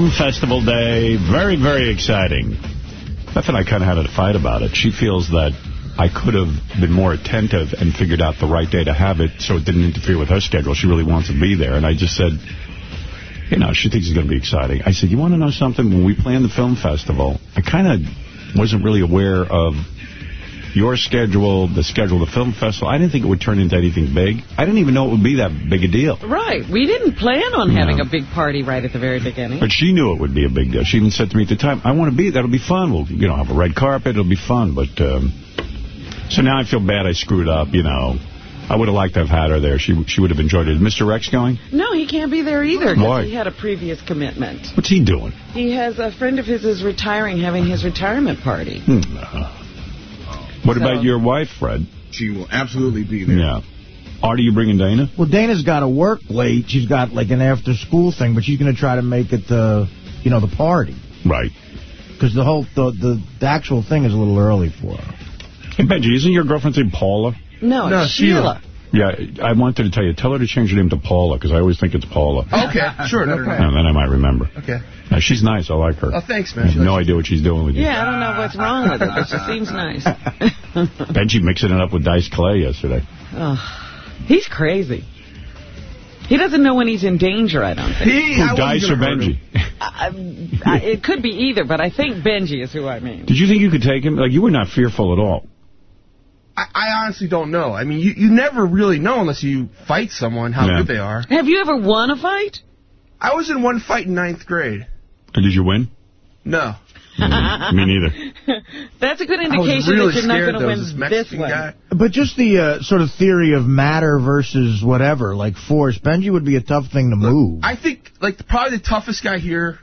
Film Festival Day. Very, very exciting. Beth and I kind of had a fight about it. She feels that I could have been more attentive and figured out the right day to have it so it didn't interfere with her schedule. She really wants to be there. And I just said, you know, she thinks it's going to be exciting. I said, you want to know something? When we planned the film festival, I kind of wasn't really aware of your schedule, the schedule of the film festival. I didn't think it would turn into anything big. I didn't even know it would be that big a deal. Right. We didn't plan on having a big party right at the very beginning. But she knew it would be a big deal. She even said to me at the time, I want to be, that'll be fun. We'll, you know, have a red carpet. It'll be fun. But, um, so now I feel bad I screwed up, you know. I would have liked to have had her there. She she would have enjoyed it. Is Mr. Rex going? No, he can't be there either. Why? He had a previous commitment. What's he doing? He has a friend of his is retiring, having his retirement party. Hmm. What So- about your wife, Fred? She will absolutely be there. Yeah. Artie, you bringing Dana? Well, Dana's got to work late. She's got, like, an after-school thing, but she's going to try to make it to, you know, the party. Right. Because the whole, the, the, the actual thing is a little early for her. Hey, Benji, isn't your girlfriend's name Paula? No, No, it's Sheila. Yeah, I wanted to tell you, tell her to change her name to Paula, because I always think it's Paula. Okay, sure, no problem. And then I might remember. Okay. Now, she's nice. I like her. Oh, thanks, man. I have no idea what she's doing with you. Yeah, I don't know what's wrong with it, but she seems nice. Benji mixing it up with Dice Clay yesterday. oh, he's crazy. He doesn't know when he's in danger, I don't think. He, Who, Dice or Benji? I, I, it could be either, but I think Benji is who I mean. Did you think you could take him? Like, you were not fearful at all. I, I honestly don't know. I mean, you, you never really know unless you fight someone how Yeah. good they are. Have you ever won a fight? I was in one fight in ninth grade. Or did you win? No. Me neither. That's a good indication really that you're not going to win this this one. guy. But just the uh, sort of theory of matter versus whatever, like force, Benji would be a tough thing to move. I think, like, probably the toughest guy here,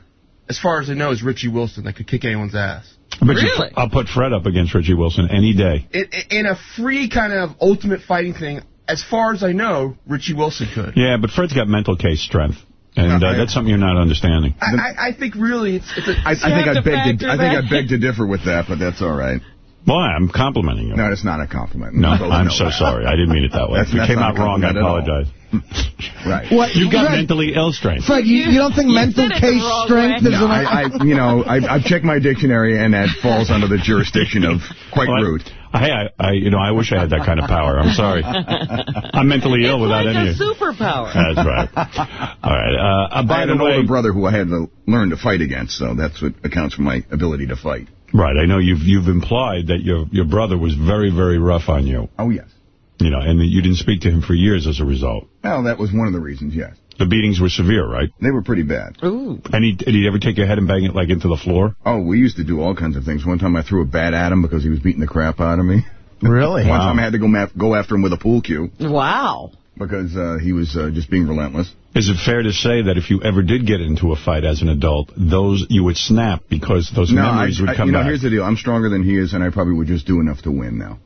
as far as I know, is Richie Wilson that could kick anyone's ass. I bet you- Really? I'll put Fred up against Richie Wilson any day. In, in a free kind of ultimate fighting thing, as far as I know, Richie Wilson could. Yeah, but Fred's got mental case strength. And uh, that's something you're not understanding. I, I, I think really it's, it's a, I, I think I beg to I think I beg to differ with that, but that's all right. Why? I'm complimenting you. No, it's not a compliment. No, We I'm so that. sorry. I didn't mean it that way. That's- if it that's came out wrong, I compliment at all. apologize. Right. What? You've got Fred, mentally ill strength. Fred, you, you don't think You mental said it the case strength way. is No, an... I, I, you know, I've, I've checked my dictionary, and that falls under the jurisdiction of quite Well, I- rude. Hey, I, I, you know, I wish I had that kind of power. I'm sorry. I'm mentally ill It's without like any. a superpower. That's right. All right. Uh, uh, I by had the an way, older brother who I had to learn to fight against, so that's what accounts for my ability to fight. Right? I know you've you've implied that your your brother was very very rough on you. Oh, yes. You know, and that you didn't speak to him for years as a result. Well, that was one of the reasons, yes. The beatings were severe, right? They were pretty bad. Ooh. And he did he ever take your head and bang it like into the floor? Oh, we used to do all kinds of things. One time I threw a bat at him because he was beating the crap out of me. Really? One Wow. time I had to go, ma- go after him with a pool cue Wow. Because uh, he was uh, just being relentless. Is it fair to say that if you ever did get into a fight as an adult, those you would snap because those No, I, memories would I- come you know, back? here's the deal. I'm stronger than he is, and I probably would just do enough to win now.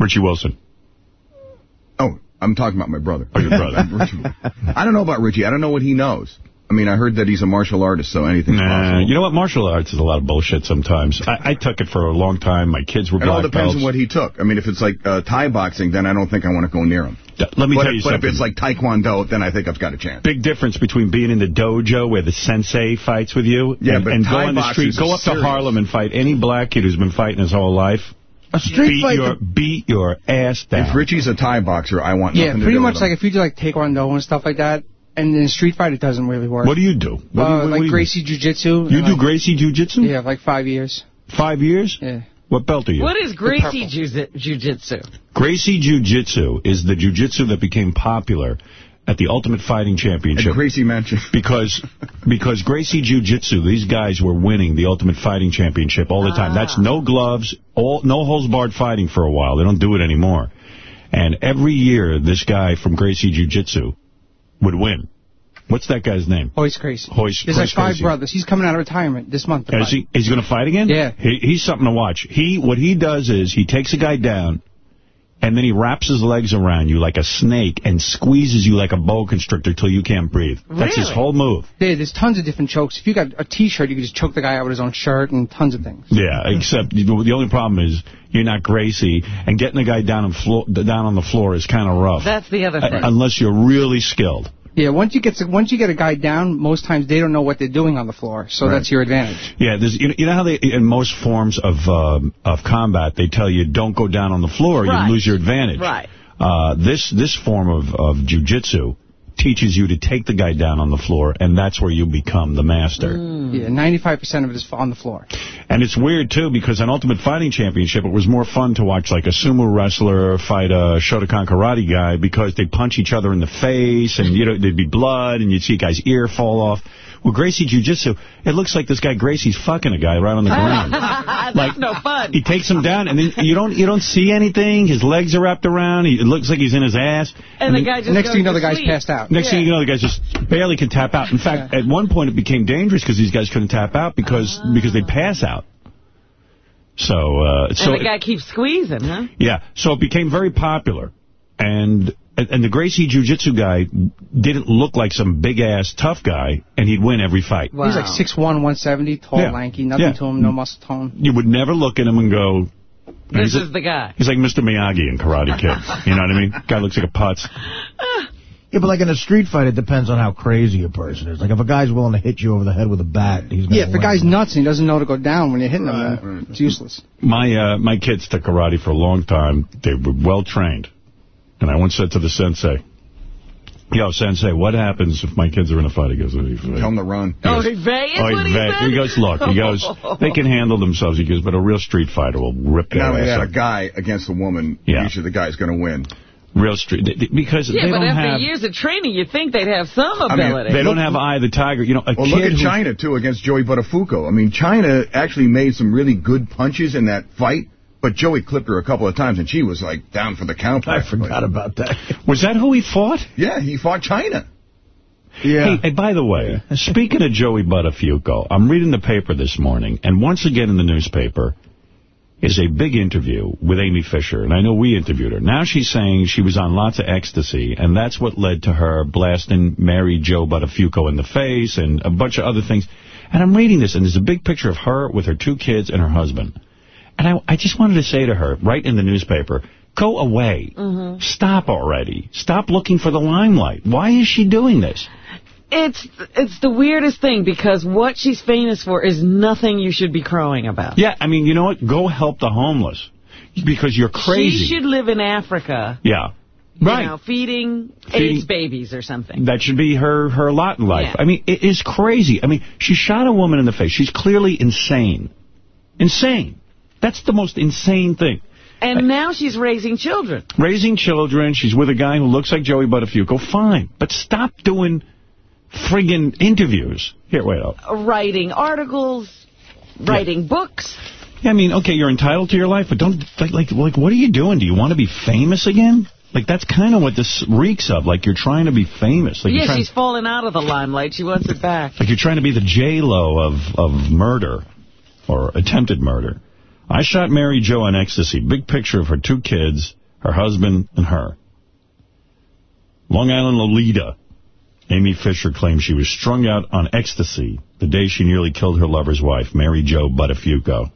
Richie Wilson. Oh, I'm talking about my brother. Oh, your brother. I don't know about Richie. I don't know what he knows. I mean, I heard that he's a martial artist, so anything's Nah, possible. you know what? Martial arts is a lot of bullshit sometimes. I, I took it for a long time. My kids were it all black depends belts. on what he took. I mean, if it's like uh, Thai boxing, then I don't think I want to go near him. Let me but tell if, you but something. if it's like Taekwondo, then I think I've got a chance. Big difference between being in the dojo where the sensei fights with you Yeah, and, but and go on the street, go are up to. Harlem and fight any black kid who's been fighting his whole life. A street beat fight... your beat your ass down. If Richie's a Thai boxer, I want Yeah, nothing to pretty much like him. if you do like Taekwondo and stuff like that, and in Street Fight it doesn't really work. what do you do? What do you, uh, what do like you do? Gracie Jiu-Jitsu. You do like, Gracie Jiu-Jitsu? Yeah, like five years. Five years? Yeah. What belt are you? What is Gracie purple. Jiu- Jiu-Jitsu? Gracie Jiu-Jitsu is the jiu-jitsu that became popular at the Ultimate Fighting Championship. And Gracie mentioned. because because Gracie Jiu-Jitsu, these guys were winning the Ultimate Fighting Championship all the time. That's no gloves, all no holds barred fighting for a while. They don't do it anymore. And every year, this guy from Gracie Jiu-Jitsu would win. What's that guy's name? Royce Gracie. Royce- There's like five Gracie. brothers. He's coming out of retirement this month. Is fight. he, is he going to fight again? Yeah. He, he's something to watch. He What he does is he takes a guy down, and then he wraps his legs around you like a snake and squeezes you like a boa constrictor till you can't breathe. That's his whole move. There- There's tons of different chokes. If you got a T-shirt, you can just choke the guy out with his own shirt and tons of things. Yeah, except the only problem is you're not Gracie, and getting the guy down on, floor, down on the floor is kind of rough. That's the other Uh, thing. unless you're really skilled. Yeah, once you get to, once you get a guy down, most times they don't know what they're doing on the floor, so Right. that's your advantage. Yeah, there's, you, know, you know how they in most forms of um, of combat they tell you don't go down on the floor, Right. you lose your advantage. Right. Uh, this this form of of jujitsu teaches you to take the guy down on the floor, and that's where you become the master. Mm. Yeah, 95% of it is on the floor. And it's weird, too, because on Ultimate Fighting Championship, it was more fun to watch, like, a sumo wrestler fight a Shotokan karate guy because they punch each other in the face, and, you know, there'd be blood, and you'd see a guy's ear fall off. Well, Gracie Jiu-Jitsu, it looks like this guy Gracie's fucking a guy right on the ground. That's no fun. He takes him down, and then you don't you don't see anything. His legs are wrapped around. He, it looks like he's in his ass. and the then- guy just Next thing you know, the guy's sleep. passed out. Next thing you know, the guys just barely can tap out. In fact, at one point it became dangerous because these guys couldn't tap out because because they'd pass out. So, uh, so And the guy keeps squeezing, huh? yeah, so it became very popular, and and the Gracie Jiu-Jitsu guy didn't look like some big ass tough guy, and he'd win every fight. Wow. He's like 6'1", 170, tall, Yeah. lanky, nothing Yeah. to him, no muscle tone. You would never look at him and go. This he's is the guy. He's like Mr. Miyagi in Karate Kid. You know what I mean? Guy looks like a putz. Yeah, but like in a street fight, it depends on how crazy a person is. Like if a guy's willing to hit you over the head with a bat, he's gonna Yeah, if the win. guy's nuts and he doesn't know to go down when you're hitting him, it's useless. My uh, my kids took karate for a long time. They were well trained, and I once said to the sensei, "Yo, sensei, what happens if my kids are in a fight?" He goes, Tell them to run. Oh, oh he Vegas? Oh, what he, he vet. said? he goes, look, he goes, they can handle themselves. He goes, but a real street fighter will rip And their not only ass that, up. a guy against a woman, Yeah. usually the guy's going to win. Real street, th- th- because Yeah, they but don't after years of training, you'd think they'd have some mean, ability. they don't have Eye of the Tiger. You know, a Well, kid look at who- Chyna, too, against Joey Buttafuoco. I mean, Chyna actually made some really good punches in that fight, but Joey clipped her a couple of times, and she was, like, down for the count. I forgot about that. Was that who he fought? Yeah, he fought Chyna. Yeah. Hey, hey, by the way, speaking of Joey Buttafuoco, I'm reading the paper this morning, and once again in the newspaper is a big interview with Amy Fisher, and I know we interviewed her. Now she's saying she was on lots of ecstasy, and that's what led to her blasting Mary Jo Buttafuoco in the face and a bunch of other things. And I'm reading this, and there's a big picture of her with her two kids and her husband. And I, I just wanted to say to her, right in the newspaper, go away. Mm-hmm. Stop already. Stop looking for the limelight. Why is she doing this? It's it's the weirdest thing because what she's famous for is nothing you should be crowing about. Yeah, I mean, you know what? Go help the homeless. Because you're crazy. She should live in Africa, Yeah. you Right. know, feeding, Feeding- AIDS babies or something. That should be her, her lot in life. Yeah. I mean, it is crazy. I mean, she shot a woman in the face. She's clearly insane. Insane. That's the most insane thing. And now she's raising children. Raising children, she's with a guy who looks like Joey Buttafuoco, fine. But stop doing friggin' interviews. Here, wait. Oh. Writing articles, writing books. Yeah, I mean, okay, you're entitled to your life, but don't, like, like, like what are you doing? Do you want to be famous again? Like, that's kind of what this reeks of. Like, you're trying to be famous. Like, yeah, she's fallen out of the limelight. She wants it back. like you're trying to be the J-Lo of, of murder or attempted murder. I shot Mary Jo on ecstasy. Big picture of her two kids, her husband, and her. Long Island Lolita. Amy Fisher claims she was strung out on ecstasy the day she nearly killed her lover's wife, Mary Jo Buttafuoco.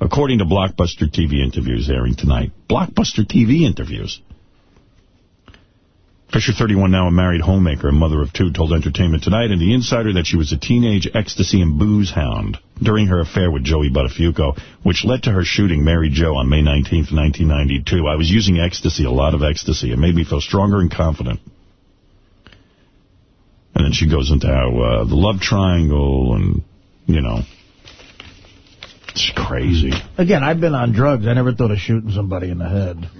According to Blockbuster TV interviews airing tonight. Blockbuster TV interviews. Fisher, 31, now a married homemaker and mother of two, told Entertainment Tonight and The Insider that she was a teenage ecstasy and booze hound during her affair with Joey Buttafuoco, which led to her shooting Mary Jo on May 19, 1992. I was using ecstasy, a lot of ecstasy. It made me feel stronger and confident. And then she goes into how uh, the love triangle and, you know, it's crazy. Again, I've been on drugs. I never thought of shooting somebody in the head.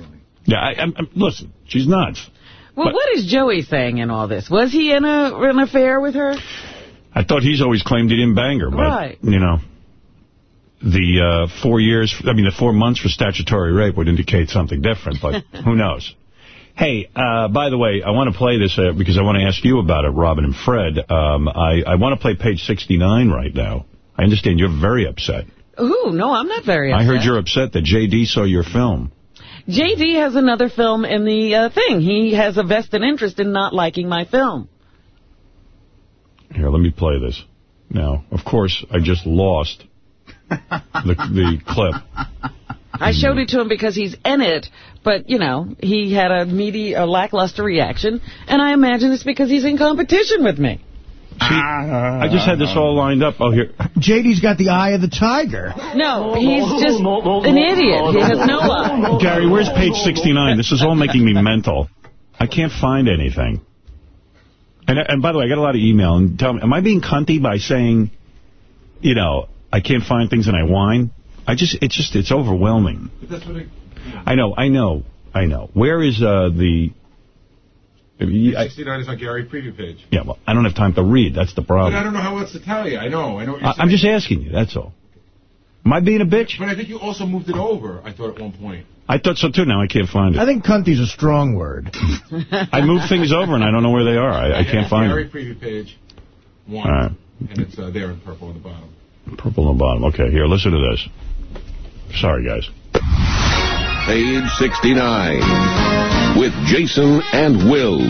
Yeah, I, I'm, I'm, listen, she's nuts. Well, But- what is Joey saying in all this? Was he in a an affair with her? I thought he's always claimed he didn't bang her, but, Right. you know, the uh, four years, I mean, the four months for statutory rape would indicate something different, but who knows? Hey, uh, by the way, I want to play this uh, because I want to ask you about it, Robin and Fred. Um, I, I want to play page 69 right now. I understand you're very upset. Ooh, no, I'm not very upset. I heard you're upset that J.D. saw your film. JD has another film in the uh, thing. He has a vested interest in not liking my film. Here, let me play this. Now, of course, I just lost the, the clip. I showed it to him because he's in it, but, you know, he had a meaty, a lackluster reaction, and I imagine it's because he's in competition with me. See, I just had this all lined up. Oh, here. JD's got the eye of the tiger. No, he's just an idiot. He has no eye. Gary, where's page 69? This is all making me mental. I can't find anything. And, and by the way, I got a lot of email. And tell me, am I being cunty by saying, you know, I can't find things and I whine? I just, it's just, it's overwhelming. I know, I know, I know. Where is uh, the... I, 69 is on Gary preview page. yeah, well, I don't have time to read. That's the problem. But I don't know how else to tell you. I know. I know what you're I, I'm just asking you, that's all. Am I being a bitch? But I think you also moved it over, I thought, at one point. I thought so, too. Now I can't find it. I it. think cunty's a strong word. I move things over, and I don't know where they are. I, I can't find Gary them. preview page, one. All right. And it's uh, there in purple on the bottom. Purple on the bottom. Okay, here, listen to this. Sorry, guys. Page 69 with Jason and Will.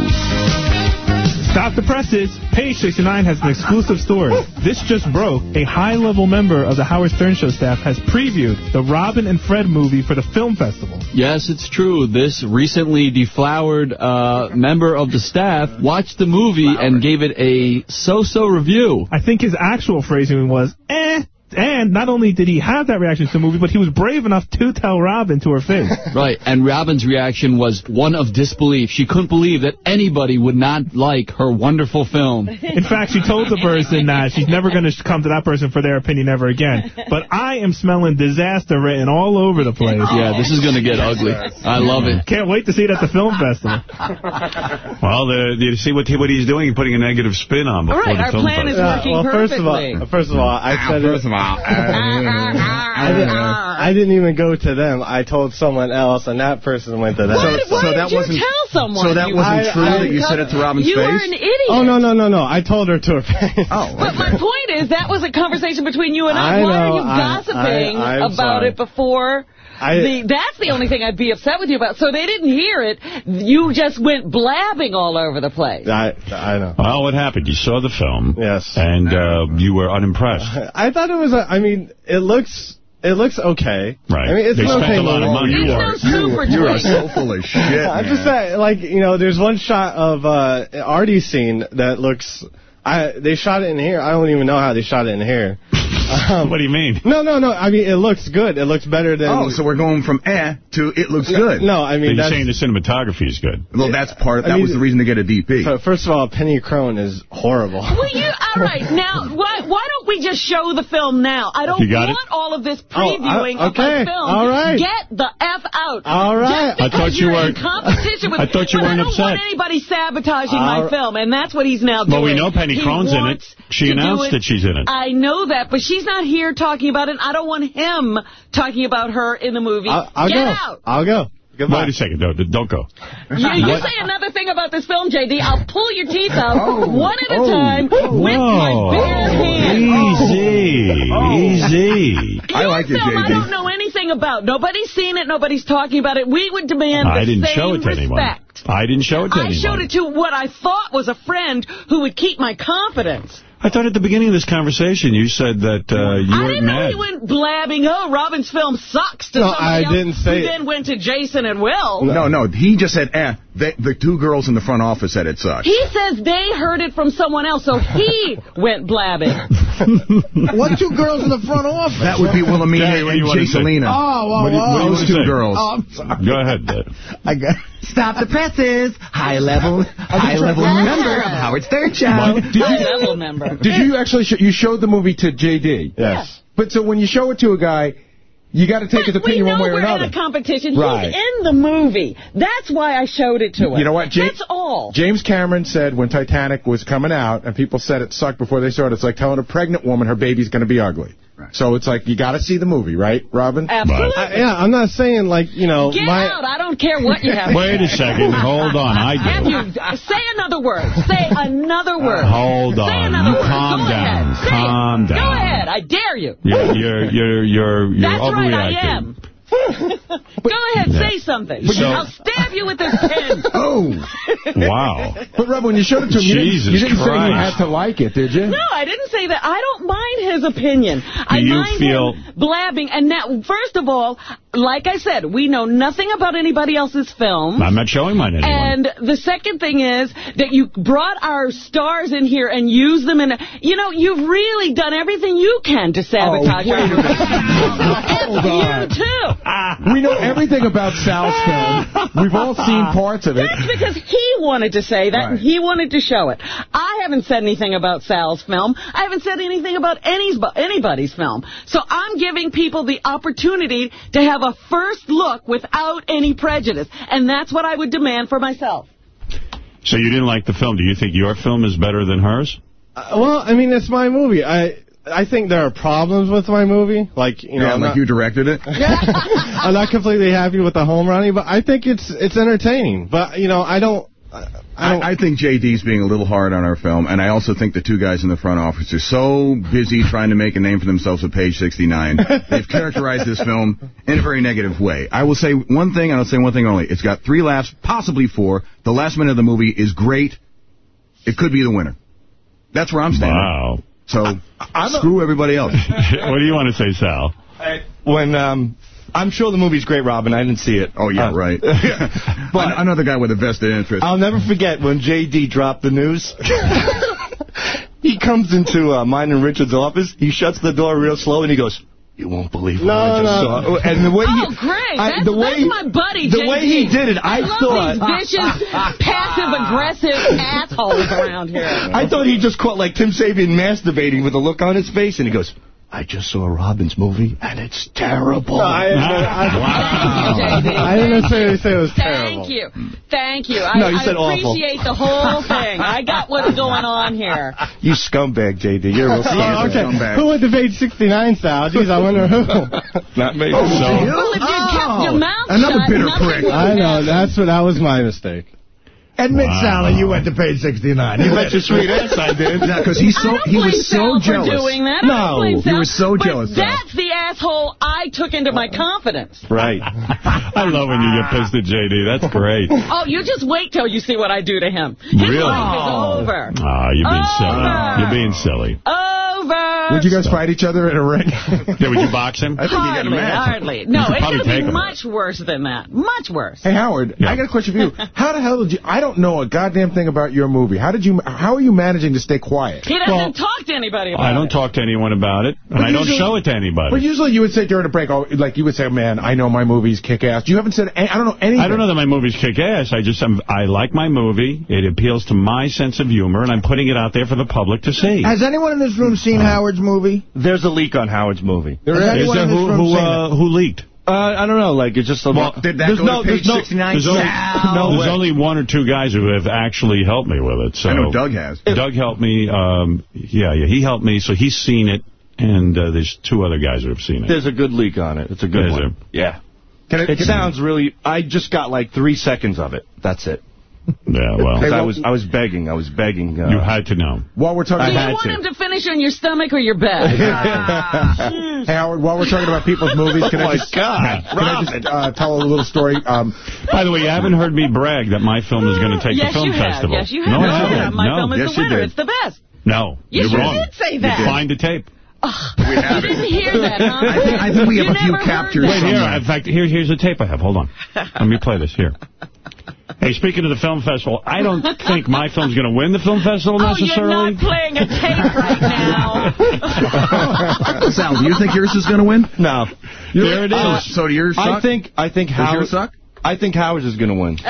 Stop the presses. Page 69 has an exclusive story. This just broke. A high-level member of the Howard Stern Show staff has previewed the Robin and Fred movie for the film festival. Yes, it's true. This recently deflowered uh, member of the staff watched the movie and gave it a so-so review. I think his actual phrasing was, eh. And not only did he have that reaction to the movie, but he was brave enough to tell Robin to her face. Right, and Robin's reaction was one of disbelief. She couldn't believe that anybody would not like her wonderful film. In fact, she told the person that she's never going to come to that person for their opinion ever again. But I am smelling disaster written all over the place. Yeah, this is going to get ugly. I love it. Can't wait to see it at the film festival. Well, the, you see what, he, what he's doing? He's putting a negative spin on before All right, the our film plan is festival. working well, first of all, first of all, I ah, said First it. of all, I didn't, I didn't even go to them. I told someone else, and that person went to them. Why, So- why so did that you wasn't- tell someone? so that you wasn't were true that you said it to Robin's you face? were an idiot. Oh, no, no, no, no. I told her to her face. Oh, But my point is, that was a conversation between you and I. I Why know, are you gossiping I- about sorry. it before? I- the, that's the only thing I'd be upset with you about. So they didn't hear it. You just went blabbing all over the place. I, I know. Well, what happened? You saw the film. Yes. And uh, you were unimpressed. I thought it was. A, I mean, it looks. It looks okay. Right. I mean, it's They an spent okay a lot of movie. money. You are- super you are so full of shit, I'm just saying, like you know, there's one shot of uh, Artie's scene that looks. I they shot it in here. I don't even know how they shot it in here. Um, What do you mean? no, no, no. I mean, it looks good. It looks better than. Oh, so we're going from eh to it looks good. No, I mean You're saying the cinematography is good. Well, that's part. I That mean- was the reason to get a DP. so first of all, Penny Crone is horrible. Well, you all right now? Why why don't we just show the film now? I don't You got want it? all of this Oh, I- previewing of okay, my film. all right. Get the f out. All right. Just I thought you were- in competition with. I thought you weren't upset. I don't upset. want anybody sabotaging my film, and that's what he's now doing. Well, we know Penny He Crone's in it. She announced it. that she's in it. I know that, but she's not here talking about it. I don't want him talking about her in the movie. I'll, I'll Get go. out. I'll go. Goodbye. Wait a second. No, don't go. You, you say another thing about this film, JD, I'll pull your teeth out oh. one at a Oh. time with my Whoa. bare hands. Easy. Oh. Easy. I Your like it, film I don't know anything about. Nobody's seen it. Nobody's talking about it. We would demand the I didn't same show it to respect. anyone. I didn't show it to I anyone. showed it to what I thought was a friend who would keep my confidence. I thought at the beginning of this conversation you said that uh, you I were didn't know mad. he went blabbing, oh, Robin's film sucks to No, somebody I else didn't say who it. then went to Jason and Will. No, no, he just said eh. They, the two girls in the front office said it sucked. He says they heard it from someone else, so he went blabbing. What two girls in the front office? That would be Wilhelmina Gary, what do you and wanna. Oh, well, What do you- what Those two say? girls. Oh, I'm sorry. Go ahead. uh, I got. Stop the presses. High level, high level Yeah. member of Howard Stern Show. High level member. Did you actually, sh you showed the movie to JD? Yes. But so when you show it to a guy, you got to take his But we opinion one way or we're another. in a competition. Right. He's in the movie. That's why I showed it to him. You know what, James? That's all. James Cameron said when Titanic was coming out and people said it sucked before they saw it, it's like telling a pregnant woman her baby's going to be ugly. So it's like you got to see the movie, right, Robin? Absolutely. I, yeah, I'm not saying like you know Get my. out. I don't care what you have Wait to a second. Hold on. I Have you, uh, say another word. Say another word. Hold Say on. another You word. calm Go down. Ahead. Calm it. down. Go ahead. I dare you. You're, you're, you're, you're, you're That's right. I am. Go ahead, Yeah. say something. But you- I'll stab you with this pen. Oh. Wow. But Rob, when you showed it to him, you didn't, you didn't say you had to like it, did you? No, I didn't say that. I don't mind his opinion. I you mind feel- him blabbing. And now, first of all, like I said, we know nothing about anybody else's film. I'm not showing mine to anyone. And the second thing is that you brought our stars in here and used them in a, you know, you've really done everything you can to sabotage Oh, wait a our minute. Hold on. You too. We know everything about Sal's film. We've all seen parts of it. That's because he wanted to say that and he wanted to show it. I haven't said anything about Sal's film. I haven't said anything about any, anybody's film. So I'm giving people the opportunity to have a first look without any prejudice. And that's what I would demand for myself. So you didn't like the film. Do you think your film is better than hers? Uh, well, I mean, it's my movie. I I think there are problems with my movie. Like, you know, Yeah, I'm like not- you directed it. I'm not completely happy with the home running, but I think it's it's entertaining. But, you know, I don't... I, I think JD's being a little hard on our film, and I also think the two guys in the front office are so busy trying to make a name for themselves at page 69. They've characterized this film in a very negative way. I will say one thing, and I'll say one thing only. It's got three laughs, possibly four. The last minute of the movie is great. It could be the winner. That's where I'm standing. Wow. So, screw everybody else. what do you want to say, Sal? When um, I'm sure the movie's great, Robin. I didn't see it. Oh, yeah, Uh, right. but Another guy with a vested interest. I'll never forget when J.D. dropped the news. he comes into uh, mine and Richard's office. He shuts the door real slow, and he goes, you won't believe what No, I just no. saw. Oh, and the way Oh, he, great. I- That's, the way that's my buddy, the JD. way he did it, I, love thought these vicious, passive-aggressive assholes around here. I thought he just caught like Tim Sabean masturbating with a look on his face, and he goes, I just saw a Robin's movie, and it's terrible. I, Thank you, JD. I didn't necessarily say it was terrible. Thank you. Thank you. I, No, you I said awful. appreciate the whole thing. I got what's going on here. You scumbag, JD. You're a real Oh, okay. scumbag. Who went to page 69, Sal? Jeez, I wonder who. Not me. Oh, well, if you kept your oh. mouth Another shut, bitter prick. I know. That's what. That was my mistake. Admit, Wow. Sally, you went to page 69. You bet your sweet ass I did. Yeah, because he's so he was so Sal jealous. For doing that. No, don't he Sal, was so but jealous, Sal. That's the asshole I took into my confidence. Right. I love when you get pissed at JD. That's great. Oh, you just wait till you see what I do to him. His Really? life is over. Ah, you're being Over. silly. You're being silly. Over. Would you guys fight each other in a ring? Yeah, would you box him? hardly, hardly. No, You could it's probably going to take be him. much worse than that. Much worse. Hey, Howard, I got a question for you. How the hell did you... I don't know a goddamn thing about your movie. How did you... How are you managing to stay quiet? He doesn't talk to anybody about I don't it. talk to anyone about it, and But I don't show it to anybody. But usually you would say during a break, oh, like you would say, man, I know my movie's kick-ass. You haven't said... Any, I don't know anything. I don't know that my movies kick ass. I just am, I like my movie. It appeals to my sense of humor, and I'm putting it out there for the public to see. Has anyone in this room seen Howard's movie? There's a leak on Howard's movie. There Has is? anyone there who who, uh, who leaked? Uh, I don't know. Like, it's just a... Well, did that there's go no, to page there's no, 69? There's, only, No there's only one or two guys who have actually helped me with it. So I know Doug has. Doug helped me. Um, yeah, yeah, he helped me. So he's seen it, and uh, there's two other guys who have seen it. There's a good leak on it. It's a good Is one. Yeah. it sounds really... I just got like three seconds of it. That's it. Yeah, well, I was I was begging. I was begging. Uh, you had to know. While we're talking Do you want to. him to finish on your stomach or your bed? Hey, Howard, while we're talking about people's movies, can Oh, I my just, God, can I just uh, tell a little story? Um, By the way, you haven't heard me brag that my film is going to take yes, the film festival. Yes, you have. No, I Yes, you haven't. My no. film is yes, the you winner. did. It's the best. No, Yes, you're wrong. you wrong. did say that. Find the tape. We have You didn't hear that, huh? I think, I think we have You a few captures. Wait, here. In fact, here, here's a tape I have. Hold on. Let me play this here. Hey, speaking of the film festival, I don't think my film's going to win the film festival Oh, you're not playing a tape right now. Sal, do you think yours is going to win? No. there it is. Uh, so do yours suck? I think I think Does Howard yours suck? I think Howard's is going to win.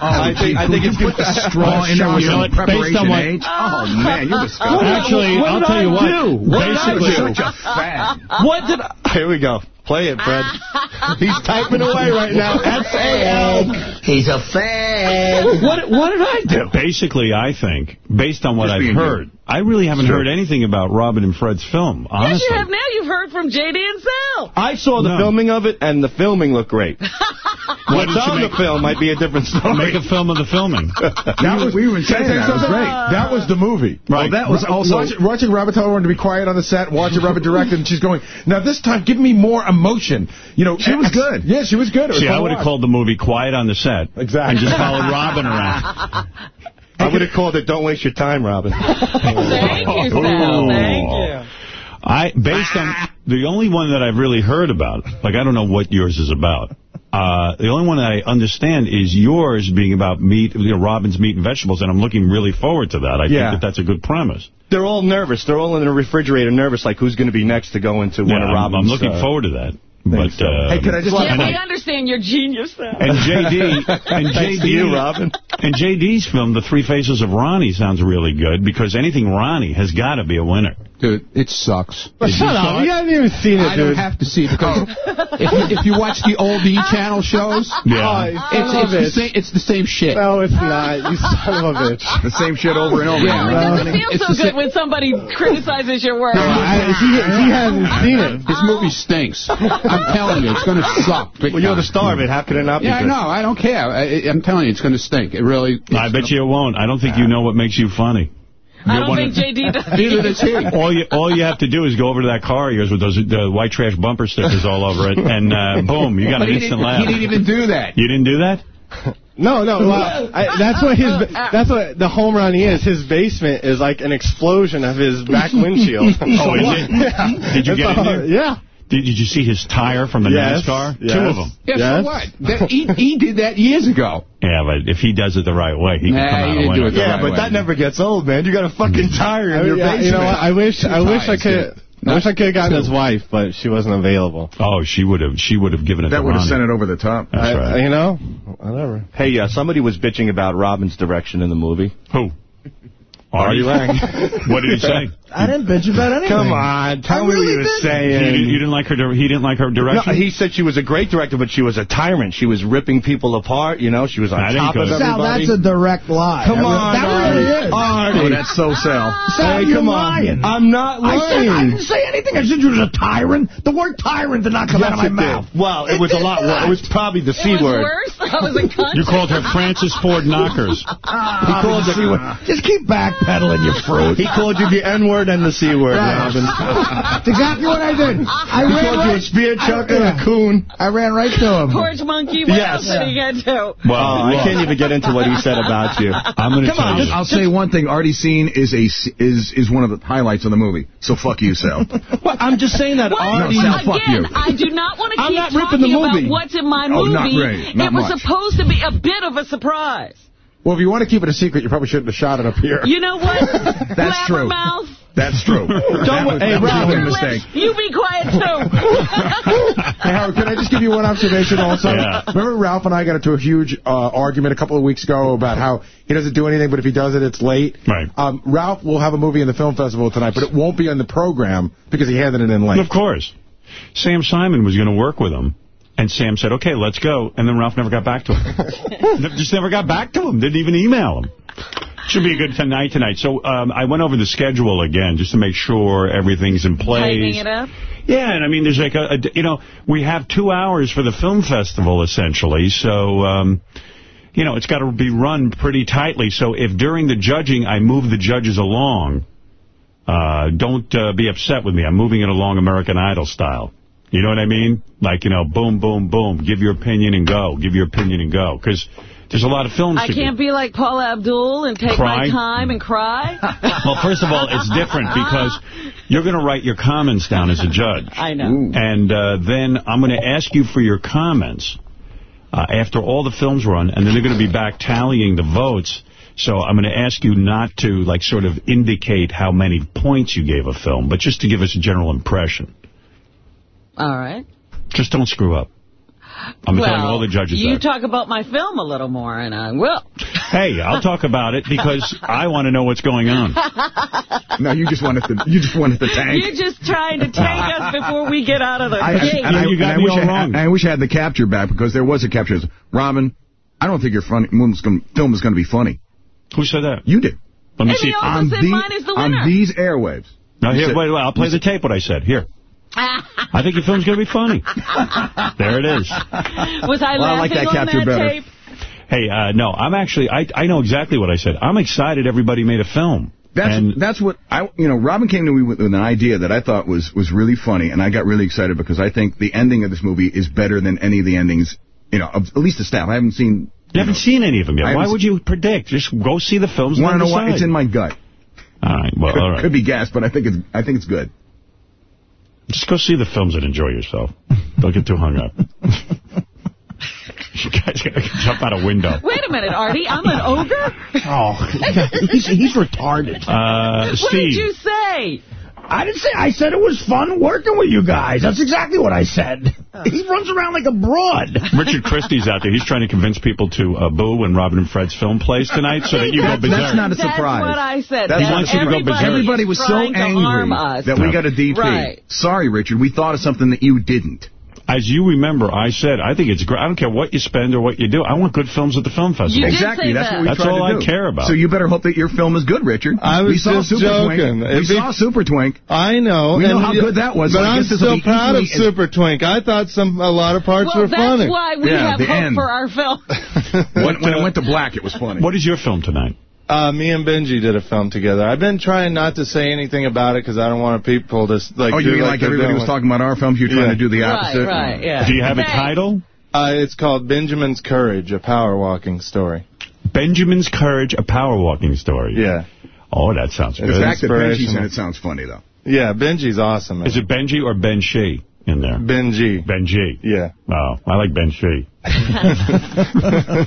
Oh, I think I think you it's put the straw in there with You some what? On preparation what- age. Oh man, you're disgusting. Actually, What I'll did tell I you what. do? What did I do? Such a fag. What did I... Here we go. Play it, Fred. He's typing away right now. S-A-L. He's a fan. What, what did I do? Basically, I think, based on what Just I've heard, you. I really haven't Sure. heard anything about Robin and Fred's film, yes, honestly. you have now. You've heard from J.D. and Sal. I saw the No. filming of it, and the filming looked great. Why What's didn't you on the film might be a different story. Make a film of the filming. that was, we were saying that. It was great. That was the movie. Right. Well, that was also... Watch, watching Robert tell everyone to be quiet on the set, watching Robert direct, and she's going, now this time, give me more emotion. You know, She was good. Yeah, she was good. It was See, I would have called the movie Quiet on the Set. Exactly. And just followed Robin around. I would have called it Don't Waste Your Time, Robin. Thank you, Sal. Thank you. I based on the only one that I've really heard about. Like I don't know what yours is about. Uh, the only one I understand is yours being about meat, you know, Robin's meat and vegetables, and I'm looking really forward to that. I Yeah. think that that's a good premise. They're all nervous. They're all in the refrigerator nervous, like who's going to be next to go into one Yeah, of I'm- Robin's... I'm looking uh, forward to that. But so. uh, Hey, could I just- Yeah, and we I- understand your genius now. And JD, and Thanks JD, to you, Robin. and JD's film, The Three Faces of Ronnie, sounds really good because anything Ronnie has got to be a winner. Dude, it sucks. But shut you up. saw You haven't even seen it, I dude. don't have to see it because if, you, if you watch the old E channel shows, Yeah. Oh, it's, son of a it's, the same, it's the same shit. No, it's not. You son of a bitch. The same shit over and over Yeah. again. It doesn't feel It's so good when somebody criticizes your work. I, he, he hasn't seen it. This movie stinks. I'm telling you, it's going to suck. Well, you're the star of it. How could it not be Yeah, I know. I don't care. I, I'm telling you, it's going to stink. It really. I bet you it won't. I don't think you know what makes you funny. I don't think of- JD does. Neither does he. All you all you have to do is go over to that car of yours with those the white trash bumper stickers all over it, and uh, boom, you got But an instant didn't, laugh. he didn't even do that. You didn't do that? No, no. Well, I, that's what his. That's what the home run he is. His basement is like an explosion of his back windshield. Oh, is it? Yeah. Did you It's get in all- there? Yeah. Did, did you see his tire from the Yes, NASCAR? yes. Two of them. Yeah, Yes. so what? That, he, he did that years ago. Yeah, but if he does it the right way, he can Nah, come out he a didn't do winner. it the Yeah, right but way. that never gets old, man. You got a fucking tire I in your mean, yeah, basement. you know what? I wish. I wish I could. dude. I wish I could have gotten his wife, but she wasn't available. Oh, she would have. She would have given it That would have sent it over the top. That's I, right. You know, whatever. Hey, uh, somebody was bitching about Robin's direction in the movie. Who? Artie Lange. what did he say? I didn't bitch about anything. Come on, tell I me what you were didn't. You, saying. you didn't like her. He didn't like her No, direction. he said she was a great director, but she was a tyrant. She was ripping people apart. You know, she was on That top of good. Sal, everybody. that's a direct lie. Come on, that really is. Artie. Oh, that's so Sal. Sal, Hey, you're come on. I'm not I said I didn't say anything. I said you was a tyrant. The word tyrant did not come out of my it mouth. did. Well, it, was a lot worse. It was probably the C It was word. worse. I was a cunt. you called her Francis Ford Knockers. He called ah, the C word. Just keep backpedaling, you fruit. He called you the N word and the C word, Robin. That's exactly what I did. I He ran called you a right. spear I- chucker and yeah. a coon. I ran right to him. Porch monkey. What Yes. else did he get to? Well, Oh, I can't even get into what he said about you. I'm going to Come tell on, you. just- I'll say one thing. Artie's scene is a s- is is one of the highlights of the movie. So fuck you, Sal. Well, I'm just saying that What? Artie. No, Sal, fuck Again, you. I do not want to I'm keep not ripping the talking about what's in my Oh, movie. not really. Not it was much. supposed to be a bit of a surprise. Well, if you want to keep it a secret, you probably shouldn't have shot it up here. You know what? That's true. Blabbermouth. That's true. that was, hey, that was Robin. a mistake. lips, You be quiet too. Hey, Howard, can I just give you one observation also? Yeah. Remember Ralph and I got into a huge uh, argument a couple of weeks ago about how he doesn't do anything, but if he does it, it's late? Right. Um, Ralph will have a movie in the film festival tonight, but it won't be on the program because he handed it in late. Of course. Sam Simon was going to work with him. And Sam said, okay, let's go. And then Ralph never got back to him. Just never got back to him. Didn't even email him. Should be a good night tonight. So um, I went over the schedule again just to make sure everything's in place. Tightening it up. Yeah, and I mean, there's like a, a you know, we have two hours for the film festival, essentially. So, um, you know, it's got to be run pretty tightly. So if during the judging I move the judges along, uh, don't uh, be upset with me. I'm moving it along American Idol style. You know what I mean? Like, you know, boom, boom, boom. Give your opinion and go. Give your opinion and go. Because there's a lot of films I to can't be like Paula Abdul and take Cry? my time and cry. Well, first of all, it's different because you're going to write your comments down as a judge. I know. And uh, then I'm going to ask you for your comments uh, after all the films run, and then they're going to be back tallying the votes. So I'm going to ask you not to, like, sort of indicate how many points you gave a film, but just to give us a general impression. All right. Just don't screw up. I'm well, telling all the judges you that. talk about my film a little more, and I will. Hey, I'll talk about it because I want to know what's going on. No, you just wanted to. You just wanted to tank. You're just trying to tank us before we get out of the I, gate. and I, You got and I me wish all I, had- wrong. I wish I had the capture back because there was a capture. Robin, I don't think your funny, film is going to be funny. Who said that? You did. Let me And see. he also On, said the- mine is the on these airwaves. Now, here, said- wait, wait, I'll play the tape what I said. Here. I think your film's going to be funny. there it is. Was I Well, I like laughing that on capture that better. tape? Hey, uh, no, I'm actually, I, I know exactly what I said. I'm excited everybody made a film. That's And- that's what I you know. Robin came to me with, with an idea that I thought was was really funny, and I got really excited because I think the ending of this movie is better than any of the endings. You know, of, at least the staff. I haven't seen. You haven't seen any of them I yet. Why would you predict? Just go see the films Want to know why? decide. It's in my gut. All right, well, Could, all right. could be gas, but I think it's I think it's good. Just go see the films and enjoy yourself. Don't get too hung up. you guys gotta jump out a window. Wait a minute, Artie. I'm an ogre? Oh, he's, he's retarded. Uh, What Steve. did you say? I didn't say. I said it was fun working with you guys. That's exactly what I said. Oh. He runs around like a broad. Richard Christy's out there. He's trying to convince people to uh, boo when Robin and Fred's film plays tonight so that you go That's- berserk. that's not a surprise. That's what I said. That's that He wants you to go everybody berserk. Everybody was so trying to harm angry that we got a DP. Right. Sorry, Richard. We thought of something that you didn't. As you remember, I said, I think it's great. I don't care what you spend or what you do. I want good films at the film festival. You exactly. That's that. what we That's all to I do. care about. So you better hope that your film is good, Richard. I was we saw just Super joking. Twink. We be- saw Super Twink. I know. We know and how good that was, so But I I'm guess this will still proud of equally as- Super Twink. I thought some a lot of parts Well, were that's why we Yeah, have hope end. for our film. When, when it went to black, it was funny. What is your film tonight? Uh, me and Benji did a film together. I've been trying not to say anything about it because I don't want people to s- like. oh, you do mean like they're everybody was talking about our films? You're trying Yeah. to do the opposite? right, right, yeah. Do you have a title? Uh, it's called Benjamin's Courage, a power walking story. Benjamin's Courage, a power walking story. Yeah, Oh, that sounds The good. fact that Benji's in it sounds funny, though. yeah. Benji's awesome. Man. Is it Benji or Ben Shi in there? Benji? Benji. Yeah, Oh, I like Ben Shi. I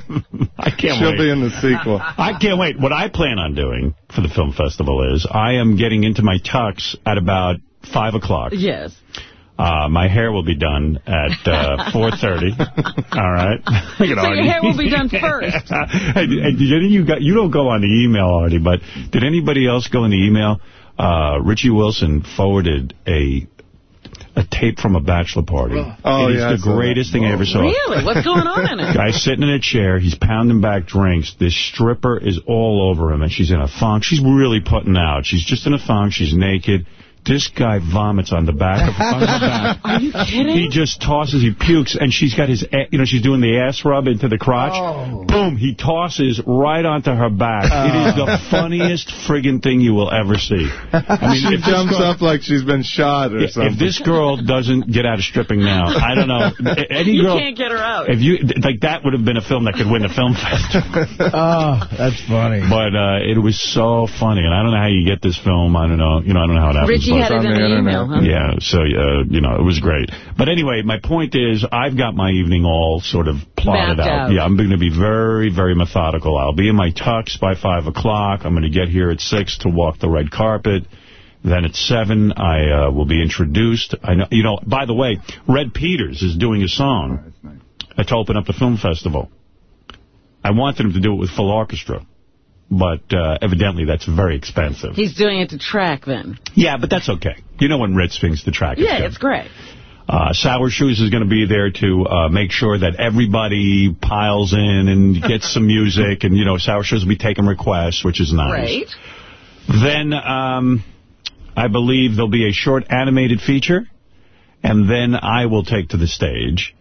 can't she'll wait. be in the sequel. I can't wait. What I plan on doing for the film festival is I am getting into my tux at about 5 o'clock. yes. Uh, my hair will be done at uh, 4.30. All right. So your Artie. hair will be done first. hey, did did you, got, you don't go on the email, Artie, but did anybody else go in the email? Uh, Richie Wilson forwarded a a tape from a bachelor party. Oh, it is yeah, I the greatest thing I ever saw. Really? What's going on in it? Guy's sitting in a chair. He's pounding back drinks. This stripper is all over him, and she's in a thong. She's really putting out. She's just in a thong. She's naked. This guy vomits on the back of on her back. Are you kidding? He just tosses, he pukes, and she's got his, you know, she's doing the ass rub into the crotch. Oh. Boom, he tosses right onto her back. It is the funniest friggin' thing you will ever see. I mean, she jumps girl- up like she's been shot or something. if this girl doesn't get out of stripping now, I don't know. Any You girl, can't get her out. If you like, that would have been a film that could win a film festival. Oh, that's funny. But uh, it was so funny, and I don't know how you get this film. I don't know. You know, I don't know how it happens. Richie but- had it in the email, huh? yeah, so, uh, you know, it was great. But anyway, my point is, I've got my evening all sort of plotted out. out. Yeah, I'm going to be very, very methodical. I'll be in my tux by 5 o'clock. I'm going to get here at 6 to walk the red carpet. Then at 7, I uh, will be introduced. I know, You know, by the way, Red Peters is doing a song uh, to open up the film festival. I wanted him to do it with full orchestra. But uh, evidently that's very expensive. He's doing it to track then. Yeah, but that's okay. You know when Ritz thinks the track is Yeah, good. it's great. Uh, Sour Shoes is going to be there to uh, make sure that everybody piles in and gets some music. And, you know, Sour Shoes will be taking requests, which is nice. Great. Then um, I believe there'll be a short animated feature. And then I will take to the stage.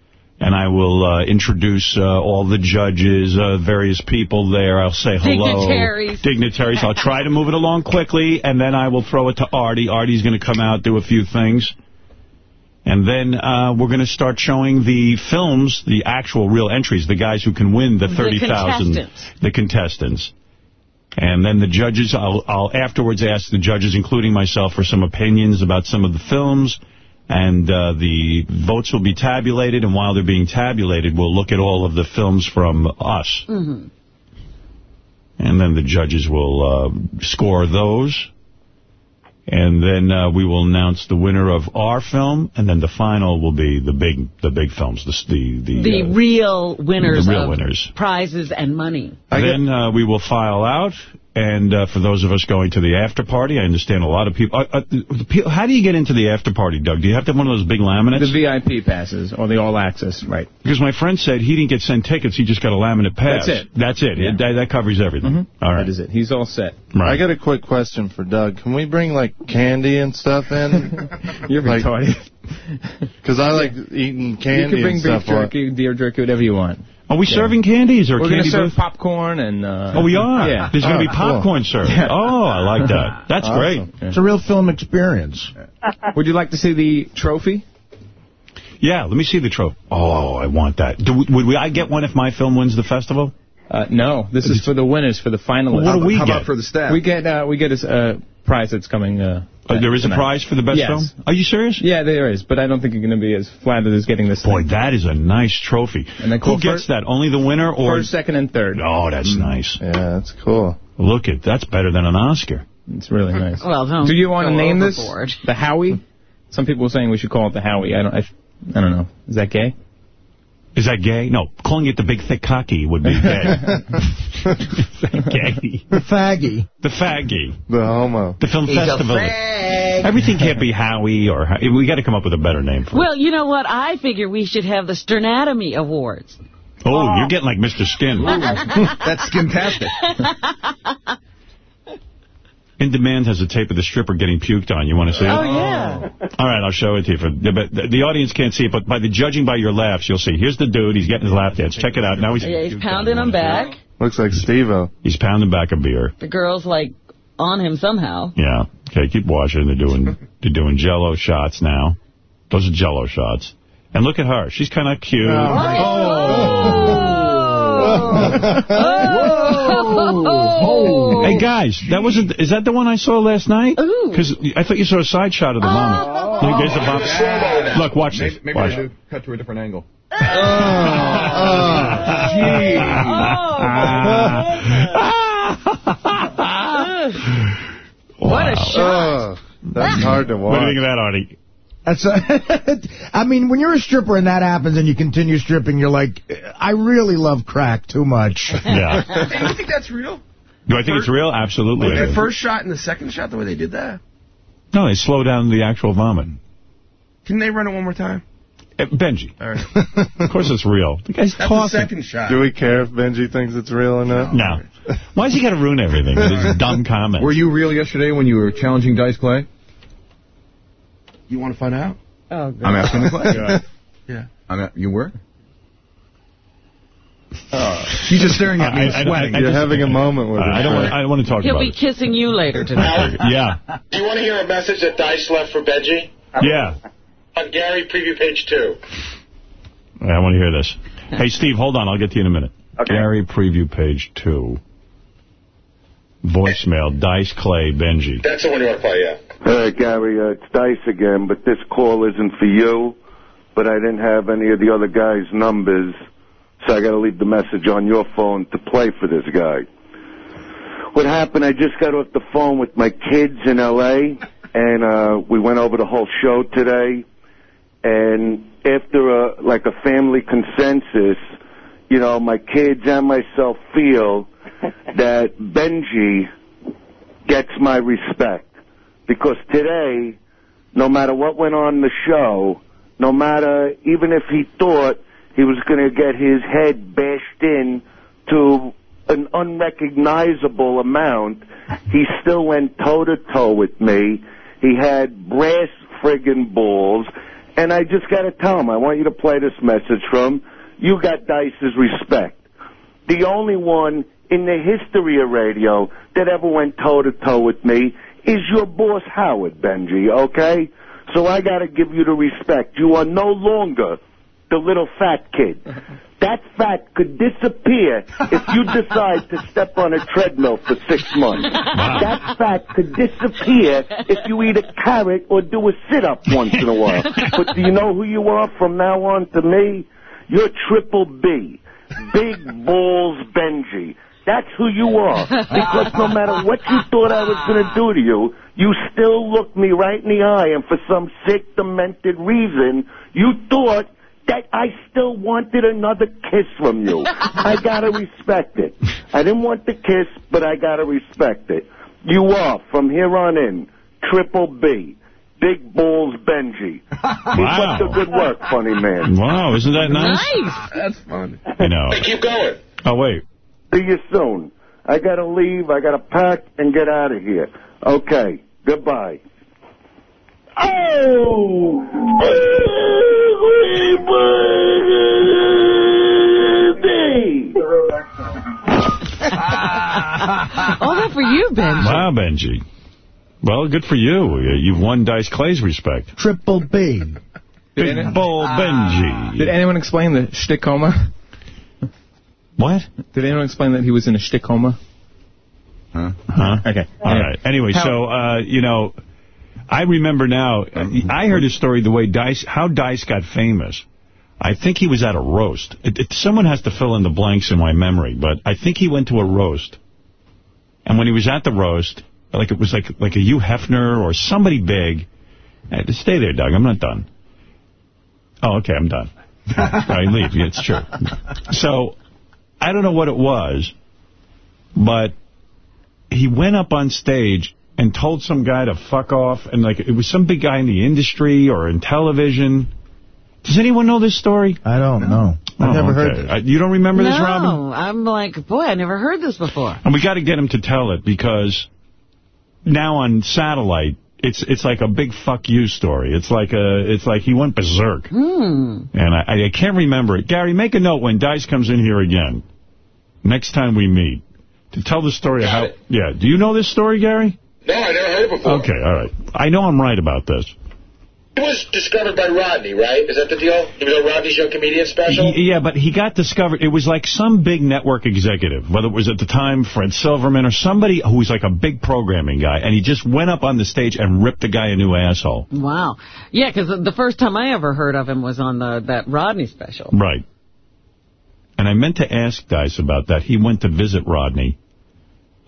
And I will uh, introduce uh, all the judges, uh, various people there. I'll say hello. Dignitaries. Dignitaries. I'll try to move it along quickly, and then I will throw it to Artie. Artie's going to come out, do a few things. And then uh, we're going to start showing the films, the actual real entries, the guys who can win the The 30000 contestants. The contestants. And then the judges, I'll, I'll afterwards ask the judges, including myself, for some opinions about some of the films. And uh, the votes will be tabulated, and while they're being tabulated, we'll look at all of the films from us. Mm-hmm. And then the judges will uh, score those. And then uh, we will announce the winner of our film, and then the final will be the big the big films, the the the, The uh, real winners the real of winners. prizes and money. then uh, we will file out, and uh, for those of us going to the after party, I understand a lot of people. Uh, uh, how do you get into the after party, Doug? Do you have to have one of those big laminates? The VIP passes, or the all-access, right. Because my friend said he didn't get sent tickets, he just got a laminate pass. That's it. That's it. Yeah. It- that, that covers everything. All right. That is it. He's all set. I got a quick question for Doug. Can we bring, like, candy and stuff in? You're like, retarded. Because I like eating candy you can bring and stuff. beef jerky, deer jerky, whatever you want. Are we serving candy? Is there a We're going to candy serve booth? popcorn and... Uh, Oh, we are? Yeah. There's going to be popcorn cool. served. Yeah. Oh, I like that. That's great. It's a real film experience. Would you like to see the trophy? Yeah, let me see the trophy. Oh, I want that. Do we, would we, I get one if my film wins the festival? Uh, no, this is for the winners, for the finalists. Well, what do we How get? about for the staff? We get uh, we get a uh, prize that's coming uh, there is a prize for the best yes. film? Are you serious? Yeah, there is, but I don't think you're going to be as flattered as getting this Boy, thing. that is a nice trophy. And then Who gets that? Only the winner or First, second, and third. Oh, that's nice. Yeah, that's cool. Look at that's better than an Oscar. It's really nice. Well, don't Do you want to name overboard. this the Howie? Some people were saying we should call it the Howie. I don't. I, I don't know. Is that gay? Is that gay? No, calling it the big thick cocky would be gay. Is that gay? The faggy. The faggy. The homo. The film He's a festival. fag. Everything can't be Howie or Ho- we got to come up with a better name for it. Well, you know what? I figure we should have the Sternatomy Awards. Oh, you're getting like Mr. Skin. That's skintastic. In Demand has a tape of the stripper getting puked on. You want to see it? Oh, yeah. All right, I'll show it to you. For, but the, the audience can't see it, but by the judging by your laughs, you'll see. Here's the dude. He's getting his lap dance. Check it out. Now he's, Yeah, he's pounding him back. Looks like Steve-O. he's pounding back a beer. The girl's, like, on him somehow. Yeah. Okay, keep watching. They're doing they're doing Jello shots now. Those are Jello shots. And look at her. She's kind of cute. Oh. oh. Hey guys, that wasn't. Is that the one I saw last night? Because I thought you saw a side shot of the vomit. Oh. Look, there's the vomit. Look, watch this. Maybe, maybe watch. I do cut to a different angle. Oh, what a shot. Oh, that's hard to watch. What do you think of that, Artie? That's a, I mean, when you're a stripper and that happens and you continue stripping, you're like, I really love crack too much. Yeah. Hey, you think that's real? Do I think it's real? Absolutely. Like the first shot and the second shot, the way they did that? No, they slow down the actual vomit. Can they run it one more time? Uh, Benji. All right. Of course it's real. The guy's That's talking. the second shot. Do we care if Benji thinks it's real or not? No. Why does he got to ruin everything with his dumb comments? Were you real yesterday when you were challenging Dice Clay? You want to find out? Oh, God. I'm asking the question. Yeah. I'm at, you were? Uh, He's just staring at me I- and I- I- I You're just- having a moment with I him. don't want. I don't want to talk about it. He'll be kissing you later tonight. Yeah. Do you want to hear a message that Dice left for Benji? Yeah. On Gary, preview page two. I want to hear this. Hey, Steve, hold on. I'll get to you in a minute. Okay. Gary, preview page two. Voicemail, Dice Clay, Benji. That's the one you want to play, yeah. Hey, Gary, uh, it's Dice again, but this call isn't for you. But I didn't have any of the other guys' numbers, so I got to leave the message on your phone to play for this guy. What happened? I just got off the phone with my kids in L.A. and uh, we went over the whole show today. And after a like a family consensus, you know, my kids and myself feel that Benji gets my respect because today, no matter what went on the show, no matter even if he thought he was going to get his head bashed in to an unrecognizable amount, he still went toe to toe with me. He had brass friggin' balls, and I just got to tell him, I want you to play this message from. You got Dice's respect. The only one in the history of radio that ever went toe to toe with me is your boss Howard Benji, okay? So I gotta give you the respect. You are no longer the little fat kid. That fat could disappear if you decide to step on a treadmill for six months. That fat could disappear if you eat a carrot or do a sit-up once in a while. But do you know who you are from now on to me? You're Triple B. Big Balls Benji. That's who you are. Because no matter what you thought I was going to do to you, you still looked me right in the eye, and for some sick, demented reason, you thought that I still wanted another kiss from you. I gotta respect it. I didn't want the kiss, but I gotta respect it. You are, from here on in, Triple B. Big Balls Benji. Keep Wow. up the good work, funny man. Wow, isn't that nice? Nice. That's funny. You know. Keep going. Oh, wait. See you soon. I gotta leave. I gotta pack and get out of here. Okay. Goodbye. Oh! All that for you, Benji. Wow, Benji. Well, good for you. You- You've won Dice Clay's respect. Triple B. Big Bull Benji. Did anyone explain the shtick coma? What? Did anyone explain that he was in a shtick coma? Huh? Huh? Okay. All right. Anyway, How- so, uh, you know, I remember now, I heard his story the way Dice, how Dice got famous. I think he was at a roast. It, it, someone has to fill in the blanks in my memory, but I think he went to a roast. And when he was at the roast, like it was like like a Hugh Hefner or somebody big. Hey, stay there, Doug. I'm not done. Oh, okay, I'm done. I leave. Yeah, it's true. So, I don't know what it was, but he went up on stage and told some guy to fuck off. And like it was some big guy in the industry or in television. Does anyone know this story? I don't know. I've Oh, never okay. heard this. Uh, You don't remember no, this, Robin? No, I'm like, boy, I never heard this before. And we got to get him to tell it because now on satellite, it's it's like a big fuck you story. It's like a it's like he went berserk. Hmm. And I, I can't remember it. Gary, make a note when Dice comes in here again, next time we meet, to tell the story of how... Yeah, do you know this story, Gary? No, I never heard it before. Okay, all right. I know I'm right about this. He was discovered by Rodney, right? Is that the deal? He was on Rodney's Young Comedian special? He- yeah, but he got discovered. It was like some big network executive, whether it was at the time Fred Silverman or somebody who was like a big programming guy, and he just went up on the stage and ripped the guy a new asshole. Wow. Yeah, because the first time I ever heard of him was on the that Rodney special. Right. And I meant to ask Dice about that. He went to visit Rodney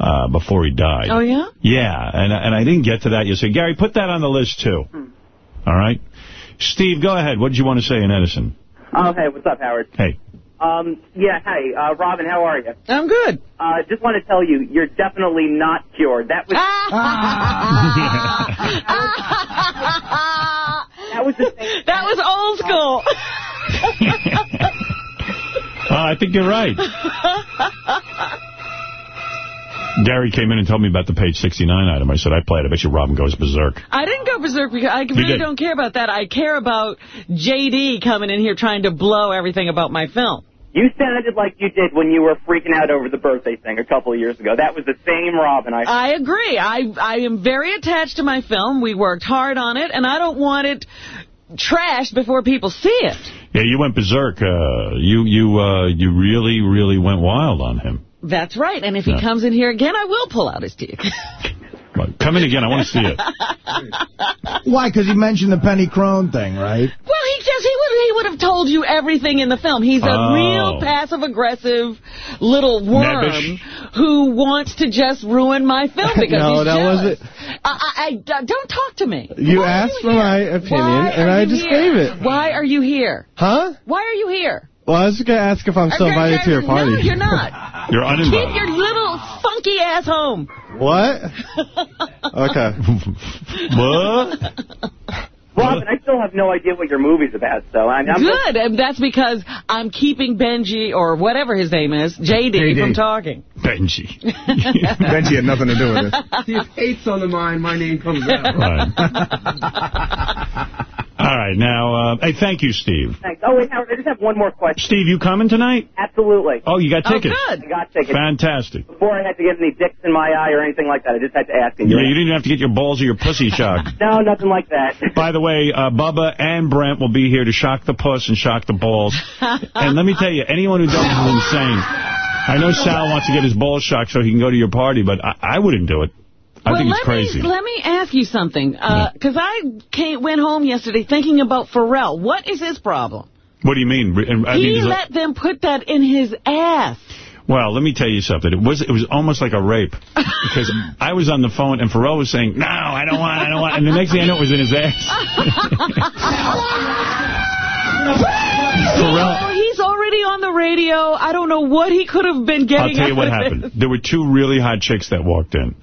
uh, before he died. Oh, yeah? Yeah, and, and I didn't get to that. You say, Gary, put that on the list, too. All right? Steve, go ahead. What did you want to say in Edison? Oh, hey, what's up, Howard? Hey. Um, yeah, hey, uh, Robin, how are you? I'm good. Uh, just want to tell you, you're definitely not cured. That was that was the thing. That was old school. Oh, I think you're right. Gary came in and told me about the page 69 item. I said, I played. it. I bet you Robin goes berserk. I didn't go berserk because I really don't care about that. I care about J.D. coming in here trying to blow everything about my film. You sounded like you did when you were freaking out over the birthday thing a couple of years ago. That was the same Robin. I I agree. I I am very attached to my film. We worked hard on it, and I don't want it trashed before people see it. Yeah, you went berserk. Uh, you you uh, you really, really went wild on him. That's right. And if he comes in here again, I will pull out his teeth. Come in again. I want to see it. Why? Because he mentioned the Penny Crone thing, right? Well, he just he would he would have told you everything in the film. He's a Oh. real passive aggressive little worm Nebbish. who wants to just ruin my film because No, he's that jealous. wasn't- I, I, I- don't talk to me. You Why are asked for my opinion, Why and I just here? gave it. Why are you here? Huh? Why are you here? Well, I was just going to ask if I'm still invited to your party. No, you're not. You're uninvited. Keep your little funky ass home. What? Okay. what? Robin, I still have no idea what your movie's about, so I'm, I'm Good, and that's because I'm keeping Benji, or whatever his name is, JD, JD. from talking. Benji. Benji had nothing to do with it. See, if hate's on the mind, my name comes out. All right. Now, uh, hey, thank you, Steve. Thanks. Oh, wait, Howard, I just have one more question. Steve, you coming tonight? Absolutely. Oh, you got tickets? I got tickets. Fantastic. Before I had to get any dicks in my eye or anything like that, I just had to ask. And Yeah, you you didn't have to get your balls or your pussy shocked. No, nothing like that. By the way, uh, Bubba and Brent will be here to shock the puss and shock the balls. and let me tell you, anyone who does it is insane. I know Sal wants to get his balls shocked so he can go to your party, but I, I wouldn't do it. I well, think it's let crazy. Me, let me ask you something, uh, because I came, went home yesterday thinking about Pharrell. What is his problem? What do you mean? I he mean, is it- let them put that in his ass. Well, let me tell you something. It was it was almost like a rape because I was on the phone and Pharrell was saying, "No, I don't want, I don't want," and the next thing I know, it was in his ass. Pharrell. Oh, he's already on the radio. I don't know what he could have been getting I'll tell you what happened. this. There were two really hot chicks that walked in,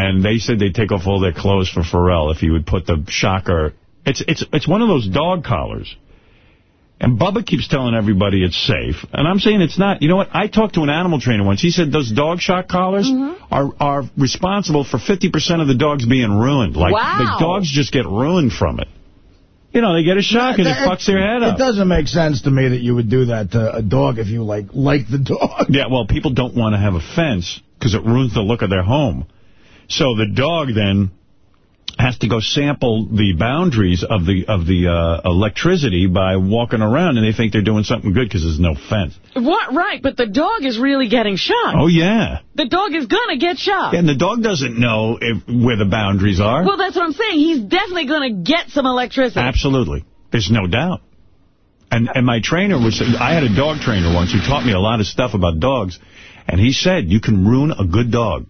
and they said they'd take off all their clothes for Pharrell if he would put the shocker. It's it's it's one of those dog collars. And Bubba keeps telling everybody it's safe. And I'm saying it's not. You know what? I talked to an animal trainer once. He said those dog shock collars Mm-hmm. are, are responsible for 50% of the dogs being ruined. Like, Wow. the dogs just get ruined from it. You know, they get a shock and it fucks their head up. It doesn't make sense to me that you would do that to a dog if you like like the dog. Yeah, well, people don't want to have a fence because it ruins the look of their home. So the dog then has to go sample the boundaries of the of the uh, electricity by walking around, and they think they're doing something good because there's no fence. What? Right, but the dog is really getting shocked. Oh, yeah. The dog is going to get shocked. And the dog doesn't know if, where the boundaries are. Well, that's what I'm saying. He's definitely going to get some electricity. Absolutely. There's no doubt. And and my trainer was, I had a dog trainer once who taught me a lot of stuff about dogs, and he said you can ruin a good dog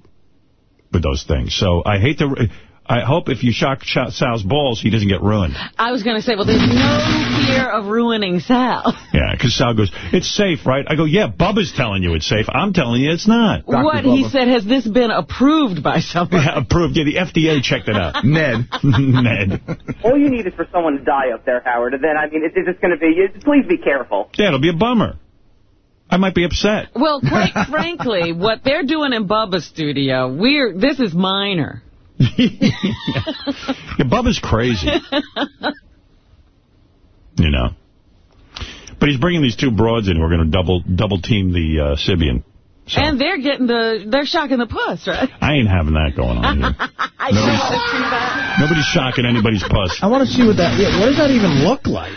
with those things. So I hate to, I hope if you shock, shock Sal's balls, he doesn't get ruined. I was going to say, well, there's no fear of ruining Sal. Yeah, because Sal goes, it's safe, right? I go, yeah, Bubba's telling you it's safe. I'm telling you it's not. what he said, has this been approved by someone? Yeah, approved. Yeah, the FDA checked it out. Ned. Ned. All you need is for someone to die up there, Howard, and then, I mean, it's just going to be, please be careful. Yeah, it'll be a bummer. I might be upset. Well, quite frankly, what they're doing in Bubba's studio, we're this is minor. Yeah, Bubba's crazy, you know. But he's bringing these two broads in. We're going to double double team the uh, Sybian. And they're getting the, they're shocking the puss, right? I ain't having that going on here. I don't want to see that. Nobody's shocking anybody's puss. I want to see what that, yeah, what does that even look like?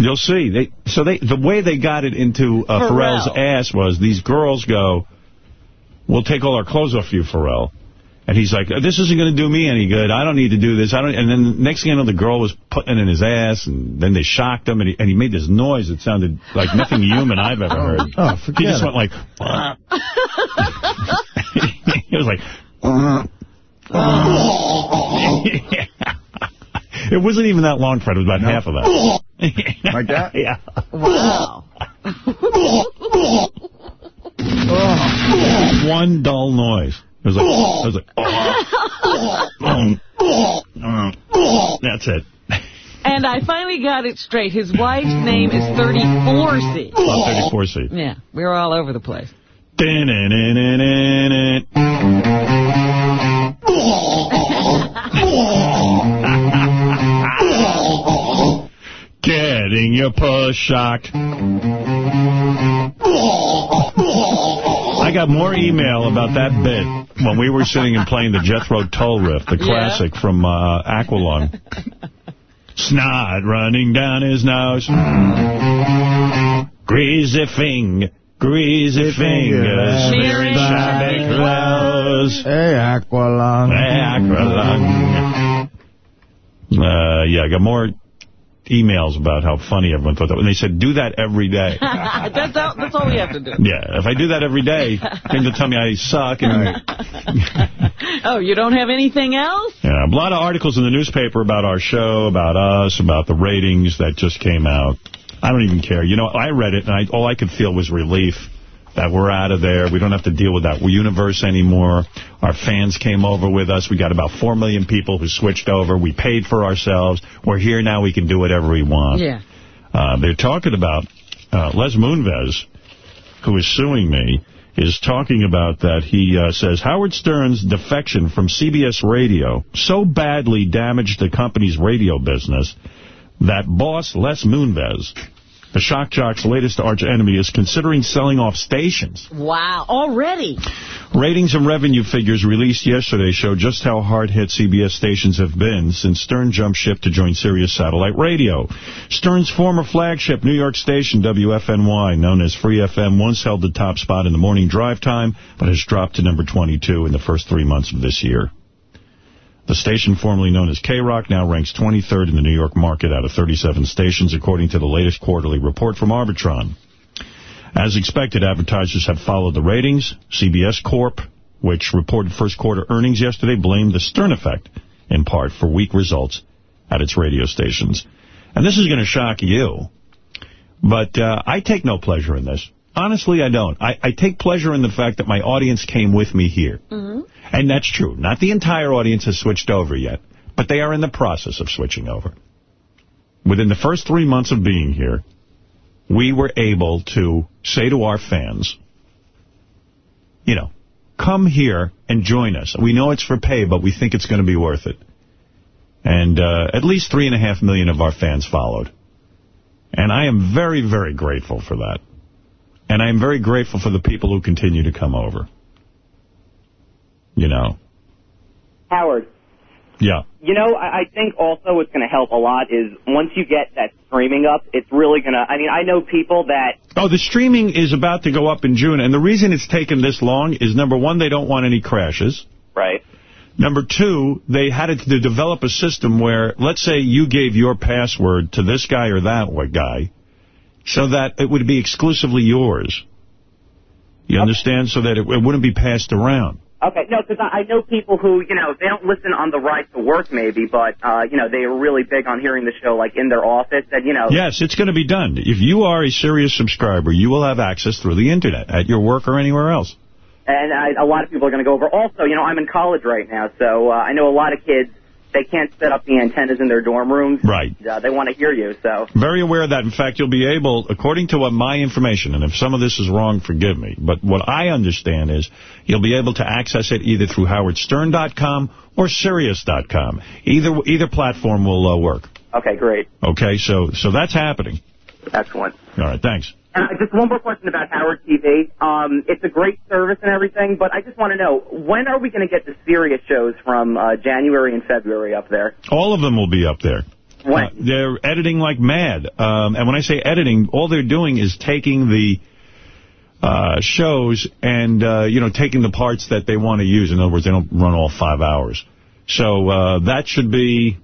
You'll see. They So they the way they got it into uh, Pharrell. Pharrell's ass was these girls go, we'll take all our clothes off you, Pharrell. And he's like, this isn't going to do me any good. I don't need to do this. I don't. And then next thing you know, the girl was putting it in his ass, and then they shocked him, and he, and he made this noise that sounded like nothing human I've ever heard. Oh, he forget just it. went like, it was like, it wasn't even that long, Fred. It was about half of that. like that? Yeah. Wow. One dull noise. It was like, it was like, that's it. And I finally got it straight. His wife's name is 34C. About 34C. Yeah, we were all over the place. Getting your puss shocked. I got more email about that bit when we were sitting and playing the Jethro Tull riff, the Yeah. classic from uh, Aqualung. Snot running down his nose. Greasy finger, greasy fingers, smearing shabby clothes. Hey, Aqualung. Hey, Aqualung. Uh, yeah, I got more emails about how funny everyone thought that. And they said, do that every day. that's, all, that's all we have to do. Yeah, if I do that every day, then they'll tell me I suck. And Oh, you don't have anything else? yeah, a lot of articles in the newspaper about our show, about us, about the ratings that just came out. I don't even care. You know, I read it, and I, all I could feel was relief that we're out of there. We don't have to deal with that universe anymore. Our fans came over with us. We got about 4 million people who switched over. We paid for ourselves. We're here now. We can do whatever we want. Yeah. Uh, they're talking about uh, Les Moonves, who is suing me, is talking about that. He uh, says Howard Stern's defection from CBS Radio so badly damaged the company's radio business that boss Les Moonves, the shock jock's latest arch enemy, is considering selling off stations. Wow, already? Ratings and revenue figures released yesterday show just how hard-hit CBS stations have been since Stern jumped ship to join Sirius Satellite Radio. Stern's former flagship New York station, WFNY, known as Free FM, once held the top spot in the morning drive time, but has dropped to number 22 in the first three months of this year. The station formerly known as K-Rock now ranks 23rd in the New York market out of 37 stations, according to the latest quarterly report from Arbitron. As expected, advertisers have followed the ratings. CBS Corp, which reported first quarter earnings yesterday, blamed the Stern effect, in part, for weak results at its radio stations. And this is going to shock you, but uh, I take no pleasure in this. Honestly, I don't. I, I take pleasure in the fact that my audience came with me here. And that's true. Not the entire audience has switched over yet, but they are in the process of switching over. Within the first three months of being here, we were able to say to our fans, you know, come here and join us. We know it's for pay, but we think it's going to be worth it. And uh, at least three and a half million of our fans followed. And I am very, very grateful for that. And I am very grateful for the people who continue to come over. You know. Howard, Yeah. You know, I, I think also what's going to help a lot is once you get that streaming up, it's really going to, I mean, I know people that, Oh, the streaming is about to go up in June, and the reason it's taken this long is, number one, they don't want any crashes. right, Number two, they had to develop a system where, let's say you gave your password to this guy or that guy, so that it would be exclusively yours. You understand? So that it, it wouldn't be passed around. Okay, no, because I I know people who, you know, they don't listen on the ride to work maybe, but, uh, you know, they are really big on hearing the show, like, in their office, and, you know... Yes, it's going to be done. If you are a Sirius subscriber, you will have access through the Internet at your work or anywhere else. And I, a lot of people are going to go over. Also, you know, I'm in college right now, so uh, I know a lot of kids, they can't set up the antennas in their dorm rooms. Right. Uh, they want to hear you, so... Very aware of that. In fact, you'll be able, according to what my information, and if some of this is wrong, forgive me, but what I understand is you'll be able to access it either through howardstern.com or Sirius.com. Either either platform will uh, work. Okay, great. Okay, so so that's happening. Excellent. All right, thanks. And uh, just one more question about Howard TV. Um, it's a great service and everything, but I just want to know, when are we going to get the Sirius shows from uh, January and February up there? All of them will be up there. When? Uh, they're editing like mad. Um, and when I say editing, all they're doing is taking the uh, shows and, uh, you know, taking the parts that they want to use. In other words, they don't run all five hours. So uh, that should be...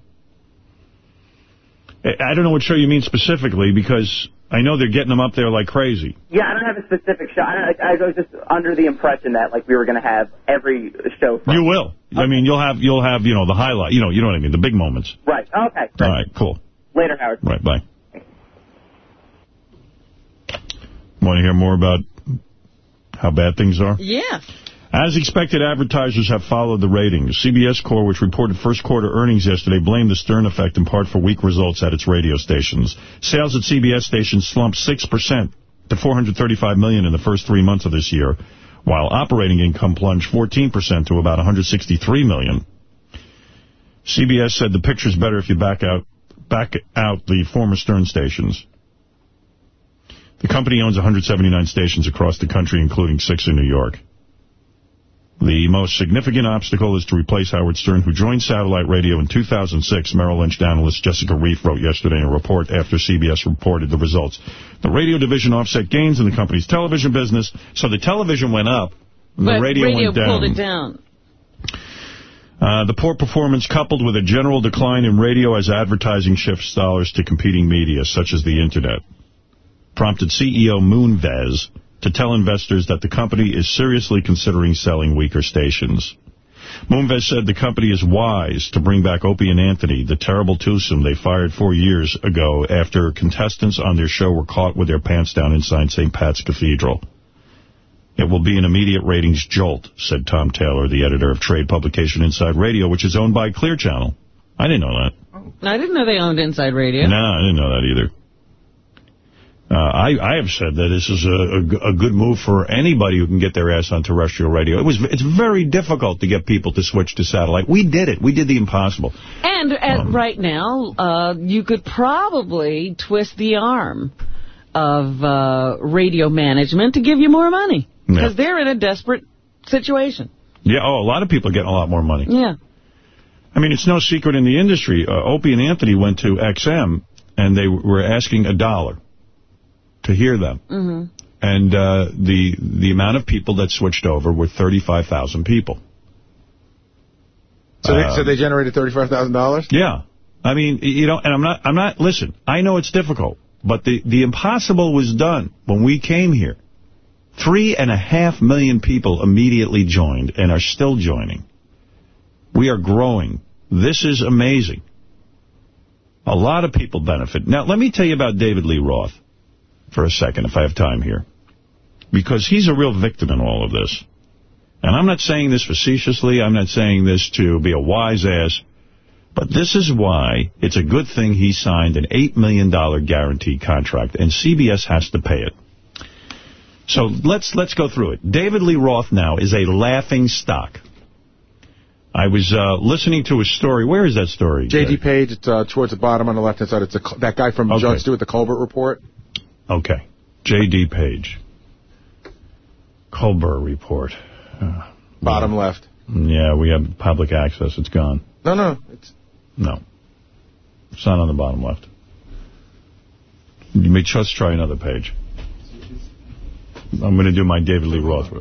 I I don't know what show you mean specifically because I know they're getting them up there like crazy. Yeah, I don't have a specific show. I, I, I was just under the impression that like we were going to have every show. From. You will. I mean, you'll have, you'll have, you know, the highlight, you know, you know what I mean, the big moments. Right. Oh, okay. All right, cool. Later, Howard. Right, bye. Want to hear more about how bad things are? Yeah. As expected, advertisers have followed the ratings. CBS Corp, which reported first quarter earnings yesterday, blamed the Stern effect in part for weak results at its radio stations. Sales at CBS stations slumped 6% to 435 million in the first three months of this year, while operating income plunged 14% to about 163 million. CBS said the picture's better if you back out back out the former Stern stations. The company owns 179 stations across the country, including six in New York. The most significant obstacle is to replace Howard Stern, who joined satellite radio in 2006, Merrill Lynch analyst Jessica Reif wrote yesterday in a report after CBS reported the results. The radio division offset gains in the company's television business, so the television went up, and the but radio, went down. pulled it down. Uh, the poor performance coupled with a general decline in radio as advertising shifts dollars to competing media, such as the Internet, prompted CEO Moonves to tell investors that the company is seriously considering selling weaker stations. Moonves said the company is wise to bring back Opie and Anthony, the terrible twosome they fired four years ago after contestants on their show were caught with their pants down inside St. Pat's Cathedral. It will be an immediate ratings jolt, said Tom Taylor, the editor of trade publication Inside Radio, which is owned by Clear Channel. I didn't know that. I didn't know they owned Inside Radio. No, I didn't know that either. Uh, I, I have said that this is a, a, a good move for anybody who can get their ass on terrestrial radio. It was It's very difficult to get people to switch to satellite. We did it. We did the impossible. And at, Um, right now, uh, you could probably twist the arm of uh, radio management to give you more money. Because Yeah. they're in a desperate situation. Yeah, oh, a lot of people are getting a lot more money. Yeah. I mean, it's no secret in the industry. Uh, Opie and Anthony went to XM, and they were asking a dollar to hear them. hmm And uh, the the amount of people that switched over were 35,000 people. So they, Uh, so they generated $35,000? Yeah. I mean, you know, and I'm not, I'm not, listen, I know it's difficult, but the, the impossible was done when we came here. Three and a half million people immediately joined and are still joining. We are growing. This is amazing. A lot of people benefit. Now, let me tell you about David Lee Roth for a second, if I have time here. Because he's a real victim in all of this. And I'm not saying this facetiously. I'm not saying this to be a wise ass. But this is why it's a good thing he signed an $8 million guarantee contract, and CBS has to pay it. So let's let's go through it. David Lee Roth now is a laughing stock. I was uh, listening to a story. Where is that story? J.D. Page, it's uh, towards the bottom on the left-hand side. It's a, that guy from Okay. Stewart, the Colbert Report. Okay. J.D. Page. Colbert Report. Uh, Bottom left. Yeah, we have public access. It's gone. No, no. It's No. It's not on the bottom left. You may just try another page. I'm going to do my David Lee Roth.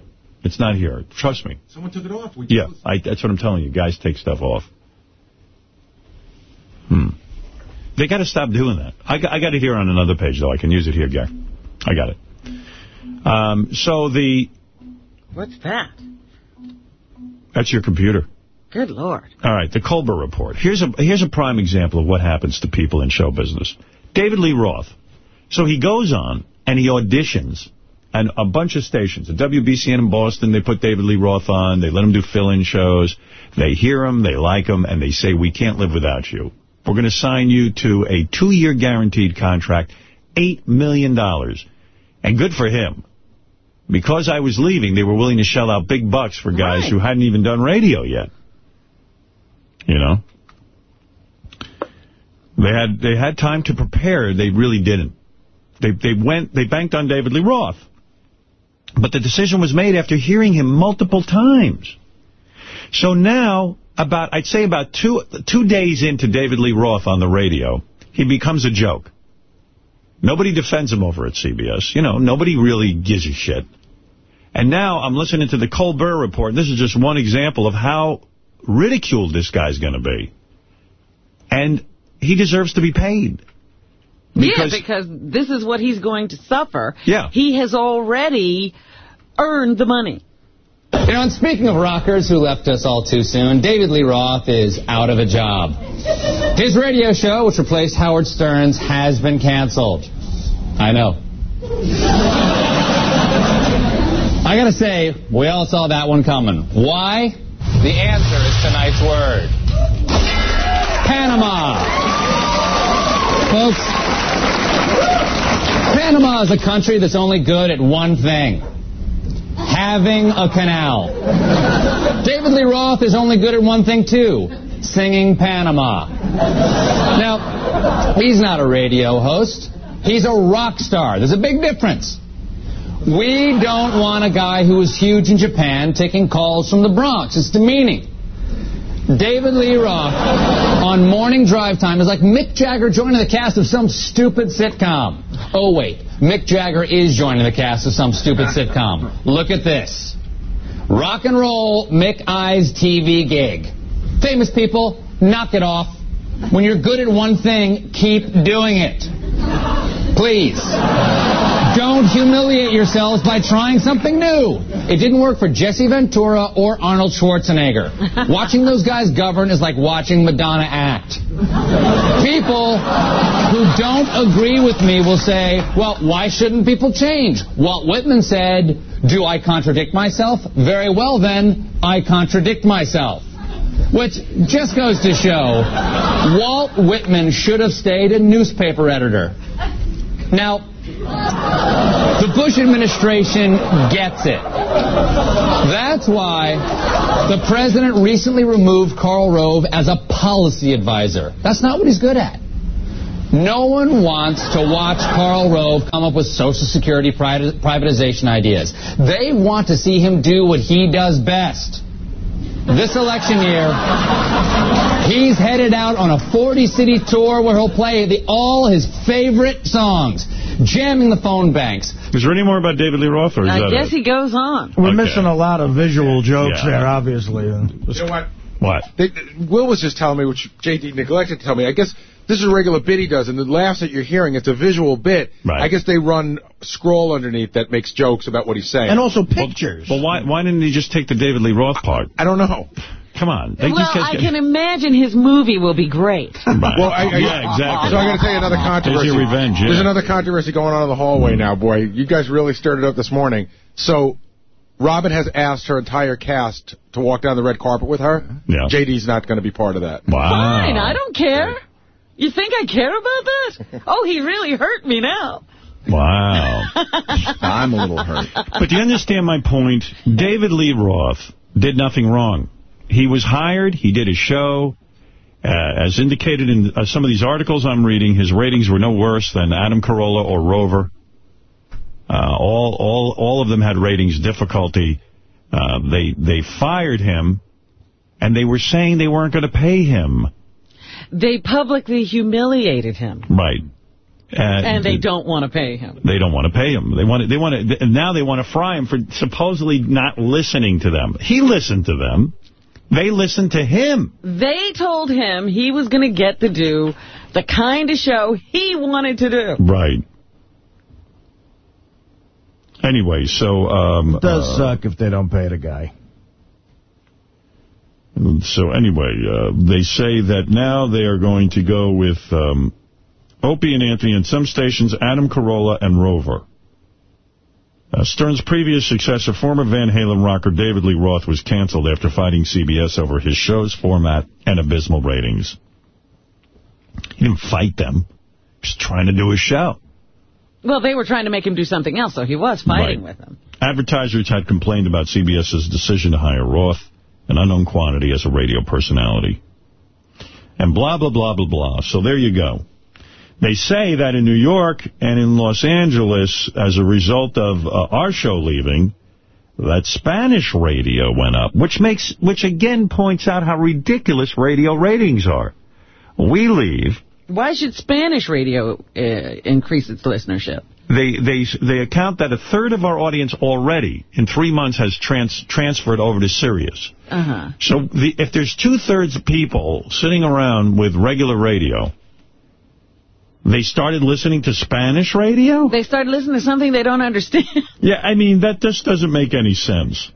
It's not here. Trust me. Someone took it off. We Yeah, I, that's what I'm telling you. Guys take stuff off. Hmm. They got to stop doing that. I, got- I got it here on another page, though. I can use it here, Gary. I got it. Um, so the... What's that? That's your computer. Good Lord. All right, the Colbert Report. Here's a here's a prime example of what happens to people in show business. David Lee Roth. So he goes on and he auditions and a bunch of stations. At WBCN in Boston, they put David Lee Roth on. They let him do fill-in shows. They hear him, they like him, and they say, we can't live without you. We're going to sign you to a two-year guaranteed contract, $8 million. And good for him. Because I was leaving, they were willing to shell out big bucks for guys Right. who hadn't even done radio yet. You know? They had they had time to prepare. They really didn't. They they went they banked on David Lee Roth. But the decision was made after hearing him multiple times. So now, about I'd say about two two days into David Lee Roth on the radio, he becomes a joke. Nobody defends him over at CBS. You know, nobody really gives a shit. And now I'm listening to the Colbert Report. This is just one example of how ridiculed this guy's going to be. And he deserves to be paid. yeah, because this is what he's going to suffer. Yeah. He has already earned the money. You know, and speaking of rockers who left us all too soon, David Lee Roth is out of a job. His radio show, which replaced Howard Stern's, has been canceled. I know. I gotta say, we all saw that one coming. Why? The answer is tonight's word. Panama. Folks, Panama is a country that's only good at one thing. Having a canal. David Lee Roth is only good at one thing, too. Singing Panama. Now, he's not a radio host. He's a rock star. There's a big difference. We don't want a guy who is huge in Japan taking calls from the Bronx. It's demeaning. David Lee Roth on Morning Drive Time is like Mick Jagger joining the cast of some stupid sitcom. Oh, wait. Mick Jagger is joining the cast of some stupid sitcom. Look at this. Rock and roll Mick Eyes TV gig. Famous people, knock it off. When you're good at one thing, keep doing it. Please. Don't humiliate yourselves by trying something new. It didn't work for Jesse Ventura or Arnold Schwarzenegger. Watching those guys govern is like watching Madonna act. People who don't agree with me will say, well, why shouldn't people change? Walt Whitman said, do I contradict myself? Very well then, I contradict myself. Which just goes to show Walt Whitman should have stayed a newspaper editor. Now, the Bush administration gets it. That's why the president recently removed Karl Rove as a policy advisor. That's not what he's good at. No one wants to watch Karl Rove come up with Social Security privatization ideas. They want to see him do what he does best. This election year, he's headed out on a 40-city tour where he'll play the, all his favorite songs, jamming the phone banks. Is there any more about David Lee Roth? Or is I that guess it? he goes on. We're Okay. missing a lot of visual jokes Yeah. there, obviously. You know what? What? They, Will was just telling me, which J.D. neglected to tell me. I guess this is a regular bit he does, and the laughs that you're hearing, it's a visual bit. Right. I guess they run scroll underneath that makes jokes about what he's saying. And also pictures. Well, why why didn't he just take the David Lee Roth part? I don't know. Come on. They well, just I can imagine his movie will be great. Right. Well, I, I, yeah, exactly. So I got to tell you another controversy. There's your revenge, yeah. There's another controversy going on in the hallway now, boy. You guys really stirred it up this morning. So, Robin has asked her entire cast to walk down the red carpet with her. Yeah. JD's not going to be part of that. Wow. Fine, I don't care. You think I care about that? Oh, he really hurt me now. Wow. I'm a little hurt. But do you understand my point? David Lee Roth did nothing wrong. He was hired. He did a show. Uh, as indicated in uh, some of these articles I'm reading, his ratings were no worse than Adam Carolla or Rover. Uh, all, all, all of them had ratings difficulty. Uh, they, they fired him, and they were saying they weren't going to pay him. They publicly humiliated him. Right. And, they don't want to pay him. They don't want to pay him. They want to, they want to, and now they want to fry him for supposedly not listening to them. He listened to them. They listened to him. They told him he was going to get to do the kind of show he wanted to do. Right. Anyway, so... Um, It does uh, suck if they don't pay the guy. So anyway, uh, they say that now they are going to go with um, Opie and Anthony and some stations, Adam Carolla and Rover. Uh, Stern's previous successor, former Van Halen rocker David Lee Roth, was canceled after fighting CBS over his show's format and abysmal ratings. He didn't fight them. He was trying to do his show. Well, they were trying to make him do something else, so he was fighting Right. with them. Advertisers had complained about CBS's decision to hire Roth, an unknown quantity, as a radio personality. And blah, blah, blah, blah, blah. So there you go. They say that in New York and in Los Angeles, as a result of uh, our show leaving, that Spanish radio went up, which makes, which again points out how ridiculous radio ratings are. We leave, Why should Spanish radio uh, increase its listenership? they they they account that a third of our audience already in three months has trans transferred over to Sirius. Uh-huh. So the, if there's two-thirds of people sitting around with regular radio, they started listening to Spanish radio? They started listening to something they don't understand. Yeah, I mean, that just doesn't make any sense.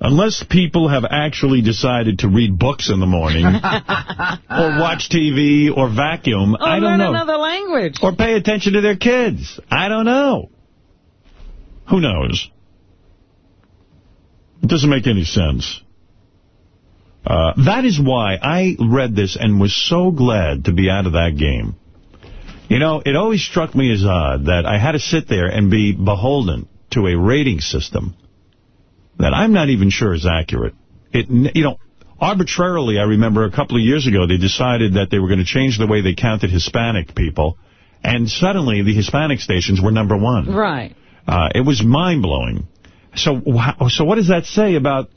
Unless people have actually decided to read books in the morning, or watch TV, or vacuum, or I don't learn know. another language. Or pay attention to their kids. I don't know. Who knows? It doesn't make any sense. Uh, that is why I read this and was so glad to be out of that game. You know, it always struck me as odd that I had to sit there and be beholden to a rating system that I'm not even sure is accurate. It, you know, arbitrarily, I remember a couple of years ago, they decided that they were going to change the way they counted Hispanic people, and suddenly the Hispanic stations were number one. Right. Uh, it was mind-blowing. So, so what does that say about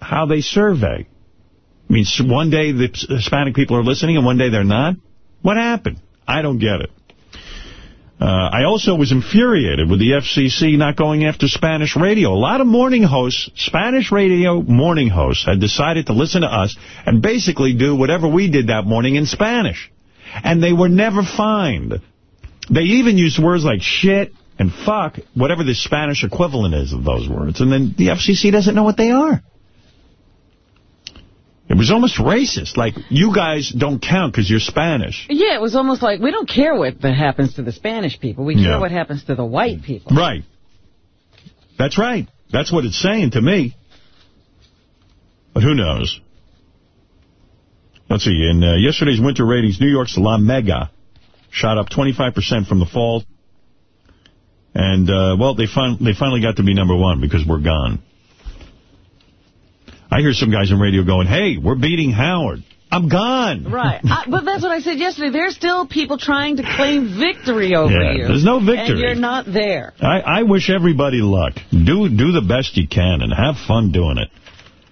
how they survey? I mean, one day the Hispanic people are listening and one day they're not? What happened? I don't get it. Uh, I also was infuriated with the FCC not going after Spanish radio. A lot of morning hosts, Spanish radio morning hosts, had decided to listen to us and basically do whatever we did that morning in Spanish. And they were never fined. They even used words like shit and fuck, whatever the Spanish equivalent is of those words. And then the FCC doesn't know what they are. It was almost racist. Like, you guys don't count because you're Spanish. Yeah, it was almost like we don't care what that happens to the Spanish people. We care Yeah. what happens to the white people. Right. That's right. That's what it's saying to me. But who knows? Let's see. In uh, yesterday's winter ratings, New York's La Mega shot up 25% from the fall. And, uh, well, they, fin they finally got to be number one because we're gone. I hear some guys on radio going, hey, we're beating Howard. I'm gone. Right. I, but that's what I said yesterday. There's still people trying to claim victory over Yeah, you. there's no And victory. you're not there. I, I wish everybody luck. Do do the best you can and have fun doing it.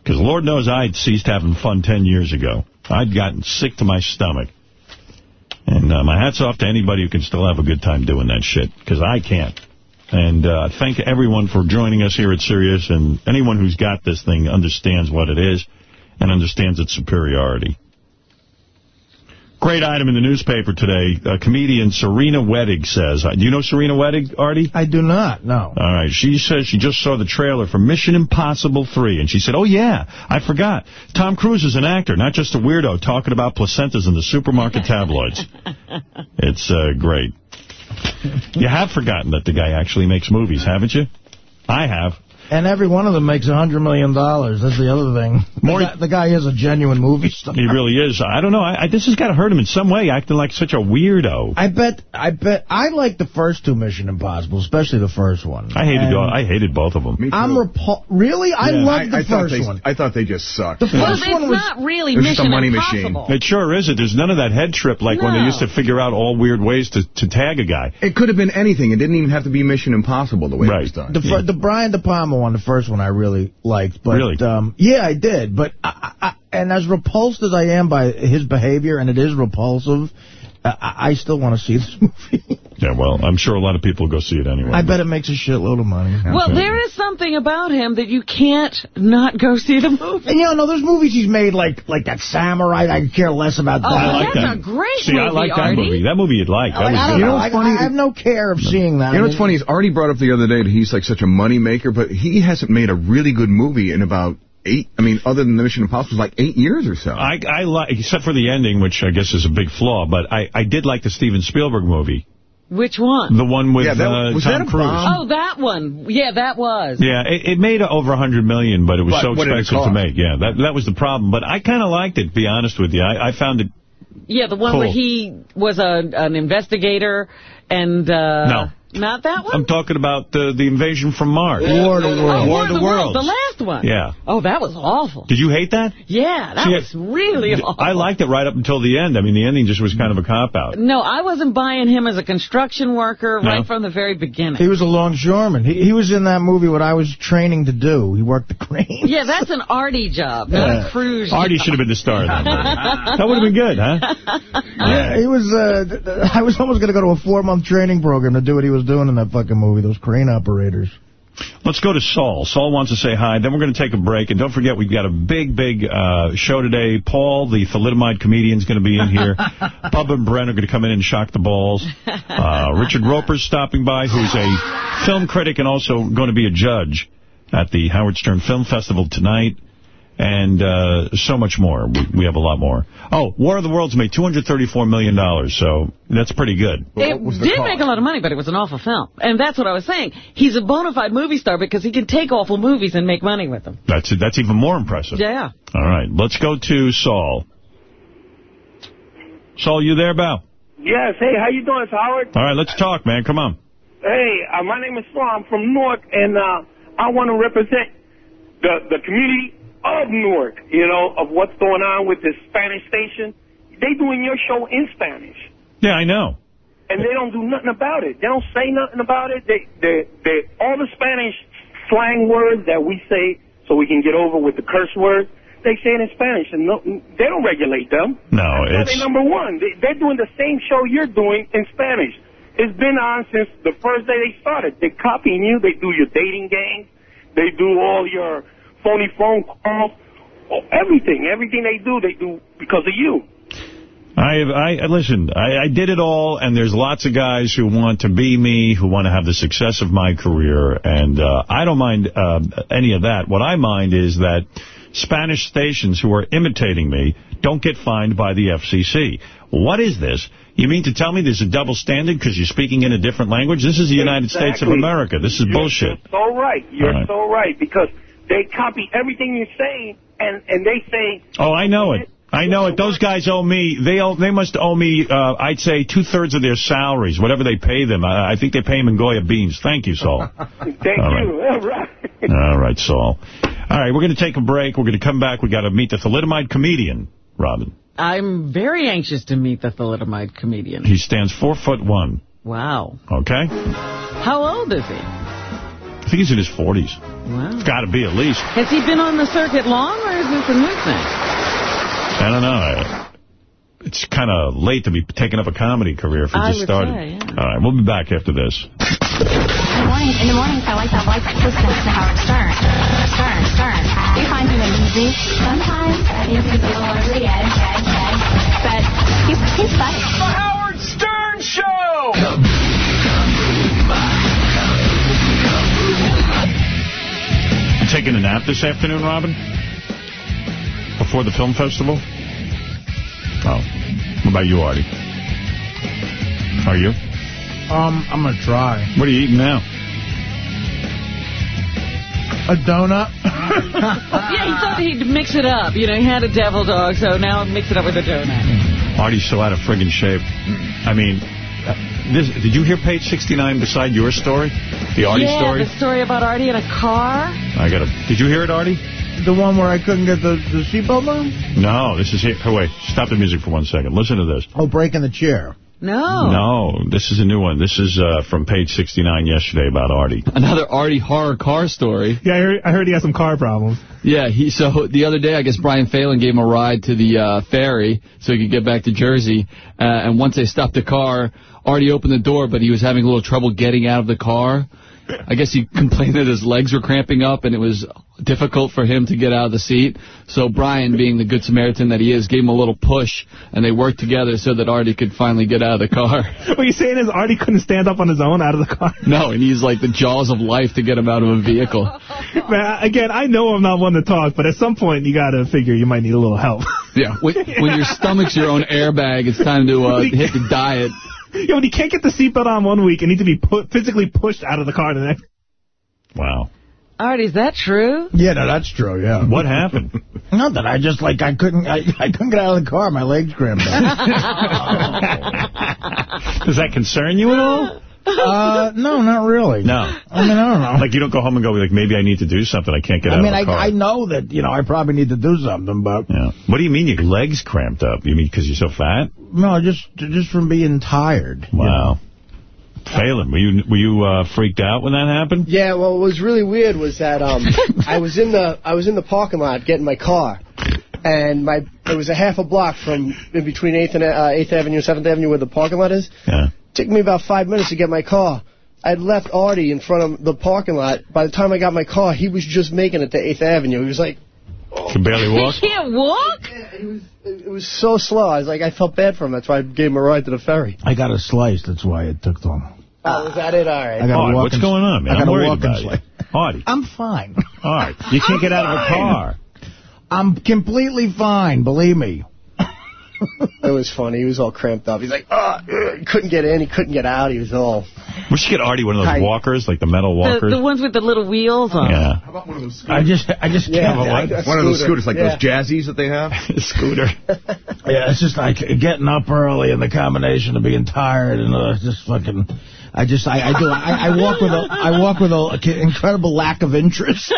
Because Lord knows I'd ceased having fun 10 years ago. I'd gotten sick to my stomach. And uh, my hat's off to anybody who can still have a good time doing that shit, because I can't. And uh, thank everyone for joining us here at Sirius, and anyone who's got this thing understands what it is and understands its superiority. Great item in the newspaper today. Uh, comedian Serena Wettig says, uh, do you know Serena Wettig, Artie? I do not, no. All right. She says she just saw the trailer for Mission Impossible 3, and she said, oh, yeah, I forgot. Tom Cruise is an actor, not just a weirdo talking about placentas in the supermarket tabloids. It's uh, great. You have forgotten that the guy actually makes movies, haven't you? I have. And every one of them makes a 100 million. dollars. That's the other thing. More- the, guy, the guy is a genuine movie star. He really is. I don't know. I, I, this has got to hurt him in some way, acting like such a weirdo. I bet, I bet, I like the first two Mission Impossible, especially the first one. I hated And all, I hated both of them. I'm repul- Really? I Yeah. loved the I, I thought first they, one. I thought they just sucked. The Well, first it's one was... not really It was just a Mission money machine. Impossible. It sure isn't. There's none of that head trip like when they used to figure out all weird ways to, to tag a guy. It could have been anything. It didn't even have to be Mission Impossible the way it was done. The, fir- the Brian De Palma one, the first one, I really liked. But, Really? Um, yeah, I did. But I, I, and as repulsed as I am by his behavior, and it is repulsive, I, I still want to see this movie. Yeah, well, I'm sure a lot of people go see it anyway. I bet it makes a shitload of money. Well, there is something about him that you can't not go see the movie. And, you know, no, there's movies he's made, like like that Samurai. I care less about Oh, that. I like that's that. a great See, movie, I like that Artie. movie. That movie you'd like. That Like, was I don't good. know. I, I have no care of seeing that. You know I what's funny is Artie brought up the other day that he's like such a money maker, but he hasn't made a really good movie in about eight. I mean, other than the Mission Impossible, was like eight years or so. I, I like, except for the ending, which I guess is a big flaw, but I, I did like the Steven Spielberg movie. Which one? The one with Yeah, that- uh, was Tom that a Cruise. Oh, that one. Yeah, that was. Yeah, it, it made over a 100 million, but it was But so what did it expensive to make. Yeah, that that was the problem. But I kind of liked it, to be honest with you. I, I found it... Yeah, the one Cool. where he was a an investigator and... Uh, No. Not that one? I'm talking about the, the invasion from Mars. War of the Oh, World. War of the World. The last one. Yeah. Oh, that was awful. Did you hate that? Yeah, that See, was really awful. I liked it right up until the end. I mean, the ending just was kind of a cop-out. No, I wasn't buying him as a construction worker No? right from the very beginning. He was a longshoreman. He, he was in that movie what I was training to do. He worked the crane. Yeah, that's an Artie job, not Yeah. a cruise Artie job. should have been the star of that movie. That would have been good, huh? Yeah, he was. Uh, th- th- I was almost going to go to a four-month training program to do what he was doing in that fucking movie. Those crane operators. Let's go to Saul. Saul wants to say hi. Then we're going to take a break. And don't forget, we've got a big, big uh, show today. Paul, the thalidomide comedian, is going to be in here. Bubba and Brent are going to come in and shock the balls. Uh, Richard Roeper's stopping by, who's a film critic and also going to be a judge at the Howard Stern Film Festival tonight. And uh, so much more. We, we have a lot more. Oh, War of the Worlds made $234 million, dollars, so that's pretty good. It did make a lot of money, but it was an awful film. And that's what I was saying. He's a bona fide movie star because he can take awful movies and make money with them. That's that's even more impressive. Yeah. All right, let's go to Saul. Saul, you there, Bow? Yes. Hey, how you doing, Howard? All right, let's talk, man. Come on. Hey, uh, my name is Saul. I'm from Newark, and uh, I want to represent the the community of Newark. You know, of what's going on with this Spanish station. They doing your show in Spanish, Yeah, I know. and they don't do nothing about it. They don't say nothing about it. They they they all the Spanish slang words that we say so we can get over with the curse words. They say it in Spanish, and no, they don't regulate them. No, Well, it's they number one. They, they're doing the same show you're doing in Spanish. It's been on since the first day they started. They're copying you. They do your dating games. They do all your phony phone calls. Everything. Everything they do, they do because of you. I, I listen. I, I did it all, and there's lots of guys who want to be me, who want to have the success of my career, and uh, I don't mind uh, any of that. What I mind is that Spanish stations who are imitating me don't get fined by the FCC. What is this? You mean to tell me there's a double standard because you're speaking in a different language? This is the United States of America. This is You're bullshit. so right. You're right. so right because they copy everything you say, and and they say Oh, I know it. I know it. Those guys owe me. They owe, They must owe me. Uh, I'd say two thirds of their salaries, whatever they pay them. I, I think they pay them in Goya beans. Thank you, Saul. thank All right. you. All right. All right, Saul. All right, we're going to take a break. We're going to come back. We've got to meet the thalidomide comedian, Robin. I'm very anxious to meet the thalidomide comedian. He stands four foot one. Wow. Okay, How old is he? I think he's in his 40s. Wow. Got to be at least. Has he been on the circuit long, or is this a new thing? I don't know. It's kind of late to be taking up a comedy career if you I just started. say, yeah. All right, we'll be back after this. In the morning, in the mornings, I like to have lights listening to Howard Stern. Stern, Stern. Do you find him amusing? Sometimes. I think he's a little over the edge, edge, edge. But he's, he's funny. The Howard Stern Show! Taking a nap this afternoon, Robin? Before the film festival? Oh. What about you, Artie? Are you? Um, I'm going to try. What are you eating now? A donut. yeah, he thought he'd mix it up. You know, he had a devil dog, so now mix it up with a donut. Artie's so out of friggin' shape. I mean, this, did you hear page 69 beside your story? The Artie yeah, story? the story about Artie in a car. I got to. Did you hear it, Artie? The one where I couldn't get the, the seatbelt on? No, this is here. Oh, wait, stop the music for one second. Listen to this. Oh, breaking the chair. No. No, this is a new one. This is uh, from page 69 yesterday about Artie. Another Artie horror car story. Yeah, I heard, I heard he has some car problems. Yeah, he so the other day, I guess Brian Phelan gave him a ride to the uh, ferry so he could get back to Jersey. Uh, and once they stopped the car, Artie opened the door, but he was having a little trouble getting out of the car. I guess he complained that his legs were cramping up and it was difficult for him to get out of the seat. So Brian, being the good Samaritan that he is, gave him a little push, and they worked together so that Artie could finally get out of the car. What you're saying is Artie couldn't stand up on his own out of the car? No, and he's like the jaws of life to get him out of a vehicle. Man, again, I know I'm not one to talk, but at some point you got to figure you might need a little help. Yeah, when, when your stomach's your own airbag, it's time to uh, hit the diet. Yeah, when you can't get the seatbelt on one week and need to be put, physically pushed out of the car the next. Wow. Art, is that true? Yeah, no, that's true, yeah. What happened? Not that I just, like, I couldn't I, I couldn't get out of the car. My legs cramped up. Does that concern you at all? Uh, no, not really. No. I mean, I don't know. Like, you don't go home and go, like, maybe I need to do something. I can't get I out mean, of the car. I, I know that, you know, I probably need to do something, but... Yeah. What do you mean your legs cramped up? You mean because you're so fat? No, just just from being tired. Wow. Phelan, were you were you uh, freaked out when that happened? Yeah, well, what was really weird was that um, I was in the I was in the parking lot getting my car, and my it was a half a block from in between 8th and uh, 8th Avenue and 7th Avenue where the parking lot is. Yeah. Took me about five minutes to get my car. I'd left Artie in front of the parking lot. By the time I got my car, he was just making it to 8th Avenue. He was like... Can barely walk? He can't walk? It was, it was so slow. I was like, I felt bad for him. That's why I gave him a ride to the ferry. I got a slice. That's why it took so long. Oh, was that it? All right. I got Art, what's going on, man? I got I'm worried about you. Artie. I'm fine. All right. You can't get out of a car. I'm completely fine, believe me. It was funny. He was all cramped up. He's like, oh, uh, he couldn't get in. He couldn't get out. He was all... We should get Artie one of those Hi. walkers, like the metal walkers. the ones with the little wheels on. Yeah. How about one of those I just, I just Yeah, can't. yeah, like, a One of those scooters, like Yeah. those jazzies that they have. Scooter. Yeah, it's just like getting up early and the combination of being tired and uh, just fucking. I just, I, I do, I, I walk with a, I walk with a incredible lack of interest.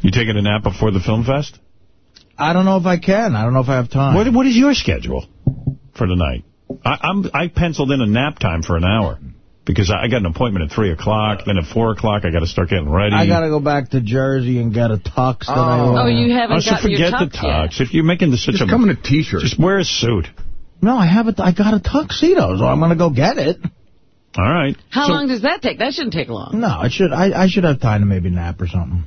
You taking a nap before the film fest? I don't know if I can. I don't know if I have time. What What is your schedule for tonight? I, I'm I penciled in a nap time for an hour because I, I got an appointment at 3 o'clock. Then at 4 o'clock, I got to start getting ready. I got to go back to Jersey and get a tux that I Oh, oh you haven't Oh, so gotten your forget the tux yet. If you're making this such Just a... come in a T-shirt. Just wear a suit. No, I have it. I got a tuxedo, so I'm going to go get it. All right. How So- long does that take? That shouldn't take long. No, I should. I, I should have time to maybe nap or something.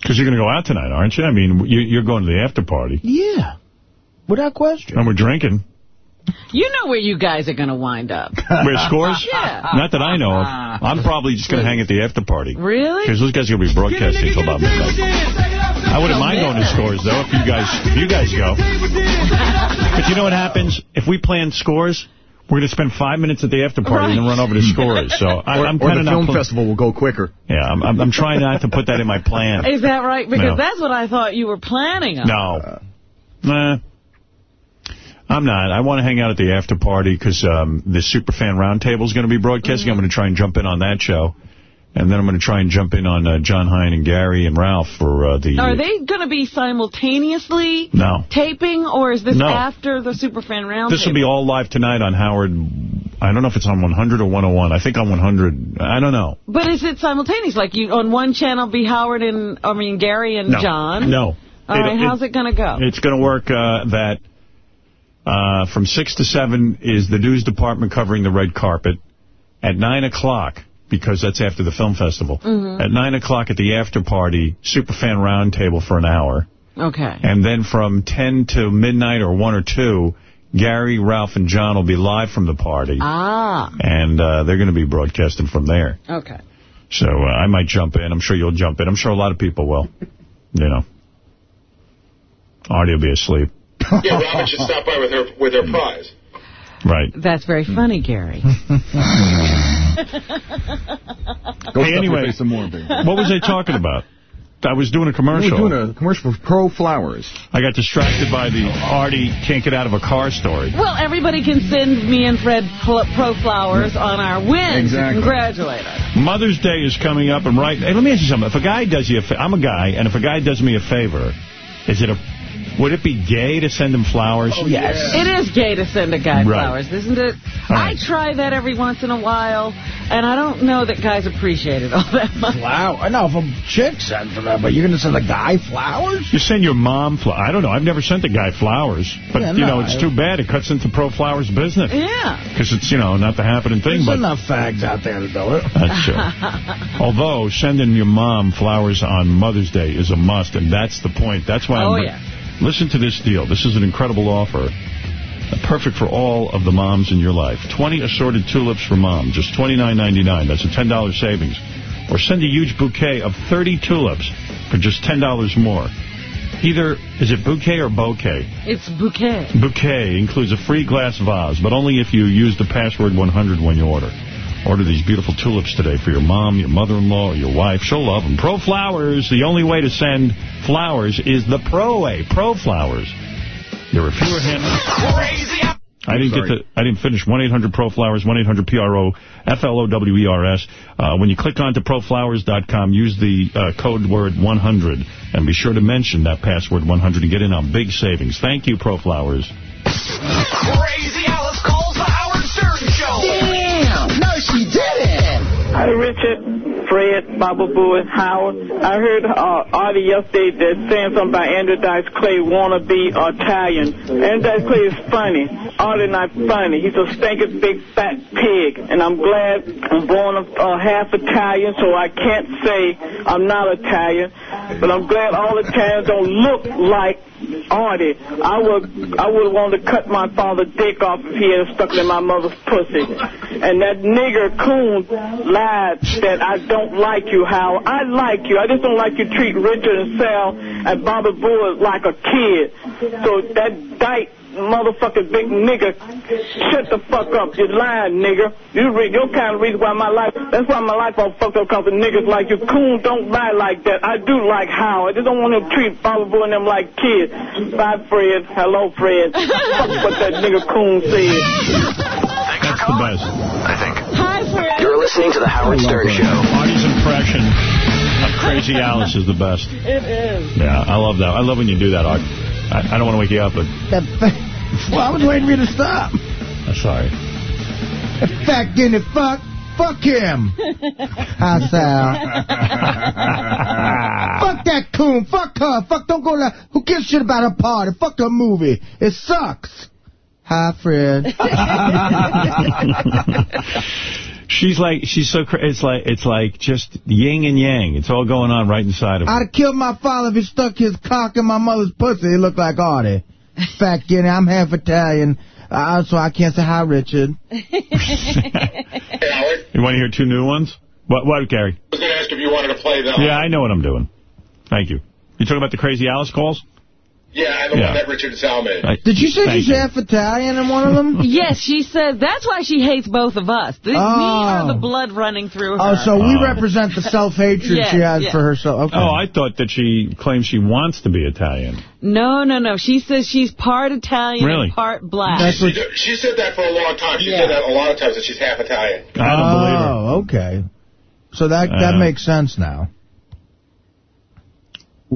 Because you're going to go out tonight, aren't you? I mean, you, you're going to the after party. Yeah, without question. And we're drinking. You know where you guys are going to wind up. Where scores? Yeah. Not that I know of. I'm probably just going to hang at the after party. Really? Because those guys are going to be broadcasting until about midnight. I wouldn't mind going to scores, though, if you guys if you guys go. But you know what happens? If we plan scores, we're going to spend five minutes at the after party and then run over to scores. So I, Or, I'm or kind of the not... film festival will go quicker. Yeah, I'm, I'm, I'm trying not to put that in my plan. Is that right? Because No. that's what I thought you were planning on. No. Nah. I'm not. I want to hang out at the after party because um, the Superfan Roundtable is going to be broadcasting. I'm going to try and jump in on that show. And then I'm going to try and jump in on uh, John Hein and Gary and Ralph for uh, the... Are they going to be simultaneously No. taping, or is this No. after the Superfan Roundtable? This will be all live tonight on Howard. I don't know if it's on 100 or 101. I think on 100. I don't know. But is it simultaneous? Like you on one channel be Howard and, I mean, Gary and No. John? No. All It- right, it- how's it going to go? It's going to work uh, that uh, from 6 to 7 is the news department covering the red carpet. At 9 o'clock, because that's after the film festival, Mhm. at 9 o'clock at the after party, Superfan Roundtable for an hour. Okay. And then from 10 to midnight or 1 or 2, Gary, Ralph, and John will be live from the party. Ah, And uh, they're going to be broadcasting from there. okay. So uh, I might jump in. I'm sure you'll jump in. I'm sure a lot of people will. You know. Artie will be asleep. Yeah, Robin should stop by with her with her prize. Right. That's very funny, Gary. Go Hey, anyway. some more, baby. What was I talking about? I was doing a commercial. We're doing a commercial for Pro Flowers. I got distracted by the Artie can't get out of a car story. Well, everybody can send me and Fred pl- pro flowers on our wins. to Exactly. Congratulate us. Mother's Day is coming up, and right. Hey, let me ask you something. If a guy does you, a fa- I'm a guy, and if a guy does me a favor, is it a Would it be gay to send him flowers? Oh, yes. It is gay to send a guy Right. flowers, isn't it? All I try that every once in a while, and I don't know that guys appreciate it all that much. Flower? I know if a chick sends them but you're going to send a guy flowers? You send your mom flowers. I don't know. I've never sent a guy flowers. But, Yeah, you know, it's I- too bad. It cuts into Pro Flowers business. Yeah. Because it's, you know, not the happening thing. There's but enough fags out there to do it. That's true. Although, sending your mom flowers on Mother's Day is a must, and that's the point. That's why Oh, I'm... yeah. Listen to this deal. This is an incredible offer. Perfect for all of the moms in your life. 20 assorted tulips for mom, just $29.99. That's a $10 savings. Or send a huge bouquet of 30 tulips for just $10 more. Either, is it bouquet or bouquet? It's bouquet. Bouquet includes a free glass vase, but only if you use the password 100 when you order. Order these beautiful tulips today for your mom, your mother-in-law, your wife. She'll love them. Pro Flowers, the only way to send flowers is the Pro way. Pro Flowers. There are fewer handles. I didn't get to. I didn't finish 1-800-PRO-FLOWERS, 1-800-PRO-F-L-O-W-E-R-S. Uh, when you click onto proflowers.com, use the uh, code word 100, and be sure to mention that password 100 and get in on big savings. Thank you, ProFlowers. Crazy Alice Damn! She didn't. Hi, Richard, Fred, Baba Boo, and Howard. I heard uh, Artie yesterday that saying something about Andrew Dice Clay wanna be Italian. Andrew Dice Clay is funny. Artie not funny. He's a stinking big fat pig. And I'm glad I'm born uh, half Italian, so I can't say I'm not Italian. But I'm glad all Italians don't look like Artie. I would I would want to cut my father's dick off if he had stuck it in my mother's pussy. And that nigger coon lied that I don't like you, Hal. I like you. I just don't like you treat Richard and Sal and Bobby Bull like a kid. So that dyke motherfucking big nigger, shut the fuck up. You're lying, nigger. You re- your kind of reason why my life, that's why my life all fucked up because of niggas like you. Coon don't lie like that. I do like how. I just don't want to treat Bobby Bull and them like kids. Bye, Fred. Hello, Fred. fuck what that nigger Coon said. That's the best. I think. Hi, Fred. You're listening to the Howard Stern Show. Artie's impression of Crazy Alice is the best. It is. Yeah, I love that. I love when you do that, Art. I, I don't want to wake you up, but That well, I was waiting for you to stop. I'm sorry. That fat guinea fuck. Fuck him. Hi, Sal. Fuck that coon. Fuck her. Fuck, don't go to... Who gives shit about a party? Fuck a movie. It sucks. Hi, Fred. She's like, she's so, cra- it's like, it's like just yin and yang. It's all going on right inside of her. I'd have killed my father if he stuck his cock in my mother's pussy. It looked like Artie. Fat guinea. I'm half Italian. Uh, so I can't say hi, Richard. You want to hear two new ones? What, what, Gary? I was going to ask if you wanted to play them. Yeah, I know what I'm doing. Thank you. You talking about the Crazy Alice calls? Yeah, the Yeah. one that Richard and made. I- Did you say Thank she's you. half Italian in one of them? Yes, she says that's why she hates both of us. Th- We Oh. are the blood running through her. Oh, so we Oh. represent the self-hatred Yes, she has yes. for herself. Okay. Oh, I thought that she claims she wants to be Italian. No, no, no. She says she's part Italian Really? and part black. That's what- She, she said that for a long time. She Yeah. said that a lot of times, that she's half Italian. I don't believe her. Oh, okay. So that that Uh, makes sense now.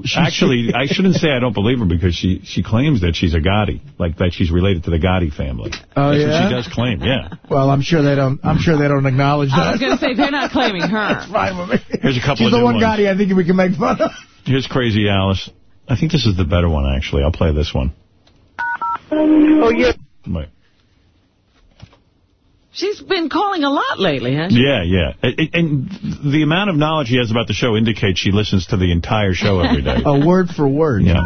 She- Actually, I shouldn't say I don't believe her because she, she claims that she's a Gotti, like that she's related to the Gotti family. Oh, That's yeah? what she does claim, yeah. Well, I'm sure they don't. I'm sure they don't acknowledge that. I was going to say, they're not claiming her. That's fine with me. Here's a couple She's of the new one ones. Gotti I think we can make fun of. Here's Crazy Alice. I think this is the better one, actually. I'll play this one. Oh, yeah. Wait. She's been calling a lot lately, hasn't she? Yeah, yeah. It- it- and the amount of knowledge he has about the show indicates she listens to the entire show every day. a word for word. Yeah.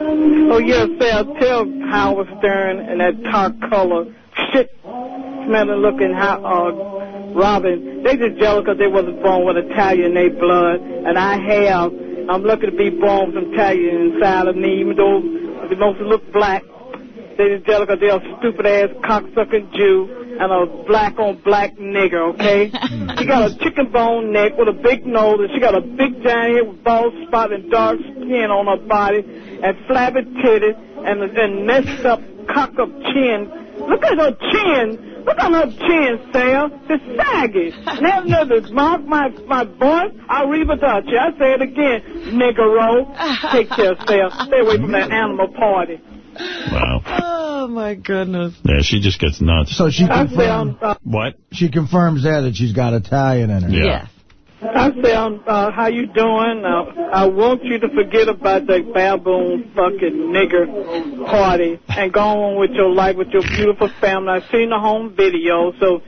Oh, yes, Sal, tell Howard Stern and that dark color, shit smelling looking how, uh, Robin, they just jealous because they wasn't born with Italian in their blood, and I have. I'm lucky to be born with Italian inside of me, even though they mostly look black. They just jealous because they're a stupid-ass cocksucking Jew and a black-on-black nigger, okay? she got a chicken bone neck with a big nose, and she got a big giant head with bald spot and dark skin on her body, and flabby titties, and, and messed up cock-up chin. Look at her chin. Look on her chin, Sam. It's saggy. Have another mark my, my boy. I rebutted Arrivederci. I say it again, Negro. Take care, Sam. Stay away from that animal party. Wow. Oh, my goodness. Yeah, she just gets nuts. So she I confirms, uh, What? she confirms there that she's got Italian in her. Yeah. I found, uh, how you doing? Uh, I want you to forget about that baboon fucking nigger party and go on with your life with your beautiful family. I've seen the home video, so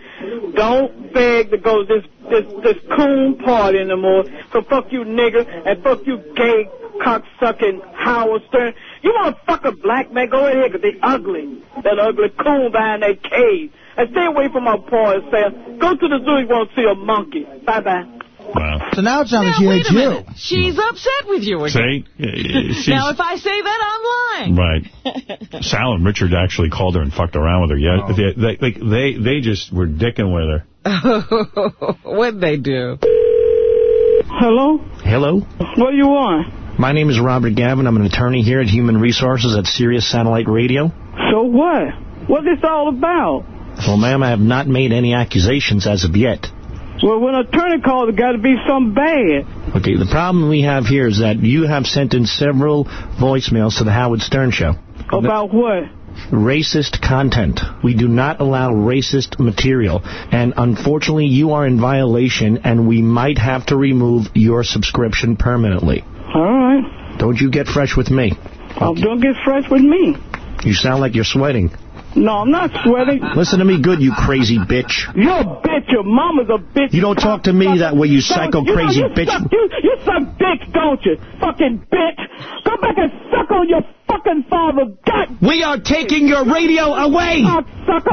don't beg to go to this, this, this coon party anymore. So fuck you nigger and fuck you gay cocksucking Howard Stern. You want to fuck a black man? Go ahead, cause they ugly. That ugly coon behind that cave. And stay away from our boys, Sam. Go to the zoo you want to see a monkey. Bye-bye. Wow. So now it sounds like Now, she wait hates a you. She's upset with you again. See? Now, if I say that, I'm lying. Right. Sal and Richard actually called her and fucked around with her. Yeah, oh. they, they, like, they, they just were dicking with her. What'd they do? Hello? Hello. What do you want? My name is Robert Gavin. I'm an attorney here at Human Resources at Sirius Satellite Radio. So what? What's this all about? Well, ma'am, I have not made any accusations as of yet. Well, when an attorney calls, it got to be something bad. Okay, the problem we have here is that you have sent in several voicemails to the Howard Stern Show. About what? Racist content. We do not allow racist material. And unfortunately, you are in violation, and we might have to remove your subscription permanently. All right. Don't you get fresh with me. Oh, don't get fresh with me. You sound like you're sweating. No, I'm not sweating. Listen to me good, you crazy bitch. You're a bitch. Your mama's a bitch. You don't talk to me that way, you psycho you know, crazy you bitch. Suck, you, you suck dick, don't you? Fucking bitch. Go back and suck on your fucking father's gut. We are taking your radio away.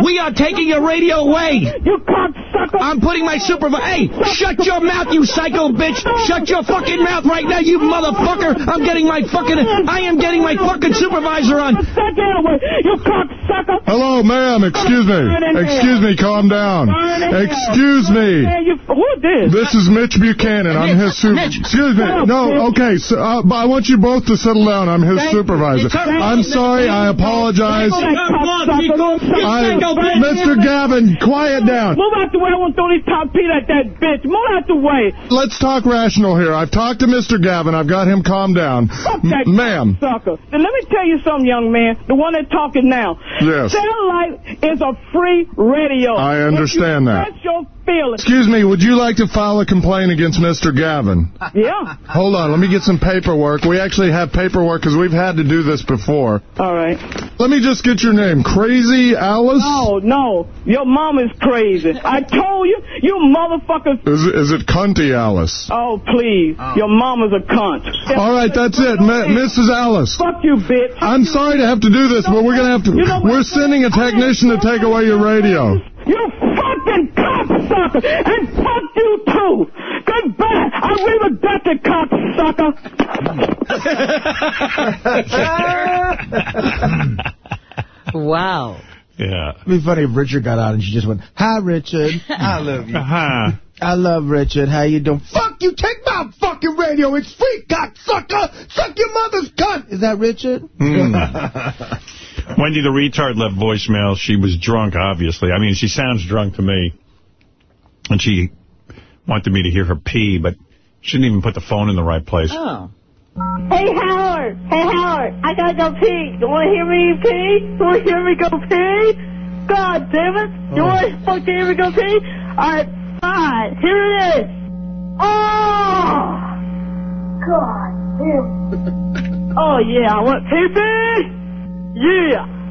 We are taking your radio away. You cocksucker. I'm putting my supervisor. Hey, shut your mouth, you psycho bitch. Shut your fucking mouth right now, you motherfucker. I'm getting my fucking. I am getting my fucking supervisor on. You cocksucker. Hello, ma'am. Excuse me. Excuse me. Calm down. Excuse me. Man, you, who is this? This is Mitch Buchanan. I'm his supervisor. Excuse me. No, okay. So, uh, but I want you both to settle down. I'm his supervisor. I'm sorry. I apologize. I, Mr. Gavin, quiet down. Move out the way. I want to throw these top feet at that bitch. Move out the way. Let's talk rational here. I've talked to Mr. Gavin. I've got him calmed down. Fuck that Ma'am. sucker. Now, let me tell you something, young man. The one that's talking now. Yes. Satellite is a free radio. I understand if you that. That's your feelings. Excuse me, would you like to file a complaint against Mr. Gavin? Yeah. Hold on, let me get some paperwork. We actually have paperwork because we've had to do this before. All right. Let me just get your name. Crazy Alice? No, no. Your mom is crazy. I told you, you motherfuckers. Is, it- is it Cunty Alice? Oh, please. Oh. Your mama's a cunt. All right, that's it. Ma- Mrs. Alice. Fuck you, bitch. I'm sorry to have to do this, but we're going to have to... We're sending a technician to take away your radio. You fucking cocksucker! And fuck you too! Goodbye! I'll leave a dirty cocksucker! wow. Yeah. It'd be funny if Richard got on and she just went, Hi, Richard. I love you. I love Richard. How you doing? Fuck you. Take my fucking radio. It's free, cocksucker. Suck your mother's cunt. Is that Richard? Hmm. Wendy the retard left voicemail. She was drunk, obviously. I mean, she sounds drunk to me. And she wanted me to hear her pee, but she didn't even put the phone in the right place. Oh. Hey, Howard. Hey, Howard. I gotta go pee. You wanna hear me pee? You wanna hear me go pee? God damn it. You oh. wanna fucking hear me go pee? Alright, fine. Here it is. Oh! God damn. oh, yeah. I want pee pee? Yeah.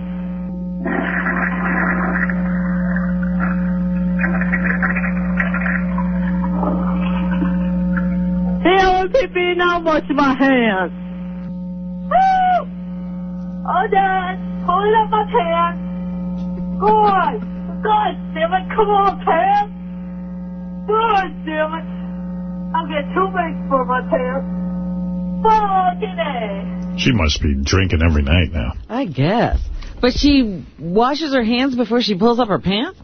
Pee now. Wash my hands. Woo! Oh, hold on. Hold up my pants. God. God damn it. Come on, pants. God damn it. I'll get too big for my pants. Fucking A. She must be drinking every night now. I guess. But she washes her hands before she pulls up her pants?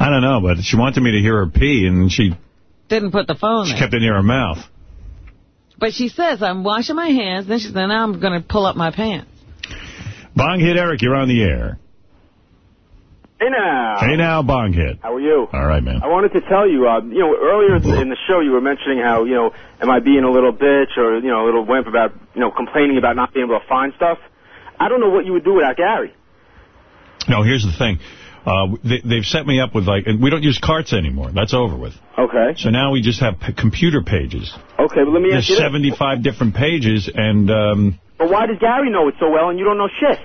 I don't know, but she wanted me to hear her pee, and she, Didn't put the phone she there. kept it near her mouth. But she says, I'm washing my hands. Then she said, now I'm going to pull up my pants. Bong hit Eric, you're on the air. Hey now. Hey now, Bong Hit. How are you? All right, man. I wanted to tell you, uh, you know, earlier in the show you were mentioning how, you know, am I being a little bitch or, you know, a little wimp about, you know, complaining about not being able to find stuff? I don't know what you would do without Gary. No, here's the thing. Uh, they, they've set me up with, like, and we don't use carts anymore. That's over with. Okay. So now we just have p computer pages. Okay, but let me There's ask you this. 75 different pages, and um, But why does Gary know it so well and you don't know shit?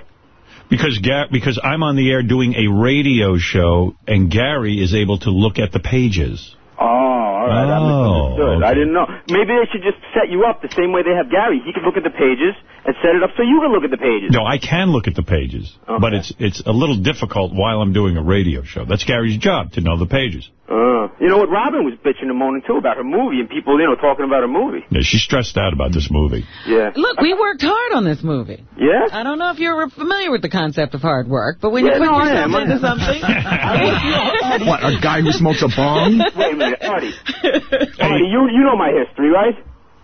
Because Ga because I'm on the air doing a radio show, and Gary is able to look at the pages. Oh, all right. I Oh, misunderstood. I didn't know. Maybe they should just set you up the same way they have Gary. He could look at the pages and set it up so you can look at the pages. No, I can look at the pages, but it's it's a little difficult while I'm doing a radio show. That's Gary's job, to know the pages. Uh, you know what? Robin was bitching and moaning, too, about her movie and people, you know, talking about her movie. Yeah, she's stressed out about this movie. Yeah. Look, we worked hard on this movie. Yeah? I don't know if you're familiar with the concept of hard work, but when Yeah, you put no, I yourself am. into something... What, a guy who smokes a bong? Wait a minute, Artie. Artie, you, you know my history, right?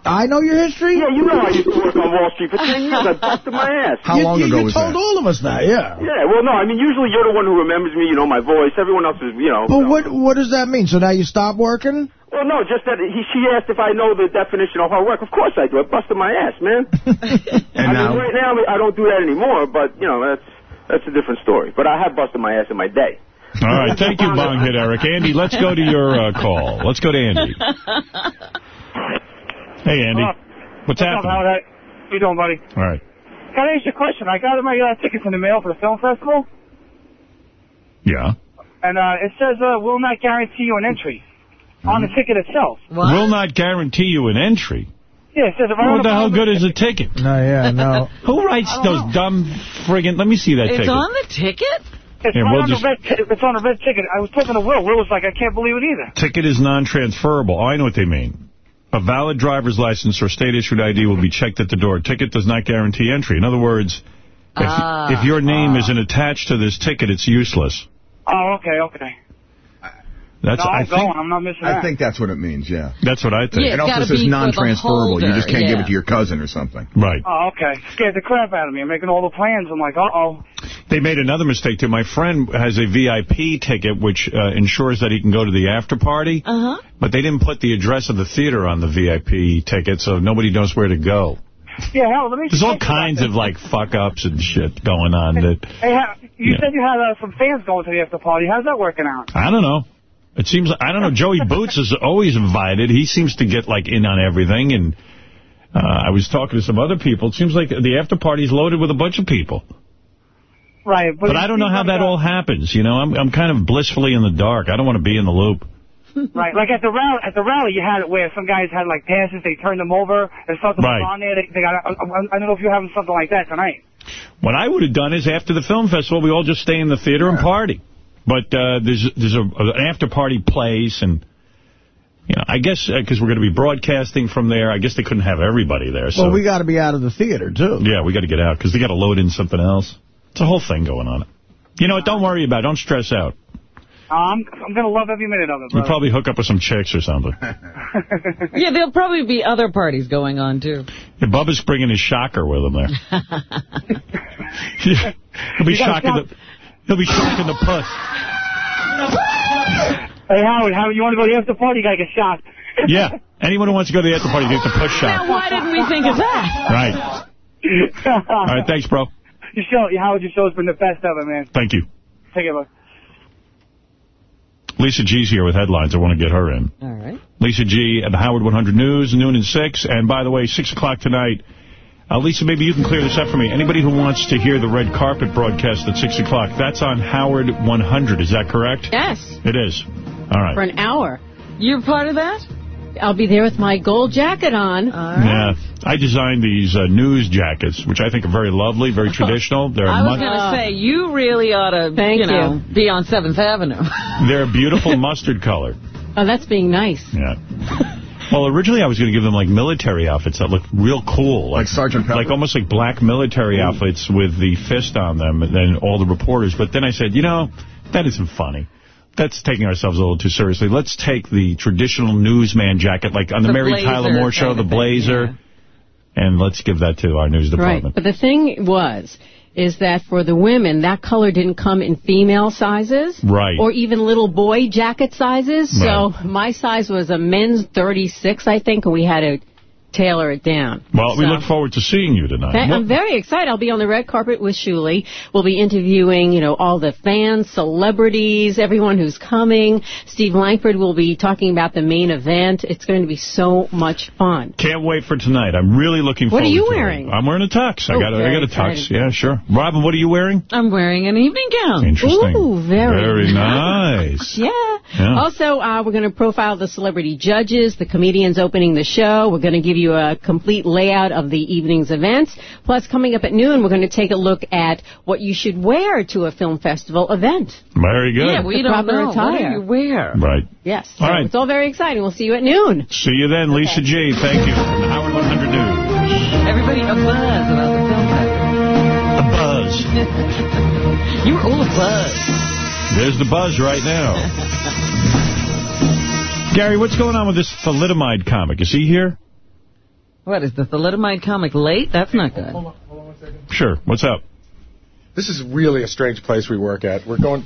I know your history? Yeah, you know I used to work on Wall Street for 10 years. I busted my ass. How You- you, you told all of us that, yeah. Yeah, well, no, I mean, usually you're the one who remembers me, you know, my voice. Everyone else is, you know. But what what does that mean? So now you stop working? Well, no, just that he, she asked if I know the definition of hard work. Of course I do. I busted my ass, man. And I now, mean, right now I don't do that anymore, but, you know, that's that's a different story. But I have busted my ass in my day. All right, thank you, Bong Hit Eric. Andy, let's go to your uh, call. Let's go to Andy. Hey, Andy. What's What's up, happening? Howard? How you doing, buddy? All right. Can I ask you a question? I got my uh, tickets in the mail for the film festival, Yeah. and uh, it says uh, will not guarantee you an entry on the ticket itself. Will not guarantee you an entry. Yeah, it says if I What the hell good is a ticket? No, yeah, no. Who writes those dumb friggin'... Let me see that ticket. It's on the ticket? It's, Here, we'll on just- the red ticket. it's on the red ticket. I was talking to Will. Will was like, I can't believe it either. Ticket is non-transferable. Oh, I know what they mean. A valid driver's license or state-issued ID will be checked at the door. Ticket does not guarantee entry. In other words, if, Ah. if your name isn't attached to this ticket, it's useless. Oh, okay, okay. That's no, I I'm think going. I'm not missing I that. think that's what it means, yeah. that's what I think. Yeah, it it's also says be for the non-transferable. You just can't holder, give it to your cousin or something. Right. Oh, okay. Scared the crap out of me. I'm making all the plans. I'm like, uh-oh. They made another mistake, too. My friend has a VIP ticket, which uh, ensures that he can go to the after party. Uh-huh. But they didn't put the address of the theater on the VIP ticket, so nobody knows where to go. Yeah, Howard, let me There's all ask you about kinds of, like, fuck-ups and shit going on that... Hey, you Yeah. said you had uh, some fans going to the after party. How's that working out? I don't know. It seems, I don't know, Joey Boots is always invited. He seems to get, like, in on everything, and uh, I was talking to some other people. It seems like the after party's loaded with a bunch of people. Right. But I don't know how that all happens, you know? I'm I'm kind of blissfully in the dark. I don't want to be in the loop. Right, like at the rally, at the rally, you had it where some guys had like passes, they turned them over, and something Right. was on there. They, they got. I, I, I don't know if you're having something like that tonight. What I would have done is after the film festival, we all just stay in the theater and party. But uh, there's there's a, an after party place, and you know, I guess because we're going to be broadcasting from there, I guess they couldn't have everybody there. So Well, we got to be out of the theater, too. yeah, we got to get out because they got to load in something else. It's a whole thing going on. You know what? Don't worry about it. Don't stress out. Uh, I'm I'm gonna love every minute of it, We'll probably hook up with some chicks or something. Yeah, there'll probably be other parties going on, too. Yeah, Bubba's bringing his shocker with him there. he'll be You gotta shocking stop- the he'll be shocking the puss. Hey Howard, Howard, you want to go to the after party? You gotta get shot. Yeah. Anyone who wants to go to the after party gets a push Now, why didn't we think of that? Right. All right. Thanks, bro. Your show, Howard, your show's been the best ever, man. Thank you. Take it, bud. Lisa G's here with headlines. I want to get her in. All right. Lisa G at the Howard 100 News, noon and 6. And by the way, 6 o'clock tonight. Uh, Lisa, maybe you can clear this up for me. Anybody who wants to hear the red carpet broadcast at 6 o'clock, that's on Howard 100. Is that correct? Yes, It is. All right. for an hour. You're part of that? I'll be there with my gold jacket on. Yeah. I designed these uh, news jackets, which I think are very lovely, very traditional. They're I was going to say, you really ought to, Thank you know, be on 7th Avenue. they're a beautiful mustard color. Oh, that's being nice. Yeah. Well, originally I was going to give them like military outfits that looked real cool. Like, Sergeant Pepper? Like almost like black military outfits with the fist on them and then all the reporters. But then I said, you know, that isn't funny. That's taking ourselves a little too seriously. Let's take the traditional newsman jacket, like on the, The Mary blazer Tyler Moore show, the of thing, blazer, and let's give that to our news Right. department. But the thing was, is that for the women, that color didn't come in female sizes. Right. Or even little boy jacket sizes. So my size was a men's 36, I think, and we had to tailor it down. Well, we look forward to seeing you tonight. Th- What- I'm very excited. I'll be on the red carpet with Shuli. We'll be interviewing, you know, all the fans, celebrities, everyone who's coming. Steve Langford will be talking about the main event. It's going to be so much fun. Can't wait for tonight. I'm really looking forward. What are you wearing? it. I'm wearing a tux. I Oh, got a, I got a tux. exciting. Yeah, sure. Robin, what are you wearing? I'm wearing an evening gown. Interesting. Ooh, very, Very nice. Yeah. Yeah. Also, uh, we're going to profile the celebrity judges, the comedians opening the show. We're going to give you a complete layout of the evening's events. Plus, coming up at noon, we're going to take a look at what you should wear to a film festival event. Very good. Yeah, we The don't proper know. What do attire. you wear? Right. Yes. All so right. It's all very exciting. We'll see you at noon. See you then, Lisa G. Thank you. Howard 100 News. Everybody a buzz about the film festival. The buzz. You were all a buzz. There's the buzz right now. Gary, what's going on with this thalidomide comic? Is he here? What, is the thalidomide comic late? That's not good. Hold on, hold on one second. Sure. What's up? This is really a strange place we work at. We're going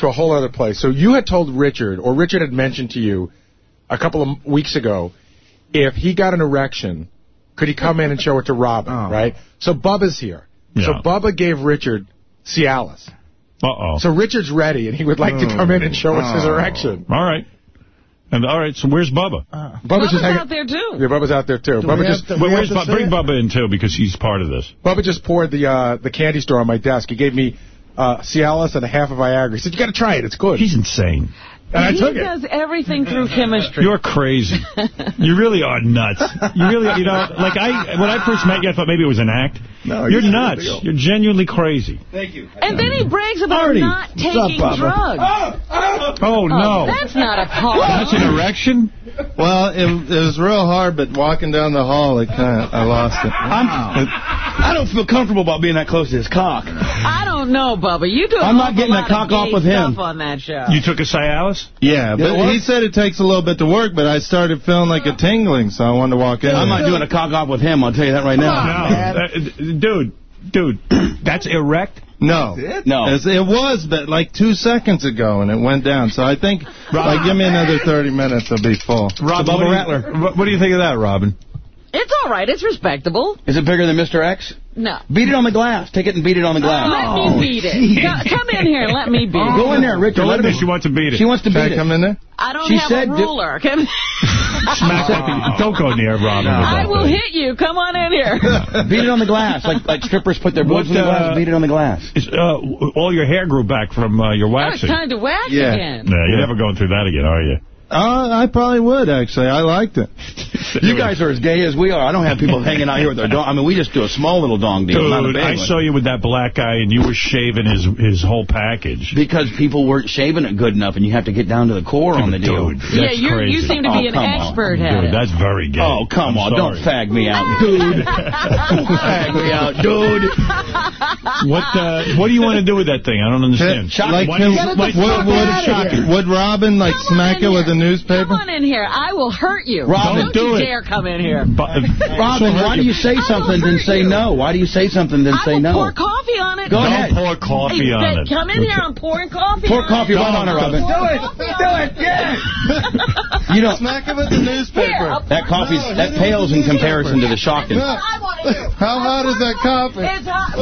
to a whole other place. So you had told Richard, or Richard had mentioned to you a couple of weeks ago, if he got an erection, could he come in and show it to Robin, oh. right? So Bubba's here. So Bubba gave Richard Cialis. Uh-oh. So Richard's ready, and he would like to hmm. come in and show us his Oh. erection. All right. And all right, so where's Bubba? Bubba's, Bubba's just hanging- out there, too. Yeah, Bubba's out there too. Do Bubba just to- Wait, where's Bubba? Bring Bubba in, too, because he's part of this. Bubba just poured the uh, the candy store on my desk. He gave me uh, Cialis and a half of Viagra. He said, "You got to try it. It's good." He's insane. And I he took it. does everything through chemistry. You're crazy. you really are nuts. You really, you know, like I, when I first met you, I thought maybe it was an act. No, you're you're nuts. real. You're genuinely crazy. Thank you. And then he brags about Artie, not what's up, taking Bubba? drugs. Oh, oh. oh no. Oh, that's not a part. That's an erection? Well, it, it was real hard, but walking down the hall, it kind of, I lost it. I don't feel comfortable about being that close to his cock. I don't know, Bubba. You do. I'm not getting lot that cock off gay with him. on that show. You took a Cialis? Yeah, but he said it takes a little bit to work, but I started feeling like a tingling, so I wanted to walk in. I'm not doing a cock off with him, I'll tell you that right now. No. Uh, dude, dude, that's erect? No. No. It's- It was, but like two seconds ago, and it went down. So I think, like, give me another 30 minutes, I'll be full. Rob, what do, you, what, what do you think of that, Robin? It's all right. It's respectable. Is it bigger than Mr. X? No. Beat it on the glass. Take it and beat it on the glass. Let me beat it. Go- Come in here and let me beat it. Go in there, Richard. Go Let in her there. She wants to beat it. She wants to Should I beat it. come in there? I don't She have said a ruler. Come, Smack that. Don't go near Robin. with I will thing. hit you. Come on in here. Beat it on the glass. Like like strippers put their boobs What, in the glass. uh, Beat it on the glass. Is, uh, all your hair grew back from uh, your Oh, it's waxing. time to wax Yeah. again. No, you're never going through that again, are you? Uh, I probably would, actually. I liked it. You guys are as gay as we are. I don't have people hanging out here with their dong. I mean, we just do a small little dong deal, not a Dude, big I one. saw you with that black guy, and you were shaving his his whole package. Because people weren't shaving it good enough, and you have to get down to the core on the deal. Dude, Yeah, you you crazy. seem to be Oh, an come on. expert at Dude, it. that's very gay. Oh, come I'm on. sorry. Don't fag me out, dude. don't fag me out, dude. What uh, What do you want to do with that thing? I don't understand. Like, Why do you- can- why- would, would, shock it? would Robin, like, smack it with a Come on in here. I will hurt you. Robin, don't do you it. dare come in here. But, uh, Robin, why do you say something then say no? Why do you say something then I say will no? pour coffee on it. Go don't ahead. pour coffee He on it. Come in here. I'm pouring coffee. Pour on coffee it. right on it, Robin. Do it. Do it. Yeah. You know, Smack it with the newspaper. Here, that coffee's that pales in comparison to the shocking. Look, I want to do. How hot is that coffee? It's hot.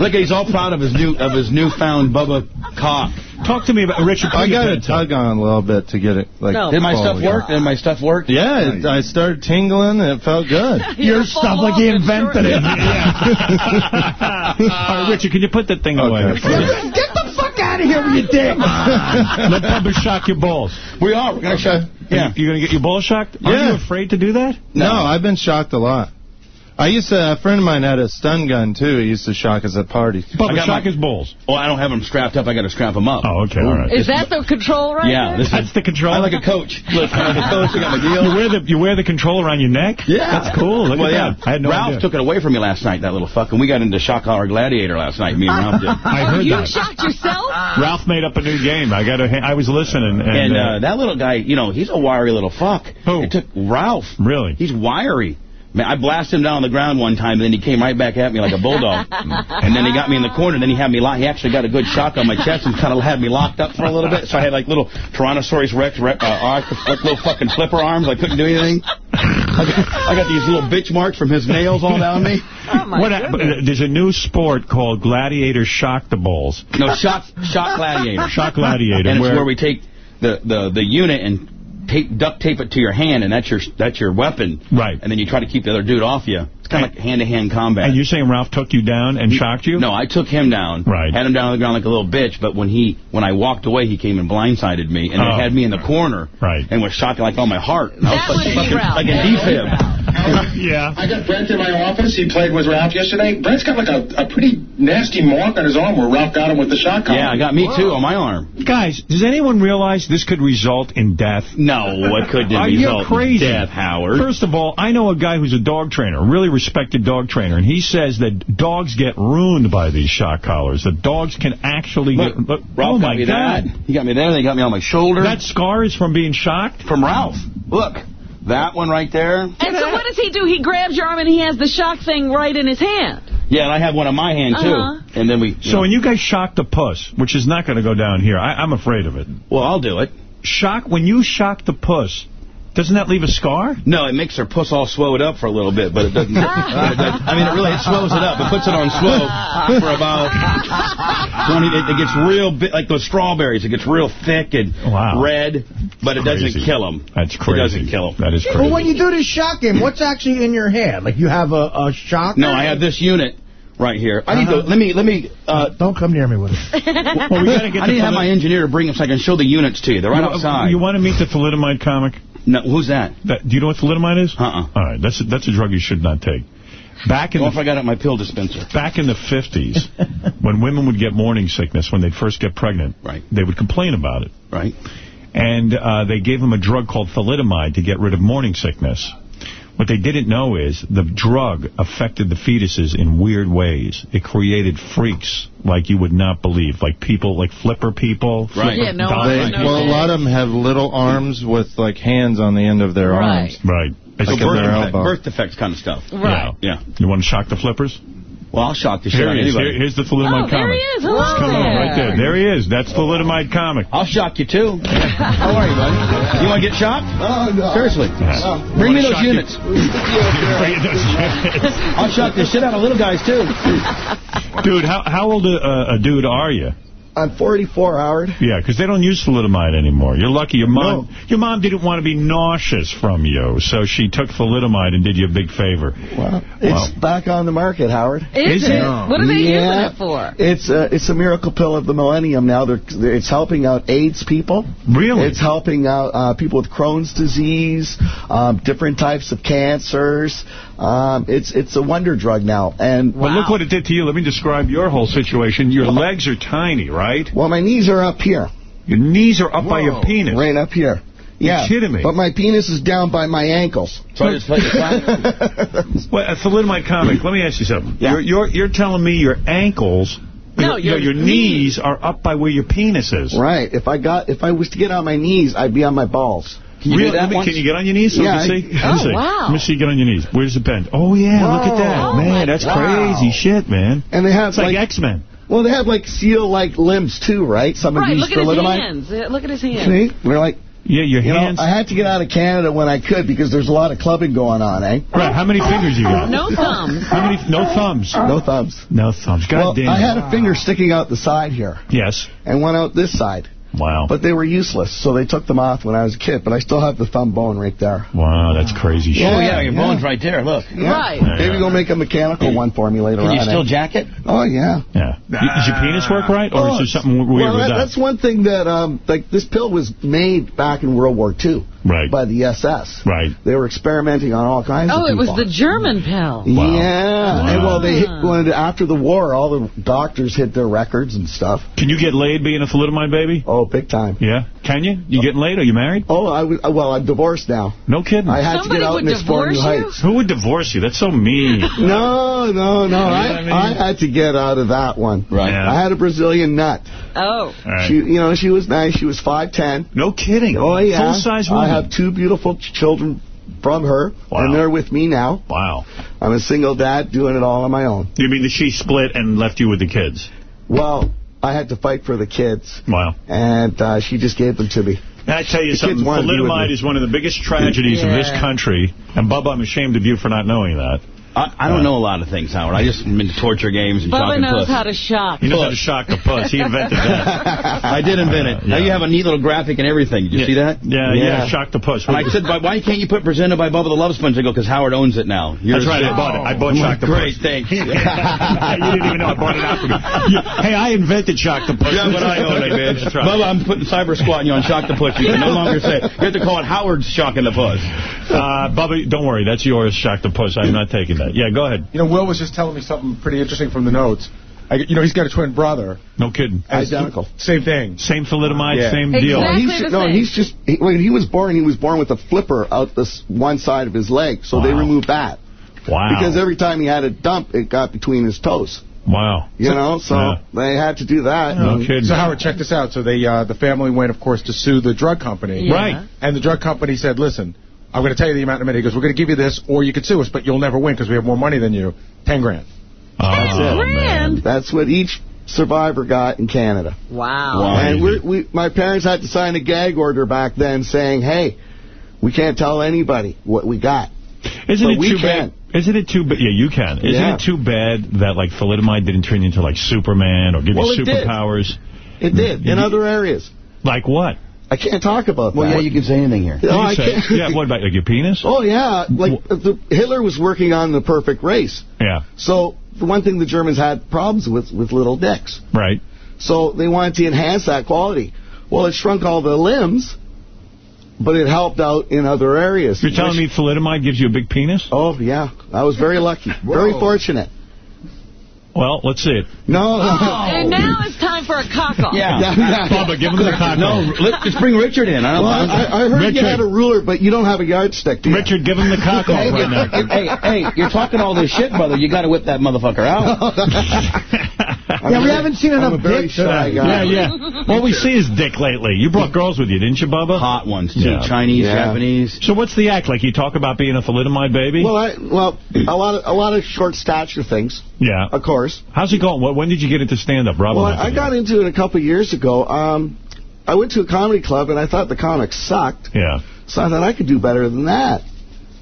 Look, he's all proud of his new of his newfound Bubba cock. Talk to me about Richard. I got pen to to- tug on a little bit to get it. Like, No. Did my stuff again. work? Did my stuff work? Yeah, it, I started tingling and it felt good. Your stuff like he invented it. All right, Richard, can you put that thing away? Get the fuck out of here with your dick. Let Bubba shock your balls. we are. We're gonna show. Yeah. You're going to get your balls shocked? Yeah. Are Yeah. you afraid to do that? No, I've been shocked a lot. I used to, a friend of mine had a stun gun, too. He used to shock us at parties. Bubba, got shock my- his balls. Oh, I don't have them strapped up. I got to strap them up. Oh, okay, all right. Is that the control right Yeah, there? this That's is. the control. I'm like a coach. Look, I'm like a coach. I got my deal. You wear the you wear the control around your neck? Yeah. That's cool. Look well, at yeah. that. I had no Ralph idea. took it away from me last night, that little fuck, and we got into Shock Hour Gladiator last night, me and Ralph did. I heard you that. shocked yourself? Ralph made up a new game. I got to. I was listening, and, And uh, uh, that little guy, you know, he's a wiry little fuck. Who? It took Ralph. really, He's wiry. Man, I blasted him down on the ground one time, and then he came right back at me like a bulldog. and then he got me in the corner, and then he had me locked. He actually got a good shock on my chest and kind of had me locked up for a little bit. So I had like little Tyrannosaurus Rex, re- uh, like little fucking flipper arms. I couldn't do anything. I got, I got these little bitch marks from his nails all down me. What uh, there's a new sport called Gladiator Shock the Balls. No, shock, shock gladiator. Shock Gladiator. And it's where- where we take the, the, the unit and tape, duct tape it to your hand, and that's your that's your weapon. Right. And then you try to keep the other dude off you. It's kind of like hand-to-hand combat. And you're saying Ralph took you down and shocked you? No, I took him down. Right. Had him down on the ground like a little bitch, but when he when I walked away, he came and blindsided me, and Oh. it had me in the corner. Right. And was shocking like on my heart. And I That was would like, be fucking, Ralph. like a That would defib. yeah. I got Brent in my office. He played with Ralph yesterday. Brent's got like a, a pretty nasty mark on his arm where Ralph got him with the shot collar. Yeah, I got me too on my arm. Guys, does anyone realize this could result in death? No, what could Are you result in crazy? death, Howard? First of all, I know a guy who's a dog trainer, a really respected dog trainer, and he says that dogs get ruined by these shock collars. The dogs can actually Look, get... Look, Ralph oh, my me God. that. He got me there. They got me on my shoulder. That scar is from being shocked? from Ralph. Look, that one right there. And so what does he do? He grabs your arm and he has the shock thing right in his hand. Yeah, and I have one on my hand, too. Uh-huh. And then we... So know, when you guys shock the puss, which is not going to go down here, I, I'm afraid of it. Well, I'll do it. Shock When you shock the puss, doesn't that leave a scar? No, it makes her puss all swelled up for a little bit, but it doesn't. but it doesn't- I mean, it really it swells it up. It puts it on slow for about 20. It, it gets real big, like those strawberries. It gets real thick and Wow. red, but it doesn't Crazy. kill them. That's crazy. It doesn't kill them. That is Well, crazy. when you do this shock game, what's actually in your hand? Like you have a, a shock? No, I have this unit right here. I need to let me let me. Uh, Don't come near me with it. Well, we gotta get I need to have my engineer to bring them so I can show the units to you. They're right You- outside. You want to meet the thalidomide comic? No, who's that? That, do you know what thalidomide is? Uh-uh. All right, that's a, that's a drug you should not take. Back in if the I got at my pill dispenser? back in the 50s, when women would get morning sickness when they'd first get pregnant, Right. they would complain about it. Right. And uh, they gave them a drug called thalidomide to get rid of morning sickness. What they didn't know is the drug affected the fetuses in weird ways. It created freaks like you would not believe, like people, like flipper people. Right. flipper Yeah, no, They, know well, a lot of them have little arms with like hands on the end of their Right. arms. Right. So Like in birth, their defect, birth defects kind of stuff. Right. Yeah. You want to shock the flippers? Well, I'll shock the shit out of he anybody. Here- here's the thalidomide Oh, there comic. he is. Hello It's coming on right there. there. There he is. That's thalidomide comic. I'll shock you, too. How are you, buddy? You want to get shocked? Oh, no. Seriously. Yeah. Bring me Wanna those shock you? units. I'll shock the shit out of little guys, too. Dude, how how old a, a dude are you? I'm 44, Howard. Yeah, because they don't use thalidomide anymore. You're lucky your mom your mom didn't want to be nauseous from you, so she took thalidomide and did you a big favor. Well, it's back on the market, Howard. Is, Is it? it? What are they Yeah. using it for? It's a, it's a miracle pill of the millennium now. They're, they're- it's helping out AIDS people. Really? It's helping out uh, people with Crohn's disease, um, different types of cancers. Um, it's it's a wonder drug now. And Well, look what it did to you. Let me describe your whole situation. Your legs are tiny, right? Well, my knees are up here. Your knees are up by your penis. Right up here. You're Yeah. kidding me. But my penis is down by my ankles. So I just let you clap? Well, a thalidomide comic, let me ask you something. Yeah. You're, you're, you're telling me your ankles, No, your, your your knees are up by where your penis is. Right. If I got if I was to get on my knees, I'd be on my balls. Can you Really? do that me- Can you get on your knees so Yeah, we can see? Let me Oh, see. wow. Let me see you get on your knees. Where's the bend? Oh, yeah, look at that. Whoa. man, that's Wow. crazy shit, man. And they have It's like, like X-Men. well, they have like seal-like limbs too, right? Some of Right, these look at his hands. Look at his hands. See, they're like Yeah, your you hands. know. I had to get out of Canada when I could because there's a lot of clubbing going on, eh? right, how many fingers you got? No thumbs. How many? No thumbs. No thumbs. No thumbs. God well, damn. I had a finger sticking out the side here Yes. and one out this side, Wow. but they were useless, so they took them off when I was a kid. But I still have the thumb bone right there. Wow, that's crazy shit. Oh, yeah, your Yeah. bone's right there. Look. Yeah. Right. Yeah, Maybe yeah. go make a mechanical one for me later Can on. you still eh? jack it? Oh yeah. Yeah. Does your penis work right, or is Oh, there something weird well, with that, that? that's one thing that, um, like, this pill was made back in World War II Right. by the SS. Right. They were experimenting on all kinds Oh, of it was the German pill. Yeah. And well, they hit, when, after the war, all the doctors hit their records and stuff. Can you get laid being a thalidomide baby? Oh, big time. Yeah. Can you? You getting laid? Are you married? Oh, I was, uh, well, I'm divorced now. No kidding. I had Somebody to get out would and explore new divorce you? heights. Who would divorce you? That's so mean. No, no, no. I, what I mean? I had to get out of that one. Right. Yeah. I had a Brazilian nut. Oh. All right. She, you know, she was nice. She was 5'10". no kidding. Oh, yeah. Full-size woman. I have two beautiful children from her, and they're with me now. Wow. I'm a single dad doing it all on my own. You mean that she split and left you with the kids? Well, I had to fight for the kids. Wow. And uh, she just gave them to me. And I tell you The something, kids wanted to be with thalidomide is one of the biggest tragedies of this country. And, Bubba, I'm ashamed of you for not knowing that. I, I don't know a lot of things, Howard. I just am into torture games and Bubba shocking knows puss. how to shock. He knows how to shock the puss. He invented that. I did invent it. Now you have a neat little graphic and everything. Did you Yeah. see that? Yeah, yeah, shock the puss. And I said, why, why can't you put presented by Bubba the Love Sponge? They go, because Howard owns it now. That's right, I bought it. I bought I'm Shock like, the Great, Puss. thanks. you didn't even know I bought it out for you. You- Hey, I invented Shock the Puss. Yeah, but I own it, bitch. That's right. Bubba, I'm putting cyber squatting you on Shock the Puss. You can no longer say, you have to call it Howard's Shocking the Puss. Uh, Bubba, don't worry. That's yours, Shock the Puss. I'm not taking that. Yeah, go ahead. You know, Will was just telling me something pretty interesting from the notes. I, you know, he's got a twin brother. No kidding. Identical. Same thing. Same thalidomide, Yeah. same deal. No, he's just, no, he's just he, when he was born, he was born with a flipper out this one side of his leg, so they removed that. Wow. Because every time he had a dump, it got between his toes. Wow. You know, so Yeah. they had to do that. No And- So Howard, check this out. So they, uh, the family went, of course, to sue the drug company. Yeah. Right. And the drug company said, "Listen, I'm going to tell you the amount in a minute." He goes, "We're going to give you this, or you could sue us, but you'll never win because we have more money than you. Ten grand." That's Oh, it. That's what each survivor got in Canada. Wow. And we're, we, my parents had to sign a gag order back then saying, "Hey, we can't tell anybody what we got." Isn't But it we too can. bad? Isn't it too bad? Yeah, you can. Isn't Yeah. it too bad that like thalidomide didn't turn you into like Superman or give Well, you it did. superpowers? It did mm-hmm. in other areas. Like what? I can't talk about Well, that. Well, yeah, you can say anything here. No, You I say- can't. yeah, what about like your penis? Oh yeah, like the, Hitler was working on the perfect race. Yeah. So for one thing, the Germans had problems with with little dicks. Right. So they wanted to enhance that quality. Well, it shrunk all the limbs, but it helped out in other areas. You're telling me thalidomide gives you a big penis? Oh yeah, I was very lucky, very fortunate. Well, let's see it. No. Oh. And now it's time for a cock-off. Bubba, give him the cock. No, let, just bring Richard in. I don't Well, I, I heard you had a ruler, but you don't have a yardstick, do you? Richard, give him the cock off right now. hey, hey, you're talking all this shit, brother. You got to whip that motherfucker out. Yeah, we haven't seen enough I'm a dick shy today. guy. Yeah, yeah. All we see is dick lately. You brought girls with you, didn't you, Bubba? Hot ones, too. Yeah. Chinese, Yeah. Japanese. So what's the act? Like you talk about being a thalidomide baby? Well, I well a lot of a lot of short stature things, yeah. of course. How's it going? What, when did you get into stand-up, Rob? Well, I got into it a couple years ago. Um, I went to a comedy club and I thought the comics sucked. Yeah. So I thought I could do better than that.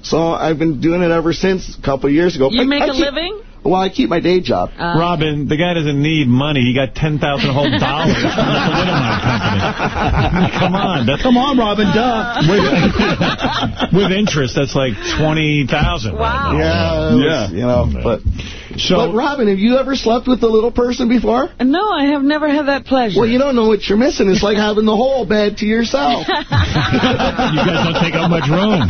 So I've been doing it ever since a couple of years ago. You I- make I a keep- living? Well, I keep my day job. Uh. Robin, the guy doesn't need money. He got $10,000 whole dollars from the thalidomide company. Come on. That's, Come on, Robin, duh. with, with interest, that's like 20,000. Wow. Yeah, was, Yeah. You know, but So, but Robin, have you ever slept with a little person before? No, I have never had that pleasure. Well, you don't know what you're missing. It's like having the whole bed to yourself. you guys don't take up much room.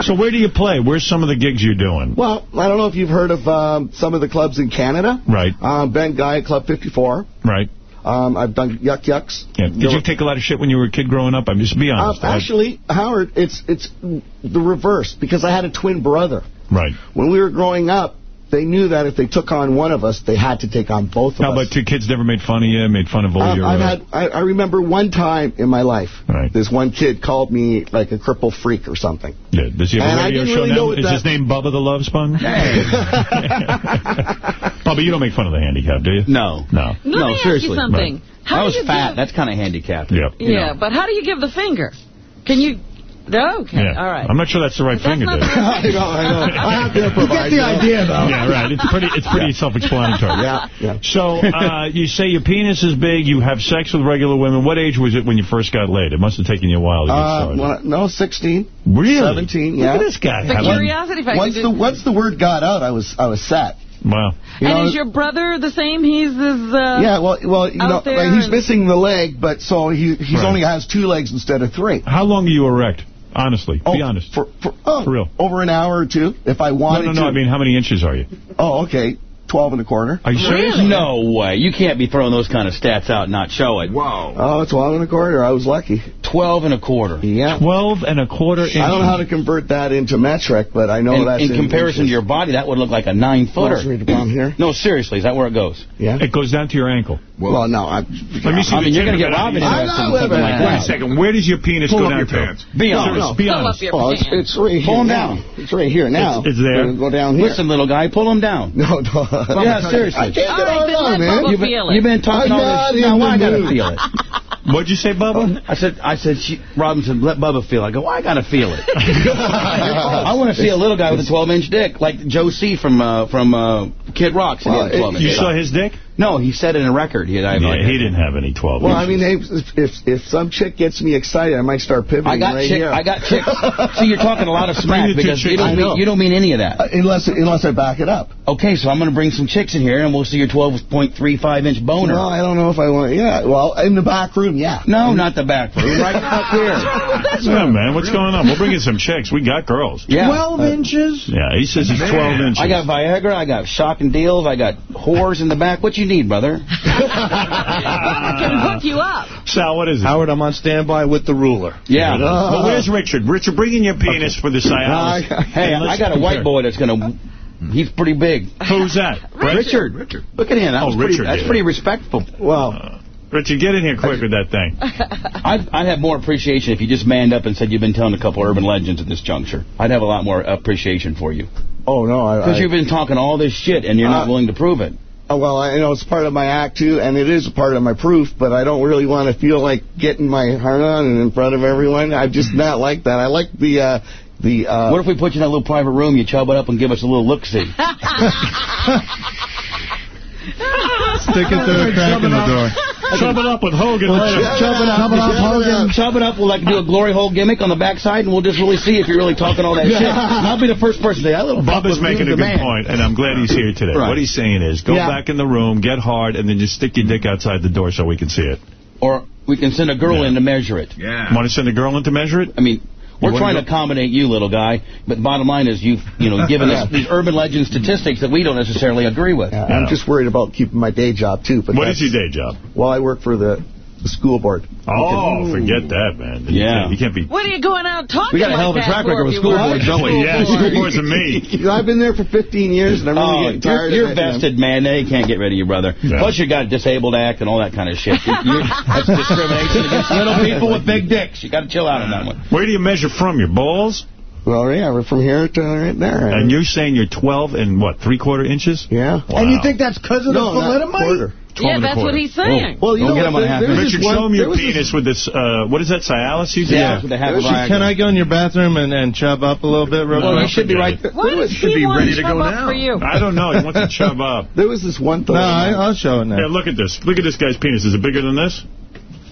So where do you play? Where's some of the gigs you're doing? Well, I don't know if you've heard of um, some of the clubs in Canada. Right. Um, ben Guy at Club 54. Right. Um, I've done Yuk Yuks. Yeah. Did you take a lot of shit when you were a kid growing up? I'm just be honest. I- actually, Howard, it's it's the reverse because I had a twin brother. right. When we were growing up, they knew that if they took on one of us, they had to take on both of How us. about two kids never made fun of you, made fun of all Um, your... I've uh, had. I, I remember one time in my life, Right. this one kid called me like a cripple freak or something. yeah, does he have and a I radio show really now? know what Is that- his name Bubba the Love Sponge? Bubba, you don't make fun of the handicap, do you? No. No. Let me no, ask seriously. you something. Right. How I was fat. give- That's kind of handicapped. Yep. You yeah, know. but how do you give the finger? Can you... Okay, Yeah. all right. I'm not sure that's the right finger, not dude. I know, I know. I have to improvise. You get the idea, though. Yeah, right. It's pretty. It's pretty self-explanatory. Yeah, yeah. So uh, you say your penis is big. You have sex with regular women. What age was it when you first got laid? It must have taken you a while to get Uh, started. when I- no, 16. really? 17, yeah. Look at this guy. The curiosity factor. Once the once the word got out, I was I was set. Wow. You and know, is your brother the same? He's this... Uh, yeah, well, well, you know, like, he's missing the leg, but so he he's Right. only has two legs instead of three. How long are you erect? Honestly, Oh, be honest. For, for, oh, For real. Over an hour or two, if I No, wanted no, no. to. I mean, how many inches are you? oh, okay. 12 and a quarter. Are you serious? No way. You can't be throwing those kind of stats out and not show it. Wow. Oh, 12 and a quarter. I was lucky. 12 and a quarter. Yeah. 12 and a quarter inches. I don't know how to convert that into metric, but I know in, that's in comparison to your body, that would look like a nine footer. What's right down here? No, seriously, is that where it goes? Yeah. It goes down to your ankle. Well, no. I, Let me see I the mean, you're going to of get it. Robin I'm not living like in Wait a second. Where does your penis Pull go up down your to? pants. Be Serious, honest. Be Pull up your Well, it's, pants. it's right here Pull 'em now. down. It's right here now. It's- it's there. Go down here. Listen, little guy, pull him down. No, no. Yeah, seriously. I can't get right, all down, man. You've been, you've been talking I'm all this. Now, the I got to feel it. What'd you say, Bubba? I said, I said, she, Robin said, let Bubba feel it. I go, well, I got to feel it. I want to see a little guy with a 12-inch dick, like Joe C. from uh, from uh, Kid Rock. said he had a Well, 12-inch You dick. saw his dick? No, he said it in a record. He, I, Yeah, he didn't have any 12 Well, I mean, hey, if, if if some chick gets me excited, I might start pivoting I got right chick, here. I got chicks. See, you're talking a lot of smack Bring the two because you don't mean you don't mean any of that. Uh, unless unless I back it up. Okay, so I'm going to bring some chicks in here, and we'll see your 12.35 inch boner. Well, I don't know if I want. Yeah, well, in the back room, yeah. no, not the back room, right up here. Yeah, man, what's going on? We'll bring in some chicks. We got girls. Yeah. 12 inches? Yeah, he says he's 12 inches. I got Viagra, I got shocking deals, I got whores in the back. What you need, brother? I can hook you up. Sal, what is it? Howard, I'm on standby with the ruler. Yeah. But where's Richard? Richard, bring in your penis for the Cialis. Hey, And I got a white boy that's going to... He's pretty big. Who's that? Richard. Richard. Look at him. That Oh, was pretty, Richard that's pretty respectful. Well, Richard, get in here quick with that thing. I'd, I'd have more appreciation if you just manned up and said you've been telling a couple urban legends at this juncture. I'd have a lot more appreciation for you. oh no, I. Because you've been talking all this shit and you're not Uh, willing to prove it. Oh, well, I know it's part of my act too, and it is a part of my proof. But I don't really want to feel like getting my heart on and in front of everyone. I'm just not like that. I like the uh, the. Uh, What if we put you in a little private room, you chub it up and give us a little look-see? Stick it through a crack in the door. Chub it up with Hogan later. Chub it up, Chub it up, Hogan. Chub it up. We'll like do a glory hole gimmick on the backside, and we'll just really see if you're really talking all that shit. And I'll be the first person to say, that little fuck Bubba's making a good man. point, and I'm glad he's here today. Right. What he's saying is, go Yeah. back in the room, get hard, and then just stick your dick outside the door so we can see it. Or we can send a girl Yeah. in to measure it. Yeah. Want to send a girl in to measure it? I mean, we're trying to accommodate you, little guy, but bottom line is you've, you know, given us these urban legend statistics that we don't necessarily agree with. Yeah, I'm just worried about keeping my day job too. But What that's- is your day job? Well, I work for the, the school board. Oh, oh, forget that, man. You Yeah. can't- You can't be... What are you going out talking We got a hell of a track record with school work boards, for don't we? school Yeah, board? school boards and me. You know, I've been there for 15 years, and I'm really Oh, getting you're, tired you're of it. man. vested, man. They can't get rid of you, brother. Yeah. Plus, you got a disabled act and all that kind of shit. You- you- that's discrimination against little people with big dicks. You got to chill out on that one. Where do you measure from? Your balls? Well, yeah, we're from here to right there. And you're saying you're 12 and what, three-quarter inches? Yeah. Wow. And you think that's because of No, the not thalidomide? quarter. Yeah, that's quarter. what he's saying. Well, you Don't know get him on a half Richard, show him your penis this- with this, uh, what is that, Cialis you do? Yeah, with the half There's- of Viagra. Can I go in your bathroom and, and chub up a little bit real Well, quick? you should be right there. Why does should he be want ready to to chub go up now. for you? I don't know. He wants to chub up. There was this one thing. No. I, I'll show it now. Yeah, look at this. Look at this guy's penis. Is it bigger than this?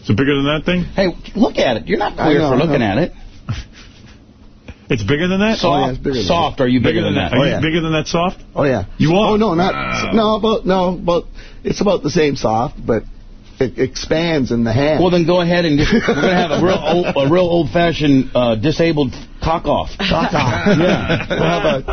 Is it bigger than that thing? Hey, look at it. You're not I queer know, for looking at it. It's bigger than that? Soft, yeah, it's bigger than soft. Are you bigger, than that? Are Oh, you yeah. bigger than that soft? Oh yeah. You are? Oh no, not no, but no, but it's about the same soft, but it expands in the hand. Well, then go ahead and just, we're going to have a real old, a real old-fashioned uh, disabled cock off. Cock off. Yeah. Well, how about-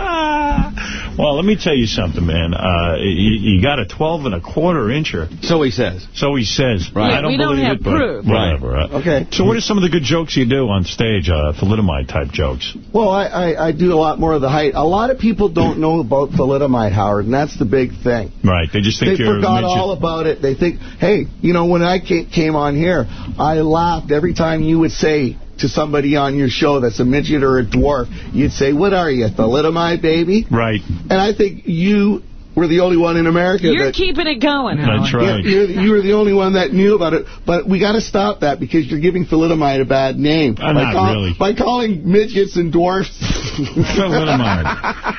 well, let me tell you something, man. Uh, you, you got a 12 and a quarter incher. So he says. So he says. Right. I don't we don't have it, but proof. whatever. Uh, Okay. So what are some of the good jokes you do on stage, uh, thalidomide-type jokes? Well, I, I, I do a lot more of the height. A lot of people don't know about thalidomide, Howard, and that's the big thing. Right. They just think They you're forgot all about it. They think, hey, you know, when I came on here, I laughed every time you would say to somebody on your show that's a midget or a dwarf, you'd say, what are you, thalidomide, baby? Right. And I think you were the only one in America You're that... keeping it going, That's Howard. right. Yeah, you're, you were the only one that knew about it, but we got to stop that because you're giving thalidomide a bad name Uh, by, not really. by calling midgets and dwarfs. Thalidomide.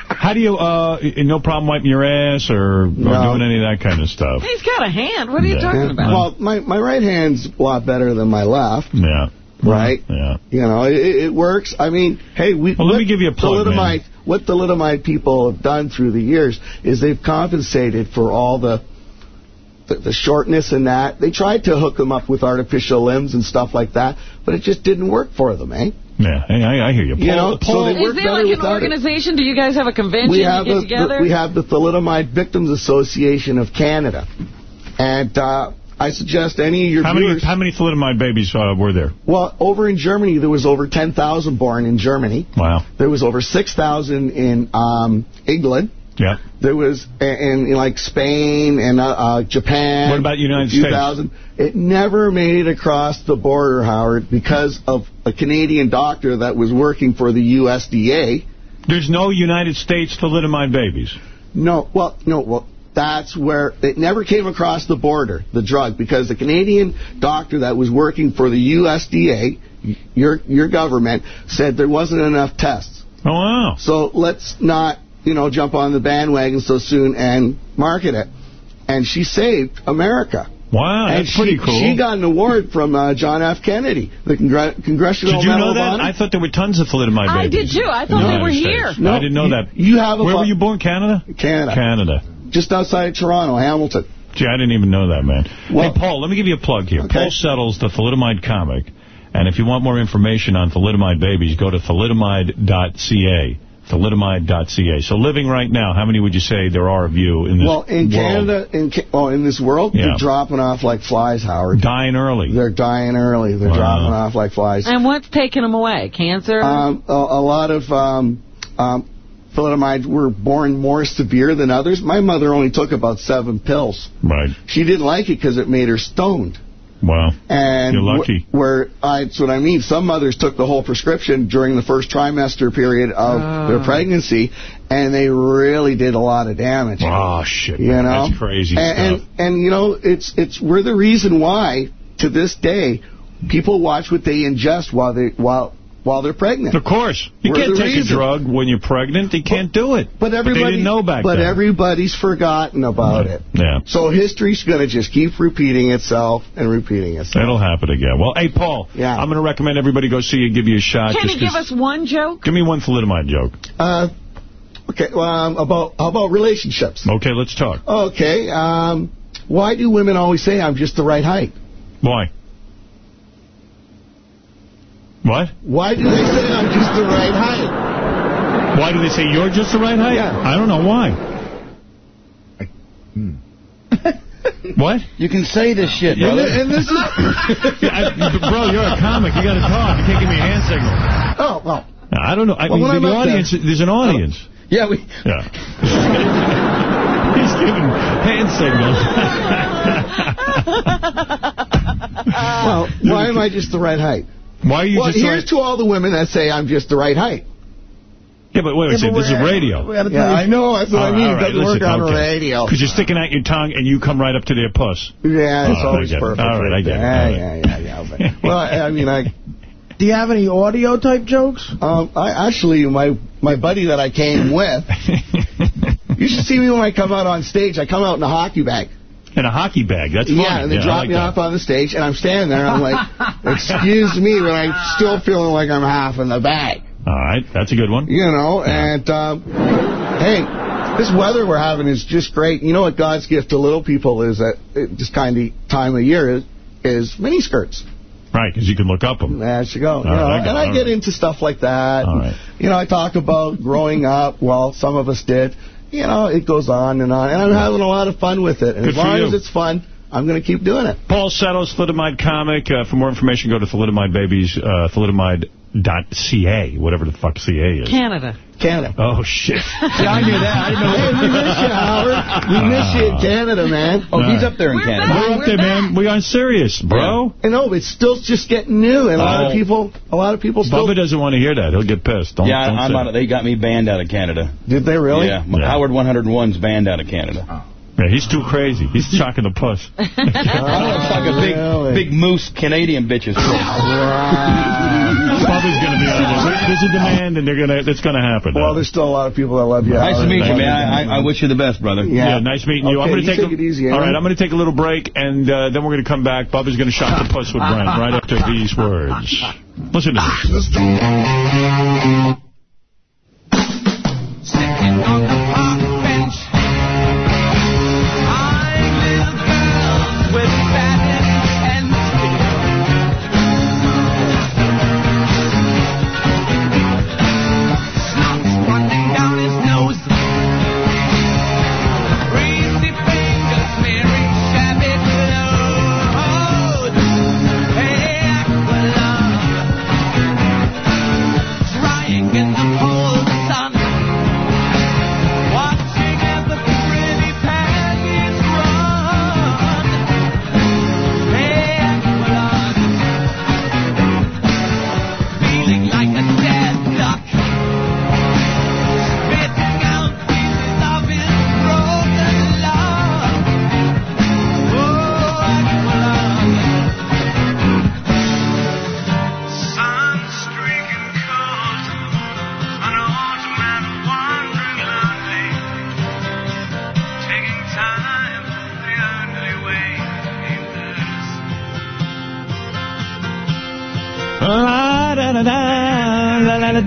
How do you, uh, no problem wiping your ass or, or No. doing any of that kind of stuff? He's got a hand. What are you talking about? Well, my my right hand's a lot better than my left, Yeah. Right? Yeah. You know, it, it works. I mean, hey, we. Well, let me give you a plug, man. thalidomide, What the thalidomide people have done through the years is they've compensated for all the, the the shortness and that. They tried to hook them up with artificial limbs and stuff like that, but it just didn't work for them, eh? Yeah, hey, I, I hear you. Paul, You know, so Paul, they Is there like an without it. organization? Do you guys have a convention? we you have get the, together? the we have the Thalidomide Victims Association of Canada, and uh, I suggest any of your how many viewers. how many thalidomide babies uh, were there? well, over in Germany, there was over 10,000 born in Germany. Wow. There was over 6,000 in um, England. Yeah. There was in, in like Spain and uh, uh, Japan. What about United States? Thousand. It never made it across the border, Howard, because of a Canadian doctor that was working for the USDA. There's no United States thalidomide babies. No, well, no, well, that's where it never came across the border, the drug, because the Canadian doctor that was working for the USDA, your your government, said there wasn't enough tests. Oh, wow. So let's not, you know, jump on the bandwagon so soon and market it. And she saved America. Wow, and that's pretty she, cool. She got an award from uh, John F. Kennedy, the Congre- Congressional Did you Medal know that? I thought there were tons of thalidomide I babies. did too. I thought in they were United here. States. No, I didn't know you- that. you have a Where were you born? Canada? Canada. Canada. Just outside of Toronto, Hamilton. Gee, I didn't even know that, man. Well- hey, Paul, let me give you a plug here. Okay. Paul Settles, the thalidomide comic. And if you want more information on thalidomide babies, go to thalidomide.ca. Thalidomide.ca. So living right now, how many would you say there are of you in this Well, in world? Canada, in oh, in this world, Yeah. they're dropping off like flies, Howard. Dying early. They're dying early. They're Wow. dropping off like flies. And what's taking them away? Cancer? Um, a, a lot of um, um, thalidomide were born more severe than others. My mother only took about seven pills. Right. She didn't like it because it made her stoned. Wow. And You're lucky. where I, that's what I mean. Some mothers took the whole prescription during the first trimester period of Ah. their pregnancy, and they really did a lot of damage. Oh, shit. You man. know, That's crazy and, stuff. And, and you know, it's it's we're the reason why to this day people watch what they ingest while they while while they're pregnant. Of course. You We're can't take reason. a drug when you're pregnant. You can't do it. But everybody they didn't know back then. But then. everybody's forgotten about it. Yeah. So history's going to just keep repeating itself and repeating itself. It'll happen again. Well, hey, Paul, Yeah. I'm going to recommend everybody go see you, give you a shot. Can you give 'cause- us one joke? Give me one thalidomide joke. Uh, okay. Well, um, about how about relationships? Okay, let's talk. Okay. Um, why do women always say I'm just the right height? Why? What? Why do they say I'm just the right height? Why do they say you're just the right height? Yeah. I don't know why. Hmm. what? You can say this shit, Yeah, brother. And this is Yeah, I- bro, you're a comic. You got to talk. You can't give me a hand signal. oh well. I don't know. I Well, mean, when the audience, there- there's an oh, audience. Yeah, we. Yeah. He's giving hand signals. Well, why am I just the right height? Why are you well, just here's to all the women that say I'm just the right height. Yeah, but wait a Yeah, second. but This is we're- radio. Yeah, I know, that's what I mean. It doesn't work on radio. Because you're sticking out your tongue and you come right up to their puss. Yeah, it's Oh, always perfect. All right, I get it. Yeah, All right. yeah, yeah, yeah. But, well, I, I mean, I. Do you have any audio type jokes? Um, I actually, my my buddy that I came with. you should see me when I come out on stage. I come out in a hockey bag. In a hockey bag. That's funny. Yeah, and they I drop like me that. off on the stage, and I'm standing there. and I'm like, "Excuse me," but I'm still feeling like I'm half in the bag. All right, that's a good one. You know, and um, hey, this weather we're having is just great. You know what God's gift to little people is at uh, this kind of time of year is is mini skirts. Right, because you can look up them. There you go. You All know, I and. I get right. into stuff like that. All right. You know, I talk about growing up. Well, some of us did. You know, it goes on and on, and I'm having a lot of fun with it. And Good as long as it's fun, I'm going to keep doing it. Paul Settles, Thalidomide Comic. Uh, for more information, go to Thalidomide Babies, uh, thalidomide.ca, whatever the fuck CA is. Canada. Canada. Oh, shit. See, I knew that. I didn't know. Hey, we miss you, Howard. We miss you in Canada, man. Oh, he's up there in We're Canada. back. We're up there, man. We aren't serious, bro. I know, but it's still just getting new, and a lot Oh. of people, a lot of people still. Bubba doesn't want to hear that. He'll get pissed. Don't, Yeah, don't I'm say out of, they got me banned out of Canada. Did they really? Yeah, Yeah. Howard 101's banned out of Canada. Yeah, he's too crazy. He's chalking the puss. It's like a big, really? big moose Canadian bitches. Bubba's going to be on there. There's a demand, and they're gonna. It's going to happen. Well, there's still a lot of people that love you. nice to meet you, man. I, I wish you the best, brother. Yeah, nice meeting you. I'm going to you take, take a, it easy, All right, I'm going to take a little break, and uh, then we're going to come back. Bubba's going to shop the puss with Brent right after these words. Listen to this.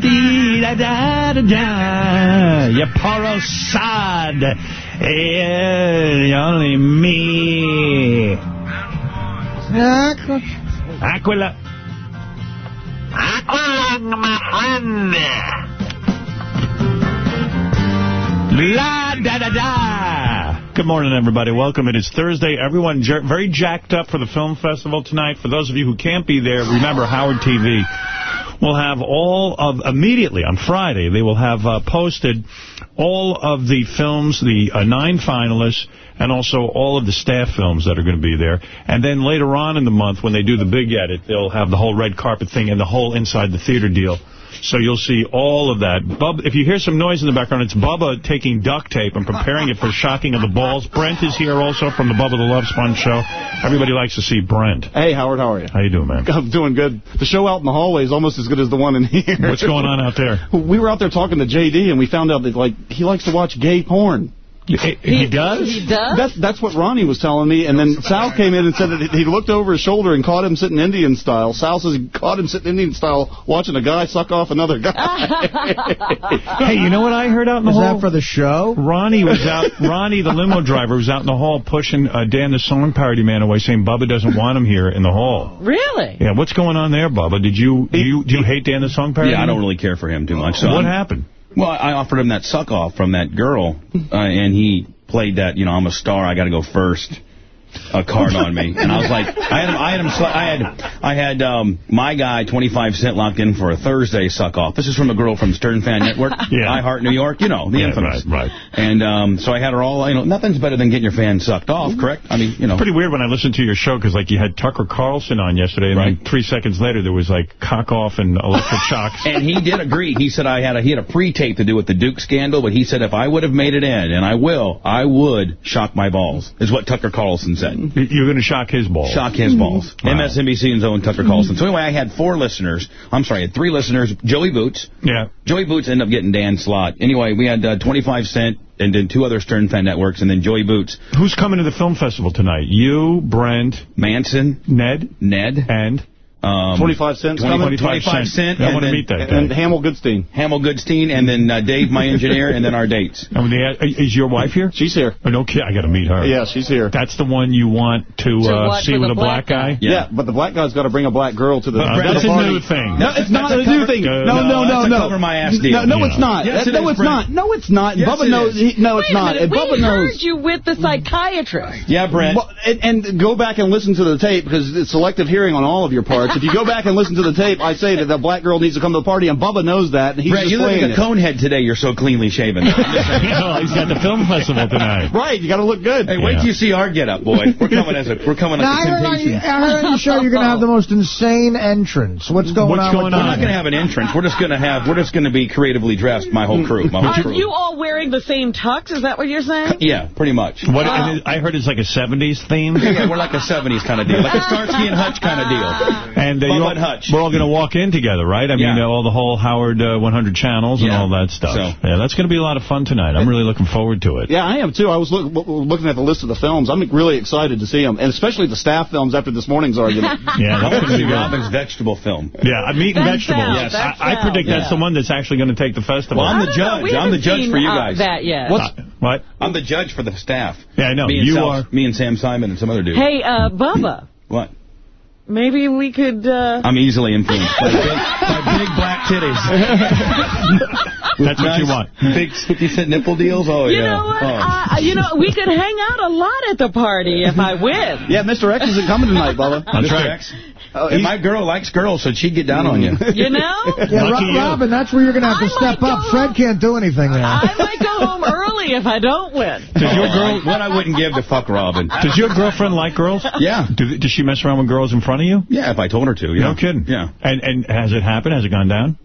Dee da da da da. You poor sod. Yeah, only me. Aquila. Aquila, my friend. La da da da. Good morning, everybody. Welcome. It is Thursday. Everyone jer very jacked up for the film festival tonight. For those of you who can't be there, remember Howard TV will have all of, immediately on Friday, they will have uh, posted all of the films, the uh, nine finalists, and also all of the staff films that are going to be there. And then later on in the month, when they do the big edit, they'll have the whole red carpet thing and the whole inside the theater deal. So you'll see all of that. Bub, if you hear some noise in the background, it's Bubba taking duct tape and preparing it for shocking of the balls. Brent is here also from the Bubba the Love Sponge show. Everybody likes to see Brent. Hey, Howard, how are you? How you doing, man? I'm doing good. The show out in the hallway is almost as good as the one in here. What's going on out there? We were out there talking to JD, and we found out that like he likes to watch gay porn. He, he does? He does? That's that's what Ronnie was telling me, and then Sal came in and said that he looked over his shoulder and caught him sitting Indian style. Sal says he caught him sitting Indian style watching a guy suck off another guy. Hey, you know what I heard out in the Is hall? that for the show? Ronnie was out. Ronnie, the limo driver, was out in the hall pushing uh, Dan the song parody man away, saying Bubba doesn't want him here in the hall. Really? Yeah, what's going on there, Bubba? Did you do you do you hate Dan the song parody? Yeah, I don't really care for him too much. So what I'm- happened? Well, I offered him that suck off from that girl, uh, and he played that, you know, I'm a star, I got to go first. A card on me, and I was like, I had him, I had him, I had, I had um, my guy 25 cent locked in for a Thursday suck off. This is from a girl from Stern Fan Network, Yeah. I Heart New York, you know, the Yeah, infamous. right, right. And um, so I had her all, you know, nothing's better than getting your fan sucked off, correct? I mean, you know. Pretty weird when I listened to your show because like you had Tucker Carlson on yesterday, and Right. like three seconds later there was like cock off and electric shocks. And he did agree. He said I had a he had a pre-tape to do with the Duke scandal, but he said if I would have made it in, and I will, I would shock my balls. Is what Tucker Carlson said. You're going to shock his balls. Shock his balls. Wow. MSNBC and own Tucker Carlson. So anyway, I had four listeners. I'm sorry, I had three listeners. Joey Boots. Yeah. Joey Boots ended up getting Dan slot. Anyway, we had uh, 25 Cent and then two other Stern Fan networks, and then Joey Boots. Who's coming to the film festival tonight? You, Brent, Manson, Ned, Ned, and um, 25 cents 20, coming? 25 Cent. I want to meet that guy. and guy. Hamill Goodstein. Hamill Goodstein, and then uh, Dave, my engineer, and then our dates. I mean, is your wife here? She's here. Oh, no kid. I got to meet her. Yeah, she's here. That's the one you want to, To uh, see with with a a black black guy? Yeah. but the black guy's got to bring a black girl to the, Uh, that's a party. new thing. No, it's not a a new thing. Uh, No, no, no, no, no. cover my ass deal. No, no, Yeah. it's not. Yes, That- it no, is, it's Brent. not. No, it's not. Yes, Bubba it knows. He, no, it's Wait a not. minute. And we Bubba heard knows. you with the psychiatrist. Yeah, Brent. And, and go back and listen to the tape because it's selective hearing on all of your parts. If you go back and listen to the tape, I say that the black girl needs to come to the party, and Bubba knows that, and he's Brent, just you look like a it. conehead today. You're so cleanly shaven. no, he's got the film festival tonight. Right, you got to look good. Hey, wait Yeah. till you see our get up, boy. We're coming as a we're coming Now, like I the heard, on, Temptations. I heard on your show you're going to have the most insane entrance. What's going What's on? going with on? We're not going to have an entrance. We're just going to have. We're just going to be creatively dressed. My whole crew. My whole Are crew. you all wearing the same tux? Is that what you're saying? Yeah, pretty much. What, and I heard it's like a 70s theme. Yeah, we're like a 70s kind of deal, like a Starsky and Hutch kind of deal. And uh, Bubba all, and Hutch. we're all going to walk in together, right? I mean, Yeah. uh, all the whole Howard uh, 100 channels and Yeah. all that stuff. So- Yeah, that's going to be a lot of fun tonight. I'm really looking forward to it. Yeah, I am too. I was look, looking at the list of the films. I'm really excited to see them, and especially the staff films after this morning's argument. Yeah, that's going to be good. Robin's vegetable film. Yeah, uh, meat and That vegetables. Yes, that I, I predict sounds- that's the one that's actually going to take the festival. Well, I'm the judge. I'm the judge for you uh, guys. that yet. Uh, what? I'm the judge for the staff. Yeah, I know. Me and You Sal, are. Me and Sam Simon and some other dude. Hey, uh, Bubba, What? Maybe we could... Uh... I'm easily influenced by big, by big black titties. That's what you want. Big 50 cent nipple deals? Oh, You yeah. You know what? Oh. Uh, you know, we could hang out a lot at the party if I win. yeah, Mr. X isn't coming tonight, Bubba. That's Mr. right. X. Oh, and my girl likes girls, so she'd get down on you. You know? Yeah, Ro- you. Robin, that's where you're going to have to I step up. go Fred can't do anything there. I might go home early if I don't win. Does your girl... What I wouldn't give to fuck Robin. Does your girlfriend like girls? Yeah. Do, does she mess around with girls in front of you? Yeah, if I told her to. Yeah. No kidding. Yeah. And and has it happened? Has it gone down?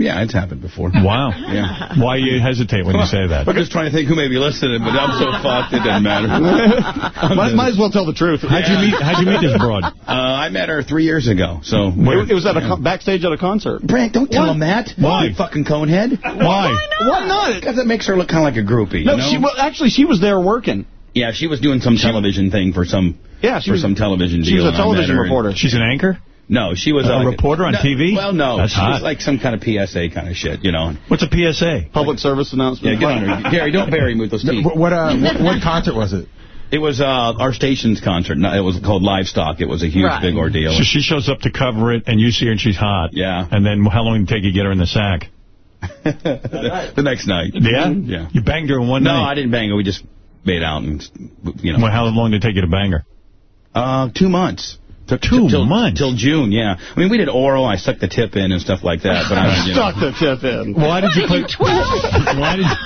Yeah, it's happened before. Wow. Yeah. Why you hesitate when you say that? I'm just trying to think who may be listening, but I'm so fucked it doesn't matter. might, might as well tell the truth. How'd you meet? How'd you meet this broad? Uh, I met her three years ago. So It, it was at a con- backstage at a concert. Brent, don't tell What? him that. Why? You fucking conehead. Why? Why not? Because it makes her look kind of like a groupie. No, you know? she well, actually she was there working. Yeah, she was doing some television thing for some Yeah, she for was some television she deal. was a and I met television her and- reporter. She's an anchor? No, she was A like reporter on no, TV? Well, no, That's she was like some kind of PSA kind of shit, you know. What's a PSA? Public service Yeah, announcement. get on her. Gary, don't bury me with those teeth. What what, uh, what what concert was it? It was uh, our station's concert. It was called Livestock. It was a huge, Right. big ordeal. So she shows up to cover it, and you see her, and she's hot. Yeah. And then how long did it take you to get her in the sack? the, the next night. Yeah? Yeah. You banged her in one No, night? No, I didn't bang her. We just made out and, you know. Well, how long did it take you to bang her? Uh, two months. Took Two till, months? Till June, yeah. I mean, we did oral. I stuck the tip in and stuff like that. But I, you know. Stuck the tip in. Why did you put... Why did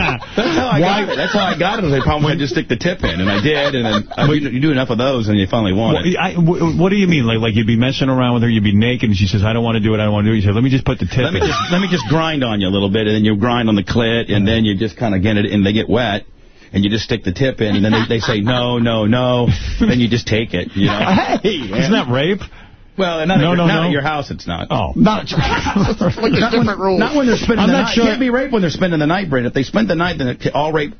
That's how I got it. That's how I got it. They probably had to stick the tip in, and I did. And then uh, I, you, you do enough of those, and you finally want Well, it. I, what do you mean? Like, like you'd be messing around with her, you'd be naked, and she says, I don't want to do it, I don't want to do it. You say, let me just put the tip Let me in. just let me just grind on you a little bit, and then you grind on the clit, and then you just kind of get it, and they get wet. And you just stick the tip in, and then they, they say no, no, no. then you just take it. You know. Hey, Isn't that rape? Well, not, No, at, no, your, not no. at your house, it's not. Oh. Not, not, when, not when they're spending I'm the not night. sure- It can't be rape when they're spending the night, Brent. If they spend the night, then it, all rape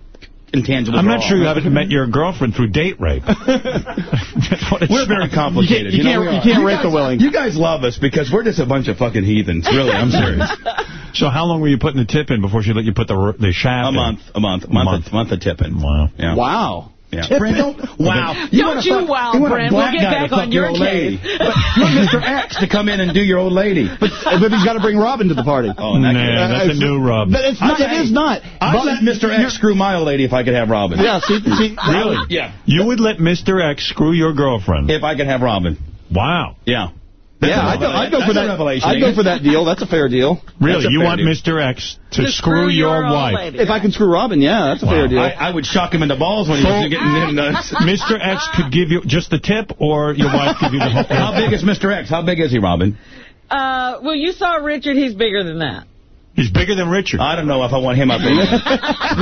intangible. I'm not sure you haven't met your girlfriend through date rape. We're very complicated. You can't- know, we you can't rape guys, the willing. You guys love us because we're just a bunch of fucking heathens. Really, I'm serious. So how long were you putting the tip in before she let you put the the shaft A in? month, a month, month, month, of, month of tipping. Wow. Yeah. Wow. Yeah. Brent, don't, wow. Don't you fuck- wow, you want. We'll get back on your old case. lady. But you want Mr. X to come in and do your old lady. But, but he's got to bring Robin to the party. Oh, in that Nah, case- that's a new rub. But it's not, I'd- it is not. I'd But- let Mr. X screw my old lady if I could have Robin. Yeah, see, see, Really? Yeah. You would let Mr. X screw your girlfriend? If I could have Robin. Wow. Yeah. Yeah, I'd go, I'd go for that. revelation, I'd go for that deal. That's a fair deal. Really? That's You want deal. Mr. X to, To screw your, old wife? lady. If I can screw Robin, yeah, that's a fair deal. I, I would shock him in the balls when he was getting them nuts. Mr. X could give you just the tip, or your wife could give you the whole How big is Mr. X? How big is he, Robin? Uh, well, you saw Richard. He's bigger than that. He's bigger than Richard. I don't know if I want him up in there.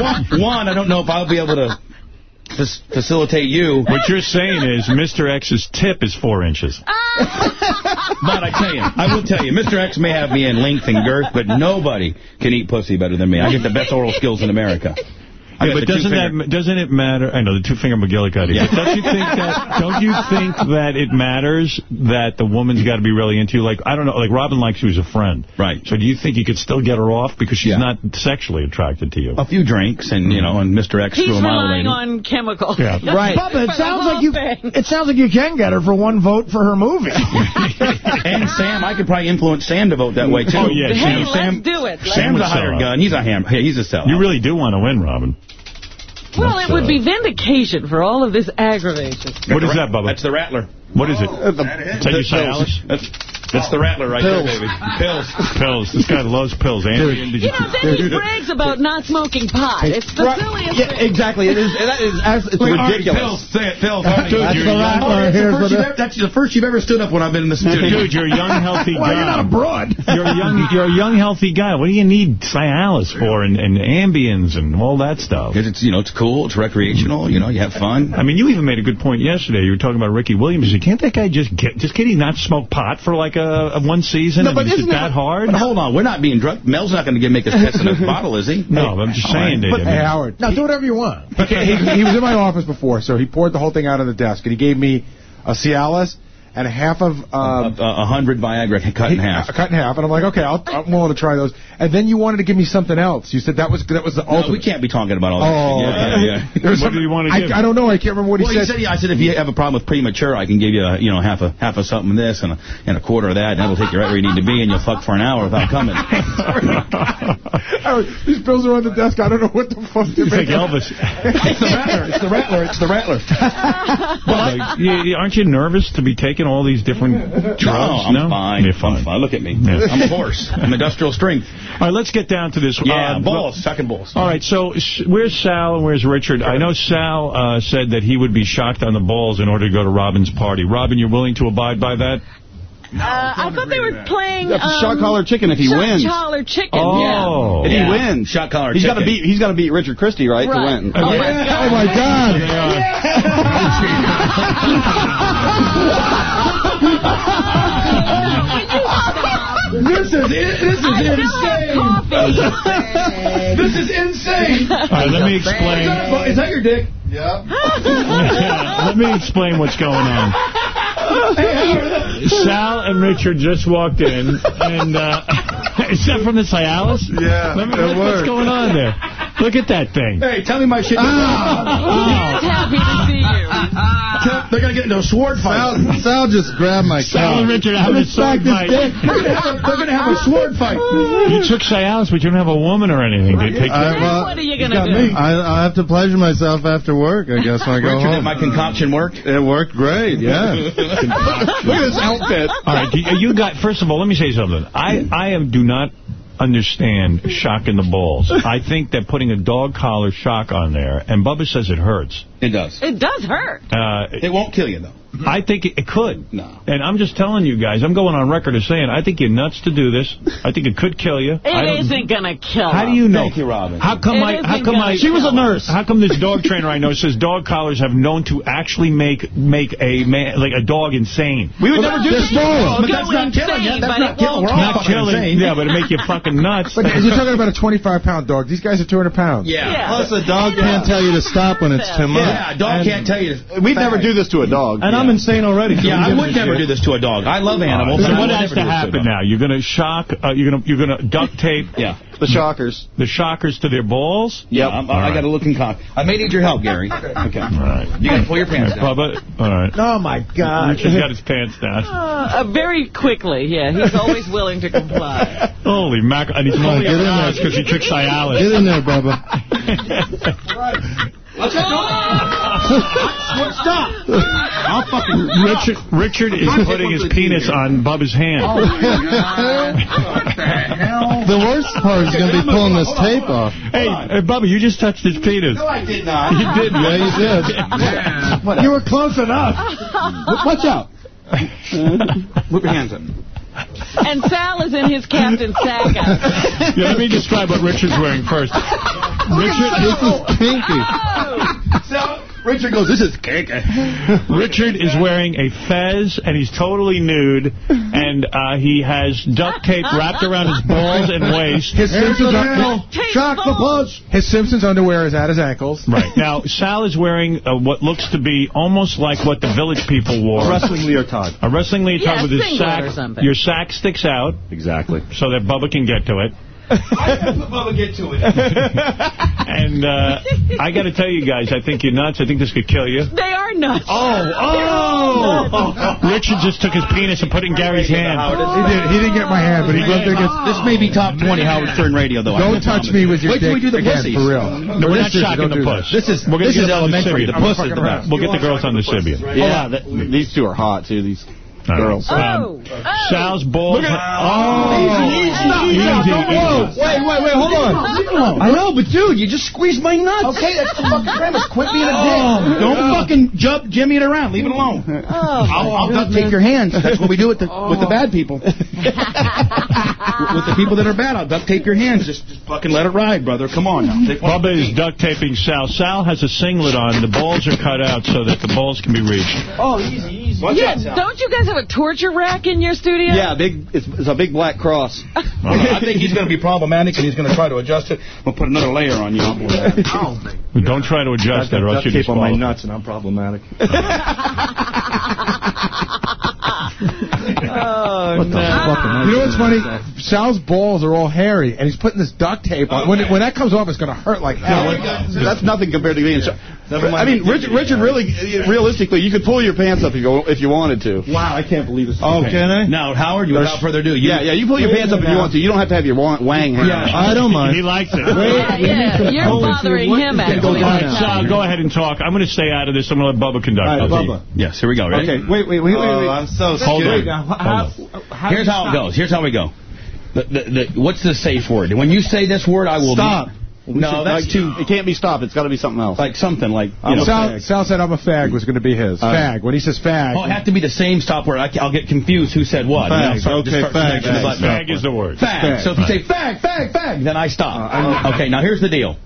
one, one, I don't know if I'll be able to fac- facilitate you. What you're saying is Mr. X's tip is four inches. But I tell you, I will tell you, Mr. X may have me in length and girth, but nobody can eat pussy better than me. I get the best oral skills in America. I Yeah, but doesn't that doesn't it matter? I know the two-finger McGillicuddy. Yeah. But don't you think that don't you think that it matters that the woman's got to be really into you? Like I don't know, like Robin likes you as a friend, Right. So do you think you could still get her off because she's Yeah. not sexually attracted to you? A few drinks, and you know, and Mr. X He's threw a mile relying on chemicals. Yeah. Right. Bubba, it sounds like you thing. it sounds like you can get her for one vote for her movie. and Sam, I could probably influence Sam to vote that way too. Oh, yeah, Hey, Sam- let's Sam, do it. Let's- Sam's a hired sell gun. He's a ham. He's a sellout. You really do want to win, Robin. Well, it would be vindication for all of this aggravation. What is that, Bubba? That's the Rattler. What is it? Oh, Is that your Cialis? That's that's the Rattler right Pills. there, baby. Pills. Pills. This guy loves pills. Andy, did You know, then he brags about not smoking pot. It's the Right. silliest Yeah, thing. exactly. It is. That is. It's Wait, Artie, ridiculous. Pills. Say it, Pills. Dude, Dude, That's you're the young. Rattler. that's, the Here's first what you've it- ever, that's the first you've ever stood up when I've been in the studio. Dude, you're a young, healthy well, you're not a broad. You're a young, you're a young, healthy guy. What do you need Cialis for, and, and Ambiens and all that stuff? Because it's, you know, it's cool, it's recreational, you know, you have fun. I mean, you even made a good point yesterday. You were talking about Ricky Williams. You said, Can't that guy just get, just can he not smoke pot for like Uh, a, a one season? No, and but is it isn't it- that hard? But hold on, we're not being drunk. Mel's not going to make us piss in a bottle, is he? No, but I'm just All saying. right. that, Hey, Howard. No, do whatever you want. Okay, he, he was in my office before, so he poured the whole thing out on the desk, and he gave me a Cialis and half of... Um, a, a hundred Viagra cut in half. Cut in half, and I'm like, okay, I'll, I'm willing to try those. And then you wanted to give me something else. You said that was that was the No, ultimate. we can't be talking about all that. Oh, yeah, yeah, yeah. What some- do you want to I, give? I don't know. I can't remember what he Well, said. he said, yeah, I said, if you have a problem with premature, I can give you, a, you know, half a half of something of this and a, and a quarter of that, and that'll take you right where you need to be, and you'll fuck for an hour without coming. Oh, these pills are on the desk. I don't know what the fuck they're It's like. Elvis. it's the Rattler. It's the Rattler. It's the Rattler. Like, you- you- aren't you nervous to be taking all these different drugs? No, I'm fine. You're fine. I'm fine. Look at me. Yeah. I'm a horse. I'm industrial strength. All right, let's get down to this. Yeah, Uh, balls. Sucking balls. All right, so s- where's Sal and where's Richard? I know Sal uh, said that he would be shocked on the balls in order to go to Robin's party. Robin, you're willing to abide by that? Uh, I thought they were playing That's a um, shot collar chicken if he shot wins. collar chicken. Oh. If Yeah. he wins, Shot collar He's got to beat. He's got to beat Richard Christy, right, Right. to win. Oh, my Yeah. God. Oh, my God. This is this is insane. This is insane. All right, let me explain. Is that your dick? Let me explain what's going on. Sal and Richard just walked in, and uh, is that from the Cialis? Yeah, Let me, it what's worked. going on there? Look at that thing. Hey, tell me my shit. He's happy to see you. They're going to get into a sword fight. Sal, Sal just grabbed my Sal and cock. Richard having a sword fight. They're going to have a sword fight. You took Cialis, but you don't have a woman or anything. Did you take I, well, What are you going to do? I, I have to pleasure myself after work, I guess, when I go Richard, did my concoction work? It worked great, yeah. Look at this outfit. All right, you, you got. First of all, let me say something. I I am do not understand shock in the balls. I think that putting a dog collar shock on there, and Bubba says it hurts. It does. It does hurt. Uh, It won't kill you, though. I think it, it could. No. And I'm just telling you guys, I'm going on record as saying, I think you're nuts to do this. I think it could kill you. I It don't- going to kill How do you know? Thank you, Robin. How come It I? How isn't come I? She was a nurse. How come this dog trainer I know says dog collars have known to actually make make a man like a dog insane? We would never do Well, this. But But that's not killing you. That's not killing. We're all Not killing. insane. Yeah, but it make you fucking nuts. But you're talking about a 25-pound dog. These guys are 200 pounds. Yeah. Plus, a dog can't tell you to stop when it's too much. Yeah, a dog can't tell you. to- We'd never do this to a dog. And I'm insane already. so Yeah, I would never shit? do this to a dog. I love animals. So what has to happen a now? You're gonna shock. Uh, you're gonna you're gonna duct tape. Yeah. The shockers. The shockers to their balls. Yeah, I'm, I got a looking cock. I may need your help, Gary. Okay. All right. You got to pull your pants down. Bubba. All right. Oh, my God. Richard's got his pants down. Uh, very quickly, yeah. He's always willing to comply. Holy mac! And he's only get in there. because he took Cialis. Get in there, Bubba. Stop. I'll fucking Richard. Richard is putting his penis on Bubba's hand. Oh, the worst part is going to be pulling this tape off. Hey, hey, Bubba, you just touched his penis. No, I did not. You did, Yeah, you did. You were close enough. Watch out. Whip your hands up. And Sal is in his Captain Sack outfit. Yeah, let me describe what Richard's wearing first. Richard, This is oh. pinky. Oh. So, Richard goes, this is cake. Richard is wearing a fez, and he's totally nude, and uh, he has duct tape wrapped around his balls and waist. His Simpsons, nail. shock the punch. His Simpsons underwear is at his ankles. Right. Now, Sal is wearing uh, what looks to be almost like what the village people wore. Wrestling leotard. A wrestling leotard Yeah, with his sack. Your sack sticks out Exactly. so that Bubba can get to it. Bubba, get to it. And uh, I got to tell you guys, I think you're nuts. I think this could kill you. They are nuts. Oh, oh! Richard just took his penis and put it in Gary's hand. He did. He didn't get my hand, but he rubbed it against. This may be top 20 Howard Stern radio, though. Don't touch me with your Wait till we do the again, pussies. for real. No, we're not Seriously, shocking don't the do puss. This is, We're this is up the elementary. The puss is the best. We'll get the girls on the Sybian. Yeah. th- these two are hot, too, these girls. Oh, Um, oh. Sal's balls. Look at- oh, Easy, easy, easy, stop, easy. whoa. Wait, wait, wait, hold on. I know, but dude, you just squeezed my nuts. Okay, that's the fucking premise. Quit being a dick. Don't fucking jump Jimmy it around. Leave it alone. I'll, I'll duct tape your hands. That's what we do with the with the bad people. with the people that are bad, I'll duct tape your hands. Just, just fucking let it ride, brother. Come on now. Bubba is duct taping Sal. Sal has a singlet on. The balls are cut out so that the balls can be reached. Oh, easy, easy. Watch Yeah, out, Sal. don't you guys have a torture rack in your studio? Yeah, big. It's, it's a big black cross. I think he's going to be problematic, and he's going to try to adjust it. We'll put another layer on you. Oh, don't try to adjust that or else Duct you're tape on my nuts, and I'm problematic. Oh, no. You know what's funny? Sal's balls are all hairy, and he's putting this duct tape on. When, it, when that comes off, it's going to hurt like hell. That's nothing compared to being. I mean, Richard, Richard, really, realistically, you could pull your pants up if you if you wanted to. Wow, I can't believe this. Oh, can I? Now, Howard, you, without further ado, you, Yeah, yeah. You pull your pants up if you want to. You don't have to have your wang wang hanging. Yeah, I don't mind. He likes it. Yeah, yeah. You're bothering him, actually. All right, Sal, go ahead and talk. I'm going to stay out of this. I'm going to let Bubba conduct. All right, Bubba. Yes, here we go. Ready? Okay, wait, wait, wait, wait, Oh. I'm so Hold scared. on. Hold on. Here's how it goes. Here's how we go. The, the, the, what's the safe word? When you say this word, I will... Stop. No, that's Like, too... It can't be stopped. It's got to be something else. Like something like... You know, a Sal. Sal said I'm a fag was going to be his. All right. Fag. When he says fag. Oh, it have to be the same stop word. I, will get confused who said what. Fag. And I'll Okay, start fag. Fag. Fag is the word. Fag. Fag. So if you say fag, fag, fag, then I stop. Uh, okay, now here's the deal.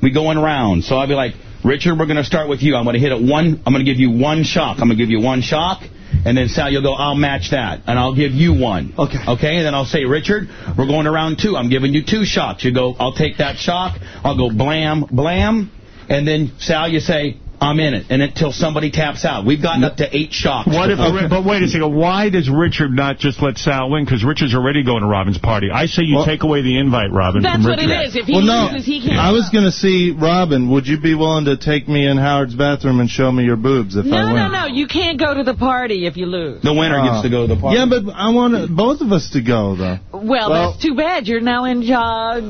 We going around. So I'll be like, Richard, we're going to start with you. I'm going to hit it one. I'm going to give you one shock. I'm going to give you one shock. And then Sal, you'll go, I'll match that. And I'll give you one. Okay. Okay, and then I'll say, Richard, we're going to round two. I'm giving you two shocks. You go, I'll take that shock. I'll go blam, blam. And then, Sal, you say, I'm in it, and until somebody taps out. We've gotten up to eight shocks. What if? But wait a second. Why does Richard not just let Sal win? Because Richard's already going to Robin's party. I say you take away the invite, Robin. That's from what Richard. it is. If he well, no, loses, he can't. I was going to see Robin. Would you be willing to take me in Howard's bathroom and show me your boobs if I No, win? no, no. You can't go to the party if you lose. The winner gets to go to the party. Yeah, but I want both of us to go, though. Well, Well- that's too bad. You're now in uh,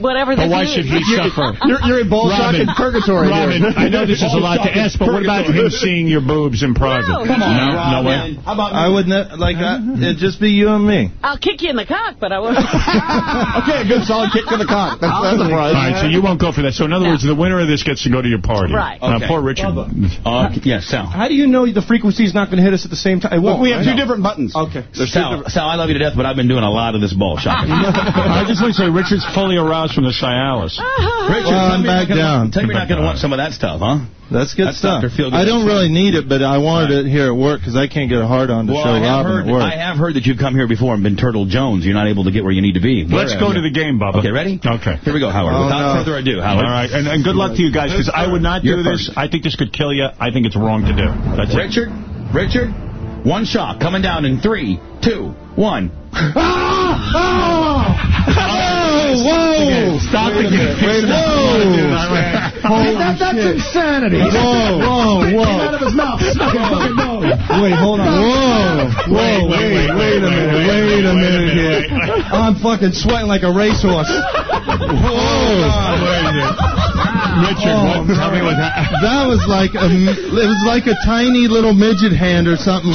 whatever But why should he suffer? You're, you're in ball shock Robin, purgatory Robin, here. I know this is a lot to ask, but what about him seeing your boobs in private? No, no, no. no way. How about me? I would not like I, it'd just be you and me. I'll kick you in the cock, but I won't. okay, a good solid kick to the cock. That's, that's the All prize. right, so you won't go for that. So in other words, the winner of this gets to go to your party. Right. Now, Okay. poor Richard. Uh, yes, Sal. How do you know the frequency is not going to hit us at the same time? It won't, we have two different buttons. Okay. Sal, Sal, I love you to death, but I've been doing a lot of this ball shocking. I just want to say Richard's fully aroused from the Cialis. Richard, Well, I'm back gonna- down. Tell me you're not going to want some of that stuff, huh? That's good That's stuff. Dr. Feelgood. I don't really need it, but I wanted it here at work because I can't get a hard on to Well, show I have, Robin heard, at work. I have heard that you've come here before and been Turtle Jones. You're not able to get where you need to be. Let's go to the game, Bubba. Okay, ready? Okay. Here we go, Howard. Oh, Without no. further ado, All Howard. right, and, and good luck to you guys, because I would not do this. I think this could kill you. I think it's wrong to do. That's it. Richard, Richard, one shot coming down in three, two, one. Oh, whoa! Stop Wait again. Wait a minute. Holy that, that's shit. insanity. Whoa, whoa, whoa. out of his mouth. Stuck in his fucking nose. Wait, hold on. Whoa, whoa, wait, wait a minute, wait a minute here. I'm fucking sweating like a racehorse. Richard, Oh, what, tell me what happened. That was like a, it was like a tiny little midget hand or something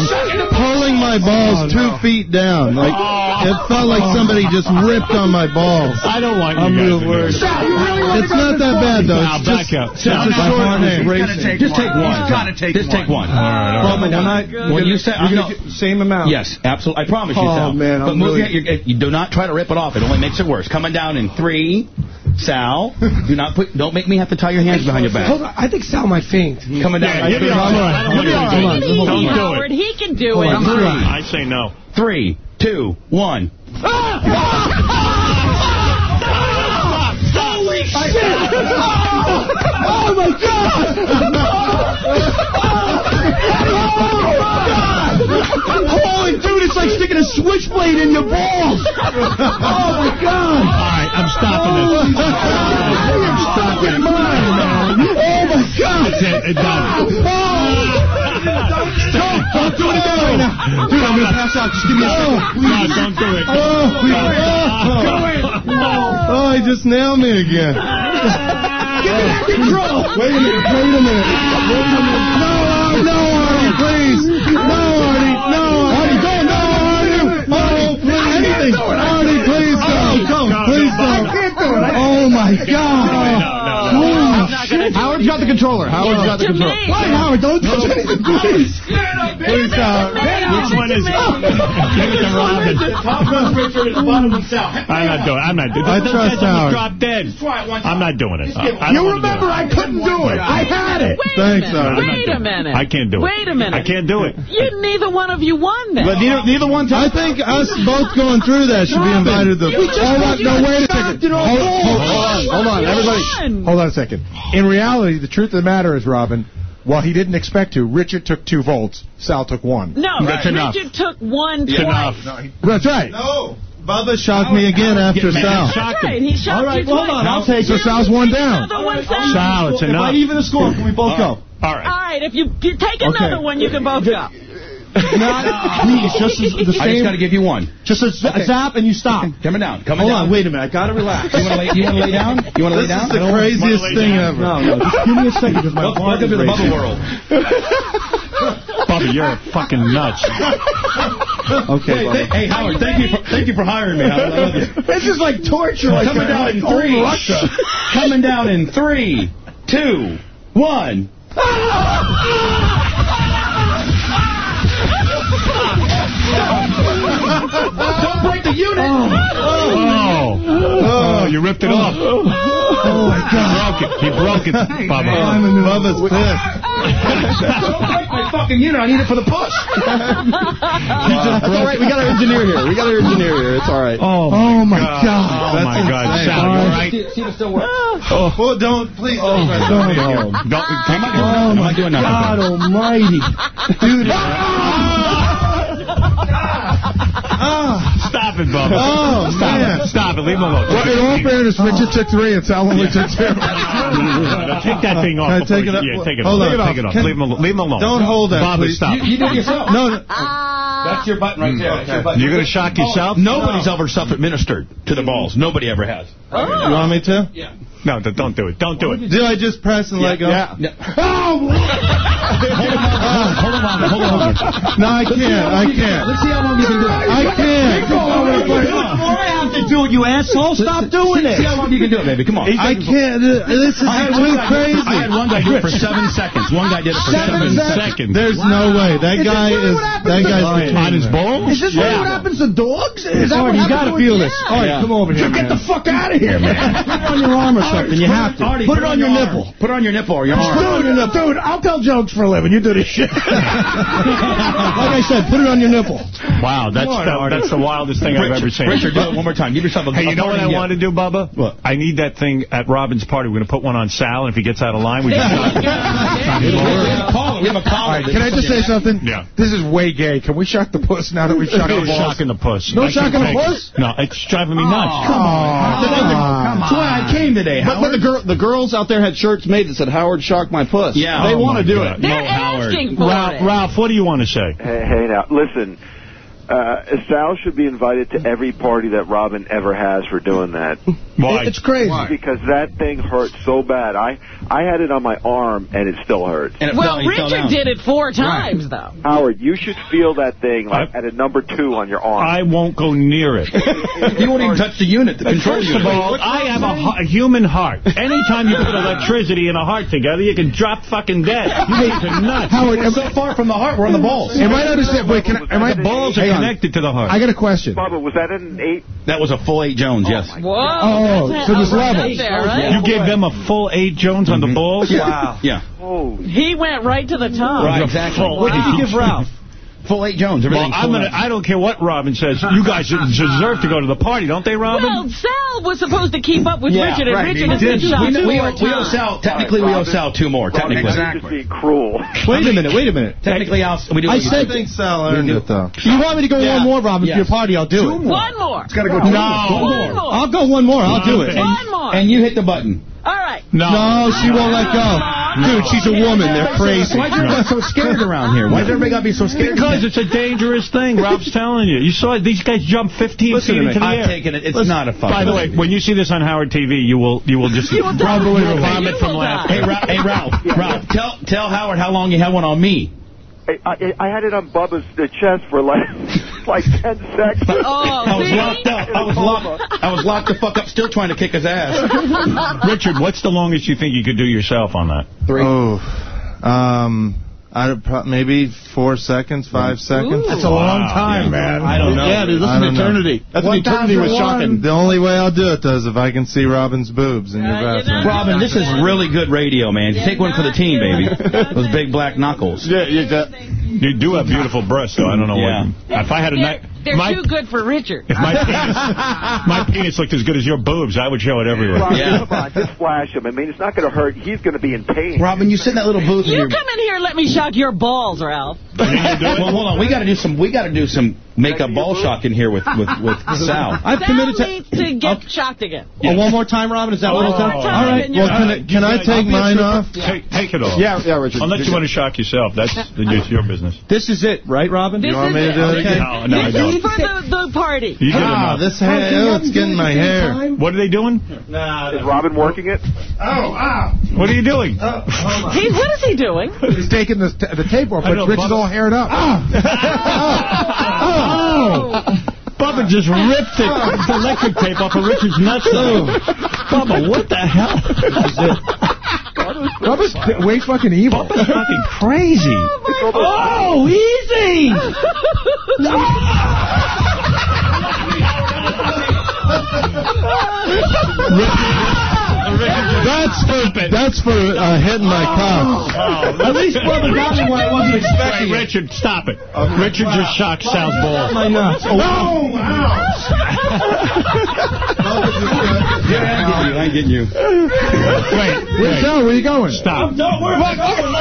pulling my balls oh, two feet down. Like oh. it felt like somebody just ripped on my balls. I don't want you I'm guys real to do worried. this. It's not that bad though. Now, It's back just, up. it's Sal, a now, short Howard, hand. Just take one. Just take one. Roman, am I? When you say, You're I'm same amount. Yes, absolutely. I promise you, Oh, man, but I'm move really- you, you do not try to rip it off. It only makes it worse. Coming down in three, Sal. Do not put. Don't make me have to tie your hands behind your back. Hold on. I think Sal might faint. Coming down. Yeah, in you'll be all right. You'll be all right. Don't do it. He can do Hold it. on. I say no. Three, two, one. Ah! Holy shit! Oh, my God! Holy dude, it's like sticking a switchblade in your balls. Oh my God! All right, I'm stopping this. Oh, I'm stopping mine, man. Oh my God! That's it. It's done. Oh. Don't do it again right now. Dude, I'm gonna pass out. Just give me a second. Oh. No, don't do it. Oh, oh, he just nailed me again. Give me that control. Wait a minute, wait a minute. Wait a minute. No, no, Artie, please. No, please, anything. Artie, please don't, don't, please don't. Oh, my God. Holy shit. Howard's got the controller. Howard's got the controller. Why, Howard? Don't touch anything, please. Please, uh, Howard. Uh, which one is it? Give it to Robin. I'm not doing it. I'm not doing it. I trust Howard. Drop dead. I'm not doing it. I, I don't You remember. I couldn't do it. I had it. Wait Thanks, a Howard. minute. Wait a minute. I can't do it. Wait a minute. I can't do it. You, neither one of you won then. But neither, neither one I think us both going through that should be invited to the... We just Hold on, no, wait a second. Hold, hold, hold on, hold on, everybody. Hold on a second. In reality, the truth of the matter is, Robin, while he didn't expect to, Richard took two volts, Sal took one. No, That's enough. Richard took one It's twice. enough. That's right. No. Bubba shocked me again after Sal. That's right. He shot All right, you well, hold twice. on. I'll take so Sal's one down. Another one, Sal. Sal, it's If enough. I even the score, can we both go? All right. All right, if you, you take another one, you can both go. Not, please, just as the I just got to give you one. Just a z- zap and you stop. Coming down. Coming Hold down. on, wait a minute. I gotta relax. You want to lay? You want to lay down? You want to lay This down? is the craziest lay thing down? ever. No, no, just give me a second because my Welcome, heart welcome is to the bubble world. Bubba, you're a fucking nuts. Okay, Hey, Bubba. hey, Howard, thank you for thank you for hiring me. I love you. This is like torture. Like Coming down in three. Russia. Coming down in three, two, one. Don't break the unit. Oh. Oh, oh you ripped it oh. off. Oh, my God. He broke it. He broke it, Bubba. Bubba's pissed. Don't break my fucking unit. I need it for the push. That's all right. We got our engineer here. We got our engineer here. It's all right. Oh, Oh, my God. Oh, That's my God. insane. Sal, you all right? See, see if it still works. Oh, well, don't please. Oh, don't. don't. Don't. Come on. Oh, Am my I doing nothing? God almighty. Dude. Stop it, Bubba. Oh, Stop man. it. Stop it. Leave him alone. Well, in all fairness, Richard took three and Sal only took two. Take that thing off. Can I take it up? Yeah, take it Hold off. on. Take it off. Can- Leave him alone. Leave him alone. Don't hold that, Bubba, please. stop. You, you did it yourself. No, no. Uh, That's your button right mm. there. That's your button. You're going to shock yourself? Nobody's ever self-administered to the mm. balls. Nobody ever has. Oh. You want me to? Yeah. No, don't do it. Don't do it. Do I just press and let go? Yeah. Oh, Hold on, hold on, hold on. No, I can't. I can't. Let's see how long you can do it. I can't. I have to do it, you asshole. Stop doing it. See how long you can do it, baby. Come on. I can't. This is I had too one guy do it- crazy. I had one guy do it for seven seconds. One guy did it for seven, seconds. There's no way. That guy is. That guy's dogs? On his balls? Is this what happens to dogs? Is that All what right, you got to to feel this. All right, Yeah. come over here. Get the fuck out of here, man. Put on your arm or something. You have to. Artie, Put it on your arm. nipple. Put it on your nipple or your Put it arm. on your. Dude, I'll tell jokes for a living. You do this shit. Like I said, put it on your nipple. Wow, that's on, the, Artie. that's the wildest thing I've ever seen. Richard, do it one more time. Give yourself a Hey, you a know what I want to do, Bubba? What? I need that thing at Robin's party. We're going to put one on Sal, and if he gets out of line, we just We have a caller. We have a All right, can I just say something? Yeah. This is way gay. Can we shock the puss now that we've shocked No the balls? shocking the puss. No shocking the puss? No, it's driving me nuts. Come on. That's why I came today, But, but the, girl, the girls out there had shirts made that said "Howard shocked my puss." Yeah. they Oh, want to do God. it. They're No, Howard. asking for Ralph, it. Ralph, what do you want to say? Hey, hey now, listen. Uh, Sal should be invited to every party that Robin ever has for doing that. Why? It's crazy. Because that thing hurt so bad. I I had it on my arm and it still hurts. And it Well, fell, he fell Richard did it four times, though. Howard, you should feel that thing like I- at a number two on your arm. I won't go near it. You won't even touch the unit, the control First unit. of all, I have a, a human heart. Anytime you put electricity and a heart together, you can drop fucking dead. You guys are nuts. Howard, We're so far from the heart, we're on the balls. am I understand? Wait, can I, am I Balls are Hang on. Connected to the heart. I got a question. Bubba, was that an eight? That was a full eight Jones, yes. Oh, Whoa. Oh, that's so there's a- right levels. There, right? You gave them a full eight Jones on the mm-hmm. balls? Wow. Yeah. Oh, He went right to the top. Right, exactly. Full What did you give Ralph? Full eight Jones. Well, I'm gonna. I don't care what Robin says. You guys deserve to go to the party, don't they, Robin? Well, Sal was supposed to keep up with Yeah, Richard, and right, Richard he has been shot We, two we, more owe- we owe times. Sal, technically we owe Sal two more, technically. Robin, you're just being cruel. Wait a minute. Wait a minute. Technically, I'll, we do I you said think Sal earned it though. You want me to go Yeah. one more, Robin, Yes. for your party? I'll do it. One more. It's got to go. No. One more. I'll go one more. I'll do it. One more. And you hit the button. All right. No. No, she won't let go. Dude, she's a woman. They're crazy. Why is everybody so scared around here? Why does everybody got to be so scared? Because it's a dangerous thing. Ralph's telling you. You saw it. These guys jump 15 Listen feet into the I'm air. taking it. It's Listen, not a fun. By the way, when you see this on Howard TV, you will you will just You will probably You vomit die. from You laughter. Hey, Ralph, hey, Ralph, Ralph, tell tell Howard how long you had one on me. I, I, I had it on Bubba's uh, chest for like like ten seconds. Oh, I was see? locked up. I was locked. I was locked the fuck up, still trying to kick his ass. Richard, what's the longest you think you could do yourself on that? Three. Oh, um, I maybe four seconds, five seconds. That's a long time, Yeah. man. I don't know. Yeah, dude, this I is don't know. eternity. That's an eternity with shocking. The only way I'll do it though is if I can see Robin's boobs in your Uh, you bathroom. know- Robin, this is really good radio, man. Take one for the team, baby. Those big black knuckles. Yeah, you got. You do have beautiful breasts, though. I don't know Yeah. what. If I had a night, they're my too good for Richard. if my penis, my penis looked as good as your boobs, I would show it everywhere. Robin, Yeah. come on, just flash him. I mean, it's not going to hurt. He's going to be in pain. Robin, you sit in that little booth. and You come in here and let me shock your balls, Ralph. Well, hold on. We got to do some. We got to do some makeup ball shock in here with with with Sal. I've Sal committed to. needs to get shocked again. Oh, one more time, Robin. Is that what One it's more time All right. Well, can I, can I take mine off? Take, take it off. Yeah, yeah, Richard. Unless you want to shock yourself. That's it's your business. This is it, right, Robin? This you want me to do it Okay. again? No, no, I this don't. is for the, the party. You get Ah, this hair. Oh, it's getting my hair. What are they doing? Is Robin working it? Oh, ah. What are you doing? He, what is he doing? He's taking the, the tape off, I but know, Rich is Bubba- all haired up. Oh. oh! Bubba just ripped it, oh. the electric tape off of Richard's nuts. Oh. Bubba, what the hell? Bubba's way fucking evil. Bubba's fucking crazy. Oh, easy! That's for that's for uh, hitting my cock. At least brother got me where I wasn't expecting Wait, Richard, stop it. Richard just shocked Sal's balls. My nuts. Oh, Yeah, I get you. Wait, Where's wait. Sal? Where you going? Stop. No, where am I going?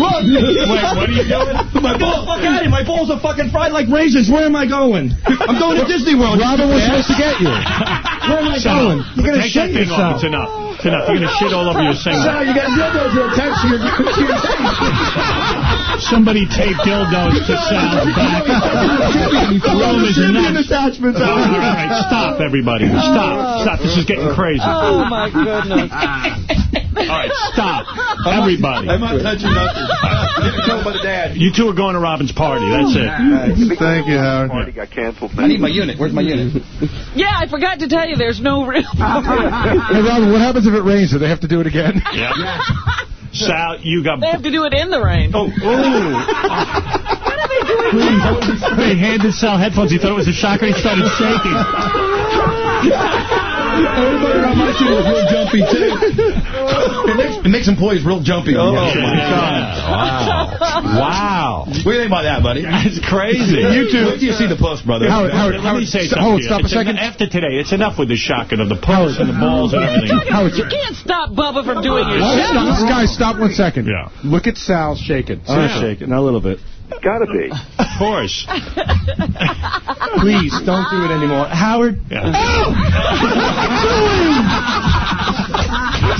Look. Wait, what are you doing? My balls, fuck out of here. My balls are fucking fried like raisins. Where am I going? I'm going to Disney World. Robin was supposed to get you. Where am I Sal, going? You're going to take shit that thing off. yourself. Enough. It's enough. You're going to shit all over your Sal, singer. you got dildos attached to your, to your Somebody tape dildos to Sal's back. The room is nuts. attachments All right, stop, everybody. Stop. Stop. This is getting crazy. Oh, my goodness. All right, stop. Everybody. I'm not touching nothing. Tell about the dad. You two are going to Robin's party. Oh, That's it. Thank you, Howard. Party got canceled. I need my unit. Where's my unit? Yeah, I forgot to tell you, there's no real... Hey, Robin, what happens if it rains? Do they have to do it again? Yeah. Sal, you got... They have to do it in the rain. Oh, What are they doing now? They handed Sal headphones. He thought it was a shocker. He started shaking. Everybody around my shit was real jumpy, too. It makes, it makes employees real jumpy. Oh, Yeah. my God. Wow. Wow. What do you think about that, buddy? That's crazy. You too. Wait till you see the post, brother. Howard, Howard, Let Howard, me say st- something. hold, to you. stop a second. en- After today, it's enough with the shocking of the puss and the balls and everything. Howard, You can't stop Bubba from doing your Oh, shit. stop, guys, stop one second. Yeah. Look at Sal shaking. I'm shaking a little bit. Gotta be. Of course. Please, don't do it anymore. Howard, Yeah.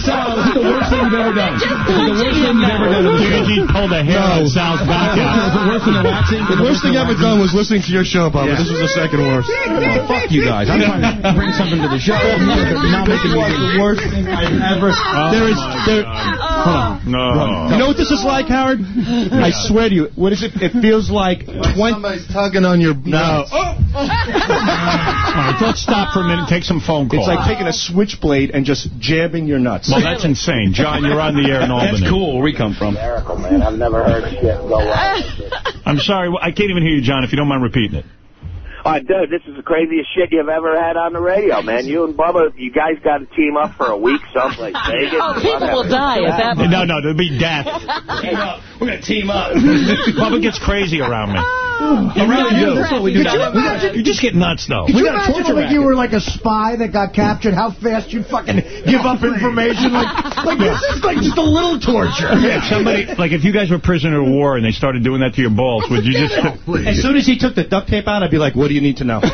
Sal, this is the worst thing you've ever done. This is the worst thing you've ever done. You he pulled the hair on Sal's back Is out? it worse than the waxing? The worst thing I've ever done was listening to your show, Bubba. This was the second worst. Oh, fuck you guys. I'm trying to bring something to the show. Oh, You're not making me the worst thing I've ever... there is... Oh, there, hold on. No. You know what this is like, Howard? I swear to you. What is it? It feels like 20... Somebody's tugging on your No. nuts. Oh, All right, let's stop for a minute and take some phone calls. it's like taking a switchblade and just jabbing your nuts. Well, that's insane. John, you're on the air in Albany. That's cool. Where we come from. Miracle, man. I've never heard shit go wrong. I'm sorry. I can't even hear you, John, if you don't mind repeating it. Oh, dude, this is the craziest shit you've ever had on the radio, man. You and Bubba, you guys got to team up for a week someplace. Vegas. Oh, people will die at that point. No, no, there'll be death. We're going to team up. Bubba gets crazy around me. He really do. That's what we do. You, got- you just get nuts, though. Could We you got imagine torture if you were like a spy that got captured, how fast you'd fucking give up information? Like, like this is like just a little torture. If somebody, like if you guys were prisoner of war and they started doing that to your balls, would you just... As soon as he took the duct tape out, I'd be like, what do you need to know? we,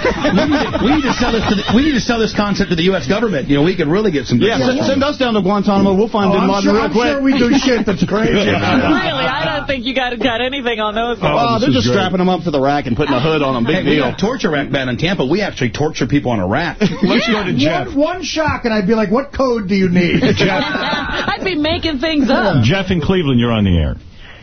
need to, we need to sell this. To the, we need to sell this concept to the U.S. government. You know, we could really get some. Yeah, send, send us down to Guantanamo. We'll find Oh, Bin Laden sure, real I'm quick. sure we do shit that's crazy. Really, I don't think you got got anything on those. Oh, Oh, they're just great. strapping them up to the rack and putting a hood on them. Big Hey, we deal. got a torture rack ban in Tampa. We actually torture people on a rack. Let's go to Jeff. One, one shock, and I'd be like, what code do you need? Jeff. I'd be making things up. Jeff in Cleveland, you're on the air.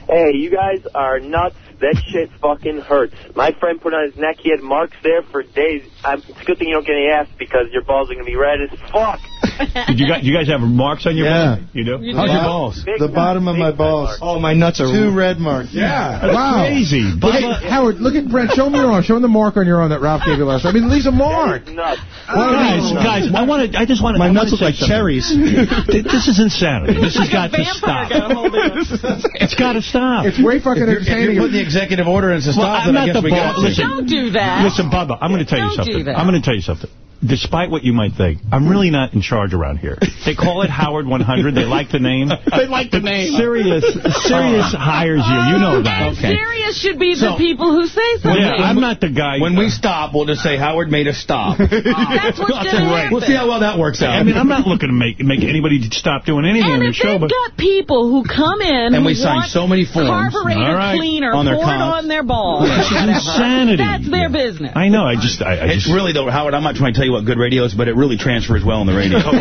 Hey, you guys are nuts. That shit fucking hurts. My friend put on his neck. He had marks there for days. I'm, it's a good thing you don't get any ass because your balls are going to be red as fuck. Did you guys, you guys have marks on your Yeah. balls? You do? You How's do? your balls? Big The bottom of my balls. hard. Oh, my nuts are... Two red marks. Yeah. That's Wow. crazy. Hey, Bubba, Howard, look at Brent. Show him your arm. Show him the mark on your arm that Ralph gave you last time. I mean, leave a mark. Nuts. guys, guys, I want to. I just want to. My nuts look like cherries. This is insanity. This has got to stop. got a hold of it. It's got to stop. It's way fucking If you're, if entertaining. You're putting the executive order and to Well, stop, I'm then I guess the we got to. Listen, Don't do that. Listen, Bubba, I'm going to tell you Don't do something. that. I'm going to tell you something. Despite what you might think, I'm really not in charge around here. They call it Howard 100. They like the name. They like the name. Sirius, Sirius oh. hires you. You know that. And Sirius should be the people who say something. Yeah, I'm not the guy. When we stop, we'll just say Howard made us stop. Oh, that's what's going to. We'll see how well that works out. I mean, I'm not looking to make make anybody stop doing anything on And the if show, they've got people who come in And we sign want so many forms. carburetor All right. cleaner On their poured on their balls. This insanity. That's their business. I know. I just, I, I It's just. really, though, Howard, I'm not trying to tell you what good radio is, but it really transfers well on the radio. Oh,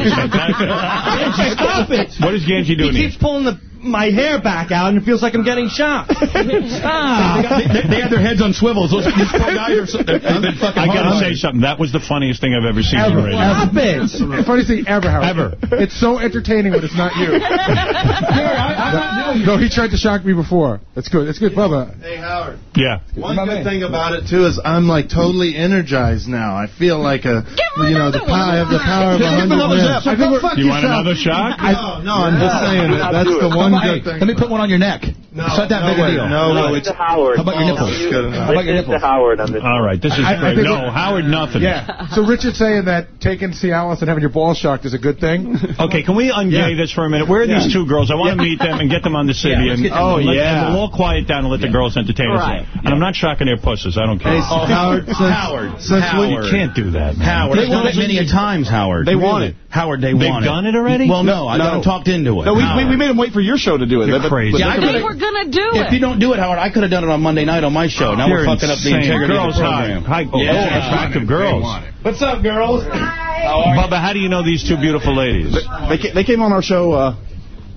Stop it. What is Ganji doing He here? keeps pulling the my hair back out, and it feels like I'm getting shot. Stop. They, they, ah. they have their heads on swivels. Those, these poor guys are so, they've I got to say something. That was the funniest thing I've ever seen Ever. on radio. Stop it. The funniest thing ever, Howard. Ever. It's so entertaining when it's not you. no, he tried to shock me before. That's good. That's good, Bubba. Hey, Howard. Yeah. One good thing about it, too, is I'm, like, totally energized now. I feel like a, you know, the power, I have the power of a hundred men. I think we're- You want another shock? No, no, I'm just saying that that's the one Hey, good thing. let me put one on your neck. No, it's not that no big a deal. No, No, no, it's it's to Howard. How about your nipples? good. How about your It's to nipples? Howard on this. All right, this is I- I great. think No, we're- Howard, nothing. Yeah. So Richard's saying that taking Cialis and having your balls shocked is a good thing? Okay, can we ungay this for a minute? Where are these two girls? I want to meet them and get them on the city. Yeah, let's and, them. oh, Let's- yeah. And we'll all quiet down and let the girls entertain us. Right. And I'm not shocking their pusses. I don't care. Hey, oh, so Howard, since, Howard. Howard. you can't do that, man. Howard, They I've done it many times, Howard. They want it. Howard, they They've done it already? Well, no, I got them talked into it. No, we, we, Howard. we made him wait for your show to do it. You're But- but- crazy. but- Yeah, They were going to do If it. you don't do it, Howard, I could have done it on Monday night on my show. Now You're we're fucking up the insane. integrity girls, of the program. Hi, oh, Yeah. attractive girls. What's up, girls? Hi. Bubba, how do you know these two beautiful ladies? They, they came on our show uh,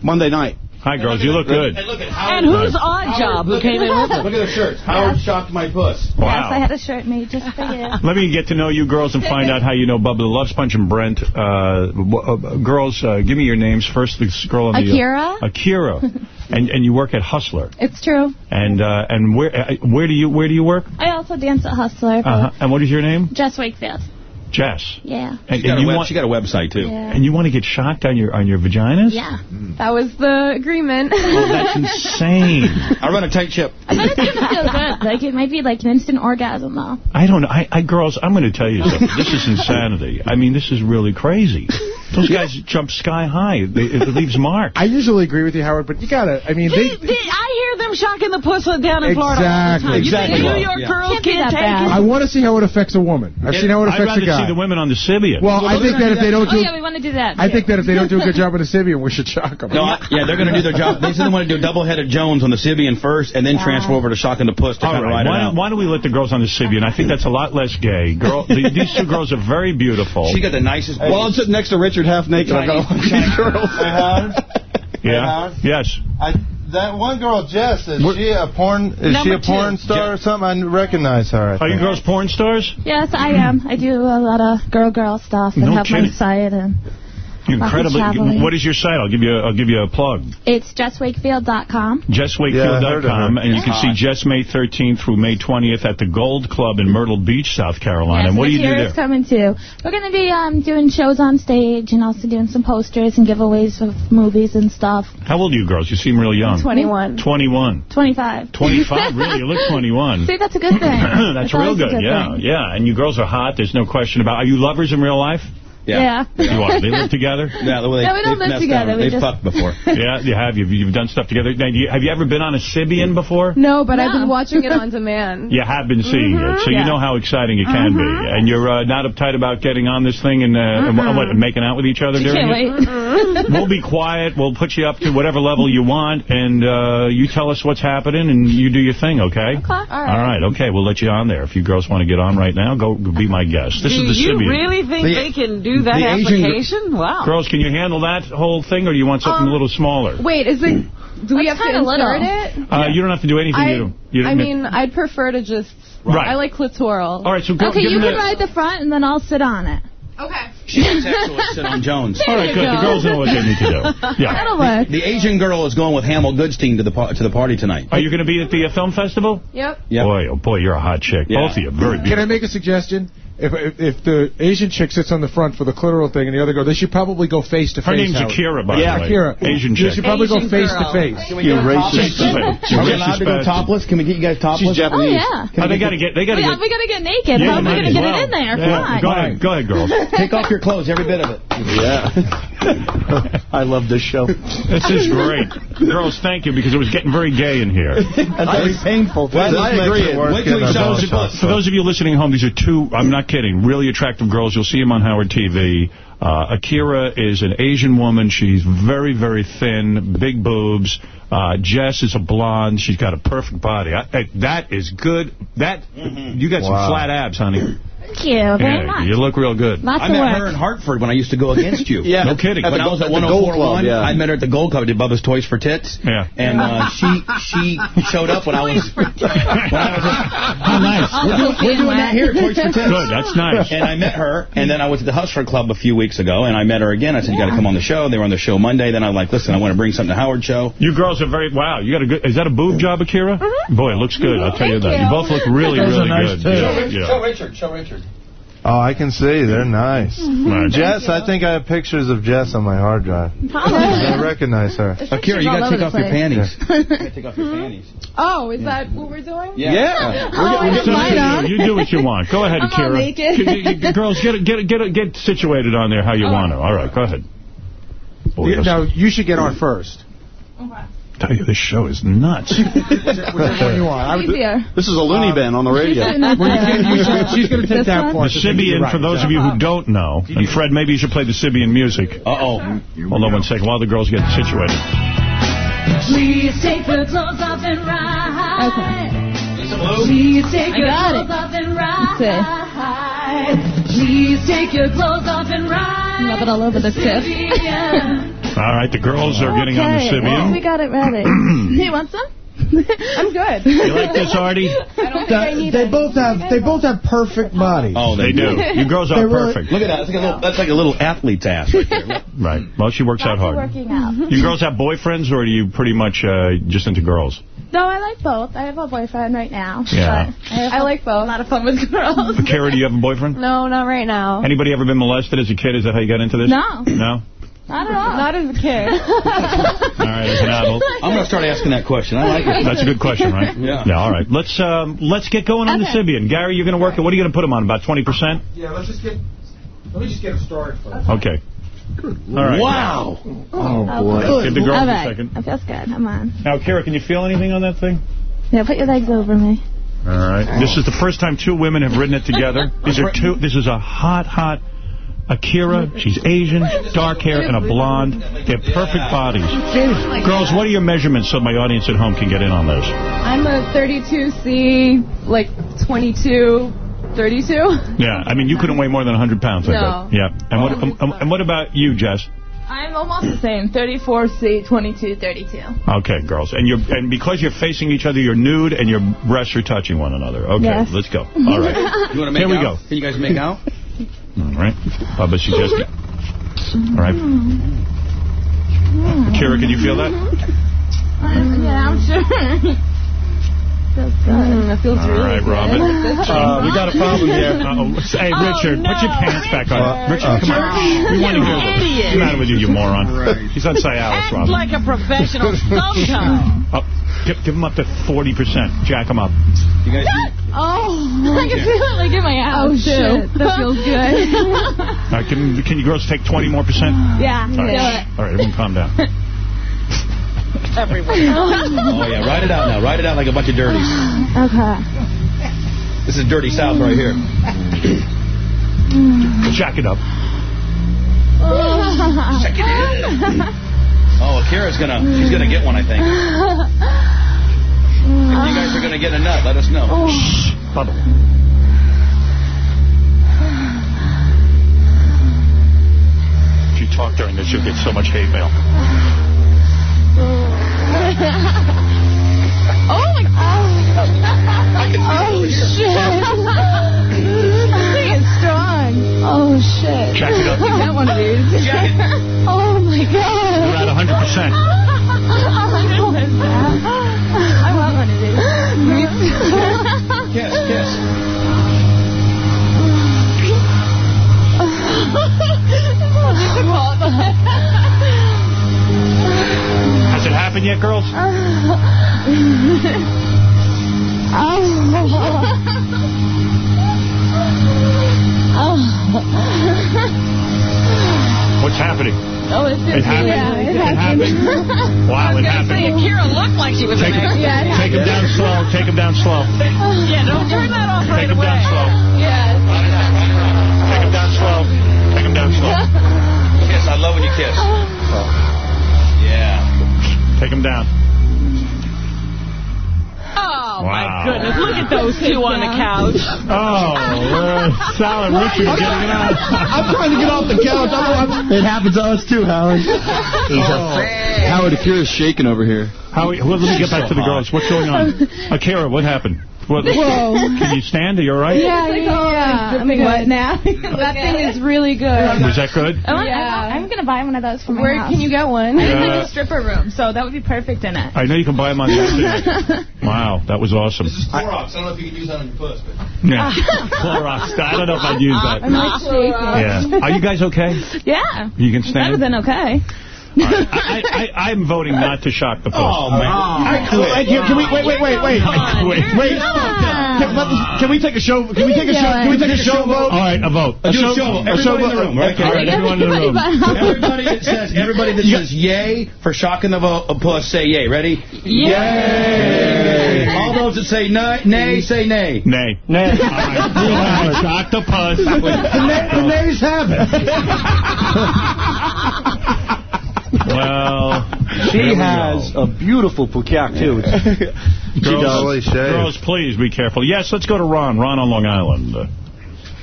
Monday night. Hi, girls. You look good. look at Howard. And who's odd job who came in with Look at the shirts. Howard shocked my puss. Yes, I had a shirt made just for you. Let me get to know you girls and find out how you know Bubba the Love Sponge and Brent. Uh, uh, girls, uh, give me your names. First, this girl on the... Akira. Akira. and and you work at Hustler. It's true. And uh, and where uh, where do you where do you work? I also dance at Hustler. Uh-huh. And what is your name? Jess Wakefield. Jess. Yeah. And, She got, and you web, want she got a website, too. Yeah. and you want to get shocked on your on your vaginas? Yeah. Mm. That was the agreement. Oh, that's insane. I run a tight ship. I bet it's gonna feel good. Like it might be like an instant orgasm though. I don't know. I, I girls, I'm going to tell you something. This is insanity. I mean, this is really crazy. Those guys jump sky high. They, it leaves marks. I usually agree with you, Howard, but you gotta, I mean, See, they, they- I hear them shocking the puss down in Florida all the time. You Exactly. New York Yeah. girls Can't be can't that take bad. I want to see how it affects a woman. I've seen how it affects a guy. I'd affects rather see the women on the Sybian. well, I think that if they don't do... Oh do, yeah, we want to do that. I too. think that if they don't do a good job on the Sybian, we should shock them. No, I, yeah, they're going to do their job. They said they want to do double-headed Jones on the Sybian first, and then transfer over to Shock and the Puss to All kind of right, ride it why, out. why don't we let the girls on the Sybian? I think that's a lot less gay. Girl, these two girls are very beautiful. She got the nicest. Well, I'm sitting next to Richard half naked. I got all these girls. Hey, Howard. yeah. Howard? Yes. I, that one girl, Jess, is What- she a porn? Is Number she a porn two. star or something? I recognize her. I Are you think. girls porn stars? Yes, I am. I do a lot of girl girl stuff and No have kidding. my site and You're incredibly. What is your site? I'll give you. A, I'll give you a plug. it's jesswakefield.com. JessWakefield.com, Yeah, I heard of and you can see Jess May 13th through May 20th at the Gold Club in Myrtle Beach, South Carolina. Yes, and what do you do Akira's there? coming too. We're going to be um, doing shows on stage and also doing some posters and giveaways of movies and stuff. How old are you girls? You seem real young. 21. 21. 25. 25, really? You look 21. See, that's a good thing. That's real always a good, yeah, thing. yeah. And you girls are hot. There's no question about. Are you lovers in real life? Yeah. You are. They live together. Yeah, the way they, No, we don't live together, around. They've just- fucked before. yeah, you have. You've, you've done stuff together. Now, you, have you ever been on a Sybian before? no, but I've been watching it on demand. You have been seeing it, so you know how exciting it can be. And you're uh, not uptight about getting on this thing and, uh, and what, what, making out with each other during Can't it? wait. We'll be quiet. We'll put you up to whatever level you want, and uh, you tell us what's happening, and you do your thing, okay? Okay. All All right, okay. We'll let you on there. If you girls want to get on right now, go be my guest. This Do is the Sybian. Do you really think The- they can do that the Asian- application? wow. Girls, can you handle that whole thing, or do you want something a little smaller? Wait, is it? Do we That's have to kinda insert little. it? Uh, you don't have to do anything. I, you. You I mean, I'd prefer to just. Right. I like clitoral. all right. So go, Okay, you can the- ride the front and then I'll sit on it. Okay. She thinks actually sit on Jones. All right, you good. The girls know what they need to do. Yeah. That'll work. The Asian girl is going with Hamill Goodstein to the to the party tonight. Are you going to be at the uh, film festival? Yep. Yep. Boy, oh boy, you're a hot chick. Yeah. Both of you, very Can I make a suggestion? If, if if the Asian chick sits on the front for the clitoral thing and the other girl, they should probably go face to face. Her name's Howard. Akira, by yeah, the way. Akira. Asian chick. They should probably Asian go face girl. to face. You get racist. You're we allowed to go topless? Can we get you guys topless? She's Oh, Japanese. yeah. Oh, they got to get. They got to We, get. we gotta get naked. Yeah, How am you I gonna get well. it in there? Yeah, Come on. Go ahead, go ahead, girls. Take off your clothes, every bit of it. Yeah. I love this show. This is great. Girls, thank you, because it was getting very gay in here. That's very painful. I agree. Wait till he getting our shows balls. For those of you listening at home, these are two, I'm not kidding, really attractive girls. You'll see them on Howard TV. Uh, Akira is an Asian woman. She's very, very thin, big boobs. Uh, Jess is a blonde. She's got a perfect body. I, I, that is good. That You got some flat abs, honey. Thank you very Yeah, much. you look real good. Lots I met work. her in Hartford when I used to go against you. Yeah, No kidding. at When the I was at at the Gold 1041, yeah. I met her at the Gold Club. I did Bubba's Toys for Tits. Yeah. And uh, she she showed up when I was when I was at, How nice. We're doing, we're doing that here, Toys for Tits. Good, that's nice. And I met her, and then I went to the Hustler Club a few weeks ago, and I met her again. I said, you got to come on the show. They were on the show Monday. Then I'm like, listen, I want to bring something to Howard show. You girls are very, wow, you got a good, is that a boob job, Akira? Mm-hmm. Boy, it looks good, I'll tell you that. You. you. both look really, really nice, good. too. Yeah, Show yeah. Richard. Show Richard. Oh, I can see. They're nice. Mm-hmm. Right. Jess, I think I have pictures of Jess on my hard drive. I recognize her. Akira, you got to take off your panties. Yeah. You gotta take off your mm-hmm. panties. Oh, is that what we're doing? Yeah. Oh, I have mine on. You do what you want. Go ahead, I'm Akira. Girls, get get get get situated on there how you oh. want to. All right, go ahead. Boy, Yeah, this- no, you should get on first. Tell you, this show is nuts. Whichever one you want. Would, This is a loony um, bin on the radio. she's going to take that one? part. The Sybian, for those of you who don't know, and Fred, maybe you should play the Sybian music. Uh-oh. Hold on one second while the girls get situated. Please take the clothes off and ride. Okay. Please take your got clothes it. off and Let's see. ride. Please take your clothes off and ride. Rub it all over the tip. Sybian. All right, the girls are getting on the Okay, Sybian. we got it ready. you want some? I'm good. You like this, Artie? I don't think I They, need they both have they both have perfect bodies. Oh, They do. You girls are really- perfect. Look at that. That's like a little, that's like a little athlete's ass right there. Right. Well, she works out hard. working out. You girls have boyfriends, or are you pretty much uh, just into girls? No, I like both. I have a boyfriend right now. Yeah. I, I like both. A lot of fun with girls. Kara, do you have a boyfriend? No, not right now. Anybody ever been molested as a kid? Is that how you got into this? No. No? Not at all. Not as a kid. All right, as an adult. I'm going to start asking that question. I like it. That's a good question, right? Yeah. Yeah, all right. Let's um, let's get going on the Sybian. Gary, you're going to work it. What are you going to put them on? About 20%? Yeah, let's just get. Let me just get them started first. Okay. All right. Wow. Oh, boy. Give the girls All a second. It feels good. Come on. Now, Kara, can you feel anything on that thing? Yeah, put your legs over me. All right. This is the first time two women have ridden it together. These are two. This is a hot, hot Akira. She's Asian, dark hair, and a blonde. They have perfect bodies. Girls, what are your measurements so my audience at home can get in on this? I'm a 32C, like 22, 32. Yeah, I mean, you couldn't weigh more than 100 pounds, I No. bet. Yeah. And what, um, and what about you, Jess? I'm almost the same, 34C, 22, 32. Okay, girls. And you're and because you're facing each other, you're nude and your breasts are touching one another. Okay, Yes. let's go. All right. You want to make Here we go. Can you guys make out? All right. Bubba suggested. All right. Kira, can you feel that? Yeah, I'm sure. Feels good. it feels All really right, good. Robin. Uh, we got a problem here. Uh-oh. Hey, Oh, Richard, put your pants back on. Uh, Richard, uh, come on. We want to hear this. idiot. What's the matter with you, you moron? He's on Cialis, Act Robin. like a professional sometime. Oh, give, give him up to 40%. Jack him up. You guys, Oh, I can feel it like in my ass. Oh, shit. That feels good. All right, can, can you girls take 20 more percent? yeah, All right. All right, everyone calm down. Everyone. oh, yeah. Write it out now. Write it out like a bunch of dirties. Okay. This is Dirty South right here. Mm. Jack it up. Check it in. Oh, Akira's gonna, she's gonna get one, I think. If you guys are gonna get a nut, let us know. Oh. Shh. Bubba. If you talk during this, you'll get so much hate mail. Oh. Oh my god. Oh shit. this thing is strong. Oh shit. Jack it up. I got one of these. Oh my god. You're at 100%. I want one of these. Kiss, kiss. Has it happened yet, girls? What's happening? Oh, it, It happened. Yeah, it It happened. Wow, it Say, happened. Akira looked like she was Take, in there. Yeah, it take him down slow. Take him down slow. Yeah, don't turn that off right Take him away. down slow. Yeah. Take him down slow. Take him down slow. Kiss. I love when you kiss. Yeah. Take him down. Oh. Oh, my goodness. Look at those two on the couch. Oh, uh, Sal and Richard are getting out. I'm trying to get off the couch. I'm, it happens to us too, Howard. He's a fan. Howard, Akira's shaking over here. Howie, well, let me get back to the girls. What's going on? Akira, what happened? What, Whoa. Can you stand? Are you all right? Yeah, yeah, yeah. I'm good now. that thing is really good. Was that good? I want, yeah. I'm going to buy one of those for my Where house. can you get one? Yeah. It's like a stripper room, so that would be perfect in it. I know you can buy them on the internet. Wow, that was awesome. This is Clorox. I don't know if you can use that on your puss, but... Yeah. Clorox. I don't know if I'd use that. I'm like shaking. Yeah. Are you guys okay? Yeah. You can Better stand? than okay. I, I, I'm voting not to shock the post. Oh, man. Oh, I quit. Can, can we wait? Wait! Wait! Wait! I quit. Wait! Can, let us- can we take a show? Can we take a show? Can we take a show vote? All right, a vote. Do a show. a show Everybody in the room, right? All right, everyone in the room. Everybody that says, everybody that says yay for shocking the vote, puss, say yay. Ready? Yay! All those that say nay, nay say nay. Nay. Nay. All right. Shock the puss. The, na- the nays have it. Well, She has go. a beautiful pukyak too. Girls, girls, please be careful. Yes, let's go to Ron. Ron on Long Island. Uh,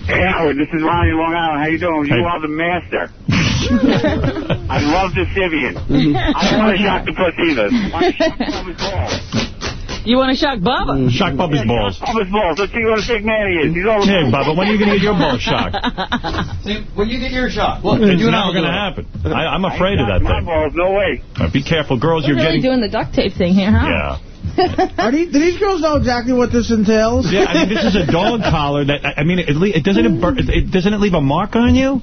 Hey, Howard, this is Ronnie Long Island. How you doing? You Hey. are the master. I love the Sybian. I don't want to shock the puss either. I want to shock Bubba's balls. You want to shock Bubba? Shock Bubba's balls. Bubba's balls. Let's see what a big man he is. He's all Hey, Bubba, when are you going to get your balls shocked? See, when you get your shot, Well, look, it's you and never going to happen. I, I'm afraid of that My thing. balls, no way. Uh, be careful, girls. We're You're really getting. doing the duct tape thing here, huh? Yeah. Are these, do these girls know exactly what this entails? Yeah, I mean, this is a dog collar that, I I mean, it, it doesn't it, it doesn't it leave a mark on you?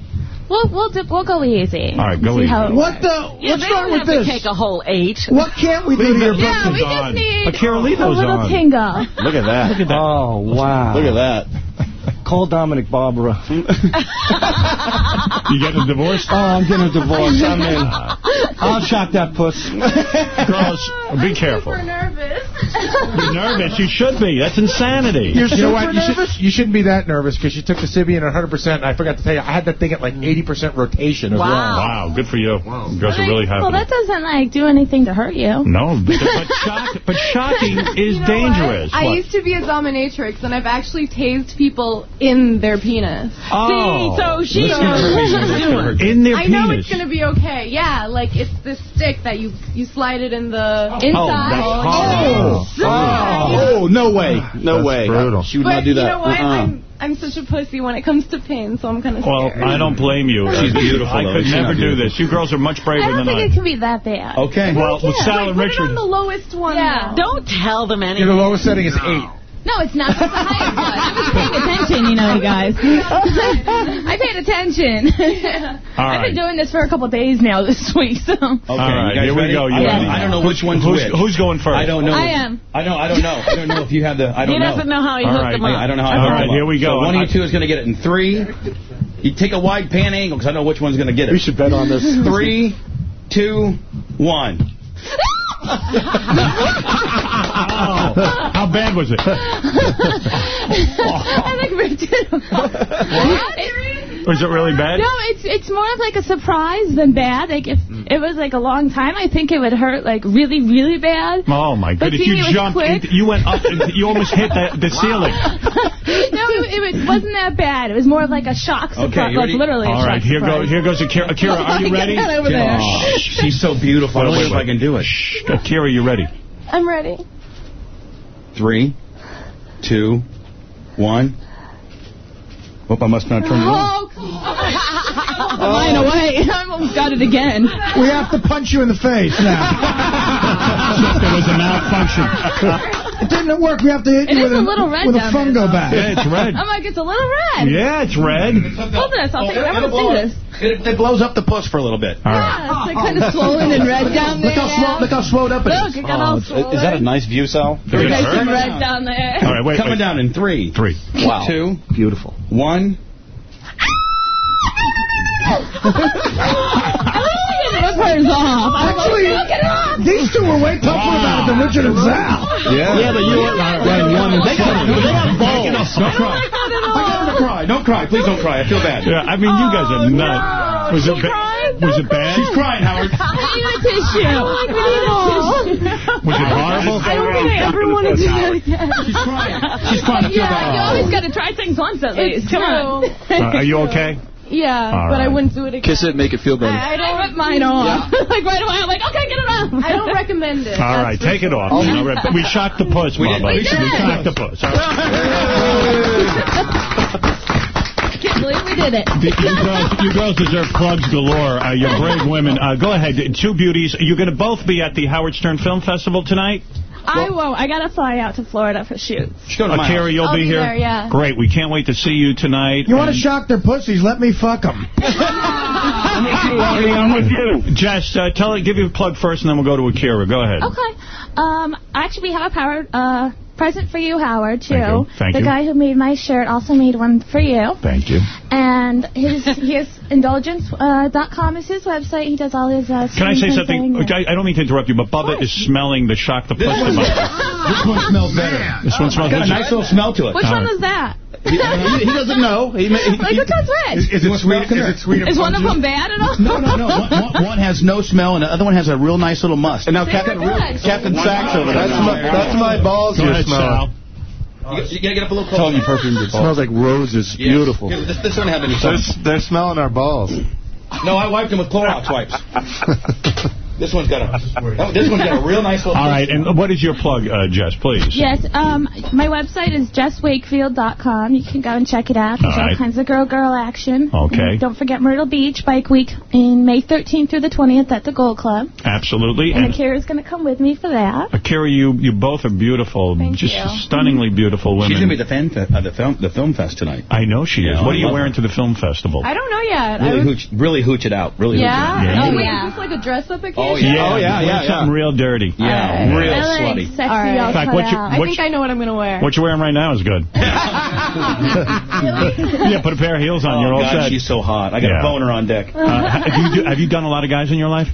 We'll we'll do, we'll go easy. All right, go See easy. how What the? Yeah, let's they start don't with have this. to take a whole eight. What can't we do to your Yeah, pussy? we just need Akira, leave a little on. tingle. Look at that. Look at that. Oh wow! Look at that. Call Dominic Barbara. You getting a divorce? Oh, I'm getting a divorce. I'm in. I'll shock that puss. Girls, be careful. Super nervous. You're nervous. You should be. That's insanity. You're you know what? super You, should, nervous? you shouldn't be that nervous because you took the Sybian at 100%. And I forgot to tell you, I had that thing at like 80% rotation as well. Wow, good for you. Wow. Girls are really happy. Well, that doesn't like do anything to hurt you. No, but, but, shock, but shocking is You know dangerous. what? I used to be a dominatrix, and I've actually tased people in their penis. Oh. See, so she knows what she's this is gonna doing. In their I know it's going to be okay. Yeah, like it's this stick that you you slide it in the oh, inside. Oh. oh, oh, no way, no way. brutal. She would but not do that. you know what? Uh-uh. I'm I'm such a pussy when it comes to pain, so I'm kind of Well, scared. I don't blame you. She's beautiful, I though. could She's never do this. You girls are much braver than I braver don't than think I. it can be that bad. Okay. Well, with Sal Wait, and put Richard. it on the lowest one. Yeah. though. Don't tell them Yeah, anything. the lowest setting is 8. No, it's not. That's the highest one. I was paying attention, you know, you guys. I paid attention. All I've been doing this for a couple days now this week, so. Okay, All right, you guys here we ready? go. You I, ready? don't, I don't know which one's Who's, which. who's going first? I don't know. I am. I don't. I don't know. I don't know if you have the. I don't He know. doesn't know how he All hooked right. them up. I, I don't know how. I hooked right, them up. here we go. So one of you two is going to get it in three. You take a wide pan angle because I know which one's going to get it. We should bet on this. Three, two, one. Oh, how bad was it? I like Richard. Was it really bad? No, it's it's more of like a surprise than bad. Like if it was like a long time, I think it would hurt like really really bad. Oh my But goodness! You jumped. quick- You went up. and You almost hit the, the ceiling. no, it, it wasn't that bad. It was more of like a shock surprise, Okay, you like ready? literally. a All right, shock here surprise. goes. Here goes Akira. Oh, Akira, are you Oh my ready? God, over there. Oh, she's so beautiful. I don't know if I can do it. Shh. Akira, you ready? I'm ready. Three, two, one. Hope I must not turn it on. Oh, come on. Lying away. I almost got it again. We have to punch you in the face now. There was a malfunction. it didn't work. We have to hit It you with a little red with a down there, fungo bat. Yeah, it's red. I'm like, it's a little red. Yeah, it's red. Hold this. I'll take it. I'm going to see this. It, it blows up the puss for a little bit. All right. Yeah, it's like kind of swollen and red down there. Look how, swole, look how swelled up it Look, is. it got all Oh, swollen. is that a nice view, Sal? Does it Nice and red down there. All right, wait, Coming wait. down in three, Three. Wow. two, Beautiful. one. Rip hers off. Actually, these two were way tougher about it than Richard and Sal. Yeah. Yeah, but you weren't right, one and They got, seven. they got balls. Don't cry. I got them to cry. Don't cry. Please don't cry. I feel bad. Yeah, I mean, you guys are nuts. Was it ba- was it bad? She's crying, Howard. I need a tissue. I need a tissue. Was it horrible? I don't think I ever want to do that again. She's crying. She's crying. I feel Yeah, bad. you always got to try things once at It's least. Come on. Uh, are you okay? Yeah, All but I wouldn't do it again. Kiss it, make it feel better. I, I don't rip mine off. like right away, I'm like, okay, get it off. I don't recommend it. All right, take it off. You know, we shot the puss, We did. Bubba. We did. shocked the puss. Can't believe we did it. You girls, you girls deserve plugs galore. Uh, you're brave women. Uh, go ahead. Two beauties. You're going to both be at the Howard Stern Film Festival tonight? I won't. I got to fly out to Florida for shoots. Go to my Akira, house. you'll I'll be, be here? there, yeah. Great. We can't wait to see you tonight. You want to shock their pussies? Let me fuck them. I'm with you. Jess, uh, tell it, give you a plug first, and then we'll go to Akira. Go ahead. Okay. Um, actually, we have a Howard uh, present for you, Howard, too. Thank you. Thank the you. guy who made my shirt also made one for you. Thank you. And his his indulgence.com is his website. He does all his. Uh, Can I say something? thing, I, I don't mean to interrupt you, but Bubba is smelling the shock the puss. one- This one smells better. This one smells Got a nice little smell to it. Which All one right. was that? he, he doesn't know. He, he, Like, which one's which? Is, is it sweet? Is it sweet? Is one of them bad at all? No, no, no. One, one, one has no smell, and the other one has a real nice little must. and now They Captain. Captain Sachs over there. That's my, that's my balls you're ahead, smelling. Sal. You, got- you gotta get up a little Tell closer. him you perfumed your smells like roses. Yes. Beautiful. Here, this, this one have any They're, they're smelling our balls. No, I wiped them with Clorox wipes. This one's got a. oh, This one's got a real nice little. All right, and what is your plug, uh, Jess, please? Yes, um, my website is jesswakefield.com. You can go and check it out. There's All all, right. kinds of girl-girl action. Okay. And don't forget Myrtle Beach Bike Week in May 13th through the 20th at the Gold Club. Absolutely. And And Akira's going to come with me for that. Akira, you, you both are beautiful, Thank just you. stunningly beautiful women. She's gonna be the fan fe- uh, the film the film fest tonight. I know she is. What I are you love wearing to the film festival? I don't know yet. I Really was, hooch, really hooch it out. Really yeah? hooch it out. Yeah. Oh, wait, Yeah. is this like a dress-up occasion? Oh, yeah. Oh, yeah, Wear yeah, Something yeah. real dirty. Yeah, Alright. real Really slutty. sexy All right. all In fact, what you- out. I what think you- I know what I'm going to wear. What you're wearing right now is good. yeah, put a pair of heels on. Oh, You're all God, set. she's so hot. I got Yeah. a boner on deck. Uh, have, you have you done a lot of guys in your life?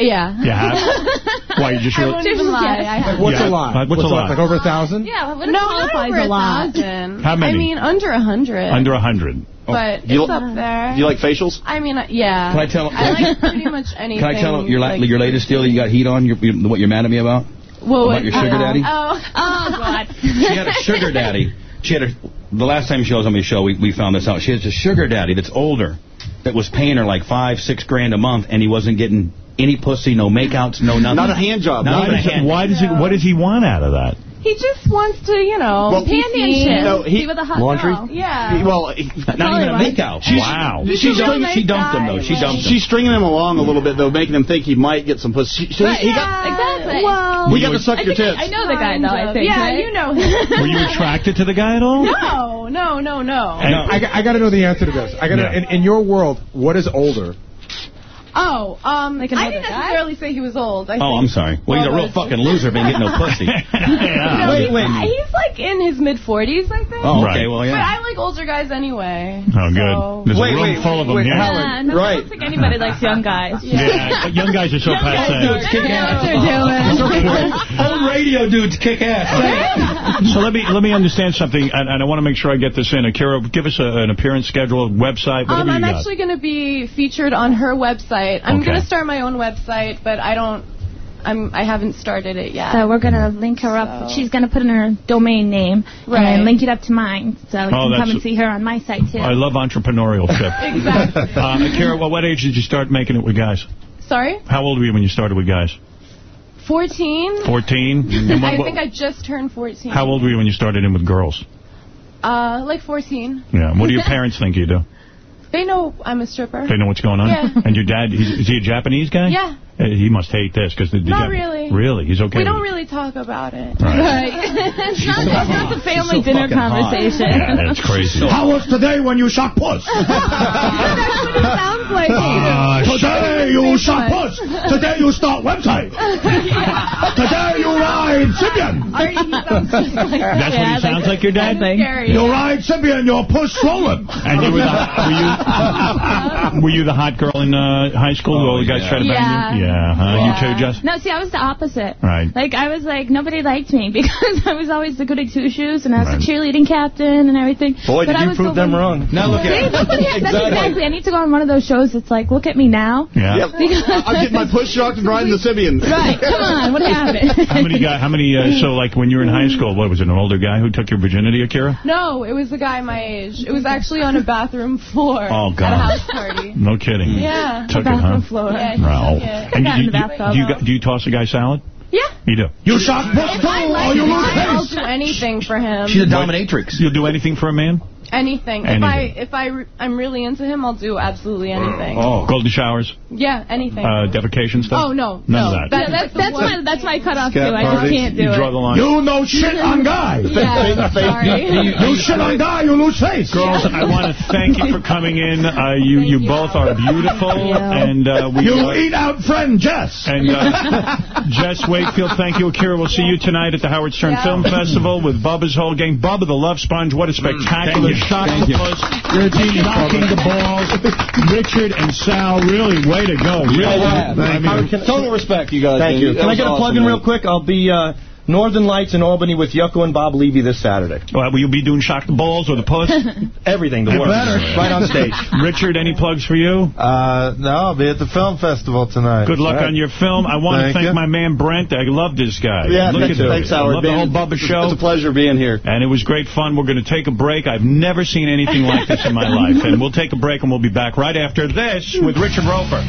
Yeah. You have? Why, you just I really... won't even lie. I have. What's Yeah. a lot? Uh, what's a lot? Like over a thousand? Yeah, what No, not qualifies over a a lot? thousand. How many? I mean, under a hundred. Under a 100. But Do you- it's up there. Do you like facials? I mean, uh, yeah. Can I tell- I like pretty much anything. Can I tell your la- like, your latest deal that you got heat on? Your, your, what you're mad at me about? What, about your sugar daddy? Oh, Oh, God. She had a sugar daddy. She had a, the last time she was on my show, we, we found this out. She has a sugar daddy that's older that was paying her like five, six grand a month, and he wasn't getting any pussy, no makeouts, no nothing. Not a hand job. Not Why even a does, he, hand. why does he? What does he want out of that? he just wants to, you know, Well, be Companionship. No, he- Be with a hot Laundry? girl. Yeah. He- well, he, Not even a makeout. She's- wow. She, He's a dumped, nice she dumped him, though. She like- dumped him. she's stringing him along a little bit, though, making him think he might get some pussy. She, she, But, he got, yeah, Exactly. Well, we got to suck I your think I, tits. I know the guy, though, I think. Yeah, right? you know him. Were you attracted to the guy at all? No, no, no, no. And- I, got- I got to know the answer to this. I got to Yeah. in, in your world, what is older? Oh, um, Like I didn't guy? necessarily say he was old. I Oh, think. I'm sorry. Well, he's a real fucking loser, but he getting no pussy. yeah. Wait, wait. He's like in his mid 40s, I think. Oh, Right. okay. Well, But. I like older guys anyway. Oh, good. So- There's Wait, a room wait, full of them wait, here. Howard. Yeah, no, I Right. don't think anybody likes young guys. Yeah, but young guys are so passe. dudes kick ass. Old radio dudes kick ass. So let me let me understand something, and, and I want to make sure I get this in. Akira, give us a, an appearance schedule, website, whatever Um, I'm got. actually going to be featured on her website. I'm Okay. going to start my own website, but I don't. I'm. I haven't started it yet. So we're going to link her up. She's going to put in her domain name Right. and link it up to mine. So you Oh, can come and see her on my site, too. I love entrepreneurship. exactly. uh, Akira, well, what age did you start making it with guys? Sorry. How old were you when you started with guys? 14. 14? And what- I think I just turned 14. How old were you when you started in with girls? Uh, like 14. Yeah. What do your parents think you do? They know I'm a stripper. They know what's going on? Yeah. And your dad, he's, is he a Japanese guy? Yeah. Uh, he must hate this. because the, the Not really. Really? He's okay we don't really talk about it. Right. it's, not, it's not the family so dinner fucking hot. conversation. Yeah, that's crazy. How was today when you shot puss? That's what it sounds like. Uh, Today you shot puss. Today you start website. Today you ride Sybian. Are you That's what he sounds like, your dad? You're right, Simeon, your push swollen. And you were the, were you, were you the hot girl in uh, high school? all the guys tried to bang you? Yeah, huh? You too, Jess? No, see, I was the opposite. Right. Like, I was like, nobody liked me because I was always the goody two-shoes, and I was the cheerleading captain and everything. Boy, But did I you was prove the them one- wrong. See, that's, what it is. that's exactly. I need to go on one of those shows that's like, look at me now. Yeah. I'll get my push shocked and riding the Simeon. Right, come on, what happened? How many guy? How many? Uh, so, like, when you were in high school, what was it? An older guy who took your virginity, Akira? No, it was a guy my age. It was actually on a bathroom floor Oh, at God. a house party. No kidding. Yeah. Took it, huh? bathroom floor. Yeah, No. Took. And Got you, in the bathtub. do, you, do you toss a guy salad? Yeah. You do. You shock push If I too, like or you him, lose I'll do anything for him. She's a dominatrix. You'll do anything for a man? Anything. If I if I re- I'm really into him, I'll do absolutely anything. Oh. Golden showers? Yeah, anything. Uh, defecation stuff? Oh no, None no. of that. Yeah, that's that's my that's my cutoff too. I just can't do You it. draw the line. You know shit on guy. Yeah, sorry. You shit on guy, you lose face. Girls, I want to thank you for coming in. Uh, you you both are beautiful, and uh, we You eat out friend Jess. And uh, Jess Wakefield, thank you. Akira, we'll see you tonight at the Howard Stern Yeah. Film Festival with Bubba's whole gang. Bubba the Love Sponge, what a spectacular Thank you. shot Thank you. puss. You're a genius, Shocking the balls. Richard and Sal, really, way to go. Really, Yeah, I mean, Total respect, you guys. Thank you. Can I was get a awesome, plug in man. real quick? I'll be uh, Northern Lights in Albany with Yucko and Bob Levy this Saturday. well, will you be doing Shock the Balls or the Puss? Everything, the You works. better. Right on stage. Richard, any plugs for you? Uh, no, I'll be at the film festival tonight. Good luck All right. on your film. I want Thank to thank you. my man Brent. I love this guy. Yeah, Look thanks, at him. thanks, I Howard. love the whole Man, Bubba it's- show. It's a pleasure being here. And it was great fun. We're going to take a break. I've never seen anything like this in my life. And we'll take a break, and we'll be back right after this with Richard Roeper.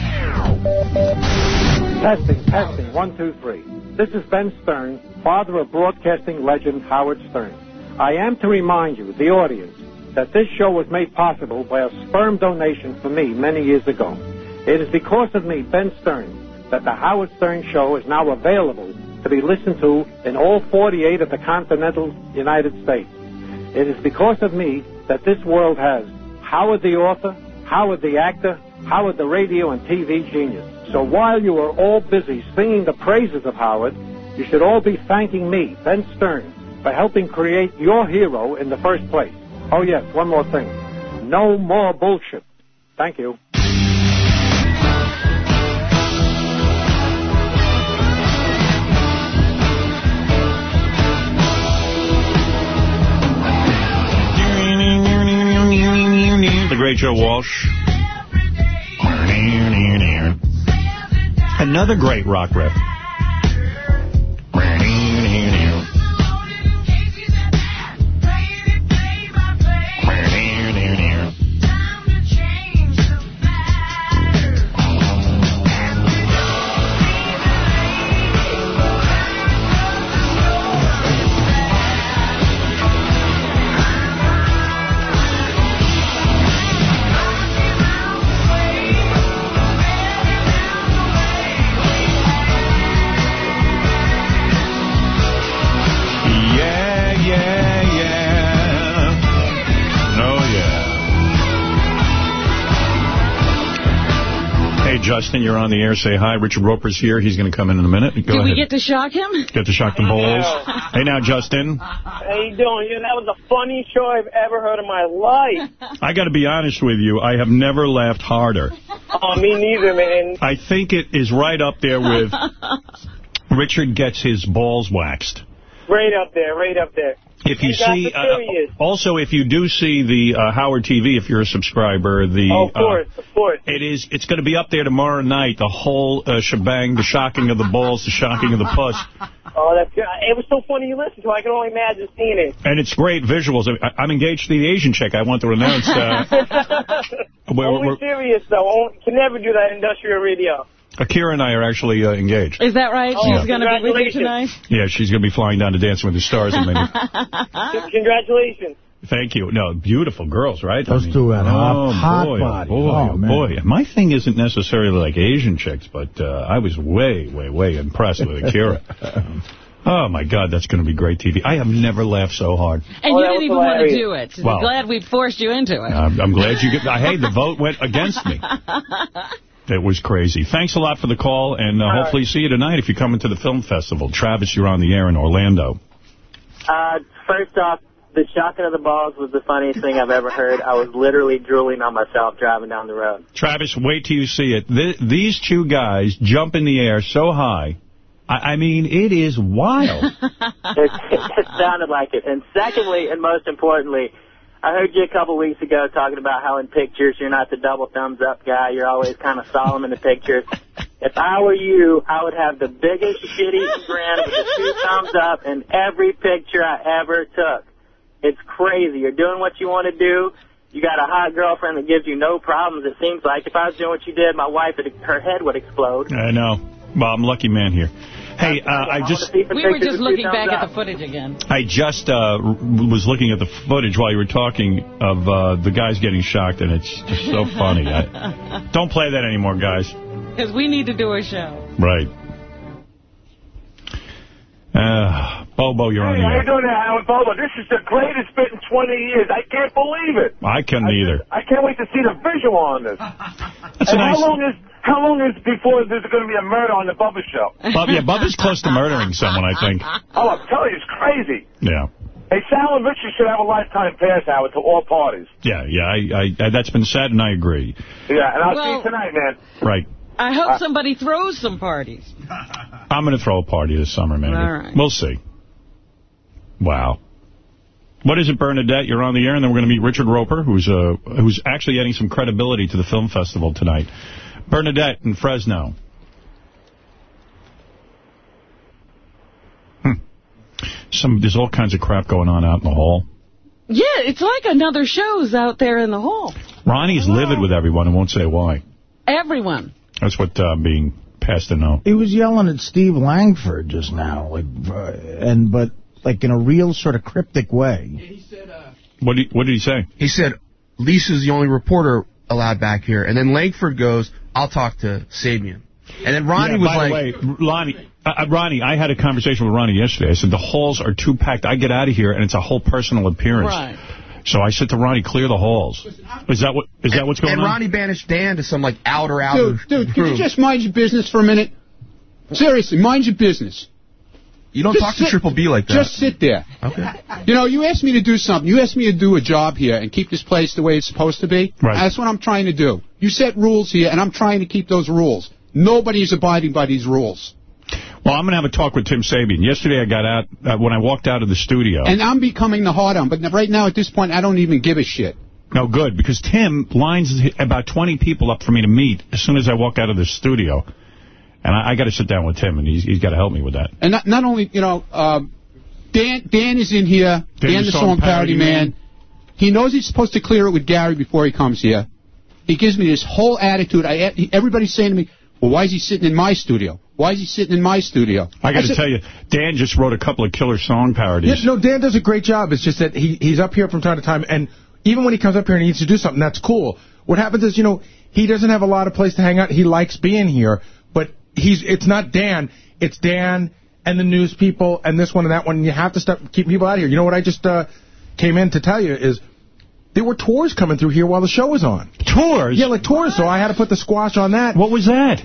Testing, testing, one, two, three. This is Ben Stern, father of broadcasting legend Howard Stern. I am to remind you, the audience, that this show was made possible by a sperm donation for me many years ago. It is because of me, Ben Stern, that the Howard Stern Show is now available to be listened to in all 48 of the continental United States. It is because of me that this world has Howard the author, Howard the actor, Howard the radio and TV genius. So while you are all busy singing the praises of Howard, you should all be thanking me, Ben Stern, for helping create your hero in the first place. Oh yes, one more thing. No more bullshit. Thank you. The great Joe Walsh. Another great rock riff. Justin, you're on the air. Say hi. Richard Roeper's here. He's going to come in in a minute. Go Did ahead. we get to shock him? Get to shock the balls. Hey, now, Justin. How you doing? Yeah, that was the funniest show I've ever heard in my life. I got to be honest with you. I have never laughed harder. Oh, me neither, man. I think it is right up there with Richard gets his balls waxed. Right up there, right up there. If you see, uh, also if you do see the uh, Howard TV, if you're a subscriber, the Oh, of course, uh, of course. it is it's going to be up there tomorrow night. The whole uh, shebang, the shocking of the balls, the shocking of the puss, Oh, that's good. It was so funny you listen to. I can only imagine seeing it. and it's great visuals. I, I'm engaged to the Asian chick. I want to announce. Uh, we're, only we're, serious, though. Only, can never do that industrial radio. Akira and I are actually uh, engaged. Is that right? Oh, She's going to be with you tonight? Yeah, she's going to be flying down to Dancing with the Stars in a minute. Congratulations. Thank you. No, beautiful girls, right? Those two had oh, hot- hot boy, bodies. Boy, Oh, oh, man. boy. My thing isn't necessarily like Asian chicks, but uh, I was way, way, way impressed with Akira. oh, my God, that's going to be great TV. I have never laughed so hard. And Oh, you didn't was even want to do it. Wow. Glad we forced you into it. I'm, I'm glad you get... Hey, the vote went against me. It was crazy. Thanks a lot for the call, and uh, hopefully see you tonight if you're coming to the film festival. Travis, you're on the air in Orlando. Uh, first off, the shocking of the balls was the funniest thing I've ever heard. I was literally drooling on myself driving down the road. Travis, wait till you see it. Th these two guys jump in the air so high. I, I mean, it is wild. it, it sounded like it. And secondly, and most importantly, I heard you a couple weeks ago talking about how in pictures you're not the double thumbs up guy. You're always kind of solemn in the pictures. If I were you, I would have the biggest shit-eating grin with the two thumbs up in every picture I ever took. It's crazy. You're doing what you want to do. You got a hot girlfriend that gives you no problems, it seems like. If I was doing what you did, my wife, her head would explode. I know. Well, I'm a lucky man here. Hey, uh, I just We were just looking back at the footage again. I just uh, was looking at the footage while you were talking of uh, the guys getting shocked, and it's just so funny. I, don't play that anymore, guys. Because we need to do a show. Right. Uh, Bobo, you're on Hey, the how you doing there, Howard Bobo? This is the greatest bit in 20 years. I can't believe it. I couldn't either. I can't wait to see the visual on this. That's and a nice- how long is how long is before there's going to be a murder on the Bubba show? Bub, yeah, Bubba's close to murdering someone, I think. Oh, I'm telling you, it's crazy. Yeah. Hey, Sal and Richard should have a lifetime pass, Howard, to all parties. Yeah, yeah, I, I, I, that's been said, and I agree. Yeah, and I'll see you tonight, man. Right. I hope somebody throws some parties. I'm going to throw a party this summer, maybe. All right. We'll see. Wow. What is it, Bernadette? You're on the air, and then we're going to meet Richard Roeper, who's uh, who's actually adding some credibility to the film festival tonight. Bernadette in Fresno. Hmm. Some There's all kinds of crap going on out in the hall. Yeah, it's like another show's out there in the hall. Ronnie's livid with everyone and won't say why. Everyone. That's what uh, being passed to know. He was yelling at Steve Langford just now, like, uh, and but like in a real sort of cryptic way. he said uh What did, what did he say? He said, Lisa's the only reporter allowed back here. And then Langford goes, I'll talk to Sabean. And then Ronnie Yeah, was by like... the way, Ronnie, uh, uh, Ronnie, I had a conversation with Ronnie yesterday. I said, the halls are too packed. I get out of here, and it's a whole personal appearance. Right. So I said to Ronnie, clear the halls. Is that what is that what's going and on? And Ronnie banished Dan to some, like, outer, outer Dude, dude, can room. you just mind your business for a minute? Seriously, mind your business. You don't Just talk to Triple B like that. Just sit there. Okay. You know, you asked me to do something. You asked me to do a job here and keep this place the way it's supposed to be. Right. That's what I'm trying to do. You set rules here, and I'm trying to keep those rules. Nobody is abiding by these rules. Well, I'm going to have a talk with Tim Sabean. Yesterday I got out, uh, when I walked out of the studio. And I'm becoming the hard on, but right now at this point, I don't even give a shit. no, good, because Tim lines about 20 people up for me to meet as soon as I walk out of the studio. And I, I got to sit down with Tim, and he's, he's got to help me with that. And not, not only, you know, um, Dan Dan is in here. Dan, Dan, the the song song parody parody man. man. He knows he's supposed to clear it with Gary before he comes here. He gives me this whole attitude. I, everybody's saying to me, well, why is he sitting in my studio? Why is he sitting in my studio? I got to tell you, Dan just wrote a couple of killer song parodies. Yeah, no, Dan does a great job. It's just that he he's up here from time to time, and even when he comes up here and he needs to do something, that's cool. What happens is, you know, he doesn't have a lot of place to hang out. He likes being here, but he's it's not Dan. It's Dan and the news people and this one and that one. And you have to stop keeping people out of here. You know what I just uh, came in to tell you is there were tours coming through here while the show was on. Tours? Yeah, like tours. So I had to put the squash on that. What was that?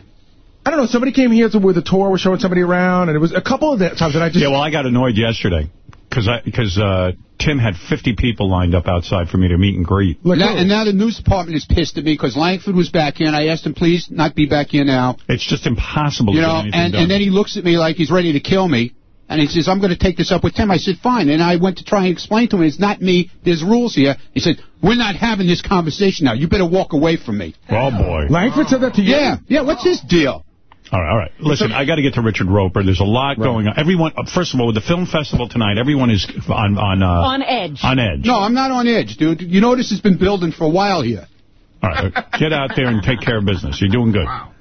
I don't know. Somebody came here to, with a tour, was showing somebody around, and it was a couple of times that I just. Yeah, well, I got annoyed yesterday because because uh, Tim had 50 people lined up outside for me to meet and greet. Now- and now the news department is pissed at me because Langford was back here, and I asked him, please not be back here now. It's just impossible You to know, get anything and, done. and then he looks at me like he's ready to kill me. And he says, I'm going to take this up with Tim. I said, fine. And I went to try and explain to him, it's not me. There's rules here. He said, we're not having this conversation now. You better walk away from me. Oh, boy. Langford said that to you? Yeah. Yeah, what's his deal? All right, all right. Listen, I got to get to Richard Roeper. There's a lot going on. Everyone, uh, first of all, with the film festival tonight, everyone is on on uh, On edge. on edge. No, I'm not on edge, dude. You know this has been building for a while here. All right, get out there and take care of business. You're doing good. Wow.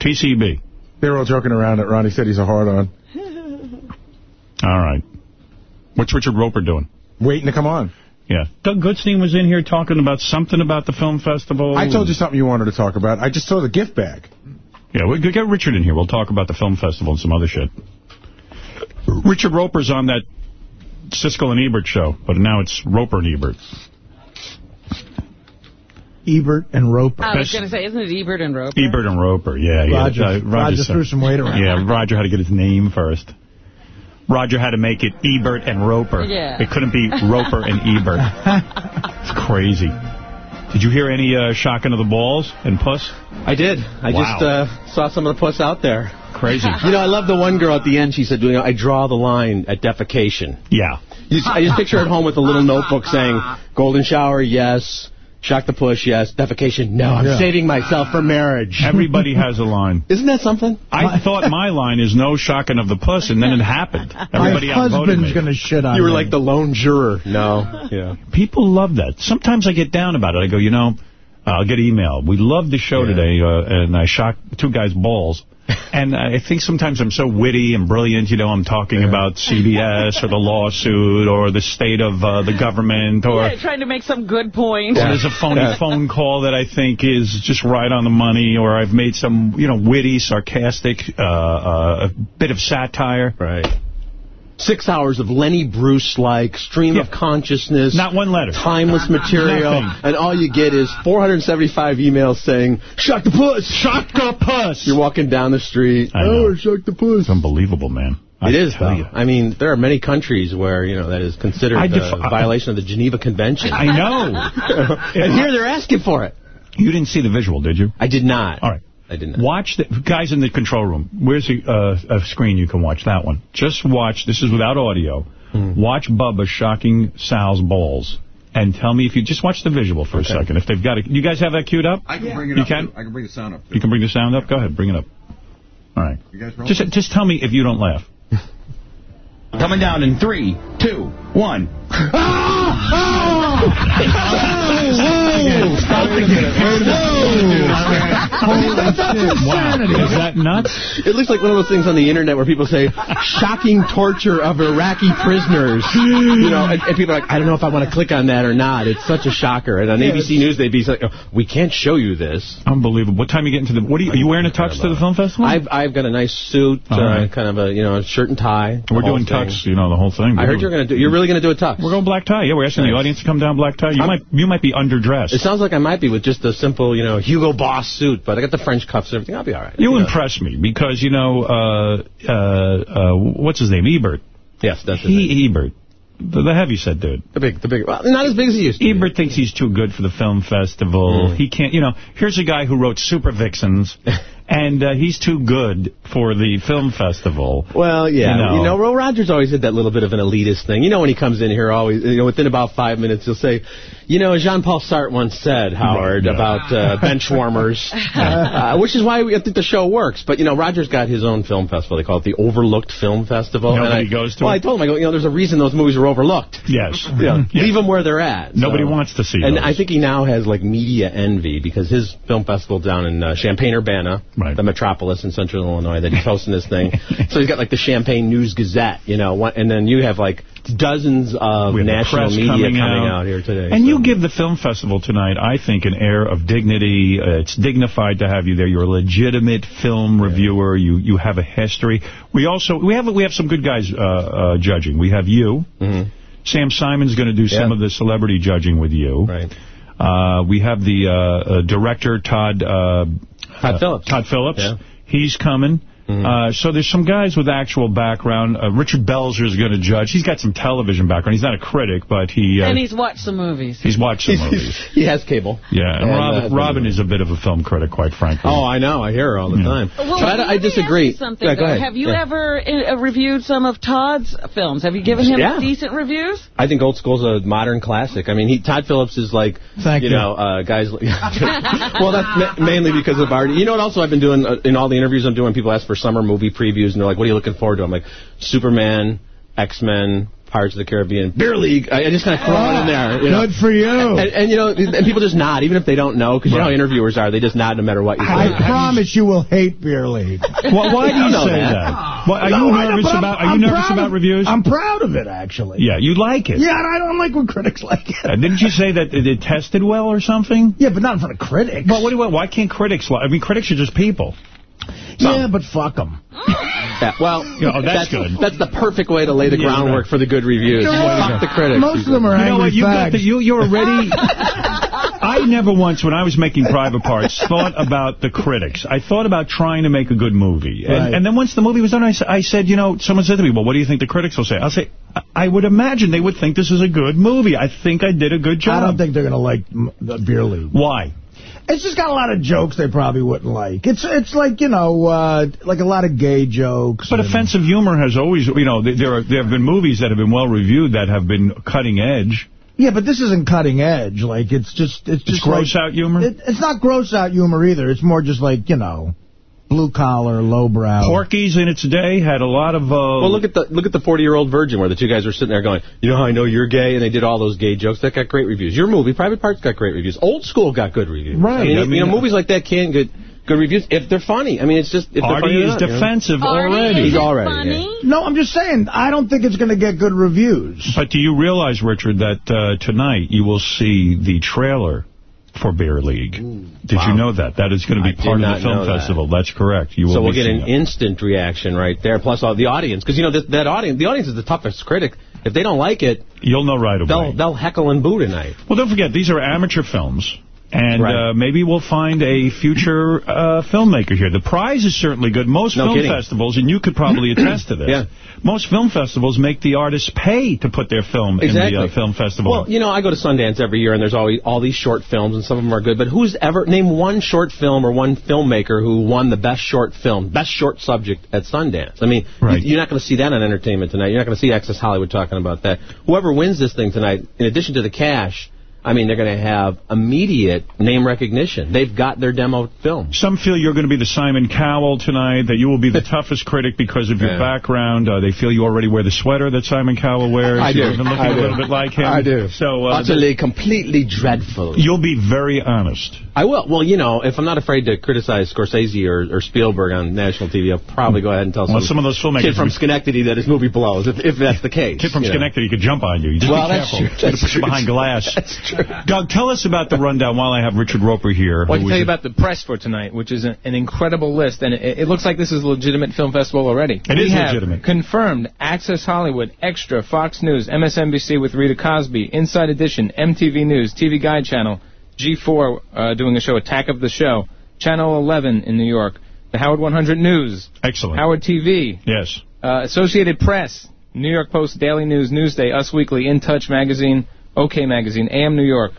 TCB. They were all joking around that Ronnie said he's a hard on. All right. What's Richard Roeper doing? Waiting to come on. Yeah. Doug Goodstein was in here talking about something about the film festival. I told you something you wanted to talk about. I just saw the gift bag. Yeah, we'll get Richard in here. We'll talk about the film festival and some other shit. Richard Roeper's on that Siskel and Ebert show, but now it's Roeper and Ebert. Ebert and Roeper. I was going to say, isn't it Ebert and Roeper? Ebert and Roeper, yeah. yeah. Roger- Uh, Roger said- threw some weight around. Yeah, Roger had to get his name first. Roger had to make it Ebert and Roeper. Yeah. It couldn't be Roeper and Ebert. it's crazy. Did you hear any uh, shocking of the balls and puss? I did. I Wow. just uh, saw some of the puss out there. Crazy. You know, I love the one girl at the end. She said, you know, I draw the line at defecation. Yeah. I just picture her at home with a little notebook saying, golden shower, yes. Shock the push, yes. Defecation, no. I'm Yeah. saving myself for marriage. Everybody has a line. Isn't that something? I thought my line is no shocking of the puss, and then it happened. Everybody outvoted me. going to shit on You were me. like the lone juror. No. Yeah. People love that. Sometimes I get down about it. I go, you know, uh, I'll get email. We love the show today, uh, and I shocked two guys' balls. And I think sometimes I'm so witty and brilliant, you know, I'm talking about CBS or the lawsuit or the state of uh, the government or... Yeah, trying to make some good point. Or there's a phony phone call that I think is just right on the money, or I've made some, you know, witty, sarcastic, uh, uh, a bit of satire. Right. Six hours of Lenny Bruce-like stream of consciousness. Not one letter. Timeless material. And all you get is 475 emails saying, shock the puss! Shock the puss! You're walking down the street. I know. Oh, shock the puss. It's unbelievable, man. It is, though. you. I mean, there are many countries where, you know, that is considered a violation of the Geneva Convention. I know. and here they're asking for it. You didn't see the visual, did you? I did not. All right. I did not. Watch the guys in the control room. Where's the, uh, a screen you can watch that one? Just watch. This is without audio. Hmm. Watch Bubba shocking Sal's balls. And tell me if you just watch the visual for a second. If they've got it. You guys have that queued up? I can bring it you up. can? too. I can bring the sound up. You can bring the sound up? Go ahead, bring it up. All right. You guys rolling? Just, just tell me if you don't laugh. Coming down in three, two, one. Wow. Is that nuts? It looks like one of those things on the internet where people say, shocking torture of Iraqi prisoners. You know, and, and people are like, I don't know if I want to click on that or not. It's such a shocker. And on ABC News, they'd be like, oh, we can't show you this. Unbelievable. What time are you get into the... What are you, are you wearing a tux to the film festival? I've, I've got a nice suit, uh, right. kind of a, you know, a shirt and tie. We're doing thing. tux, you know, the whole thing. I heard you're going to do, you're really going to do a tux. We're going black tie. Yeah, we're asking the audience to come down black tie. You I'm- might you might be underdressed. It sounds like I might be with just a simple, you know, Hugo Boss suit, but I got the French cuffs and everything. I'll be all right. You impress me because, you know, uh, uh, uh, what's his name? Ebert. Yes, that's he, Ebert. The, the heavyset dude. The big, the big, well, not as big as he used to. Ebert thinks he's too good for the film festival. Mm. He can't, you know, here's a guy who wrote Super Vixens, and uh, he's too good for the film festival. Well, yeah. You know. You know, Ro Rogers always had that little bit of an elitist thing. You know, when he comes in here, always, you know, within about five minutes, he'll say, you know, Jean-Paul Sartre once said, Howard, yeah. about uh, bench warmers, uh, which is why we, I think the show works. But, you know, Rogers got his own film festival. They call it the Overlooked Film Festival. Nobody and I, goes to Well, it? I told him, I go, you know, there's a reason those movies are overlooked. Yes. You know, Yeah. Leave them where they're at. Nobody so. wants to see And. I think he now has, like, media envy because his film festival down in uh, Champaign-Urbana, the metropolis in central Illinois, that he's hosting this thing. so he's got, like, the Champaign News Gazette, you know, one, and then you have, like, dozens of We have the national media coming coming, out. out. here today. And you give the film festival tonight, I think, an air of dignity. Uh, it's dignified to have you there. You're a legitimate film reviewer. You you have a history. We also we have we have some good guys uh, uh, judging. We have you. Mm-hmm. Sam Simon's going to do some of the celebrity judging with you. Right. Uh, we have the uh, uh, director Todd uh, Todd uh, Phillips. Todd Phillips. Yeah. He's coming. Uh, so there's some guys with actual background. Uh, Richard Belzer is going to judge. He's got some television background. He's not a critic, but he uh, And he's watched some movies. he's watched some movies. he has cable. Yeah, and, And, Robin, uh, Robin is a bit of a film critic, quite frankly. Oh, I know. I hear her all the Yeah. time. Well, but I, let I me disagree. ask something, yeah, go ahead. Have you Yeah. ever uh, reviewed some of Todd's films? Have you given him Yeah. decent reviews? I think Old School's a modern classic. I mean, he Todd Phillips is like, Thank you you. know, uh, guys. well, that's ma mainly because of our. You know what? Also, I've been doing uh, in all the interviews I'm doing. People ask for summer movie previews, and they're like, "What are you looking forward to?" I'm like, Superman, X Men. Pirates of the Caribbean, Beer League. I, I just kind of throw it in there. You know? Good for you. And, and, you know, and people just nod, even if they don't know, because you know how interviewers are. They just nod no matter what you say. I promise you will hate Beer League. Why, why do you say that. that? Why, are No, you nervous about? Are you I'm nervous about of- reviews? I'm proud of it, actually. yeah, you like it. Yeah, I don't like when critics like it. Uh, didn't you say that it, it tested well or something? Yeah, but not in front of critics. Well, what do you, why can't critics? li- I mean, critics are just people. Yeah, but fuck them. Yeah, well, Yeah, oh, that's good. That's the perfect way to lay the Yeah, groundwork right. for the good reviews. You know? Fuck the critics. Most of them are You know angry what? You got fags. the, you you're already. I I never once, when I was making Private Parts, thought about the critics. I thought about trying to make a good movie. And, Right. and then once the movie was done, I said, you know, someone said to me, well, what do you think the critics will say? I'll say, I- I would imagine they would think this is a good movie. I think I did a good job. I don't think they're going to like m- the Beer League. Why? It's just got a lot of jokes they probably wouldn't like. It's it's like, you know, uh, like a lot of gay jokes. But offensive humor has always, you know, there are there have been movies that have been well reviewed that have been cutting edge. Yeah, but this isn't cutting edge. Like, it's just... It's, just gross like- out humor? It, it's not gross out humor either. It's more just like, you know, blue-collar, lowbrow. Porky's in its day had a lot of... Uh, Well, look at the look at the 40 year old virgin where the two guys were sitting there going, you know how I know you're gay, and they did all those gay jokes that got great reviews. Your movie, Private Parts, got great reviews. Old School got good reviews. Right. I mean, I mean, you know, uh, movies like that can get good reviews if they're funny. I mean, it's just if they're Artie funny or is not, you know? defensive Artie, already. He's already. funny? yeah. No, I'm just saying, I don't think it's going to get good reviews. But do you realize, Richard, that uh, tonight you will see the trailer for Beer League? Did you know that? That is going to be I part of the film know that. festival. That's correct. You will So we'll get an instant reaction right there, plus all the audience. Because, you know, that, that audience, the audience is the toughest critic. If they don't like it, You'll know right away. they'll, they'll heckle and boo tonight. Well, don't forget, these are amateur films. And Right. uh, maybe we'll find a future uh, filmmaker here. The prize is certainly good. Most No film kidding. festivals, and you could probably attest to this, Yeah. most film festivals make the artists pay to put their film in the uh, film festival. Well, you know, I go to Sundance every year, and there's always all these short films, and some of them are good. But who's ever name one short film or one filmmaker who won the best short film, best short subject at Sundance? I mean, Right. you, are not going to see that on Entertainment Tonight. You're not going to see Access Hollywood talking about that. Whoever wins this thing tonight, in addition to the cash, I mean, they're going to have immediate name recognition. They've got their demo film. Some feel you're going to be the Simon Cowell tonight, that you will be the toughest critic because of your Yeah. background. Uh, they feel you already wear the sweater that Simon Cowell wears. I do. You're even looking I a do. little bit like him. I do. So uh, Utterly, completely dreadful. you'll be very honest. I will. Well, you know, if I'm not afraid to criticize Scorsese or, or Spielberg on national TV, I'll probably go ahead and tell Well, some, some of those filmmakers kid from Schenectady that his movie blows, if, if that's the case. Kid from you know. Schenectady could jump on you. You Just Well, be that's true. That's put you behind glass. That's true. Doug, tell us about the rundown while I have Richard Roeper here. Well, I can tell you about the press for tonight, which is a, an incredible list, and it, it looks like this is a legitimate film festival already. It we is legitimate. Confirmed, Access Hollywood, Extra, Fox News, MSNBC with Rita Cosby, Inside Edition, MTV News, TV Guide Channel, G4 uh, doing a show, Attack of the Show, Channel 11 in New York, the Howard 100 News, Excellent. Howard TV, Yes. uh, Associated Press, New York Post, Daily News, Newsday, Us Weekly, In Touch Magazine, OK Magazine, AM New York,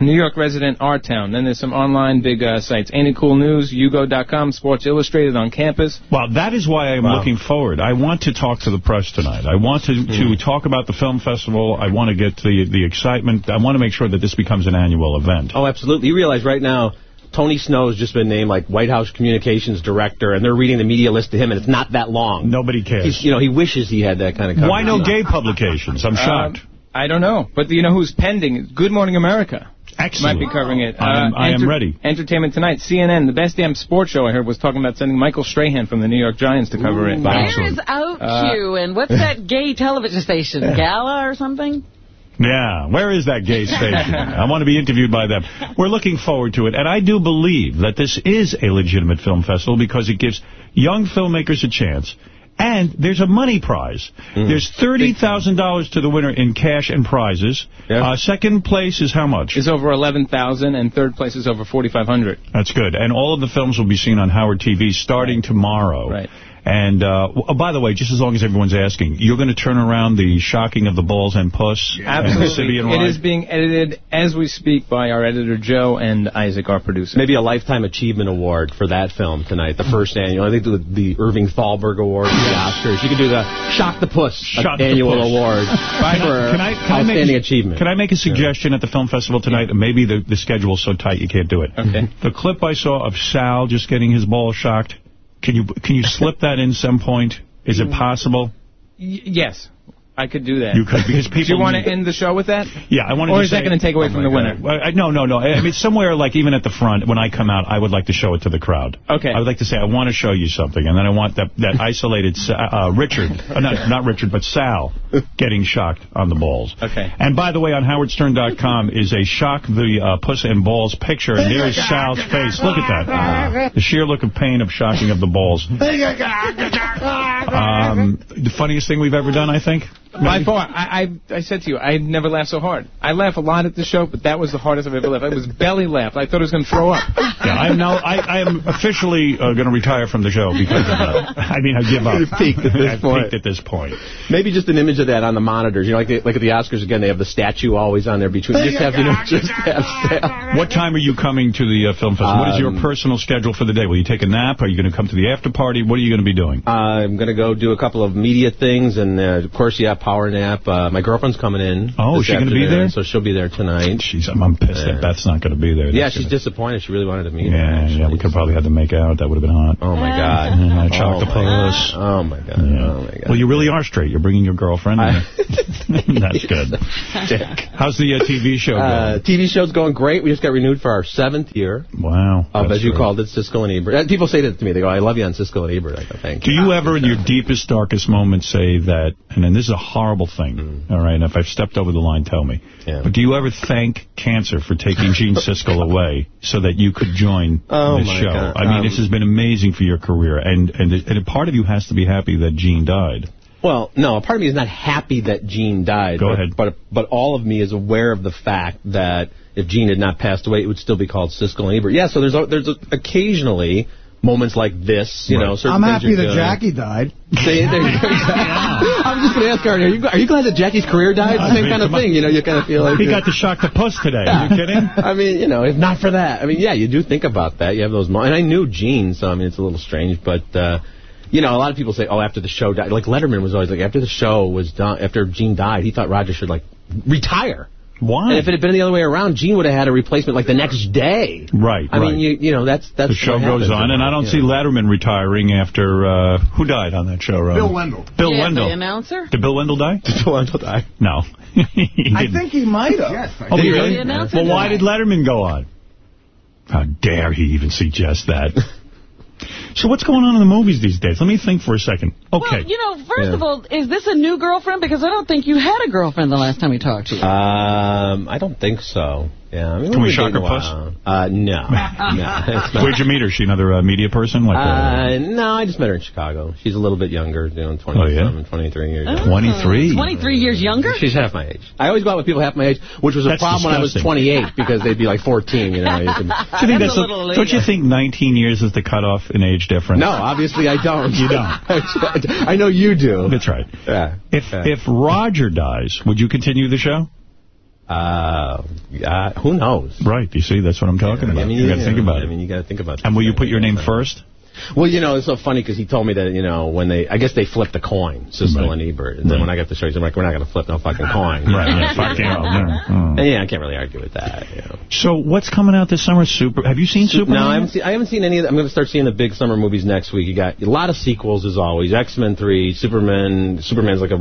New York Resident, Our Town. Then there's some online big uh, sites, Ain't It Cool News, UGO.com, Sports Illustrated on campus. Well, that is why I'm Wow. looking forward. I want to talk to the press tonight. I want to, to talk about the film festival. I want to get the the excitement. I want to make sure that this becomes an annual event. Oh, absolutely. You realize right now, Tony Snow's just been named like White House Communications Director, and they're reading the media list to him, and it's not that long. Nobody cares. He's, you know, he wishes he had that kind of coverage. Why no gay publications? I'm shocked. Um, I don't know. But you know who's pending? Good Morning America. Excellent. Might be covering it. Uh, I am- I am ready. Entertainment Tonight. CNN, the best damn sports show I heard was talking about sending Michael Strahan from the New York Giants to cover it. Where's OQ and what's that gay television station? Gala or something? Yeah, where is that gay station? I want to be interviewed by them. We're looking forward to it, and I do believe that this is a legitimate film festival because it gives young filmmakers a chance, and there's a money prize. There's $30,000 to the winner in cash and prizes. Uh, second place is how much? Is over 11,000, and third place is over 4,500. That's good. And all of the films will be seen on Howard TV starting tomorrow. Right. And, uh, oh, by the way, just as long as everyone's asking, you're going to turn around the shocking of the balls and puss and Absolutely. Sybian It ride? is being edited as we speak by our editor, Joe, and Isaac, our producer. Maybe a Lifetime Achievement Award for that film tonight, the first annual. I think the, the Irving Thalberg Award, the Oscars. You could do the Shock the Puss Shock the annual Puss. award Can for I, can I, can I make outstanding achievement. Can I make a suggestion at the film festival tonight? Maybe the, the schedule's so tight you can't do it. Okay. The clip I saw of Sal just getting his ball shocked, can you can you slip that in some point? Is it mm. possible? Y- yes, I could do that. You could, because people... Do you want to end the show with that? Yeah, I wanted Or to is that going to take away Oh, from the winner? God. Well, I, no, no, no. I mean, somewhere, like, even at the front, when I come out, I would like to show it to the crowd. Okay. I would like to say, I want to show you something, and then I want that, that isolated Sa- uh, Richard, uh, not, not Richard, but Sal, getting shocked on the balls. Okay. And by the way, on howardstern.com is a shock the uh, puss and balls picture, and there's Sal's face. Look at that. The sheer look of pain of shocking of the balls. Um, the funniest thing we've ever done, I think? By far, I, I I said to you, I never laughed so hard. I laugh a lot at the show, but that was the hardest I've ever laughed. It was belly laugh. I thought I was going to throw up. Yeah, I'm now. I, I am officially uh, going to retire from the show because of that. I mean, I give up. You've peaked at this I've point. peaked at this point. Maybe just an image of that on the monitors. You know, like, they, like at the Oscars again, they have the statue always on there between. Just have, you know, just have Sal. What time are you coming to the uh, film festival? what is your Um, personal schedule for the day? Will you take a nap? Are you going to come to the after party? What are you going to be doing? I'm going to go do a couple of media things, and uh, of course, yeah, power nap. Uh, my girlfriend's coming in. Oh, this is she gonna be there? So she'll be there tonight. Jeez, I'm, I'm pissed that Beth's not going to be there. Yeah, she's gonna- disappointed. She really wanted to meet. Yeah, yeah, we could probably have to make out. That would have been hot. Oh my God. Yeah, Oh, Choctopus. Oh my God. Oh my God. Well, you really are straight. You're bringing your girlfriend. In that's good. Dick. How's the uh, TV show going? Uh, TV show's going great. We just got renewed for our seventh year. Wow. Of, as you great. called it, Siskel and Ebert. Uh, people say that to me. They go, I love you on Siskel and Ebert. I go, thank you. Do you. you ever, in your deepest, darkest moments, say that, and then this is a horrible thing, all right, and if I've stepped over the line, tell me, Mm. Yeah. but do you ever thank cancer for taking Gene Siskel away so that you could join Oh, this show? God. I mean, Um, this has been amazing for your career, and, and, and a part of you has to be happy that Gene died. Well, no, a part of me is not happy that Gene died. Go but, ahead. But but all of me is aware of the fact that if Gene had not passed away, it would still be called Siskel and Ebert. Yeah, so there's a, there's a, occasionally moments like this, you know, certain I'm happy that doing. Jackie died. Say, there you go. I was just going to ask Artie, are you, are you glad that Jackie's career died? I Same mean, kind of thing, you know, you kind of feel like... He got to shock the puss today. Are you kidding? I mean, you know, if not for that. I mean, yeah, you do think about that. You have those moments. And I knew Gene, so, I mean, it's a little strange. But, uh, you know, a lot of people say, oh, after the show died. Like, Letterman was always like, after the show was done, after Gene died, he thought Roger should, like, retire. Why? And if it had been the other way around, Gene would have had a replacement, like, the next day. Right, I right. mean, you you know, that's... that's the show goes on, and I don't Yeah. see Letterman retiring after, uh, who died on that show, Ron? Bill Wendell. Bill yeah, Wendell. the announcer? Did Bill Wendell die? Did Bill Wendell die? No. I think he might have. Oh, Did he really? really? The announcer Well, why died. did Letterman go on? How dare he even suggest that? so what's going on in the movies these days? Let me think for a second. Okay. Well, you know, first Yeah. of all, is this a new girlfriend? Because I don't think you had a girlfriend the last time we talked to you. Um, I don't think so. Yeah, I mean, Can we shock her dating puss? Uh, no. no. Where'd you meet her? Is she another uh, media person? Like, uh, Uh, no, I just met her in Chicago. She's a little bit younger, you know, 20 Oh, yeah? 23 years Oh. 23? 23 years younger? She's half my age. I always go out with people half my age, which was a That's problem when I was 28 because they'd be like 14, you know. You could, do you think that's a little don't you think 19 years is the cutoff in age difference? no, obviously I don't. You don't. I know you do. That's right. Yeah. If Yeah. if Roger dies, would you continue the show? Uh, yeah, who knows? Right. You see, that's what I'm talking about. I mean, you got to think about it. I mean, you got to think about it. And will you put your name first? Well, you know, it's so funny because he told me that, you know, when they, I guess they flipped a coin, Siskel Right. and Ebert. And then Right. when I got the show, he's like, we're not going to flip no fucking coin. Right. Yeah. Fuck you. Uh-huh. Yeah. I can't really argue with that. You know. So what's coming out this summer? Super. Have you seen Superman? No, I haven't seen. I haven't seen any of. The, I'm going to start seeing the big summer movies next week. You got a lot of sequels as always. X Men Three, Superman. Superman's like a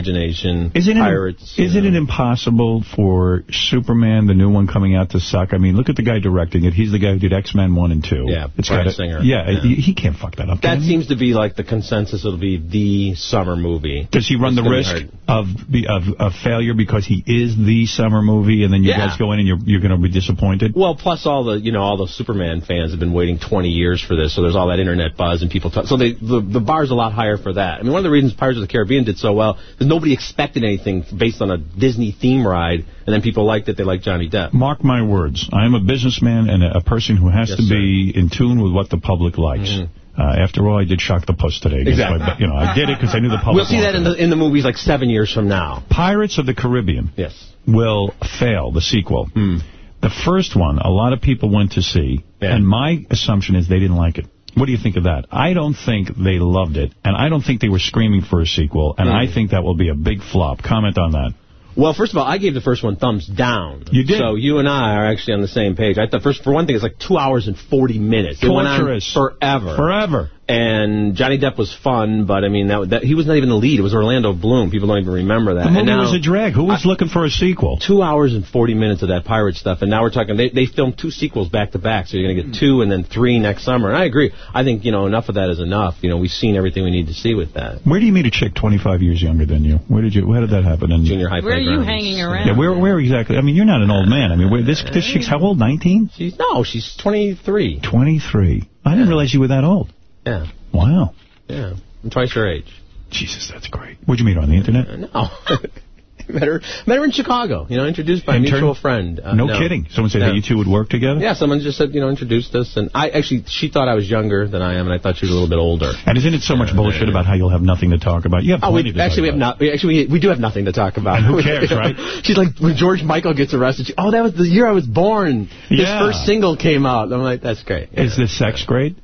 reimagination. Isn't it, Pirates. isn't it impossible for Superman, the new one coming out, to suck? I mean, look at the guy directing it. He's the guy who did X-Men 1 and 2. Yeah, it's Bryan got a- Singer. Yeah, Yeah. He, can't fuck that up. That seems to be like the consensus. It'll be the summer movie. Does he run It's the risk of, of of failure because he is the summer movie, and then you Yeah. guys go in and you're you're going to be disappointed? Well, plus all the you know all the Superman fans have been waiting 20 years for this, so there's all that internet buzz and people talk. So they, the the bar's a lot higher for that. I mean, one of the reasons Pirates of the Caribbean did so well is nobody expected anything based on a Disney theme ride, and then people liked it. They liked Johnny Depp. Mark my words. I am a businessman and a, a person who has Yes, to sir. be in tune with what the public likes. Mhm. Uh, after all, I did shock the puss today. Exactly. my- you know, I did it because I knew the public. We'll see that in the in the movies like seven years from now. Pirates of the Caribbean Yes. will fail, the sequel. Hmm. The first one, a lot of people went to see, Yeah. and my assumption is they didn't like it. What do you think of that? I don't think they loved it, and I don't think they were screaming for a sequel, and Hmm. I think that will be a big flop. Comment on that. Well, first of all, I gave the first one thumbs down. You did? So you and I are actually on the same page. I thought first, for one thing, it's like two hours and 40 minutes. It went on Torturous. forever. Forever. And Johnny Depp was fun, but I mean, that, that he was not even the lead. It was Orlando Bloom. People don't even remember that. The And movie now- was a drag. Who was looking for a sequel? Two hours and 40 minutes of that pirate stuff, and now we're talking, they, they filmed two sequels back to back, so you're going to get hmm. two and then three next summer. And I agree. I think, you know, enough of that is enough. You know, we've seen everything we need to see with that. Where do you meet a chick 25 years younger than you? Where did you? Where did that happen? In Junior high Where are you playgrounds. hanging around? Yeah, where where exactly? I mean, you're not an old man. I mean, where, this this chick's how old? 19? She's, no, she's 23. 23. I didn't realize you were that old. Yeah. Wow. Yeah. I'm twice her age. Jesus, that's great. Where'd you meet her, on the internet? No. met, her, met her in Chicago, you know, introduced by a mutual friend. Uh, no, kidding. Someone said No. that you two would work together? Yeah, someone just said, you know, introduced us. And I actually, she thought I was younger than I am, and I thought she was a little bit older. And isn't it so much bullshit about how you'll have nothing to talk about? You have Oh, we, actually, we have not. We, actually, we, we do have nothing to talk about. And who cares, right? She's like, when George Michael gets arrested, she, oh, that was the year I was born. His Yeah. first single came out. I'm like, that's great. Is the sex great?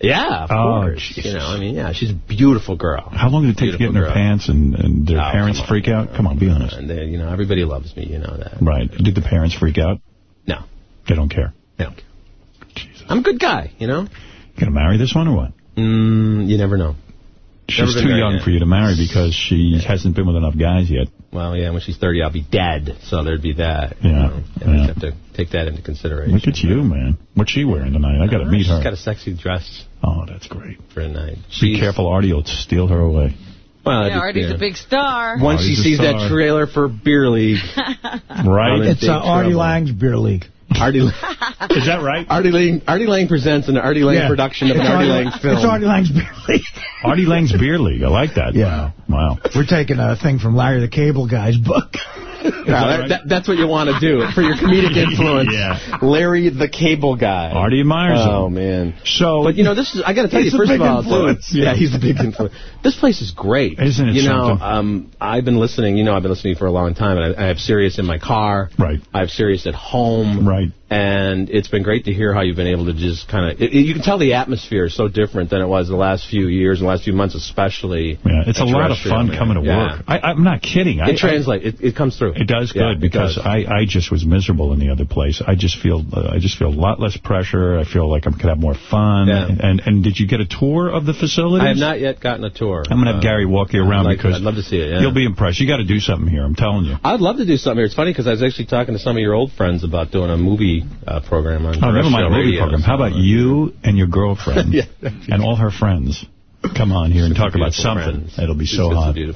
Yeah, of Oh, course. You know, I mean, yeah, she's a beautiful girl. How long did it take to get in her girl. pants and, and their Oh, parents on. freak out? Come on, be honest. And they, you know, everybody loves me. You know that. Right. Did the parents freak out? No. They don't care. They don't care. I'm a good guy. You know. You gonna marry this one or what? Mm, you never know. She's too young yet. for you to marry because she hasn't been with enough guys yet. Well, yeah, when she's 30, I'll be dead. So there'd be that. Yeah. You know, and I yeah. have to take that into consideration. Look at you, man. What's she wearing tonight? I got to meet She's her. She's got a sexy dress Oh, that's great. for a night. Be careful, Artie will steal her away. Well, Yeah, Artie's a big star. Once she Artie's a sees that trailer for Beer League. Right? It's big uh, Artie trouble. Lange's Beer League. Artie, Is that right? Artie Lange, Artie Lange presents an Artie Lange Yeah. production of an It's Artie Artie- Lange film. It's Artie Lange's Beer League. Artie Lange's Beer League. I like that. Yeah. Wow. We're taking a thing from Larry the Cable Guy's book. No, that, that, that's what you want to do for your comedic influence. Yeah. Larry the Cable Guy. Artie admires Oh, him. man. So, But, you know, this is, I got to tell you, first of all, influence. too, yeah, he's a big influence. This place is great. Isn't it You know, something? um, I've been listening, you know, I've been listening for a long time, and I, I have Sirius in my car. Right. I have Sirius at home. Right. And it's been great to hear how you've been able to just kind of, you can tell the atmosphere is so different than it was the last few years, and the last few months especially. yeah, it's a lot of fun man. coming to Yeah. work. I, I'm not kidding. I, It translates. It, it comes through. It does Yeah, good because does. I, I just was miserable in the other place. I just feel uh, I just feel a lot less pressure. I feel like I could have more fun. Yeah. And and did you get a tour of the facilities? I have not yet gotten a tour. I'm gonna have Uh, Gary walk you around like because I'd love to see it. Yeah. you'll be impressed. You got to do something here. I'm telling you. I'd love to do something here. It's funny because I was actually talking to some of your old friends about doing a movie uh, program on Oh, never mind a movie program. How about you and your girlfriend Yeah. and all her friends come on here and talk about something? friend. It'll be She's so got hot. yeah.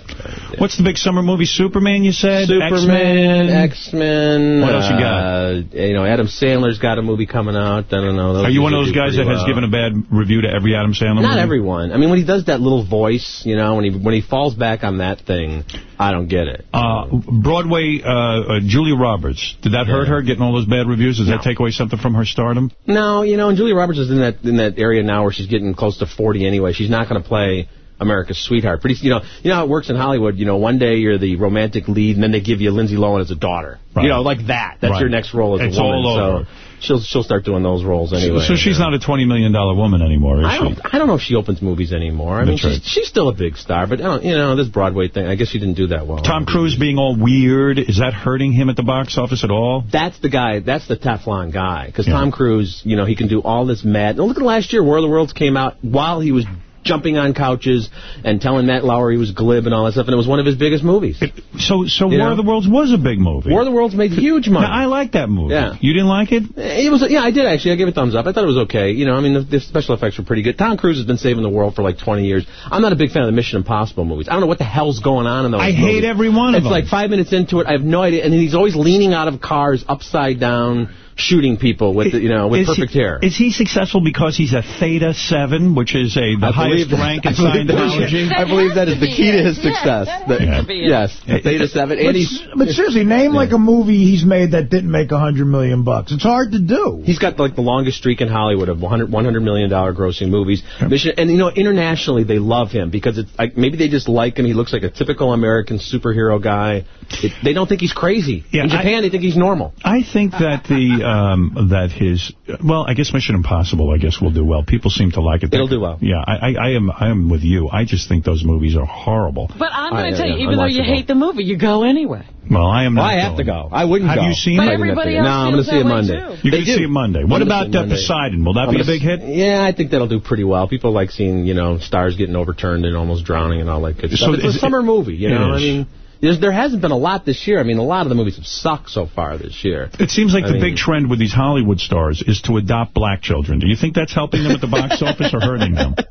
What's the big summer movie? Superman, you said? Superman, X-Men? What else you Uh, you know, Adam Sandler's got a movie coming out. I don't know. Those Are you one of those guys that pretty has given a bad review to every Adam Sandler movie? Not movie? everyone. I mean, when he does that little voice, you know, when he when he falls back on that thing, I don't get it. Uh, Broadway, uh, uh, Julia Roberts. Did that hurt her getting all those bad reviews? Does that take away something from her stardom? No, you know, and Julia Roberts is in that in that area now where she's getting close to 40 anyway. She's not going to play America's sweetheart. Pretty, you know, you know how it works in Hollywood. You know, one day you're the romantic lead, and then they give you Lindsay Lohan as a daughter. Right. You know, like that. That's Right. your next role as It's a woman. all over. So she'll she'll start doing those roles anyway. so she's not a $20 million woman anymore, is I she? don't. I don't know if she opens movies anymore. I mean, That's she's right. she's still a big star, but uh, you know, this Broadway thing. I guess she didn't do that well. Tom Cruise being all weird, is that hurting him at the box office at all? That's the guy. That's the Teflon guy. Because Yeah. Tom Cruise, you know, he can do all this mad. And look at last year, War of the Worlds came out while he was jumping on couches and telling Matt Lauer he was glib and all that stuff, and it was one of his biggest movies. So, so You War know? of the Worlds was a big movie. War of the Worlds made huge money. Now, I like that movie. Yeah. You didn't like it? Eh, it was, yeah, I did actually. I gave it a thumbs up. I thought it was okay. You know, I mean, the, the special effects were pretty good. Tom Cruise has been saving the world for like 20 years. I'm not a big fan of the Mission Impossible movies. I don't know what the hell's going on in those. I hate movies. every one of It's them. It's like five minutes into it, I have no idea. And he's always leaning out of cars upside down, shooting people with, the, you know, with Is perfect he, hair. Is he successful because he's a Theta 7, which is a the I highest believe that- rank in I believe Scientology? I believe that is the key to his success. That- Yeah. Yes, the Theta 7. But, And he's, but seriously, name like a movie he's made that didn't make a hundred million bucks. It's hard to do. He's got like the longest streak in Hollywood of 100, $100 million grossing movies. Mission, and you know, internationally they love him because it's like maybe they just like him. He looks like a typical American superhero guy. It, they don't think he's crazy. Yeah, in Japan, they think he's normal. I think that the um, that his well, I guess Mission Impossible, I guess will do well. People seem to like it. It'll do well. Yeah, I, I, I am I am with you. I just think those movies are horrible. But I'm going to tell yeah, you, even though you hate the movie, you go anyway. Well, I am Well, not. I have to go. I wouldn't Have go. you seen But it? everybody No, I'm going to see it Monday. too. You're going to see it Monday. What about see it uh, Monday. Poseidon? Will that I'm be a big hit? Yeah, I think that'll do pretty well. People like seeing, you know, stars getting overturned and almost drowning and all that good So stuff. It's is a it- summer movie, you it know. I mean, there's, there hasn't been a lot this year. I mean, a lot of the movies have sucked so far this year. It seems like I the mean- big trend with these Hollywood stars is to adopt black children. Do you think that's helping them at the box office or hurting them?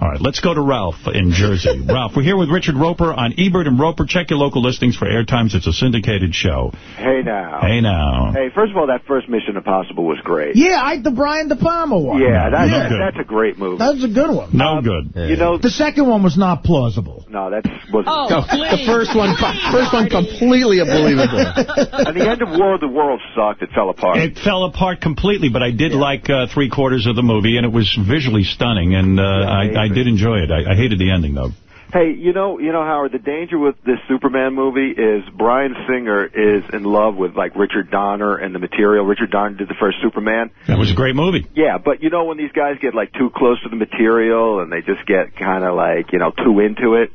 All right, let's go to Ralph in Jersey. Ralph, we're here with Richard Roeper on Ebert and Roeper. Check your local listings for airtimes. It's a syndicated show. Hey now. Hey now. Hey, first of all, that first Mission Impossible was great. Yeah, I the Brian De Palma one. Yeah, that, yeah. that- that's a great movie. That's a good one. No good. You know, The second one was not plausible. no, that was Oh, No, the first one, first one completely unbelievable. and the end of War of the Worlds sucked. It fell apart. It fell apart completely, but I did like uh, three quarters of the movie, and it was visually stunning, and uh, I, I did enjoy it. I, I hated the ending, though. Hey, you know, you know, Howard. The danger with this Superman movie is Bryan Singer is in love with like Richard Donner and the material. Richard Donner did the first Superman. That was a great movie. Yeah, but you know when these guys get like too close to the material and they just get kind of like you know too into it.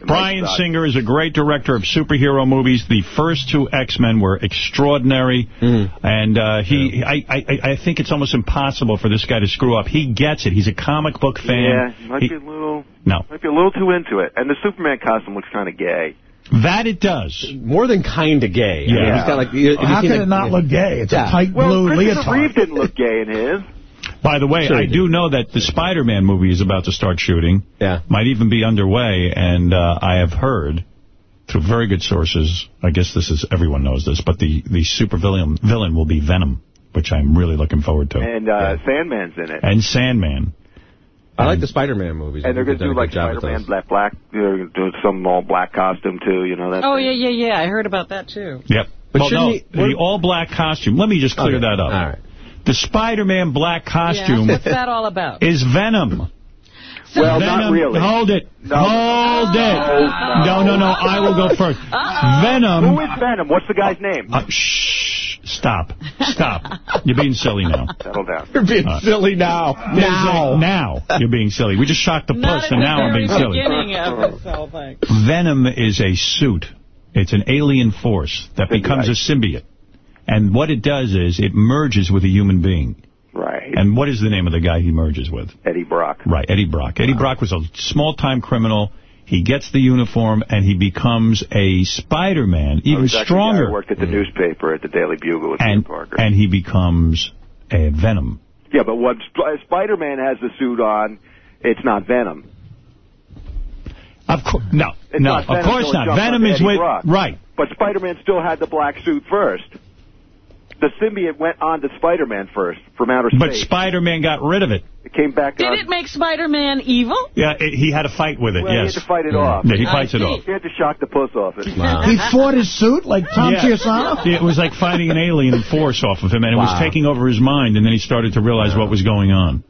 It might Bryan suck. Singer is a great director of superhero movies. The first two X-Men were extraordinary, and uh, he, I, I, I think it's almost impossible for this guy to screw up. He gets it. He's a comic book fan. Yeah, might He- be a little. No. Might be a little too into it. And the Superman costume looks kind of gay. That it does. More than kind of gay. I mean, Yeah. he's got like. How can seen it the- not look gay? It's Yeah. a tight Well, blue Christopher leotard. Reeve didn't look gay in his. By the way, Sure I he do know that the Spider-Man movie is about to start shooting. Yeah. Might even be underway, and uh, I have heard through very good sources, I guess this is, everyone knows this, but the, the super villain, villain will be Venom, which I'm really looking forward to. And uh, Sandman's in it. And Sandman. I like the Spider-Man movies. And they're going to do done like good Spider-Man, black, black. They're going to do some all black costume too. You know that. Oh, thing. yeah, yeah, yeah. I heard about that, too. Yep. But well, no, shouldn't he- the all-black costume. Let me just clear Okay. that up. All right. The Spider-Man black costume Yeah, what's that all about? is Venom. Well, Venom, not really. Hold it. No. Hold it. No, no, no. I will go first. Who Venom. Who is Venom? What's the guy's name? Uh, shh. Stop. Stop. You're being silly now. Settle down. You're being Uh, silly now. Now. Now. You're being silly. We just shocked the Not puss, at and the now I'm very being silly. beginning of this whole thing. Venom is a suit. It's an alien force that becomes a symbiote. And what it does is it merges with a human being. Right. And what is the name of the guy he merges with? Eddie Brock. Right, Eddie Brock. Eddie Brock was a small-time criminal. He gets the uniform, and he becomes a Spider-Man, oh, even was actually a stronger. who worked at the newspaper at the Daily Bugle with And, Peter Parker. and he becomes a Venom. yeah, but when Sp- uh, Spider-Man has the suit on, it's not Venom. Of course, no, It's no, not of course not. Venom is with, Brock. right. But Spider-Man still had the black suit first. The symbiote went on to Spider-Man first from outer space. But. Spider-Man got rid of it. it came back Did on. it make Spider-Man evil? Yeah, it, he had a fight with it, well, yes. he had to fight it off. Yeah, he fights it off. He had to shock the post off it. He fought his suit like Tom Yeah. Chiusano? It was like fighting an alien force off of him, and it was taking over his mind, and then he started to realize what was going on.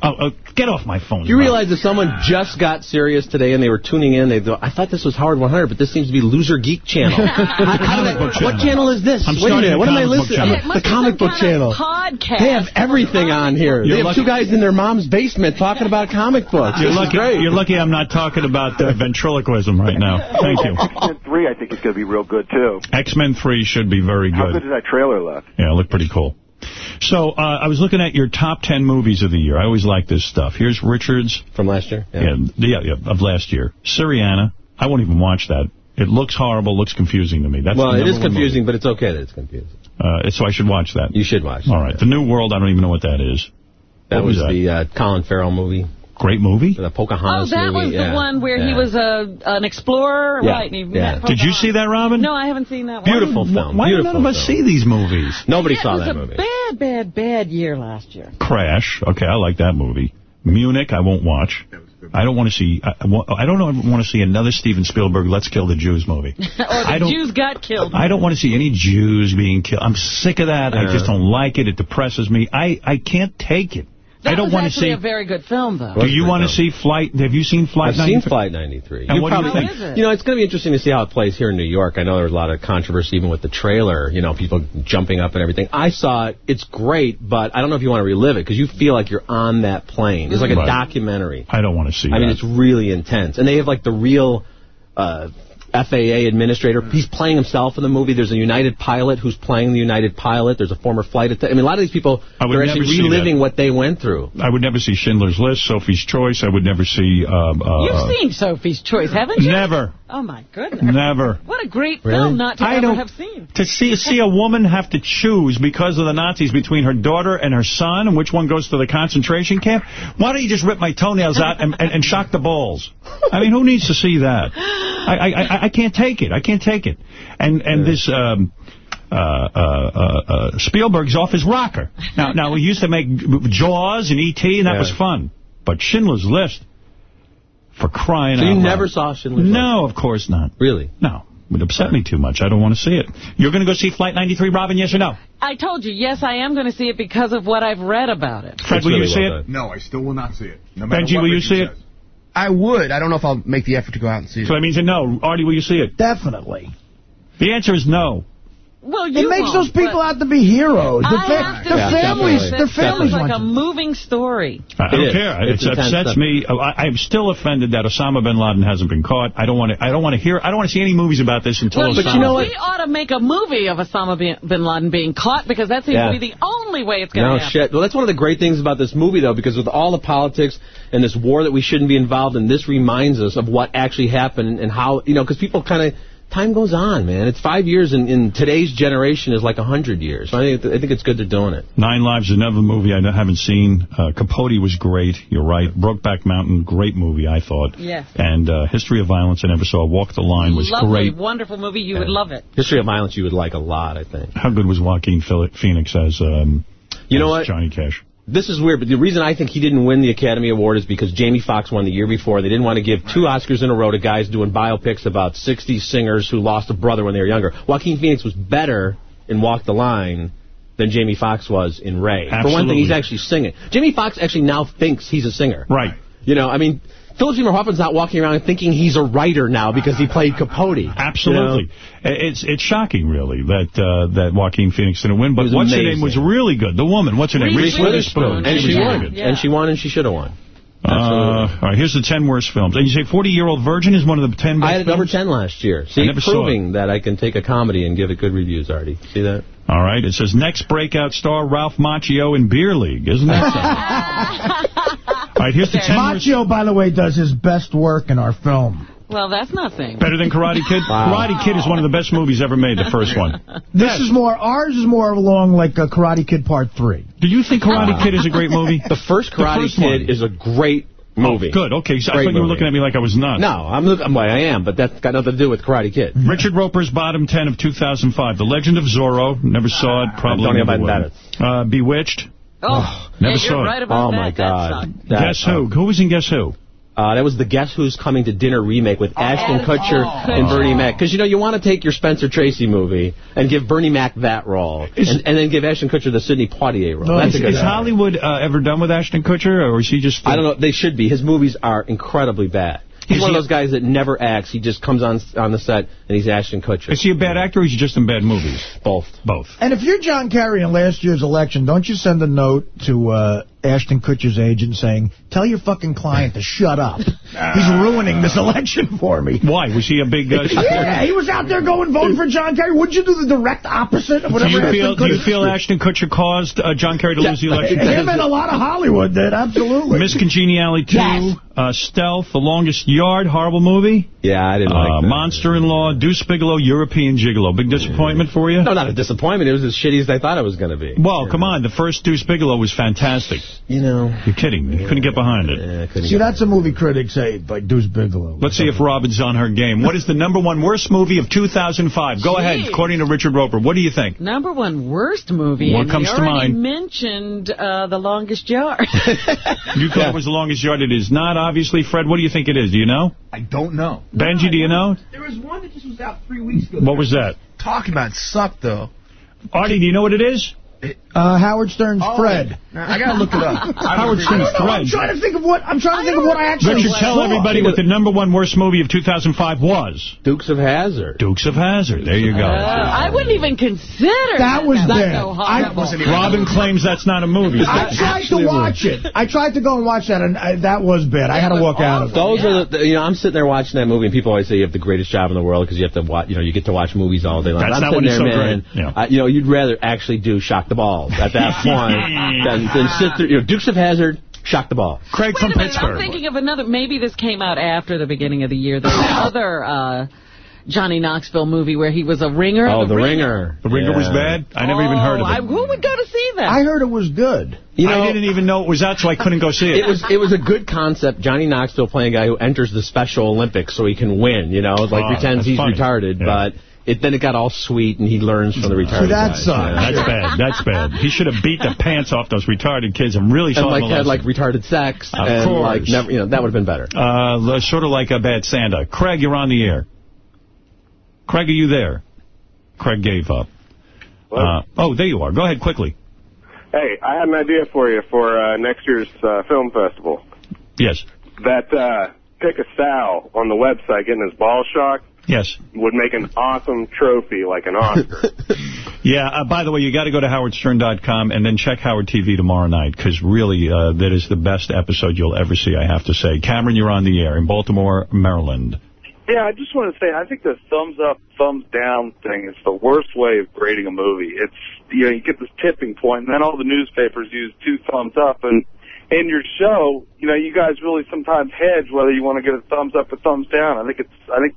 Oh, oh, get off my phone. You Rob. realize that someone just got serious today and they were tuning in? They thought, I thought this was Howard 100, but this seems to be Loser Geek Channel. How did I- book what channel. channel is this? I'm Wait a minute, what am I listening? channel. It The comic book channel. Podcast. They have everything on here. You're they have lucky- two guys in their mom's basement talking about comic books. You're lucky, great. you're lucky I'm not talking about uh, ventriloquism right now. Thank you. X-Men 3, I think, is going to be real good, too. X-Men 3 should be very How good. good does that trailer look? Yeah, it look pretty cool. So, uh, I was looking at your top 10 movies of the year. I always like this stuff. Here's Richard's. From last year? Yeah, yeah, yeah, of last year. Syriana. I won't even watch that. It looks horrible, looks confusing to me. That's well, it is confusing, but it's okay that it's confusing. Uh, so I should watch that. You should watch. All right. The New World, I don't even know what that is. That What was, was that? the uh, Colin Farrell movie. Great movie? The Pocahontas Oh, that movie. was the one where he was a an explorer, Yeah, right? and he yeah. met Did you see that, Robin? No, I haven't seen that one. Beautiful film. Why do Beautiful none of us see these movies? Nobody Yeah, saw it was that a movie. bad, bad, bad year last year. Crash. Okay, I like that movie. Munich, I won't watch. I don't want to see. I, I wa- I don't want to see another Steven Spielberg "Let's Kill the Jews" movie. or the I don't- Jews got killed. I don't want to see any Jews being killed. I'm sick of that. I just don't like it. It depresses me. I I can't take it. That I don't want to see. a very good film, though. Do you want to see Flight? Have you seen Flight? I've seen 93? Flight 93. And what do you think? How is it? You know, it's going to be interesting to see how it plays here in New York. I know there was a lot of controversy even with the trailer, you know, people jumping up and everything. I saw it. It's great, but I don't know if you want to relive it because you feel like you're on that plane. It's like a Right. documentary. I don't want to see I mean, it's really intense. And they have like the real uh, FAA administrator. He's playing himself in the movie. There's a United pilot who's playing the United pilot. There's a former flight attendant. I mean, a lot of these people are actually see that. reliving what they went through. I would never see Schindler's List, Sophie's Choice. I would never see... Um, uh, You've seen Sophie's Choice, haven't you? Never. Oh, my goodness. Never. What a great Really? film not to I ever don't- have seen. To see see a woman have to choose because of the Nazis between her daughter and her son, and which one goes to the concentration camp, why don't you just rip my toenails out and, and, and shock the balls? I mean, who needs to see that? I, I, I, I can't take it. I can't take it. And and this um, uh, uh, uh, uh, Spielberg's off his rocker. Now, now we used to make Jaws and E.T., and that Yeah. was fun. But Schindler's List, for crying So out you loud. never saw Schindler's List? No, of course not. Really? No. It would upset me too much. I don't want to see it. You're going to go see Flight 93, Robin, yes or no? I told you, yes, I am going to see it because of what I've read about it. Fred, will you see it? No, I still will not see it. No Benji, will you see it? I would. I don't know if I'll make the effort to go out and see it. So that means a no. Artie, will you see it? Definitely. The answer is no. Well, It makes those people out to be heroes. The, fa- have to their say families, this. their families sounds like a moving story. I don't is. care. It It's upsets me. I, I'm still offended that Osama bin Laden hasn't been caught. I don't want to. I don't want to hear. I don't want to see any movies about this until Well, Osama. you know what? We ought to make a movie of Osama bin, bin Laden being caught because that seems Yeah. to be the only way it's going to No happen. shit. Well, that's one of the great things about this movie, though, because with all the politics and this war that we shouldn't be involved in, this reminds us of what actually happened and how, you know, because people kind of, time goes on, man. It's five years in, in today's generation is like a hundred years. I think, I think it's good they're doing it. Nine Lives is another movie I haven't seen. Uh, Capote was great. You're right. Brokeback Mountain, great movie, I thought. Yes. And uh, History of Violence, I never saw. Walk the Line was Lovely, great. wonderful movie. You would love it. History of Violence you would like a lot, I think. How good was Joaquin Phoenix as um, You know what? Johnny Cash? This is weird, but the reason I think he didn't win the Academy Award is because Jamie Foxx won the year before. They didn't want to give two Oscars in a row to guys doing biopics about 60 singers who lost a brother when they were younger. Joaquin Phoenix was better in Walk the Line than Jamie Foxx was in Ray. For one thing, he's actually singing. Jamie Foxx actually now thinks he's a singer. Right. You know, I mean, Philip Seymour Hoffman's not walking around thinking he's a writer now because he played Capote. Absolutely. It's it's shocking, really, that uh, that Joaquin Phoenix didn't win. But was what's her name was really good. The woman, what's her name? Reese Witherspoon. And she was won. really good. And she won and she should have won. Uh, all right, here's the 10 worst films. And you say 40-Year-Old Virgin is one of the 10 best I had it number 10 last year. See, I never saw proving that I can take a comedy and give it good reviews, Artie. See that? All right, it says next breakout star Ralph Macchio in Beer League. Isn't that something? All right, here's the 10 worst... Macchio, by the way, does his best work in our film. Well, that's nothing. Better than Karate Kid? Karate Kid is one of the best movies ever made, the first one. This is more, ours is more along like a Karate Kid Part 3. Do you think Karate Kid is a great movie? The first Karate first Kid one. is a great movie. Oh, good. Okay, so I Great thought you were movie. looking at me like I was nuts. No, I'm look, well, I am, but that's got nothing to do with Karate Kid. Richard Roeper's bottom 10 of 2005. The Legend of Zorro. Never saw it. Probably Antonio never will. Banderas. Uh, Bewitched. Oh, Never yeah, saw you're it. right about Oh, that. my God. That- Guess who? Who was in Guess Who? Uh, that was the Guess Who's Coming to Dinner remake with Ashton Kutcher oh. and Bernie Mac. Because, you know, you want to take your Spencer Tracy movie and give Bernie Mac that role. And, and then give Ashton Kutcher the Sidney Poitier role. That's is a good is Hollywood uh, ever done with Ashton Kutcher, or is he just... I don't know. They should be. His movies are incredibly bad. He's Is one he- of those guys that never acts. He just comes on on the set and he's Ashton Kutcher. Is he a bad actor, or is he just in bad movies? Both. Both. And if you're John Kerry in last year's election, don't you send a note to uh, Ashton Kutcher's agent saying, tell your fucking client to shut up. He's ruining this election for me. Why? Was he a big... Uh, Yeah, he was out there going voting for John Kerry. Wouldn't you do the direct opposite of Do whatever you Ashton feel, do you Kutcher- feel Ashton Kutcher caused uh, John Kerry to lose the election? Him and a lot of Hollywood did, absolutely. Miss Congeniality 2, Yes. uh, Stealth, The Longest Yard, horrible movie. Yeah, I didn't Uh, like that. Monster-in-Law, Deuce Bigalow, European Gigolo. Big disappointment for you? No, not a disappointment. It was as shitty as I thought it was going to be. Well, come on. The first Deuce Bigalow was fantastic. You know. You're kidding. You couldn't get behind it. Yeah, See, that's a movie critics hate, by Deuce Bigalow. Let's see if Robin's on her game. What is the number one worst movie of 2005? Go ahead, according to Richard Roeper. What do you think? Number one worst movie. What comes to already mind? mentioned uh, The Longest Yard. You thought it was the longest yard. It is not, obviously. Fred, what do you think it is? Do you know? I don't know. Benji, do you know? There was one that just was out three weeks ago. What was that? Talking about it sucked, though. Artie, do you know what it is? Uh, Howard Stern's Fred. I gotta look it up. Howard Stern's Fred. I'm trying to think of what I'm trying to think of what I actually Richard, tell saw. everybody what the number one worst movie of 2005 was. Dukes of Hazzard. Dukes of Hazzard. There you go. Uh, I wouldn't even consider That was That's bad. so I- horrible. Robin claims that's not a movie. I tried to watch it. I tried to go and watch that, and I, that was bad. I had to walk out of it. Those are the, you know, I'm sitting there watching that movie, and people always say you have the greatest job in the world because you have to watch, you know, you get to watch movies all day long. That's I'm not sitting when it's there, so man, great. Yeah. I- you know, you'd rather actually do shock the balls at that point than, than sit through, you know, Dukes of Hazzard. shock the ball. Craig Wait a minute, I'm thinking of another. Maybe this came out after the beginning of the year. There's another uh, Johnny Knoxville movie where he was a ringer. Oh, The Ringer. The Ringer was bad? I never even heard of Oh, I, it. who would go to see that? I heard it was good. You know, I didn't even know it was out, so I couldn't go see it. It was it was a good concept. Johnny Knoxville playing a guy who enters the Special Olympics so he can win. You know, like Oh, pretends he's funny. retarded, Yeah. but it then it got all sweet and he learns from the retarded. that guys. sucks. Yeah. That's bad. That's bad. He should have beat the pants off those retarded kids and really And taught like them a had like retarded sex Of and course. like never, you know, that would have been better. Uh, sort of like a bad Santa. Craig, you're on the air. Craig, are you there? Craig gave up. Uh, oh, there you are. Go ahead quickly. Hey, I had an idea for you for uh, next year's uh, film festival. Yes. That uh, pick a Sal on the website getting his ball shocked Yes. would make an awesome trophy, like an Oscar. Yeah, uh, by the way, you got to go to howardstern.com and then check Howard TV tomorrow night, because really, uh, that is the best episode you'll ever see, I have to say. Cameron, you're on the air in Baltimore, Maryland. Yeah, I just want to say, I think the thumbs up, thumbs down thing is the worst way of grading a movie. It's, you know, you get this tipping point, and then all the newspapers use two thumbs up, and in your show, you know, you guys really sometimes hedge whether you want to get a thumbs up or thumbs down. I think it's, I think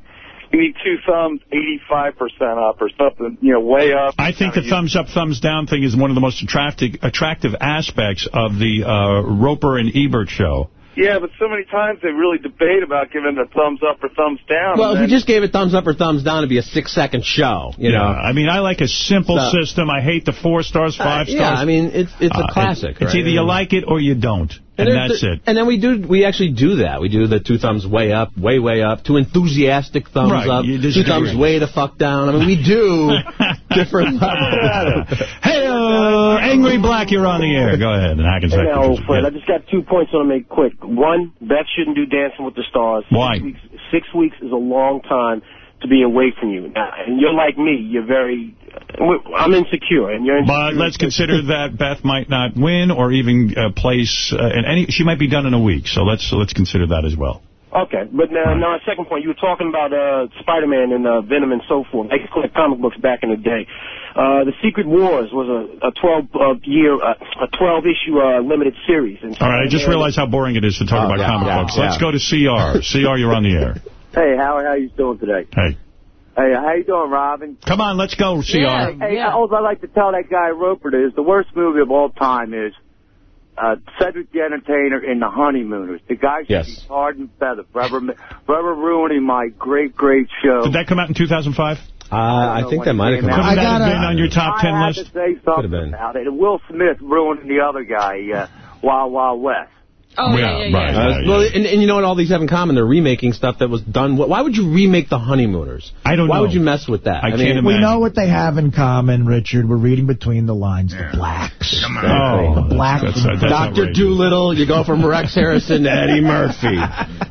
you need two thumbs, 85% up or something, you know, way up. I think the thumbs up, thumbs down thing is one of the most attractive attractive aspects of the uh, Roeper and Ebert show. Yeah, but so many times they really debate about giving a thumbs up or thumbs down. Well, if you just gave it thumbs up or thumbs down, it'd be a six-second show, you yeah, know. I mean, I like a simple So- system. I hate the four stars, five Uh, stars. yeah, I mean, it's it's a Uh, classic. It's right? either you like it or you don't, and, there's that's the- it. And then we do, we actually do that. We do the two thumbs way up, way, way up, two enthusiastic thumbs Right, up, two thumbs way the fuck down. I mean, we do different levels. Hey, uh, Angry Black, you're on the air. Go ahead, and I can Hey say now, old friend, I just got two points I want to make quick. One, Beth shouldn't do Dancing with the Stars. Why? Six weeks, six weeks is a long time to be away from you. Now, and you're like me. You're very... I'm insecure, and you're insecure. But let's consider that Beth might not win or even uh, place uh, in any. She might be done in a week, so let's let's consider that as well. Okay, but now, now, second point, you were talking about uh, Spider-Man and uh, Venom and so forth. I used to collect comic books back in the day. Uh, the Secret Wars was a, a 12 uh, year, uh, a 12 issue uh, limited series. And All right, I just realized how boring it is to talk Oh, about yeah, comic yeah, books. Let's go to CR. CR, you're on the air. Hey, Howard, how you doing today? Hey. Hey, how you doing, Robin? Come on, let's go, CR. Hey, all I'd like to tell that guy Rupert is the worst movie of all time is uh, Cedric the Entertainer in The Honeymooners. The guy should Yes. be tarred and feathered forever, forever ruining my great, great show. Did that come out in 2005? Uh, I think that might have come Couldn't out. that have been on your top I 10 had list? to say something about it. Will Smith ruining the other guy, uh, Wild Wild West. Oh, yeah, yeah, yeah, right. yeah. Uh, well, and, and you know what all these have in common? They're remaking stuff that was done. Why would you remake The Honeymooners? I don't know. Why know. would you mess with that? I can't imagine. We know what they have in common, Richard. We're reading between the lines. The blacks. Oh, the black. that's- that's Dr. Dolittle, you go from Rex Harrison to Eddie Murphy.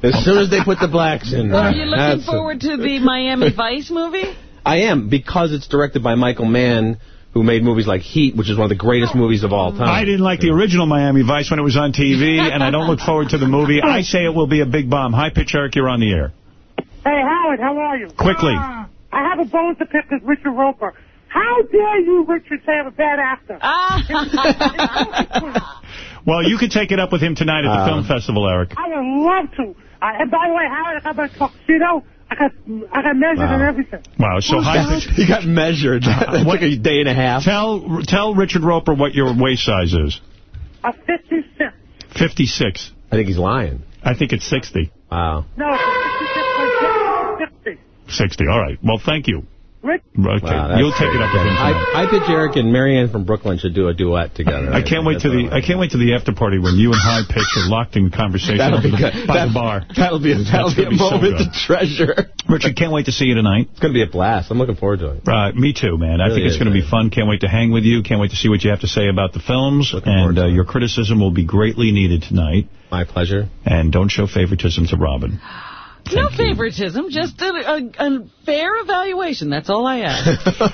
As soon as they put the blacks in there. Are you looking that's- forward to the Miami Vice movie? I am, because it's directed by Michael Mann, who made movies like Heat, which is one of the greatest movies of all time. I didn't like the original Miami Vice when it was on TV, and I don't look forward to the movie. I say it will be a big bomb. Hi, pitch, Eric, you're on the air. Hey, Howard, how are you? Quickly. Ah, I have a bone to pick with Richard Roeper. How dare you, Richard, say I'm a bad actor? Well, you could take it up with him tonight at the Uh, film festival, Eric. I would love to. Uh, and by the way, Howard, I got my tuxedo. I got, I got measured Wow. and everything. Wow, so oh, high pitch. He got measured. Uh, it took a day and a half. Tell tell Richard Roeper what your waist size is. A 56. 56. I think he's lying. I think it's 60. Wow. No, it's a 56. 60. 60. All right. Well, thank you. Rich. Okay, Wow, you'll take it up with him. I, I think Eric and Marianne from Brooklyn should do a duet together. I can't wait to the I can't wait to the after party when you and High Pitch are locked in conversation That'll be by the- good. by the bar. That'll be a, that'll be a be so moment good. to treasure. Richard, can't wait to see you tonight. It's going to be a blast. I'm looking forward to it. Uh, me too, man. I Really think it's going to be fun. Can't wait to hang with you. Can't wait to see what you have to say about the films. and uh, your criticism will be greatly needed tonight. My pleasure. And don't show favoritism to Robin. No favoritism, just a, a, a fair evaluation. That's all I ask.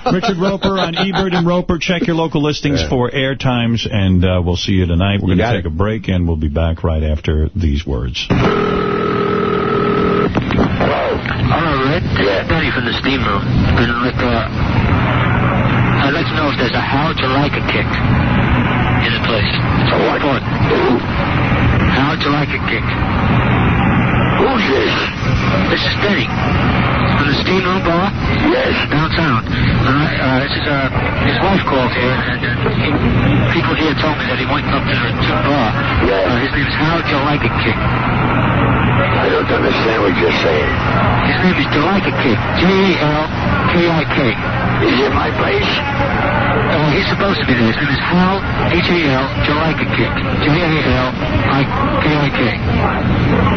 Richard Roeper on Ebert and Roeper. Check your local listings Yeah. for air times, and uh, we'll see you tonight. We're going to got take a break, and we'll be back right after these words. Hello, Red. Yeah. Benny from the steam room. Been like, uh, I'd like to know if there's a how to like a kick in the place. So what? How to like a kick. Who's this? This is Benny. From the steam room bar? Yes. Downtown. Uh, uh, this is, uh, his wife called here, and uh, he, people here told me that he went up to the, to the bar. Yeah. Uh, his name is How I don't understand what you're saying. His name is Jalika Kick. J-A-L-K-I-K. Is it my place? Uh, he's supposed to be there. His name is Hal, H-A-L, Jalika Kick. J-A-L-I-K-I-K.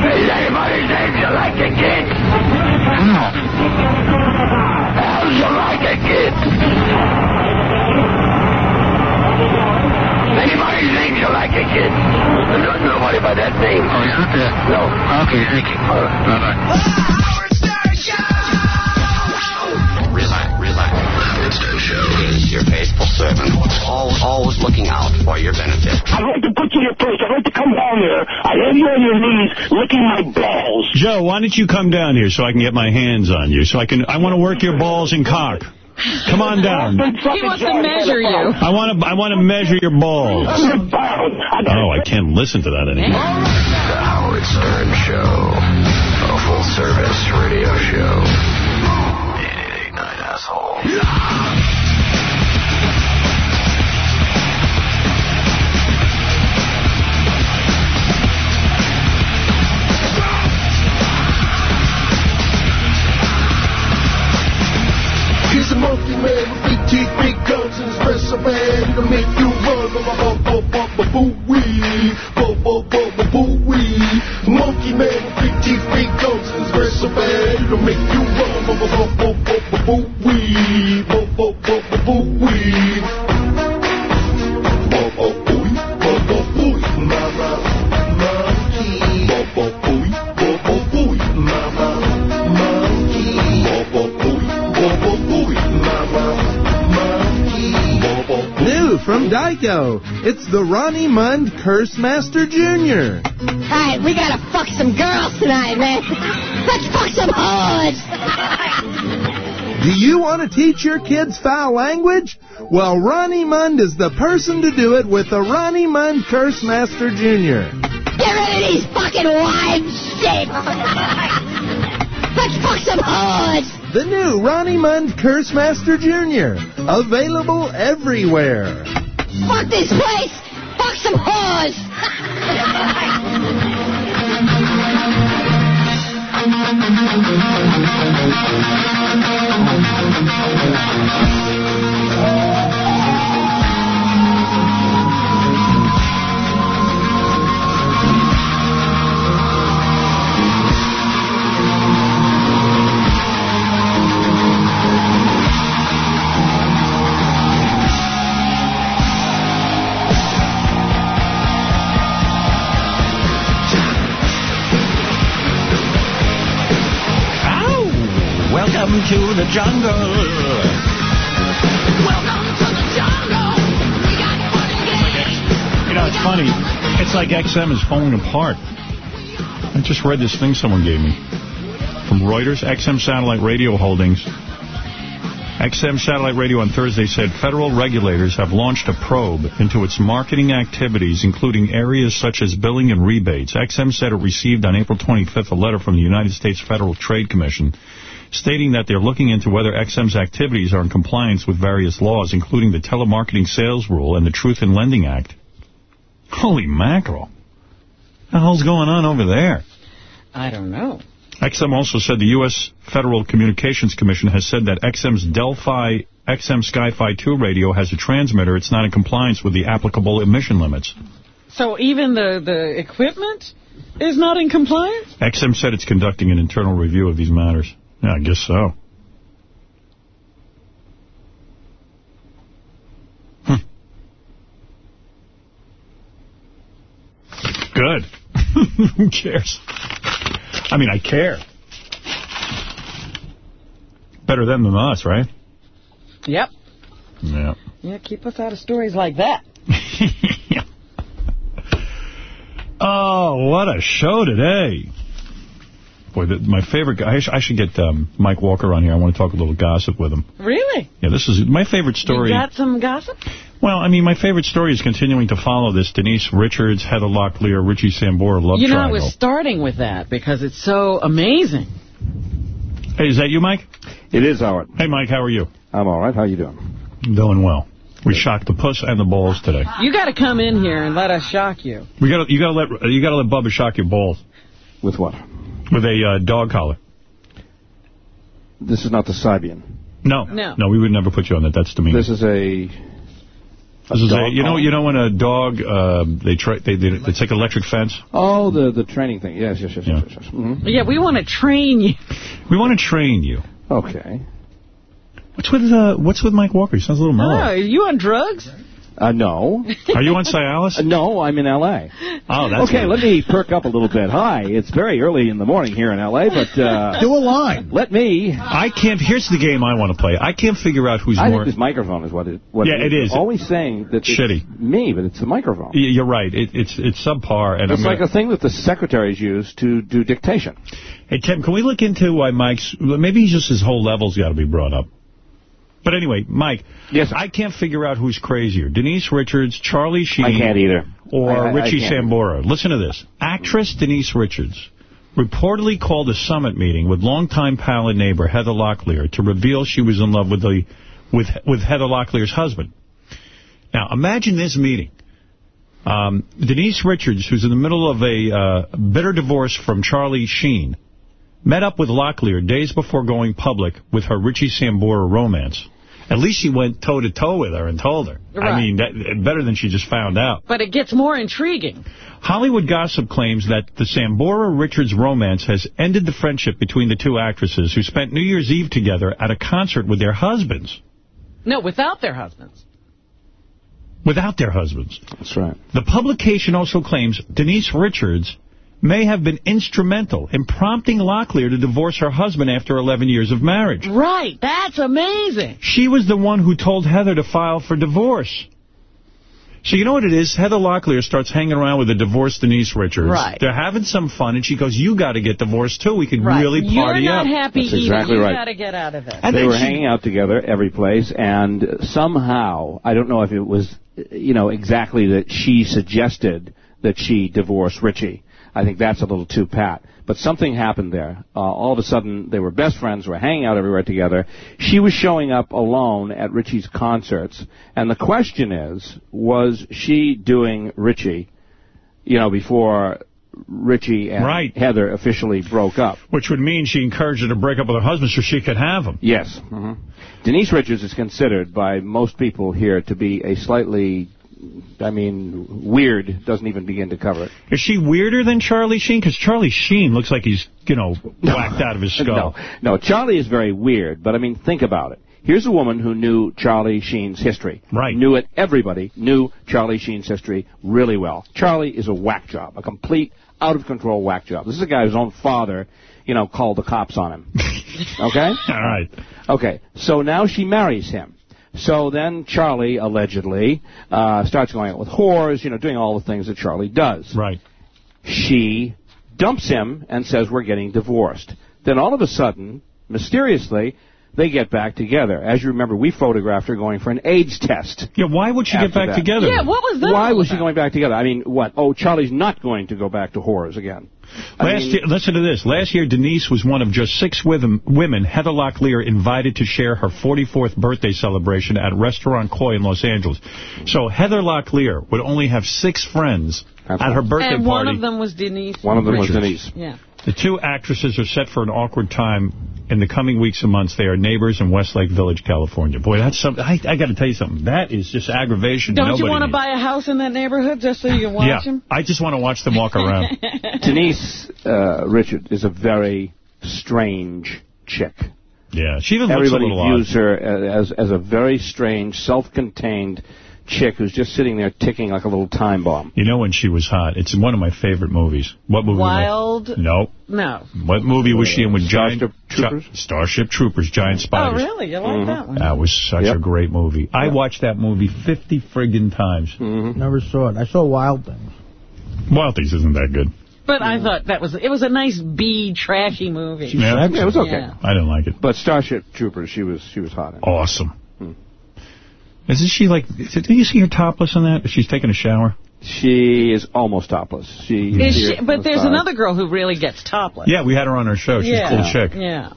Is anybody's name Jalika Kick? Hal. Hal Jalika Kick. Anybody's name Jalika Kick? No, nobody by that name. Oh, he's not there? No. Okay, thank you. All right. Bye-bye. Relax, relax. The Stu Show is your faithful servant, always, always looking out for your benefit. I'd like to put you in your place. I'd like to come down there. I have you on your knees licking my balls. Joe, why don't you come down here so I can get my hands on you? So I can. I want to work your balls and cock. Come on down. He wants to measure you. I want to. I want to measure your balls. Oh, I can't listen to that anymore. The Howard Stern Show, a full-service radio show. 88.9 asshole. He's a monkey man with big teeth, big guns, and his bad. He'll make you run. Bo bo bo bo bo boo wee, bo bo bo bo boo wee. Monkey man with big teeth, big guns, and his bad. He'll make you run. Bo bo bo bo bo bo boo wee, bo bo bo bo boo wee. From Dyko, it's the Ronnie Mund Curse Master Jr. Alright, we gotta fuck some girls tonight, man. Let's fuck some hoes. Do you want to teach your kids foul language? Well, Ronnie Mund is the person to do it with the Ronnie Mund Curse Master Jr. Get rid of these fucking wives shit. Let's fuck some hoes. The new Ronnie Mund Curse Master Jr. Available everywhere. Fuck this place. Fuck some hoes. Welcome to the jungle. You know, it's funny. It's like XM is falling apart. I just read this thing someone gave me from Reuters, XM Satellite Radio Holdings. XM Satellite Radio on Thursday said federal regulators have launched a probe into its marketing activities, including areas such as billing and rebates. XM said it received on April 25th a letter from the United States Federal Trade Commission stating that they're looking into whether XM's activities are in compliance with various laws, including the Telemarketing Sales Rule and the Truth in Lending Act. Holy mackerel. What the hell's going on over there? I don't know. XM also said the U.S. Federal Communications Commission has said that XM's Delphi XM Sky-Fi 2 radio has a transmitter. It's not in compliance with the applicable emission limits. So even the, the equipment is not in compliance? XM said it's conducting an internal review of these matters. Yeah, I guess so. Hmm. Good. Who cares? I mean, I care. Better them than us, right? Yep. Yeah. Yeah, keep us out of stories like that. Oh, what a show today. Boy, the, my favorite guy, I, sh I should get um, Mike Walker on here. I want to talk a little gossip with him. Really? Yeah, this is my favorite story. You got some gossip? Well, I mean, my favorite story is continuing to follow this Denise Richards, Heather Locklear, Richie Sambora love triangle. you know, triangle. I was starting with that because it's so amazing. Hey, is that you, Mike? It is, Howard. Hey, Mike, how are you? I'm all right. How you doing? I'm doing well. We shocked the puss and the balls today. You got to come in here and let us shock you. We got you got to let you got to let Bubba shock your balls. With what? With a uh, dog collar. This is not the Sybian. No, No. no, we would never put you on that. That's demeaning. This is a. This is a, you know, you know when a dog, uh, they try, they, they, it's like electric fence. Oh, the the training thing. Yes, yes, yes, yes, yes. yes. Mhm. Yeah, we want to train you. We want to train you. Okay. What's with uh, what's with Mike Walker? He sounds a little Oh, mellow. are you on drugs? Uh, no. Are you on Cialis? Uh, no, I'm in L.A. Oh, that's okay, let me perk up a little bit. Hi, it's very early in the morning here in L.A., but... Uh, Do a line. Let me... I can't. Here's the game I want to play. I can't figure out who's I more. think this microphone is what it, what Yeah, it is. You're always saying that it's Shitty. me, but it's the microphone. You're right. It, it's it's subpar. And It's I'm like gonna, a thing that the secretaries use to do dictation. Hey, Tim, can we look into why Mike's... Maybe he's just his whole level's got to be brought up. But anyway, Mike, yes, I can't figure out who's crazier. Denise Richards, Charlie Sheen... I can't either. Or I- I- I Richie can't. Sambora. Listen to this. Actress Denise Richards reportedly called a summit meeting with longtime pal and neighbor Heather Locklear to reveal she was in love with the with with Heather Locklear's husband. Now, imagine this meeting. Um, Denise Richards, who's in the middle of a uh, bitter divorce from Charlie Sheen, met up with Locklear days before going public with her Richie Sambora romance. At least she went toe-to-toe with her and told her. Right. I mean, that, better than she just found out. But it gets more intriguing. Hollywood gossip claims that the Sambora-Richards romance has ended the friendship between the two actresses who spent New Year's Eve together at a concert with their husbands. No, without their husbands. Without their husbands. That's right. The publication also claims Denise Richards may have been instrumental in prompting Locklear to divorce her husband after 11 years of marriage. Right, that's amazing. She was the one who told Heather to file for divorce. So you know what it is? Heather Locklear starts hanging around with a divorced Denise Richards. Right. They're having some fun, and she goes, you got to get divorced, too. We could Right. really party You're not up. happy That's either. exactly you right. got to get out of it. And they were she- hanging out together every place, and somehow, I don't know if it was, you know, exactly that she suggested that she divorce Richie. I think that's a little too pat. But something happened there. Uh, all of a sudden, they were best friends, were hanging out everywhere together. She was showing up alone at Richie's concerts, and the question is, was she doing Richie, you know, before Richie and Right. Heather officially broke up? Which would mean she encouraged her to break up with her husband so she could have him. Yes. hmm Denise Richards is considered by most people here to be a slightly, I mean, weird, doesn't even begin to cover it. Is she weirder than Charlie Sheen? Because Charlie Sheen looks like he's, you know, whacked out of his skull. No, no, Charlie is very weird, but I mean, think about it. Here's a woman who knew Charlie Sheen's history. Right. Knew it. Everybody knew Charlie Sheen's history really well. Charlie is a whack job, a complete, out of control whack job. This is a guy whose own father, you know, called the cops on him. okay? All right. Okay, so now she marries him. So then Charlie, allegedly, uh, starts going out with whores, you know, doing all the things that Charlie does. Right. She dumps him and says, we're getting divorced. Then all of a sudden, mysteriously, they get back together. As you remember, we photographed her going for an AIDS test. Yeah, why would she get back that. together? Yeah, what was that? Why all was she going back together? I mean, what? Oh, Charlie's not going to go back to horrors again. I Last mean- year, listen to this. Last year, Denise was one of just six women, women Heather Locklear invited to share her 44th birthday celebration at Restaurant Koi in Los Angeles. So Heather Locklear would only have six friends at her birthday and party. one of them was Denise. One of them was Denise. Yeah. The two actresses are set for an awkward time in the coming weeks and months. They are neighbors in Westlake Village, California. Boy, that's something. I, I got to tell you something. That is just aggravation. Don't Nobody you want to buy a house in that neighborhood just so you can watch Yeah, him? I just want to watch them walk around. Denise uh, Richard is a very strange chick. Yeah, she even looks a Everybody little odd. views her as as a very strange, self-contained chick who's just sitting there ticking like a little time bomb. You know when she was hot? It's one of my favorite movies. What movie? Wild? that? No. No. What movie was she in with giant Starship Troopers? Gi- Starship Troopers, giant Oh, really? You like that mm-hmm. one? That was such a great movie. I watched that movie 50 friggin' times. Mm-hmm. Never saw it. I saw Wild Things. Wild Things isn't that good. But I thought that was, it was a nice B trashy movie. Yeah, it was okay. Yeah. I didn't like it. But Starship Troopers, she was she was hot. In. Awesome. Isn't she like, is it- do you see her topless in that? She's taking a shower? She is almost topless. She, Is she- she, but there's another girl who really gets topless. Yeah, we had her on our show. She's yeah. a cool chick. Yeah.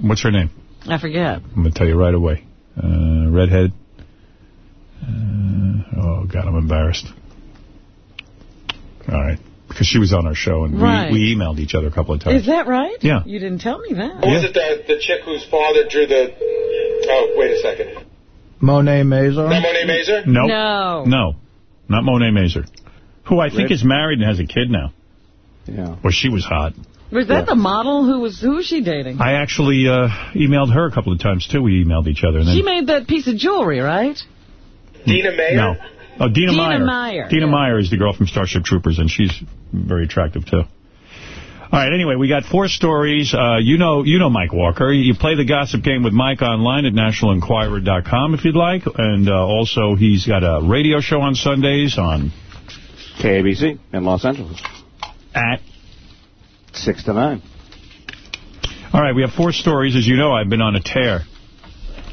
What's her name? I forget. I'm going to tell you right away. Uh, redhead. Uh, oh, God, I'm embarrassed. All right. Because she was on our show, and Right. we, we emailed each other a couple of times. Is that right? Yeah. You didn't tell me that. Yeah. Was it the, the chick whose father drew the... Oh, wait a second. Monet Mazur. That Monet Mazur? Nope. No. No. Not Monet Mazur. Who I think Red- is married and has a kid now. Yeah. Well, she was hot. Was that the model who was, who was she dating? I actually uh, emailed her a couple of times, too. We emailed each other. And then She made that piece of jewelry, right? Dina Meyer? No. Oh, Dina, Dina Meyer. Meyer, Dina yeah. Meyer is the girl from Starship Troopers, and she's very attractive, too. All right, anyway, we got four stories. Uh, you know you know Mike Walker. You play the gossip game with Mike online at nationalenquirer.com if you'd like. And uh, also, he's got a radio show on Sundays on... KABC in Los Angeles. At? 6 to 9. All right, we have four stories. As you know, I've been on a tear.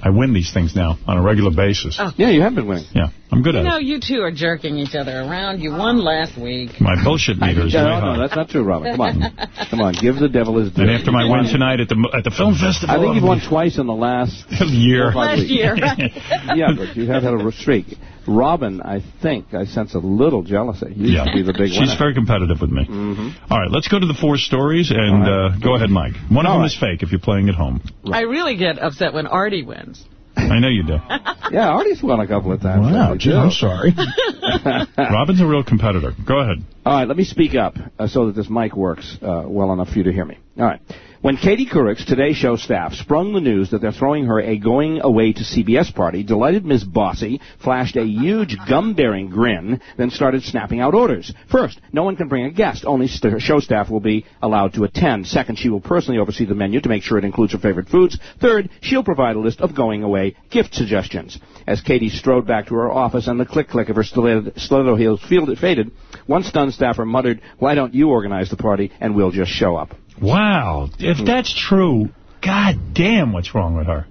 I win these things now on a regular basis. Oh. Yeah, you have been winning. Yeah, I'm good You at know, it. you two are jerking each other around. You won last week. My bullshit meter is no, way no, high. that's not true, Robin. Come on. Come on, give the devil his due. And after my win tonight at the at the film festival, I think you've won twice in the last year. four or five Last weeks. year, right? yeah, but you have had a streak. Robin, I think, I sense a little jealousy. You Yeah, should be the big she's winner. very competitive with me. Mm-hmm. All right, let's go to the four stories, and uh, go ahead, Mike. One of them right. is fake if you're playing at home. I really get upset when Artie wins. I know you do. Yeah, Artie's won a couple of times. Wow, gee. I'm sorry. Robin's a real competitor. Go ahead. All right, let me speak up uh, so that this mic works uh, well enough for you to hear me. All right. When Katie Couric's Today Show staff sprung the news that they're throwing her a going away to CBS party, delighted Ms. Bossy flashed a huge gum-bearing grin, then started snapping out orders. First, no one can bring a guest. Only st- show staff will be allowed to attend. Second, she will personally oversee the menu to make sure it includes her favorite foods. Third, she'll provide a list of going away gift suggestions. As Katie strode back to her office and the click-click of her stiletto, stiletto heels faded, one stunned staffer muttered, why don't you organize the party and we'll just show up. Wow. If that's true, god damn, what's wrong with her?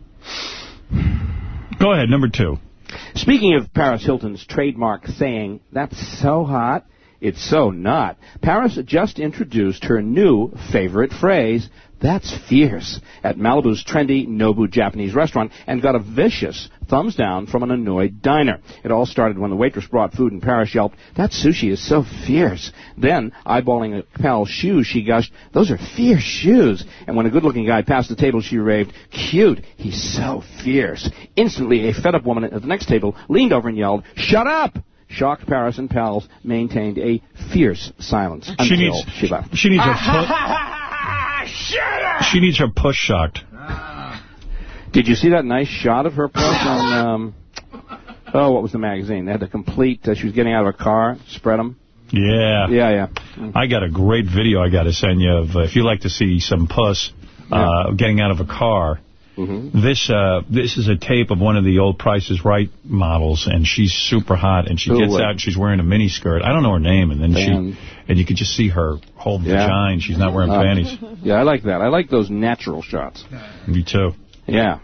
Go ahead, number two. Speaking of Paris Hilton's trademark saying, that's so hot, it's so not, Paris just introduced her new favorite phrase, that's fierce, at Malibu's trendy Nobu Japanese restaurant and got a vicious thumbs down from an annoyed diner. It all started when the waitress brought food and Paris yelped, that sushi is so fierce. Then, eyeballing a pal's shoes, she gushed, those are fierce shoes. And when a good-looking guy passed the table, she raved, cute, he's so fierce. Instantly, a fed-up woman at the next table leaned over and yelled, shut up! Shocked Paris and pals maintained a fierce silence until She needs she left. she needs her ah, pu- she needs her push shocked. Did you see that nice shot of her push on, um, oh, what was the magazine? They had the complete, uh, she was getting out of a car, spread them. Yeah. Yeah, yeah. I got a great video I got to send you of uh, if you like to see some puss uh, getting out of a car. Mm-hmm. This uh, this is a tape of one of the old Price is Right models, and she's super hot, and she Who, gets out, and she's wearing a mini skirt. I don't know her name, and then Van- she, and you can just see her whole Yeah. vagina. She's not wearing Uh, panties. Yeah, I like that. I like those natural shots. Me too. Yeah.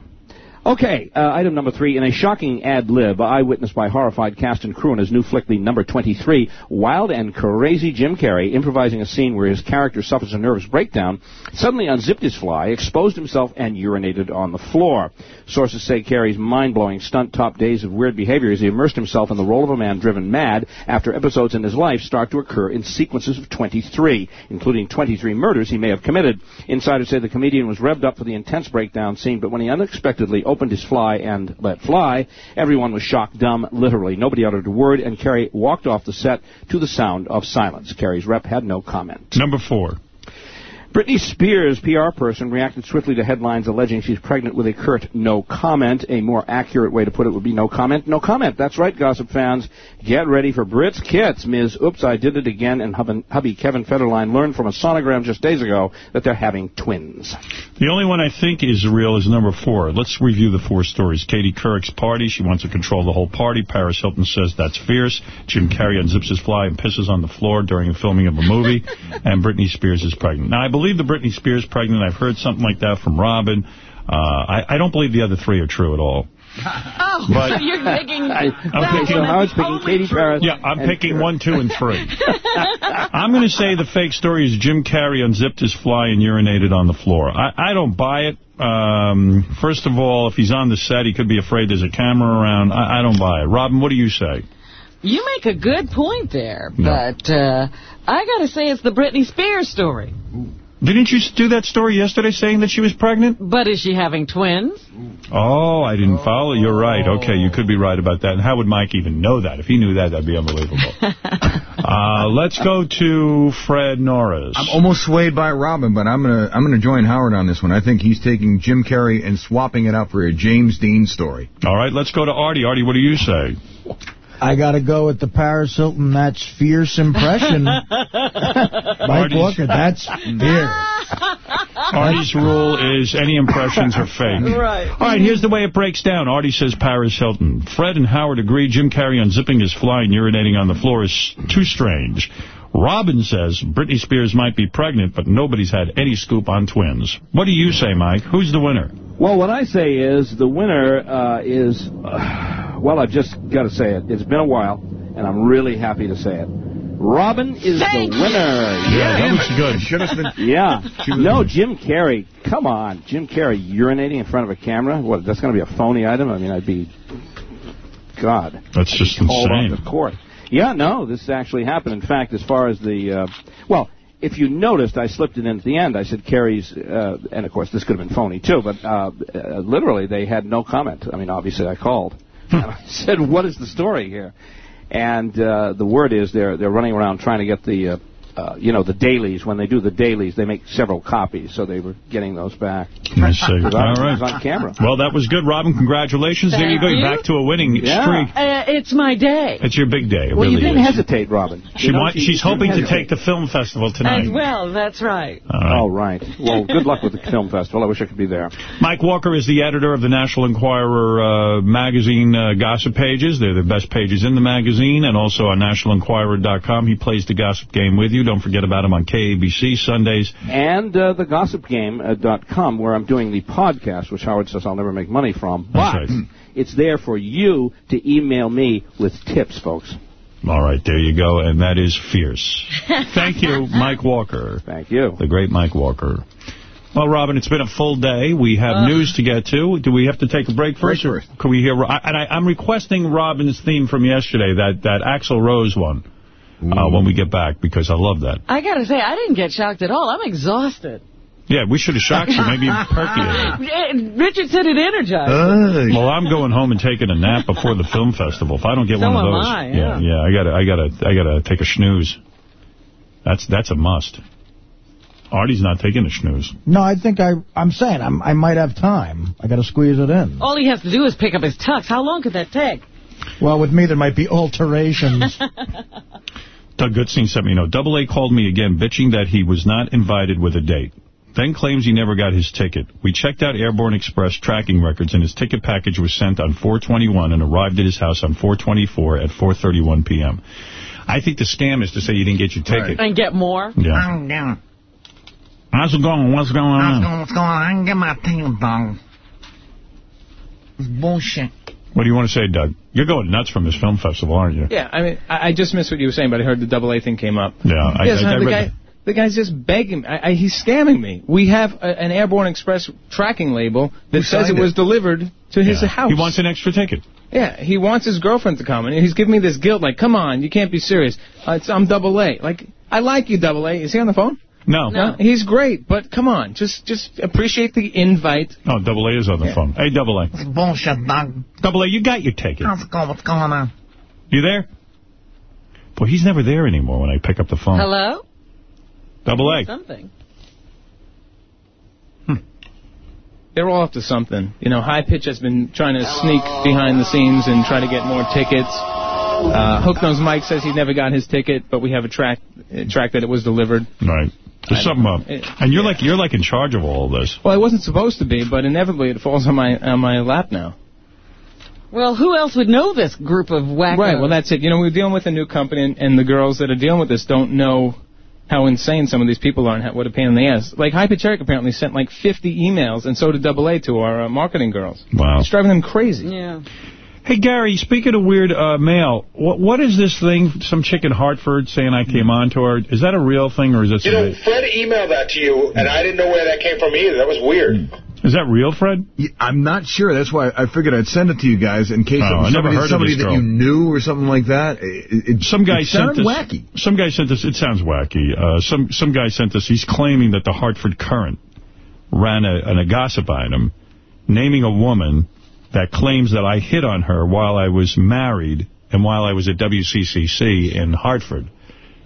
Okay, uh, item number three. In a shocking ad lib, eyewitnessed by horrified cast and crew in his new flick, The Number 23, wild and crazy Jim Carrey, improvising a scene where his character suffers a nervous breakdown, suddenly unzipped his fly, exposed himself, and urinated on the floor. Sources say Carrey's mind-blowing stunt top days of weird behavior as he immersed himself in the role of a man driven mad after episodes in his life start to occur in sequences of 23, including 23 murders he may have committed. Insiders say the comedian was revved up for the intense breakdown scene, but when he unexpectedly opened his fly and let fly, everyone was shocked dumb, literally. Nobody uttered a word, and Carrey walked off the set to the sound of silence. Carrey's rep had no comment. Number four. Britney Spears' PR person reacted swiftly to headlines alleging she's pregnant with a curt no comment. A more accurate way to put it would be no comment, no comment. That's right, gossip fans. Get ready for Brit's Kits. Ms. Oops, I Did It Again and hubby Kevin Federline learned from a sonogram just days ago that they're having twins. The only one I think is real is number four. Let's review the four stories. Katie Couric's party. She wants to control the whole party. Paris Hilton says that's fierce. Jim Carrey unzips his fly and pisses on the floor during the filming of a movie. and Britney Spears is pregnant. Now, I believe the Britney Spears pregnant. I've heard something like that from Robin. Uh, I, I don't believe the other three are true at all. Oh, But- so you're picking... I'm picking, Yeah, I'm picking one, two, and three. I'm going to say the fake story is Jim Carrey unzipped his fly and urinated on the floor. I, I don't buy it. Um, first of all, if he's on the set, he could be afraid there's a camera around. I, I don't buy it. Robin, what do you say? You make a good point there, No. but uh, I got to say it's the Britney Spears story. Didn't you do that story yesterday saying that she was pregnant? But is she having twins? Oh, I didn't follow. You're right. Okay, you could be right about that. And how would Mike even know that? If he knew that, that'd be unbelievable. uh, let's go to Fred Norris. I'm almost swayed by Robin, but I'm gonna I'm gonna join Howard on this one. I think he's taking Jim Carrey and swapping it out for a James Dean story. All right, let's go to Artie. Artie, what do you say? I got to go with the Paris Hilton, that's fierce impression. Mike Artie's- Walker, that's fierce. Artie's rule is any impressions are fake. Right. All right, here's the way it breaks down. Artie says Paris Hilton. Fred and Howard agree Jim Carrey unzipping his fly and urinating on the floor is too strange. Robin says Britney Spears might be pregnant, but nobody's had any scoop on twins. What do you say, Mike? Who's the winner? Well, what I say is the winner uh, is, uh, well, I've just got to say it. It's been a while, and I'm really happy to say it. Robin is Thank the winner. Yeah, that was good. Should have been. Yeah. No, Jim Carrey. Come on. Jim Carrey urinating in front of a camera? What, that's going to be a phony item? I mean, I'd be... God. That's just Called insane. off the court. Yeah, no, this actually happened. In fact, as far as the... Uh, well, if you noticed, I slipped it in at the end. I said Carrey's... Uh, and, of course, this could have been phony, too, but uh, uh, literally, they had no comment. I mean, obviously, I called. and I said, what is the story here? And uh, the word is they're they're running around trying to get the uh, uh, you know the dailies. When they do the dailies, they make several copies, so they were getting those back. I see. It was on, it right. was on camera. Well, that was good, Robin. Congratulations. there you go. You're you. back to a winning Yeah. streak. Uh, it's my day. It's your big day. It Well, really you didn't is. hesitate, Robin. She You know, want, she- she's she hoping to take the film festival tonight. As well, that's right. All right. All right. Well, good luck with the film festival. I wish I could be there. Mike Walker is the editor of the National Enquirer uh, magazine uh, gossip pages. They're the best pages in the magazine, and also on nationalenquirer.com. He plays the gossip game with you. Don't forget about him on KABC Sundays. And uh, the gossipgame.com, where I'm doing the podcast, which Howard says I'll never make money from. But right. it's there for you to email me with tips, folks. All right, there you go, and that is fierce. Thank you, Mike Walker. Thank you. The great Mike Walker. Well, Robin, it's been a full day. We have news to get to. Do we have to take a break first? Break first. Can we hear? I- And I, I'm requesting Robin's theme from yesterday, that that Axl Rose one, uh, when we get back, because I love that. I got to say, I didn't get shocked at all. I'm exhausted. Yeah, we should have shocked you, maybe perky. Richard said it energized. Well, I'm going home and taking a nap before the film festival. If I don't get So one of am those, I, yeah, yeah. yeah, I gotta, I gotta, I gotta take a snooze. That's that's a must. Artie's not taking a snooze. No, I think I, I'm saying I'm, I might have time. I got to squeeze it in. All he has to do is pick up his tux. How long could that take? Well, with me, there might be alterations. Doug Goodstein sent me a note. Double A called me again, bitching that he was not invited with a date. Then claims he never got his ticket. We checked out Airborne Express tracking records, and his ticket package was sent on 421 and arrived at his house on 424 at 4.31 p.m. I think the scam is to say you didn't get your ticket. And get more? Yeah. I'm down. How's it going? What's going What's on? going, what's going on? I can get my ticket dog. It's bullshit. What do you want to say, Doug? You're going nuts from this film festival, aren't you? Yeah, I mean, I, I just missed what you were saying, but I heard the double A thing came up. Yeah, I, yes, I, I the read guy, the guy's just begging. I, I, he's scamming me. We have a, an Airborne Express tracking label that Who says it was delivered to his Yeah. house. He wants an extra ticket. Yeah, he wants his girlfriend to come, and he's giving me this guilt, like, come on, you can't be serious. Uh, it's, I'm double A. Like, I like you, double A. Is he on the phone? No. No. He's great, but come on, just just appreciate the invite. Oh, Double A is on the phone. Hey, Double A. It's bullshit, Doug. Double A, you got your ticket. How's it going? What's going on? You there? Boy, he's never there anymore when I pick up the phone. Hello? Double A. Something. They're all up to something. You know, High Pitch has been trying to sneak behind the scenes and try to get more tickets. Uh, Hook Nose Mike says he never got his ticket, but we have a track a track that it was delivered. Right. There's I something up. It- And you're like you're like in charge of all of this. Well, it wasn't supposed to be, but inevitably it falls on my on my lap now. Well, who else would know this group of wackos? Right. Well, that's it. You know, we're dealing with a new company, and, and the girls that are dealing with this don't know how insane some of these people are and how, what a pain in the ass. Like Hyper apparently sent like 50 emails, and so did Double A to our uh, marketing girls. Wow. It's driving them crazy. Yeah. Hey, Gary, speaking of weird uh, mail, what what is this thing, some chick in Hartford saying I came on to her? Is that a real thing, or is that You know, something? Fred emailed that to you, and I didn't know where that came from either. That was weird. Is that real, Fred? Yeah, I'm not sure. That's why I figured I'd send it to you guys in case Oh, it I was never somebody, heard somebody this that girl. you knew or something like that. It, it, Some guy it sent sounded wacky. Some guy sent this. It sounds wacky. Uh, some some guy sent this. He's claiming that the Hartford Courant ran a, an, a gossip item, naming a woman that claims that I hit on her while I was married and while I was at WCCC in Hartford.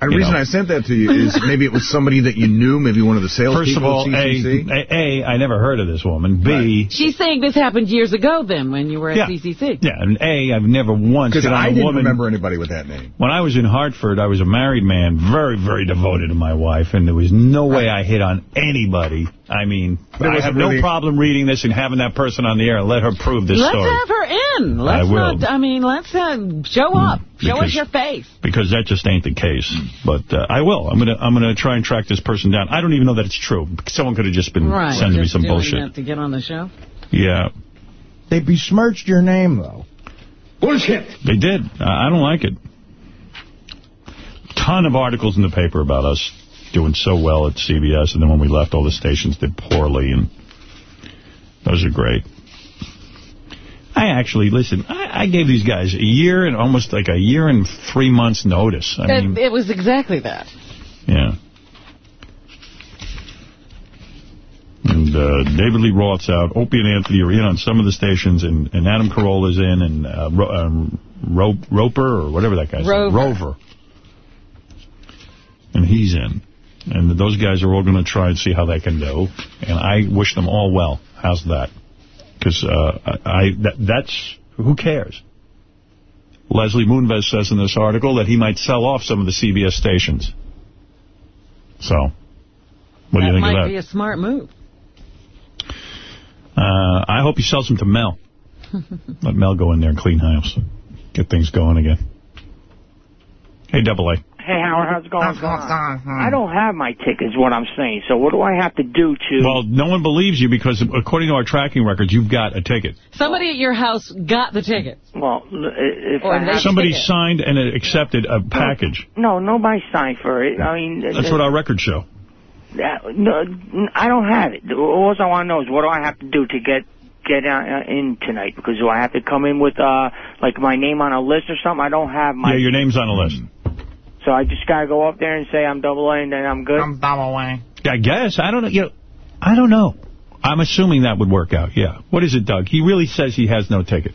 And the You reason know. I sent that to you is maybe it was somebody that you knew, maybe one of the sales First of all, at CCC. a, a, I never heard of this woman. B, She's saying this happened years ago then when you were at Yeah. CCC. yeah, and A, I've never once Because hit on I a didn't woman. remember anybody with that name. When I was in Hartford, I was a married man, very, very devoted to my wife, and there was no way I hit on anybody. I mean, I wasn't have no problem reading this and having that person on the air and let her prove this Let's story. have her in. Let's I will. not, I mean, let's uh, show up. Show us your face. because that just ain't the case. But uh, I will. I'm gonna I'm gonna try and track this person down. I don't even know that it's true. Someone could have just been Right. sending me some doing bullshit. that to get on the show. Yeah, They besmirched your name, though. Bullshit. they did. I I don't like it. Ton of articles in the paper about us doing so well at CBS, and then when we left, all the stations did poorly, and those are great. I actually, listen, I, I gave these guys a year and almost like a year and three months notice. I It, mean, it was exactly that. Yeah. And uh, David Lee Roth's out. Opie and Anthony are in on some of the stations, and, and Adam Carolla's in, and uh, Ro um, Ro Roper, or whatever that guy's. Rover. Rover. And he's in. And those guys are all going to try and see how they can do. And I wish them all well. How's that? Because uh, I, I that, that's, who cares? Leslie Moonves says in this article that he might sell off some of the CBS stations. So, what do you that think of that? That might be a smart move. Uh, I hope he sells them to Mel. Let Mel go in there and clean house. Get things going again. Hey, Double A. Hey, Howard, how's it going? I don't have my ticket, is what I'm saying. So what do I have to do to... Well, no one believes you because according to our tracking records, you've got a ticket. Somebody at your house got the ticket. Well, if Or I have... Somebody ticket. signed and accepted a package. No, nobody signed for it. I mean... That's what our records show. No, I don't have it. All I want to know is what do I have to do to get get uh, in tonight? Because do I have to come in with uh like my name on a list or something? I don't have my. Yeah, your name's on a list. So I just gotta go up there and say I'm double A and then I'm good. I'm double A. I guess. I don't know. You know, I don't know. I'm assuming that would work out, yeah. What is it, Doug? He really says he has no ticket.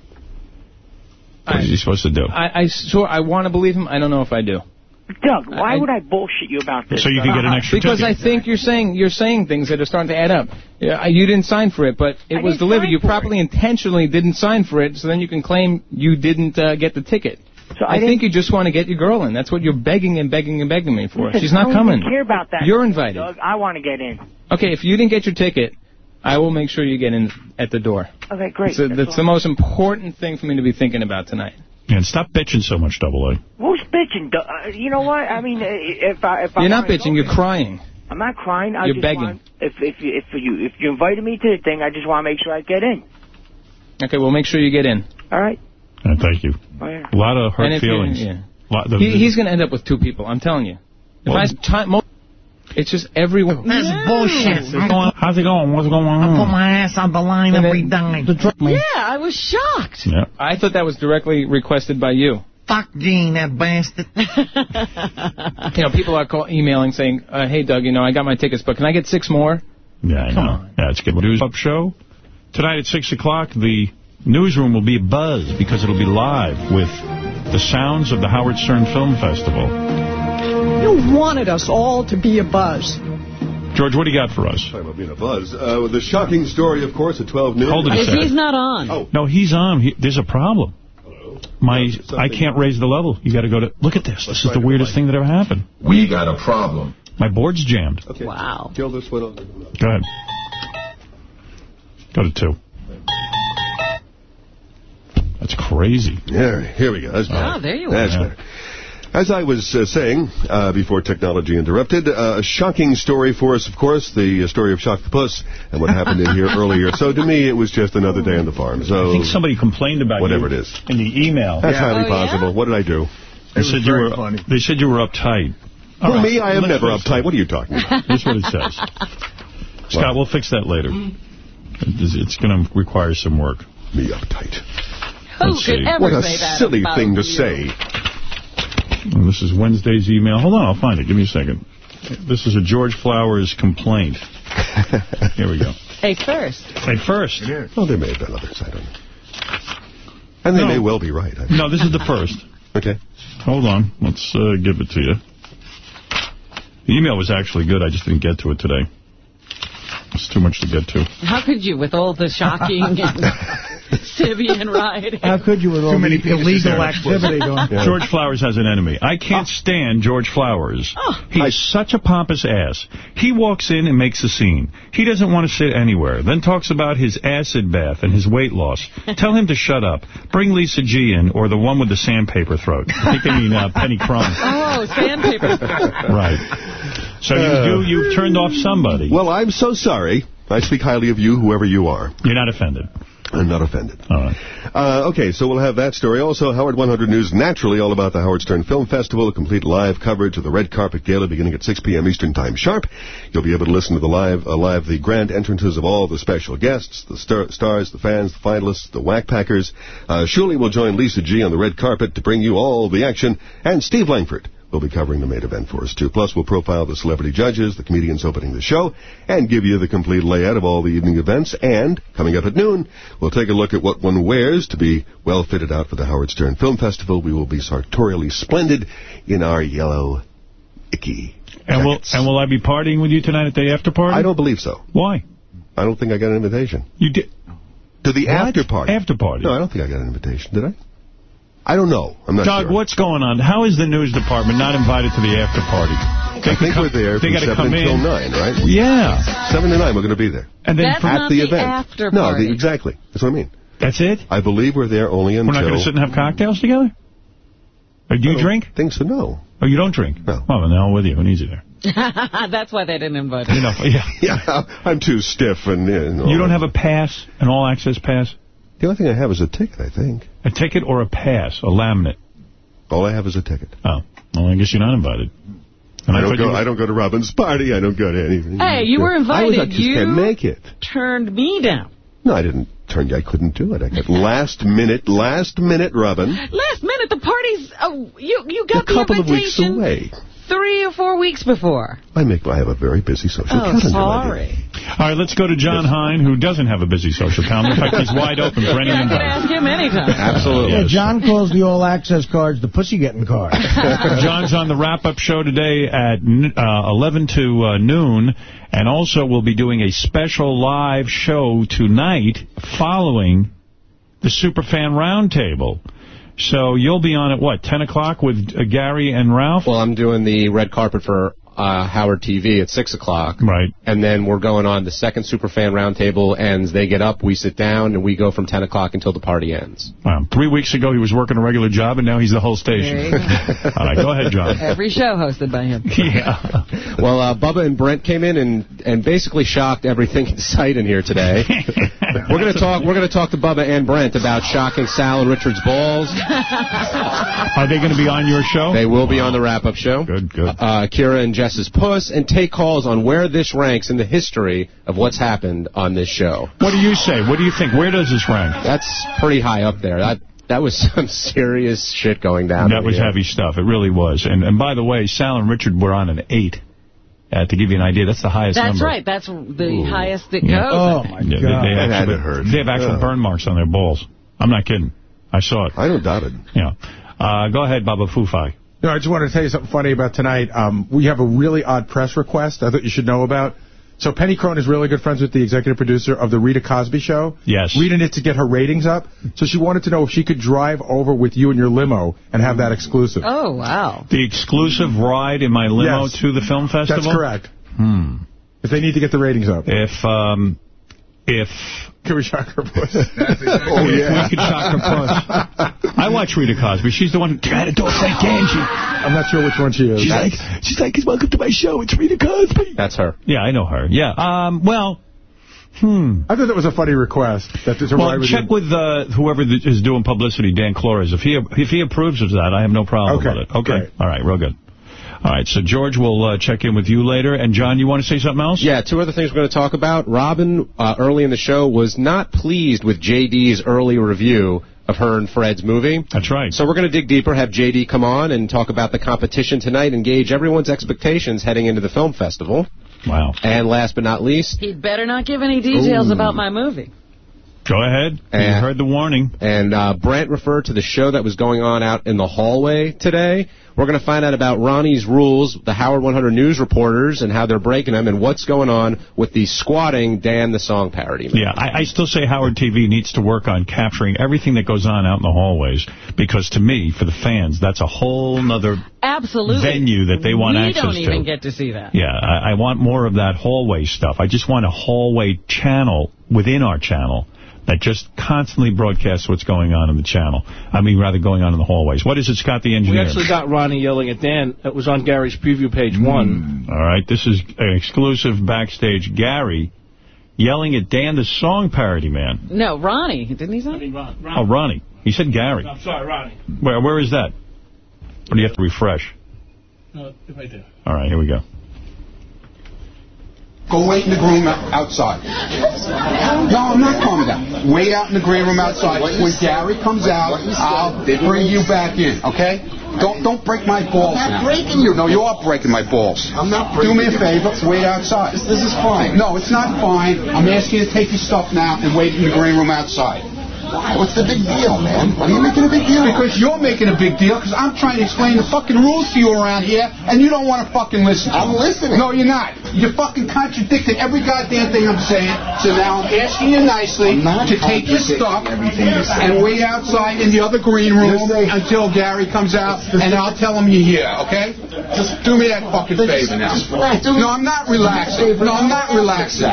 What is he supposed to do? I, I sure I want to believe him. I don't know if I do. Doug, why I- would I bullshit you about this? So you can get an extra Because ticket. I think you're saying you're saying things that are starting to add up. Yeah, you didn't sign for it, but it I was delivered. You for properly intentionally didn't sign for it, so then you can claim you didn't uh, get the ticket. So I I, think you just want to get your girl in. That's what you're begging and begging and begging me for. Listen, She's I not don't coming. even care about that. You're invited. Doug, I want to get in. Okay, if you didn't get your ticket, I will make sure you get in at the door. Okay, great. It's, a- That's that's the most important thing for me to be thinking about tonight. And stop bitching so much, Double A. Who's bitching? Uh, you know what? I mean, if I if I You're not bitching. You're crying. I'm not crying. I You're just begging. Want, if if you if you if you invited me to the thing, I just want to make sure I get in. Okay, well, make sure you get in. All right. Uh, thank you. Oh, yeah. A lot of hurt And feelings. yeah. Lot- the- He, the- he's going to end up with two people. I'm telling you. If Well- I time, it's just everyone. That's bullshit. How's it going? What's going on? I put my ass on the line And every then- time. Yeah, I was shocked. Yeah. I thought that was directly requested by you. Fuck Gene, that bastard. You know, people are call, emailing saying, uh, "Hey, Doug, you know, I got my tickets, but can I get six more?" Yeah, I know. Yeah, it's good. News Up show. Tonight at 6 o'clock, the newsroom will be a buzz because it'll be live with the sounds of the Howard Stern Film Festival. You wanted us all to be a buzz. George, what do you got for us? Talking about being a buzz. Uh, the shocking story, of course, at 12 noon. Hold it a second. he's not on. Oh. No, he's on. He, there's a problem. Hello? My, I can't raise the level. You got to go to. Look at this. This is the weirdest thing that ever happened. We got a problem. My board's jammed. Okay. Wow. Kill this one. Go ahead. Go to two. That's crazy. Yeah, here we go. That's better. Oh, there you That's are. better. As I was uh, saying uh, before technology interrupted, uh, a shocking story for us, of course, the uh, story of Shock the Puss and what happened in here earlier. So to me, it was just another day on the farm. So I think somebody complained about whatever you it is. in the email. That's highly Oh, yeah? possible. What did I do? They said you were. They said you were uptight. All Who, right, me? I am let's never uptight. it. What are you talking about? Here's what it says. Scott, we'll fix that later. It's, it's going to require some work. Me uptight. Who Let's could see. ever What a that silly about thing to you? say. And this is Wednesday's email. Hold on, I'll find it. Give me a second. This is a George Flowers complaint. Here we go. Hey, first. Hey, first. Well, there may have been others. I don't know. And they No. may well be right. I- No, this is the first. Okay. Hold on. Let's uh, give it to you. The email was actually good. I just didn't get to it today. It's too much to get to. How could you with all the shocking and Sybian rioting? How could you with all many the penises illegal there. activity going Yeah. George Flowers has an enemy. I can't stand George Flowers. He's such a pompous ass. He walks in and makes a scene. He doesn't want to sit anywhere. Then talks about his acid bath and his weight loss. Tell him to shut up. Bring Lisa G in or the one with the sandpaper throat. I think they mean uh, Penny Crone. Oh, sandpaper. Right. So you Uh. do, you've turned off somebody. Well, I'm so sorry. I speak highly of you, whoever you are. You're not offended. I'm not offended. All right. Uh, okay, so we'll have that story. Also, Howard 100 News, naturally, all about the Howard Stern Film Festival, a complete live coverage of the Red Carpet Gala beginning at 6 p.m. Eastern Time sharp. You'll be able to listen to the live, uh, live the grand entrances of all the special guests, the star- stars, the fans, the finalists, the whack packers. Uh, Shuli will join Lisa G on the red carpet to bring you all the action, and Steve Langford will be covering the main event for us, too. Plus, we'll profile the celebrity judges, the comedians opening the show, and give you the complete layout of all the evening events. And, coming up at noon, we'll take a look at what one wears to be well fitted out for the Howard Stern Film Festival. We will be sartorially splendid in our yellow icky And will, and will I be partying with you tonight at the after party? I don't believe so. Why? I don't think I got an invitation. You did. To the What? after party. After party. No, I don't think I got an invitation, did I? I don't know. I'm not Doug, sure. what's going on? How is the news department not invited to the after party? I think we're there They from got to 7 come until in. 9, right? Yeah. 7 to 9, we're going to be there. And then That's from, At the the event. after No, the, exactly. That's what I mean. that's it? I believe we're there only until... We're not going to sit and have cocktails together? Or do you I don't drink? think so, no. Oh, you don't drink? No. Well, now with you. Who needs you there? That's why they didn't invite You us. know, yeah. Yeah, I'm too stiff and... You, know, You don't have a pass, an all-access pass? The only thing I have is a ticket, I think. A ticket or a pass, a laminate? All I have is a ticket. Oh, well, I guess you're not invited. And I don't go. were- I don't go to Robin's party. I don't go to anything. Hey, you were I was. I invited. just You- can't make it. Turned me down. No, I didn't turn. you. I couldn't do it. I got last minute. Last minute, Robin. Last minute, the party's... Oh, you, you got a couple of weeks away. Three or four weeks before. I make. I have a very busy social Oh, calendar. my dear. sorry. All right, let's go to John Hein, who doesn't have a busy social calendar. In fact, he's wide open for any Yeah, I could ask him anytime. Absolutely. Yeah, John calls the all-access cards the pussy-getting cards. John's on the wrap-up show today at uh, 11 to uh, noon, and also we'll be doing a special live show tonight following the Superfan Roundtable. So you'll be on at, what, 10 o'clock with uh, Gary and Ralph? Well, I'm doing the red carpet for uh, Howard TV at 6 o'clock. Right. And then we're going on the second Superfan Roundtable ends. They get up, we sit down, and we go from 10 o'clock until the party ends. Wow. Three weeks ago, he was working a regular job, and now he's the whole station. All right, go ahead, John. Every show hosted by him. Yeah. well, uh, Bubba and Brent came in and, and basically shocked everything in sight in here today. we're going to talk. We're going to talk to Bubba and Brent about shocking Sal and Richard's balls. Are they going to be on your show? They will be on the wrap-up show. Good, good. Uh, Kira and Jess's puss, and take calls on where this ranks in the history of what's happened on this show. What do you say? What do you think? Where does this rank? That's pretty high up there. That that was some serious shit going down. That was here. heavy stuff. It really was. And and by the way, Sal and Richard were on an eight. Uh, to give you an idea, that's the highest That's number. right. That's the highest it Yeah. goes. Oh, I think. my Yeah, they- They, actually, they have actual burn marks on their balls. I'm not kidding. I saw it. I don't doubt it. Yeah. Uh, go ahead, Baba Fufai. No, I just wanted to tell you something funny about tonight. Um, we have a really odd press request I thought you should know about. So Penny Crone is really good friends with the executive producer of The Rita Cosby Show. Yes. Rita needs to get her ratings up. So she wanted to know if she could drive over with you in your limo and have that exclusive. Oh, wow. The exclusive ride in my limo Yes. to the film festival? That's correct. Hmm. If they need to get the ratings up. If, um, if... Can we shock her puss? oh, yeah. We could shock her puss. I watch Rita Cosby. She's the one who tried to talk like Angie. I'm not sure which one she is. She's like, she's like, welcome to my show. It's Rita Cosby. That's her. Yeah, I know her. Yeah. Um. Well. Hmm. I thought that was a funny request. That to Well, check with uh, whoever is doing publicity, Dan Klores. If he if he approves of that, I have no problem Okay, with it. Okay. great. All right. Real good. All right. So George will uh, check in with you later. And John, you want to say something else? Yeah, two other things we're going to talk about. Robin, uh, early in the show, was not pleased with JD's early review of her and Fred's movie. That's right. So we're going to dig deeper, have JD come on and talk about the competition tonight and gauge everyone's expectations heading into the film festival. Wow. And last but not least, He'd better not give any details Ooh. about my movie. Go ahead. you heard the warning. And uh, Brent referred to the show that was going on out in the hallway today. We're going to find out about Ronnie's rules, the Howard 100 News reporters, and how they're breaking them, and what's going on with the squatting Dan the Song parody. man. Yeah, I, I still say Howard TV needs to work on capturing everything that goes on out in the hallways because to me, for the fans, that's a whole other Absolutely. venue that they want we access don't even to. get to see that. Yeah, I, I want more of that hallway stuff. I just want a hallway channel within our channel that just constantly broadcasts what's going on in the channel. I mean, rather going on in the hallways. What is it, Scott the engineer? We actually got Ronnie yelling at Dan. It was on Gary's preview page hmm. one. All right, this is an exclusive backstage. Gary yelling at Dan, the song parody man. No, Ronnie. Didn't he say? Oh, Ronnie. He said Gary. I'm sorry, Ronnie. Where, where is that? Or do you have to refresh? No, right there. All right, here we go. Go wait in the green room outside. No, I'm not calming down. Wait out in the green room outside. When Gary comes out, I'll bring you back in, okay? Don't don't break my balls. I'm not breaking your No, you are breaking my balls. I'm not breaking Do me a favor, wait outside. This, is fine. No, it's not fine. I'm asking you to take your stuff now and wait in the green room outside. Why? What's the big deal, man? Why are you making a big deal? Because you're making a big deal, because I'm trying to explain the fucking rules to you around here, and you don't want to fucking listen. I'm listening. No, you're not. You're fucking contradicting every goddamn thing I'm saying. So now I'm asking you nicely to take your stuff and wait outside in the other green room until Gary comes out, and I'll tell him you're here, okay? Just do me that fucking favor now. No, I'm not relaxing. No, I'm not relaxing.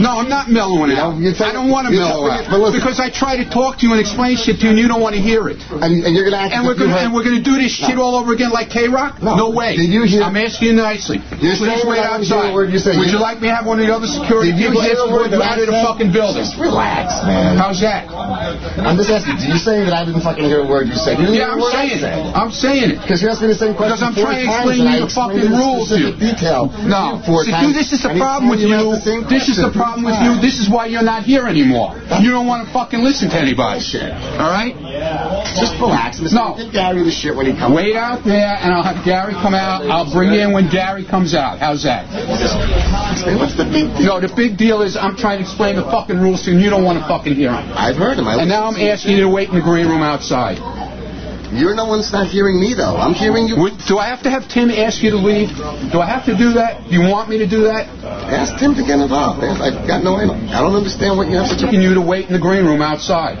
No, I'm not mellowing out. I don't want to mellow out. Because I try to talk to you and explain shit to you, and you don't want to hear it. And, you're gonna and we're gonna and we're gonna do this shit all over again like K-Rock? No, way. Did you hear? I'm asking you nicely. You're Please wait outside. Would you like me to have one of the other security Did you people hear a word you out of the fucking building? Just relax, man. How's that? I'm just asking, do you say that I didn't fucking hear a word you said? You Yeah, I'm a word I saying it. I'm saying it. Because you asked me the same question Because I'm trying to explain you the fucking explained it in rules to you. detail. No. Four See, times, this is the and problem with you. about the same This is the problem with you. This is why you're not here anymore. You don't want to fucking listen to anybody. Shit. All right? Just relax. Listen, No. Give Gary the shit when he comes. Wait out there, and I'll have Gary come out. I'll bring you in when Gary comes out. How's that? What's the big No, the big deal is I'm trying to explain the fucking rules to you, and you don't want to fucking hear them. I've heard them. I And now I'm asking you to wait in the green room outside. You're no one's not hearing me though. I'm hearing you. Would- Do I have to have Tim ask you to leave? Do I have to do that? Do you want me to do that? Ask Tim to get involved. I've got no. idea. I don't understand what you have to do. Asking you to wait in the green room outside.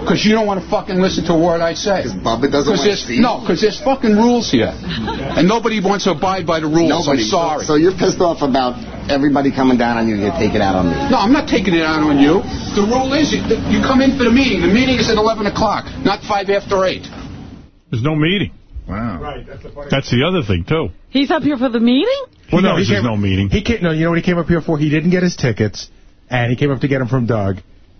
Because you don't want to fucking listen to a word I say. Because Bubba doesn't want Steve? No, because there's fucking rules here. and nobody wants to abide by the rules. Nobody. I'm sorry. So, so you're pissed off about everybody coming down on you. You take it out on me. No, I'm not taking it out on you. The rule is you, you come in for the meeting. The meeting is at 11 o'clock, not 5 after 8. There's no meeting. Wow. Right, that's the funny That's the other thing, too. He's up here for the meeting? He knows he there's came- no meeting. He came, no, you know what he came up here for? He didn't get his tickets, and he came up to get them from Doug.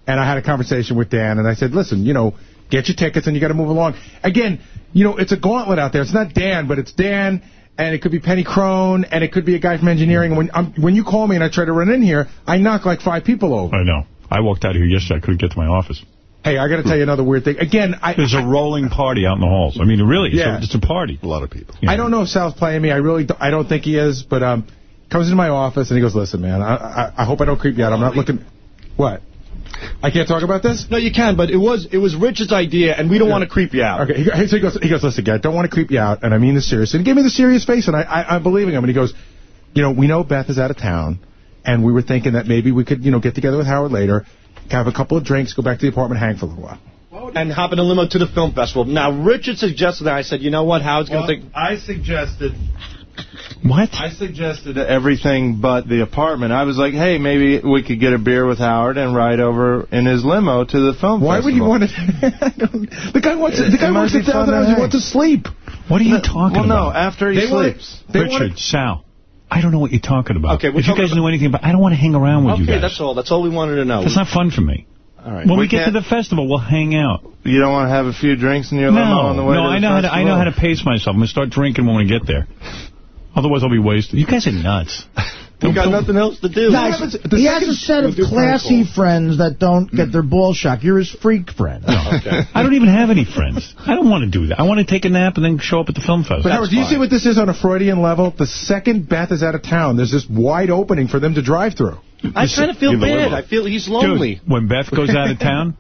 And I had a conversation with Dan, and I said, listen, you know, get your tickets, and you got to move along. Again, you know, it's a gauntlet out there. It's not Dan, but it's Dan, and it could be Penny Crone, and it could be a guy from engineering. And when um, when you call me and I try to run in here, I knock like five people over. I know. I walked out of here yesterday. I couldn't get to my office. Hey, I got to tell you another weird thing. Again, I There's a rolling party out in the halls. I mean, really, it's, Yeah. a, it's a party. A lot of people. I don't know if Sal's playing me. I really don't, I don't think he is, but um, comes into my office and he goes, "Listen, man, I I, I hope I don't creep you out. I'm not looking. What? I can't talk about this. No, you can, but it was it was Richard's idea, and we don't want to creep you out. Okay. He, so he goes, he goes, listen, guy, I don't want to creep you out, and I mean this seriously. And he gave me the serious face, and I, I I'm believing him. And he goes, you know, we know Beth is out of town, and we were thinking that maybe we could, you know, get together with Howard later, have a couple of drinks, go back to the apartment, hang for a little while. And hop in a limo to the film festival. Now, Richard suggested that. I said, you know what? Howard's going Well, to think. I suggested What? I suggested everything but the apartment. I was like, hey, maybe we could get a beer with Howard and ride over in his limo to the film festival. Why would you want to? the guy wants. The guy It might wants be to fun thousand to dollars. He wants to sleep. What are you No, talking well, about? Well, no, after he They sleeps. they Richard, wanna- Sal, I don't know what you're talking about. Okay, if you guys knew anything about I don't want to hang around with you Okay, that's all. That's all we wanted to know. That's not fun for me. All right. When we, get to the festival, we'll hang out. You don't want to have a few drinks in your No, limo on the way no, to the I know how to, I know how to pace myself. I'm gonna start drinking when we get there. Otherwise, I'll be wasted. You guys are nuts. we got nothing else to do. Guys, he has a set of classy friends that don't get hmm. their balls shocked. You're his freak friend. I don't even have any friends. I don't want to do that. I want to take a nap and then show up at the film festival. But Howard, do you see what this is on a Freudian level? The second Beth is out of town, there's this wide opening for them to drive through. I kind of feel bad. I feel he's lonely. Dude, when Beth goes out of town,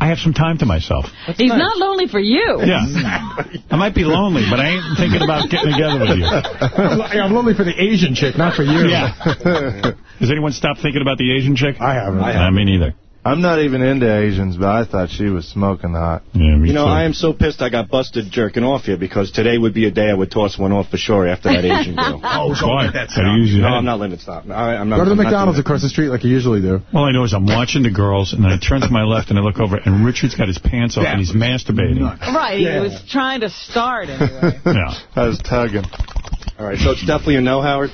I have some time to myself. He's not lonely for you. Yeah. I might be lonely, but I ain't thinking about getting together with you. I'm lonely for the Asian chick, not for you. Yeah. Has anyone stopped thinking about the Asian chick? I haven't. I mean, neither. I'm not even into Asians, but I thought she was smoking hot. Yeah, me You know, too. I am so pissed I got busted jerking off here because today would be a day I would toss one off for sure after that Asian girl. Oh, don't Why? let How you use No. I'm not letting it stop. I, I'm not, Go to the I'm McDonald's across the street like you usually do. All I know is I'm watching the girls, and then I turn to my left, and I look over, and Richard's got his pants off, and he's masturbating. Right, he was trying to start anyway. Yeah. I was tugging. All right, so it's definitely a no, Howard?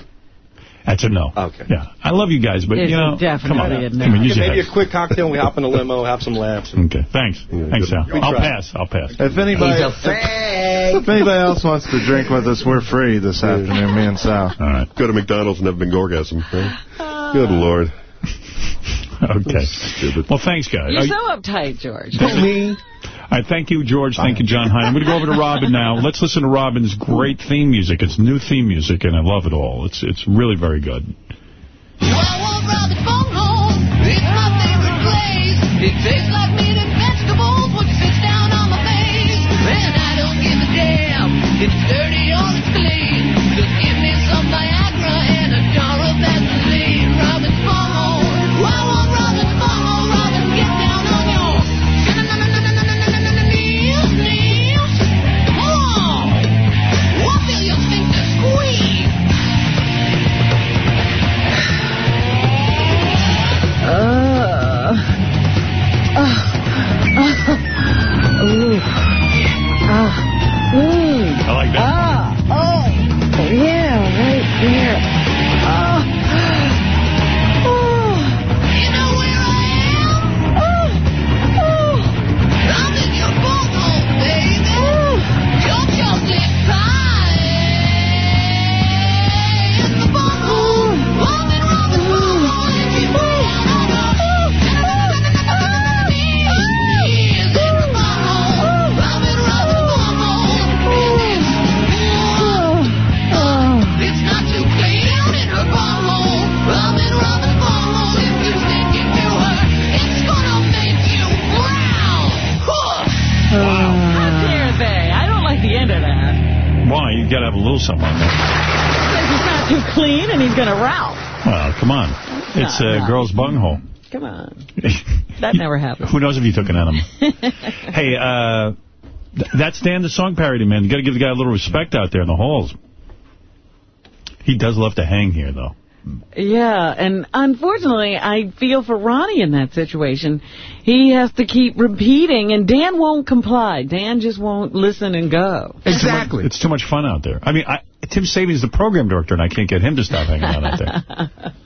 That's a no. Okay. Yeah. I love you guys, but, It's you know, come on. a no. Come on, use Okay, your maybe head. a quick cocktail and we hop in the limo, have some laughs. Okay, thanks. Thanks, Sal. I'll try. pass. I'll pass. If anybody, if anybody else wants to drink with us, we're free this afternoon, me and Sal. All right. Go to McDonald's and have a big orgasm. Right? Good Lord. Okay. Stupid. Well, thanks, guys. You're I- so uptight, George. Don't me. All right, thank you, George. Thank you, John Hein. I'm going to go over to Robin now. Let's listen to Robin's great theme music. It's new theme music, and I love it all. It's it's really very good. It You got to have something on there. Says it's not too clean and he's going to route. Well, come on. It's a no. girl's bunghole. Come on. That never happened. Who knows if you took an enema? hey, uh, th- that's Dan the song parody, man. You got to give the guy a little respect out there in the halls. He does love to hang here, though. Yeah, and unfortunately, I feel for Ronnie in that situation. He has to keep repeating, and Dan won't comply. Dan just won't listen and go. Exactly. It's too much fun out there. I mean, I, Tim Sabean's the program director, and I can't get him to stop hanging out out there.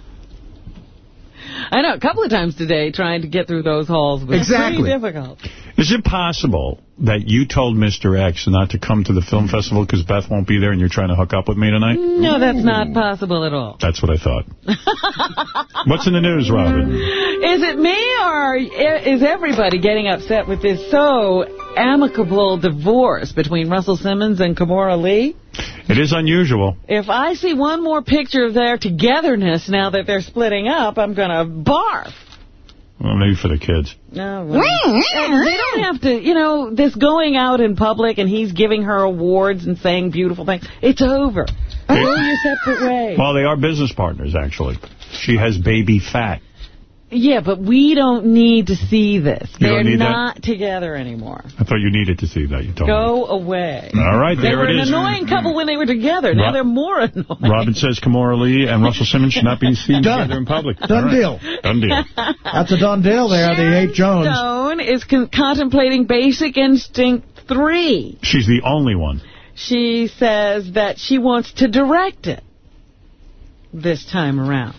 I know, a couple of times today, trying to get through those halls was Exactly. pretty difficult. Is it possible that you told Mr. X not to come to the film hmm. festival because Beth won't be there and you're trying to hook up with me tonight? No, that's not possible at all. That's what I thought. What's in the news, Robin? Is it me or is everybody getting upset with this so amicable divorce between Russell Simmons and Kimora Lee? It is unusual. If I see one more picture of their togetherness now that they're splitting up, I'm going to barf. Well, maybe for the kids. No, well, they don't have to, you know, this going out in public and he's giving her awards and saying beautiful things. It's over. Go your separate ways. Well, they are business partners, actually. She has baby fat. Yeah, but we don't need to see this. You They're need that? not together anymore. I thought you needed to see that. You told me. Go away. All right, They there were an annoying couple when they were together. Now Ro- they're more annoying. Robin says Kimora Lee and Russell Simmons should not be seen Done. together in public. Done All right. deal. Done deal. That's a done deal there. They hate Jones. Stone is con- contemplating Basic Instinct 3. She's the only one. She says that she wants to direct it this time around.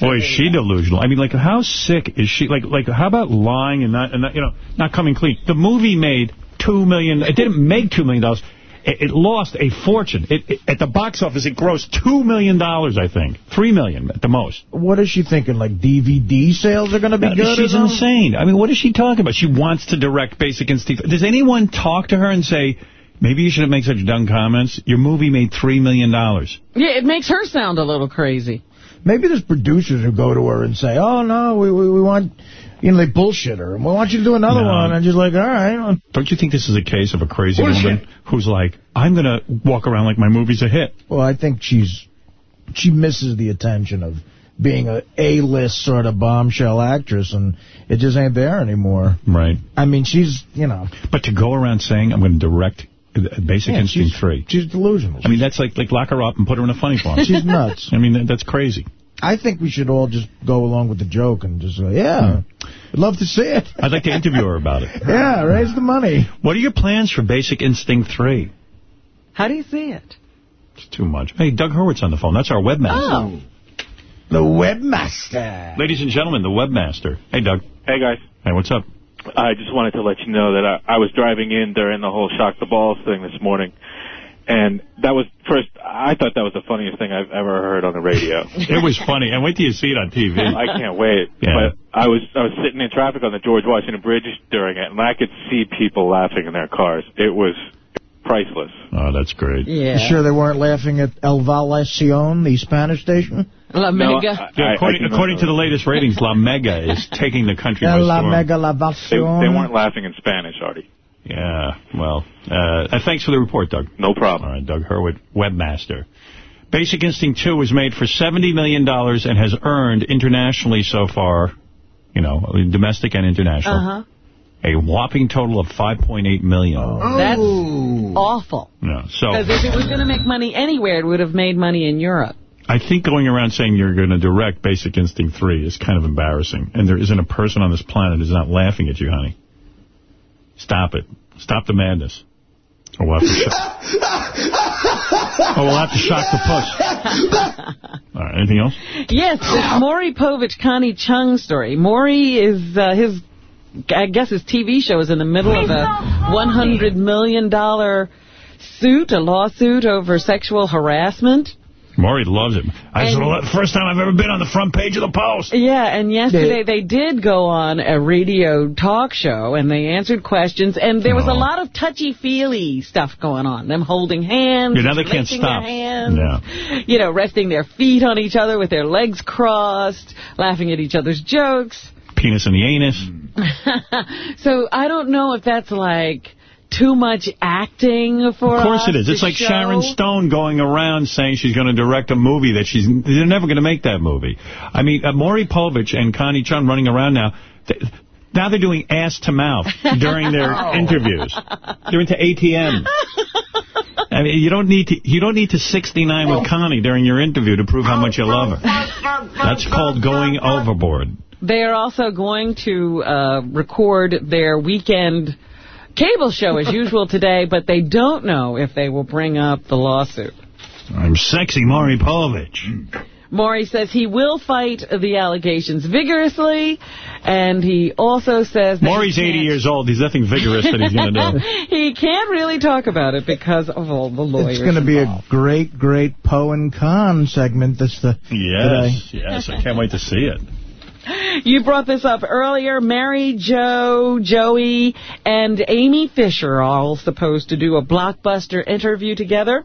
Boy, is she delusional. I mean, like, how sick is she? Like, like, how about lying and not, and not, you know, not coming clean? The movie made 2 million. It didn't make $2 million. It, it lost a fortune. It, it, at the box office, it grossed $2 million, dollars, I think. 3 million at the most. What is she thinking? Like DVD sales are going to be Uh, good? She's insane. I mean, what is she talking about? She wants to direct Basic Instinct. Does anyone talk to her and say, maybe you shouldn't make such dumb comments? Your movie made 3 million. dollars. Yeah, it makes her sound a little crazy. Maybe there's producers who go to her and say, oh, no, we, we, we want, you know, they bullshit her. We want you to do another No. one. And she's like, all right. Don't you think this is a case of a crazy woman who's like, I'm going to walk around like my movie's a hit? Well, I think she's, she misses the attention of being a A-list sort of bombshell actress, and it just ain't there anymore. Right. I mean, she's, you know. But to go around saying, I'm going to direct Basic Yeah, Instinct she's- 3. She's delusional. I mean, that's like like lock her up and put her in a funny farm. She's nuts. I mean, that, that's crazy. I think we should all just go along with the joke and just say, yeah, hmm. I'd love to see it. I'd like to interview her about it. Yeah, raise the money. What are your plans for Basic Instinct 3? How do you see it? It's too much. Hey, Doug Hurwitz on the phone. That's our webmaster. Oh. The webmaster. Ladies and gentlemen, the webmaster. Hey, Doug. Hey, guys. Hey, what's up? I just wanted to let you know that I, I was driving in during the whole shock the balls thing this morning. And that was, first, I thought that was the funniest thing I've ever heard on the radio. It was funny. And wait till you see it on TV. I can't wait. Yeah. But I was I was sitting in traffic on the George Washington Bridge during it, and I could see people laughing in their cars. It was priceless. Oh, that's great. Yeah. You sure they weren't laughing at El Valacion, the Spanish station? La No, Mega. I- Yeah, I according, can- according to the latest ratings, La Mega is taking the country by La storm. Mega La They, Valacion. they weren't laughing in Spanish, Artie. Yeah, well, uh, uh, thanks for the report, Doug. No problem. All right, Doug Hurwitz, webmaster. Basic Instinct 2 was made for $70 million and has earned internationally so far, you know, domestic and international, Uh-huh. A whopping total of $5.8 million. That's awful. No, so Because if it was going to make money anywhere, it would have made money in Europe. I think going around saying you're going to direct Basic Instinct 3 is kind of embarrassing. And there isn't a person on this planet who's not laughing at you, honey. Stop it. Stop the madness. Or we'll have to, sh- or we'll have to shock the puss. All right, anything else? Yes, this Maury Povich, Connie Chung story. Maury is, uh, his, I guess his TV show is in the middle of a $100 million suit, a lawsuit over sexual harassment. Maury loves it. I And- the first time I've ever been on the front page of the Post. Yeah, and yesterday they did go on a radio talk show and they answered questions and there was a Oh. lot of touchy-feely stuff going on. Them holding hands, Yeah, now they can't stop. their hands, Yeah. you know, resting their feet on each other with their legs crossed, laughing at each other's jokes. Penis in the anus. so I don't know if that's like too much acting for Of course us it is. It's like show. Sharon Stone going around saying she's going to direct a movie that she's they're never going to make that movie. I mean, uh, Maury Povich and Connie Chung running around now. Th now they're doing ass to mouth during their Oh. interviews. They're into ATM. I mean, you don't need to you don't need to 69 with Connie during your interview to prove how much you love her. That's called going overboard. They are also going to uh, record their weekend cable show as usual today, but they don't know if they will bring up the lawsuit. I'm sexy Maury Povich. Maury says he will fight the allegations vigorously, and he also says that Maury's 80 years old. There's nothing vigorous that he's going to do. he can't really talk about it because of all the lawyers. It's going to be a great, great Poe and Con segment this the Yes, today. yes. I can't wait to see it. You brought this up earlier. Mary, Joe, Joey, and Amy Fisher are all supposed to do a blockbuster interview together.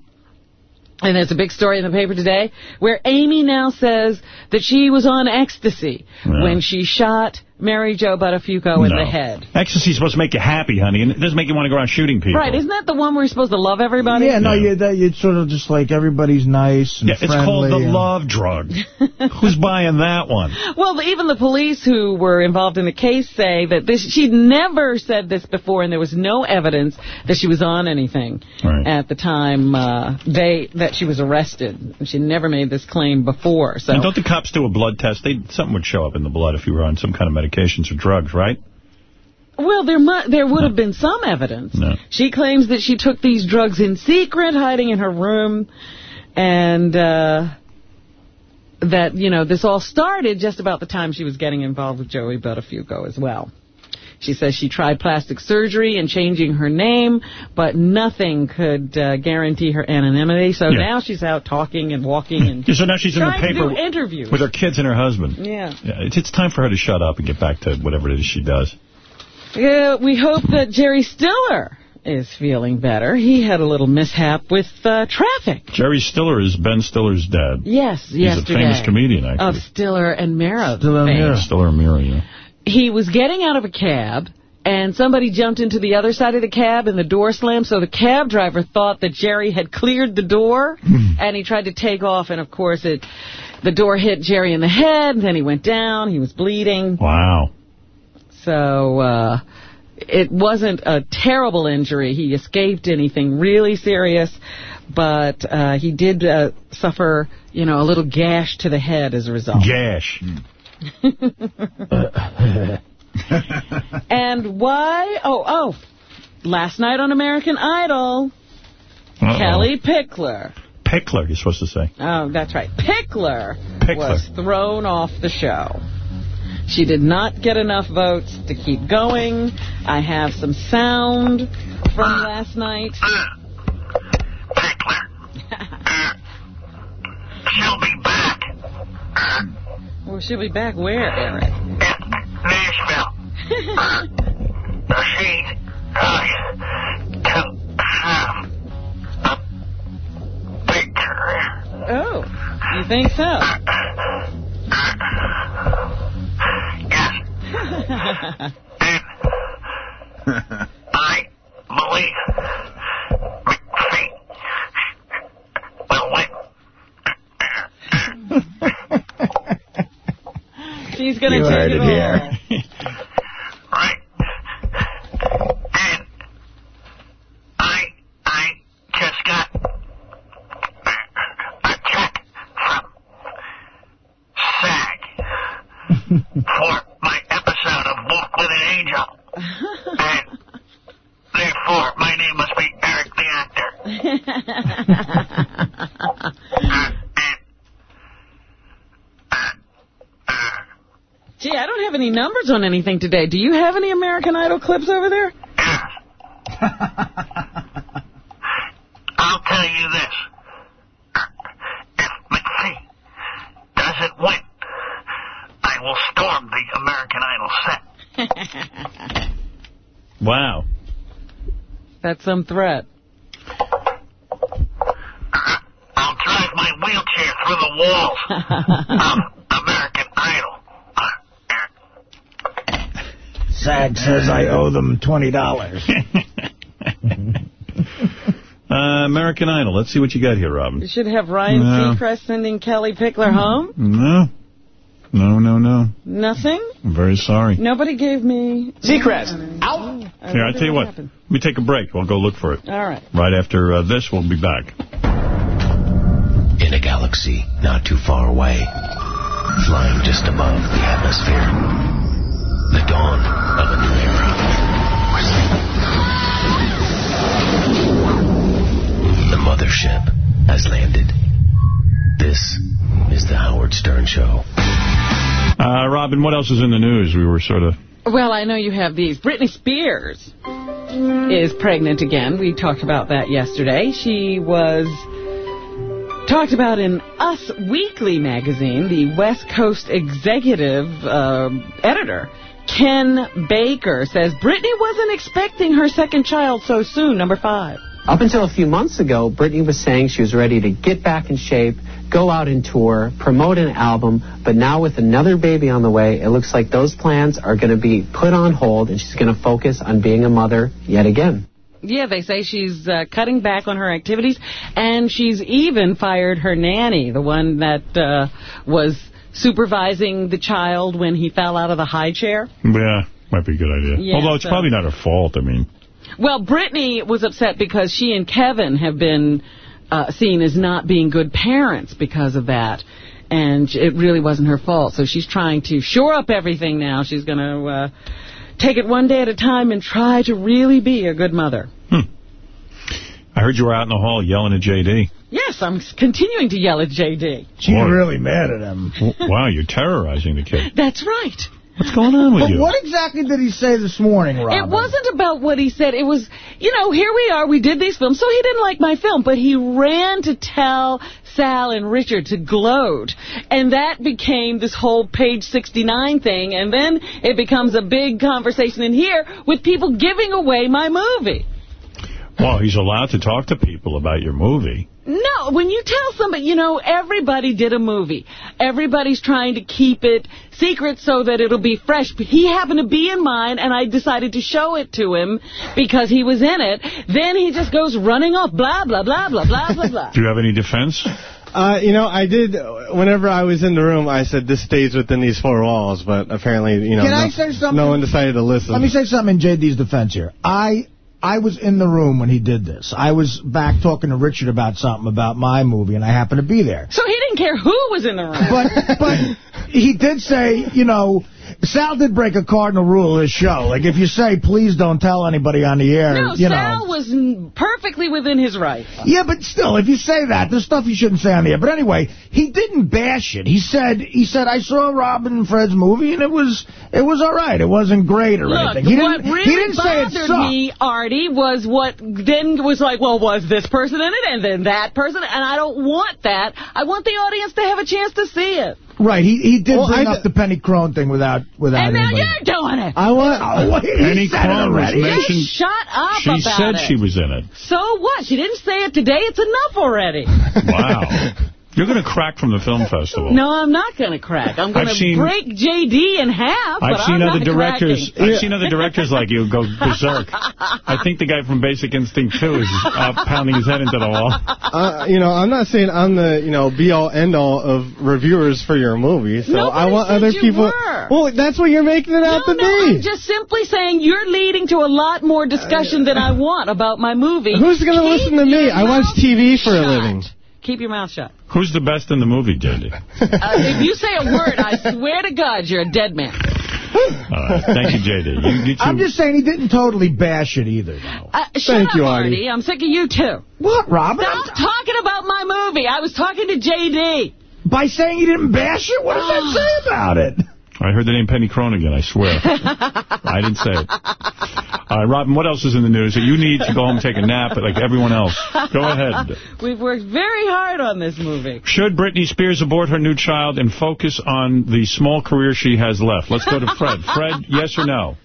And there's a big story in the paper today where Amy now says that she was on ecstasy Yeah. when she shot Mary Jo Buttafuoco in No. the head. Ecstasy's supposed to make you happy, honey, and it doesn't make you want to go around shooting people. Right, isn't that the one where you're supposed to love everybody? Yeah, no, You, are you sort of just like everybody's nice and Yeah, it's called the love drug. Who's buying that one? Well, even the police who were involved in the case say that this, she'd never said this before, and there was no evidence that she was on anything Right. at the time uh, they that she was arrested. She never made this claim before. So And don't the cops do a blood test? They Something would show up in the blood if you were on some kind of medications or drugs, right? Well, there mu- there would have been some evidence. No. She claims that she took these drugs in secret, hiding in her room, and uh, that, you know, this all started just about the time she was getting involved with Joey Buttafuoco as well. She says she tried plastic surgery and changing her name, but nothing could uh, guarantee her anonymity. So Yeah. now she's out talking and walking and Yeah, so now she's in the trying to paper do interviews. with her kids and her husband. Yeah. Yeah, it's, it's time for her to shut up and get back to whatever it is she does. Yeah, we hope that Jerry Stiller is feeling better. He had a little mishap with uh, traffic. Jerry Stiller is Ben Stiller's dad. Yes, He's yesterday. a famous comedian, actually. Of Stiller and Meara. Stiller and fame. Meara. Stiller and Meara, yeah. He was getting out of a cab, and somebody jumped into the other side of the cab, and the door slammed, so the cab driver thought that Jerry had cleared the door, and he tried to take off, and of course it, the door hit Jerry in the head, and then he went down, he was bleeding. Wow. So uh, it wasn't a terrible injury. He escaped anything really serious, but uh, he did uh, suffer, you know, a little gash to the head as a result. Gash. and why? Oh, oh, last night on American Idol, Uh-oh. Kellie Pickler. Pickler, you're supposed to say. Oh, that's right. Pickler, Pickler. was thrown off the show. She did not get enough votes to keep going. I have some sound from last night. Uh, Pickler. Uh, she'll be back. Uh, Well, she'll be back where, Eric? Nashville. Going uh, to have a. Oh, you think so? Uh, uh, I believe McPhee will win. She's going to You take heard it, it here. Right. And I, I just got a check from SAG for my episode of Walk with an Angel. And therefore, my name must be Eric the Actor. Gee, I don't have any numbers on anything today. Do you have any American Idol clips over there? I'll tell you this. If McPhee doesn't win, I will storm the American Idol set. Wow. That's some threat. I'll drive my wheelchair through the walls of American Idol. SAG says I owe them $20. Uh, American Idol. Let's see what you got here, Robin. You should have Ryan No. Seacrest sending Kellie Pickler home. No. No, no, no. Nothing? I'm very sorry. Nobody gave me... Seacrest, out! Here, I tell you what. Let me take a break. We'll go look for it. All right. Right after uh, this, we'll be back. In a galaxy not too far away, flying just above the atmosphere, the dawn of a new era. The mothership has landed. This is the Howard Stern Show. Uh, Robin, what else is in the news? We were sort of... Well, I know you have these. Britney Spears is pregnant again. We talked about that yesterday. She was talked about in Us Weekly magazine, the West Coast executive uh, editor, Ken Baker, says Britney wasn't expecting her second child so soon, number five. Up until a few months ago, Britney was saying she was ready to get back in shape, go out and tour, promote an album, but now with another baby on the way, it looks like those plans are going to be put on hold and she's going to focus on being a mother yet again. Yeah, they say she's uh, cutting back on her activities, and she's even fired her nanny, the one that uh, was supervising the child when he fell out of the high chair. Yeah, might be a good idea. Yeah, Although it's so- probably not her fault. I mean, Well, Britney was upset because she and Kevin have been uh, seen as not being good parents because of that. And it really wasn't her fault. So she's trying to shore up everything now. She's going to uh, take it one day at a time and try to really be a good mother. I heard you were out in the hall yelling at J.D. Yes, I'm continuing to yell at J.D. She's Boy. really mad at him. wow, you're terrorizing the kid. That's right. What's going on with But you? what exactly did he say this morning, Robin? It wasn't about what he said. It was, you know, here we are. We did these films. So he didn't like my film, but he ran to tell Sal and Richard to gloat. And that became this whole page 69 thing. And then it becomes a big conversation in here with people giving away my movie. Well, he's allowed to talk to people about your movie. No, when you tell somebody, you know, everybody did a movie. Everybody's trying to keep it secret so that it'll be fresh. But he happened to be in mine, and I decided to show it to him because he was in it. Then he just goes running off, blah, blah, blah, blah, blah, blah, blah. Do you have any defense? Uh, you know, I did, whenever I was in the room, I said, this stays within these four walls, but apparently, you know, Can no, I say something? no one decided to listen. Let me say something in JD's defense here. I I was in the room when he did this. I was back talking to Richard about something about my movie, and I happened to be there. So he didn't care who was in the room. But but he did say, you know, Sal did break a cardinal rule of his show. Like, if you say, please don't tell anybody on the air, no, you know. Sal was perfectly within his right. Yeah, but still, if you say that, there's stuff you shouldn't say on the air. But anyway, he didn't bash it. He said, he said, I saw Robin and Fred's movie, and it was it was all right. It wasn't great or Look, anything. He didn't, really he didn't say it bothered sucked. me, Artie, was what then was like, well, was this person in it and then that person? And I don't want that. I want the audience to have a chance to see it. Right, he he did Well, bring I up the Penny Crone thing without without And now you're doing it. I want. Oh, wait, he Penny said Crone was mentioned. Just shut up She about said it. she was in it. So what? She didn't say it today. It's enough already. Wow. You're going to crack from the film festival. No, I'm not going to crack. I'm going I've to seen- break JD in half, I've seen I'm other not directors. cracking. I've seen other directors like you go berserk. I think the guy from Basic Instinct 2 is uh, pounding his head into the wall. Uh, you know, I'm not saying I'm the, you know, be-all, end-all of reviewers for your movie, so I want said other you people... were. Well, that's what you're making it out No, to no, be. I'm just simply saying you're leading to a lot more discussion than I want about my movie. Who's going to listen to me? I watch TV for a living. Keep your mouth shut. Who's the best in the movie, JD? Uh, if you say a word, I swear to God, you're a dead man. All right. Thank you, JD. You, you two, I'm just saying he didn't totally bash it either, though. Uh, shut Thank up, you, Artie. I'm sick of you, too. What, Robin? Stop talking about my movie. I was talking to J.D. By saying he didn't bash it? What does that say about it? I heard the name Penny Crone again, I swear. I didn't say it. All right, Robin, what else is in the news that you need to go home and take a nap like everyone else? Go ahead. We've worked very hard on this movie. Should Britney Spears abort her new child and focus on the small career she has left? Let's go to Fred. Fred, yes or no?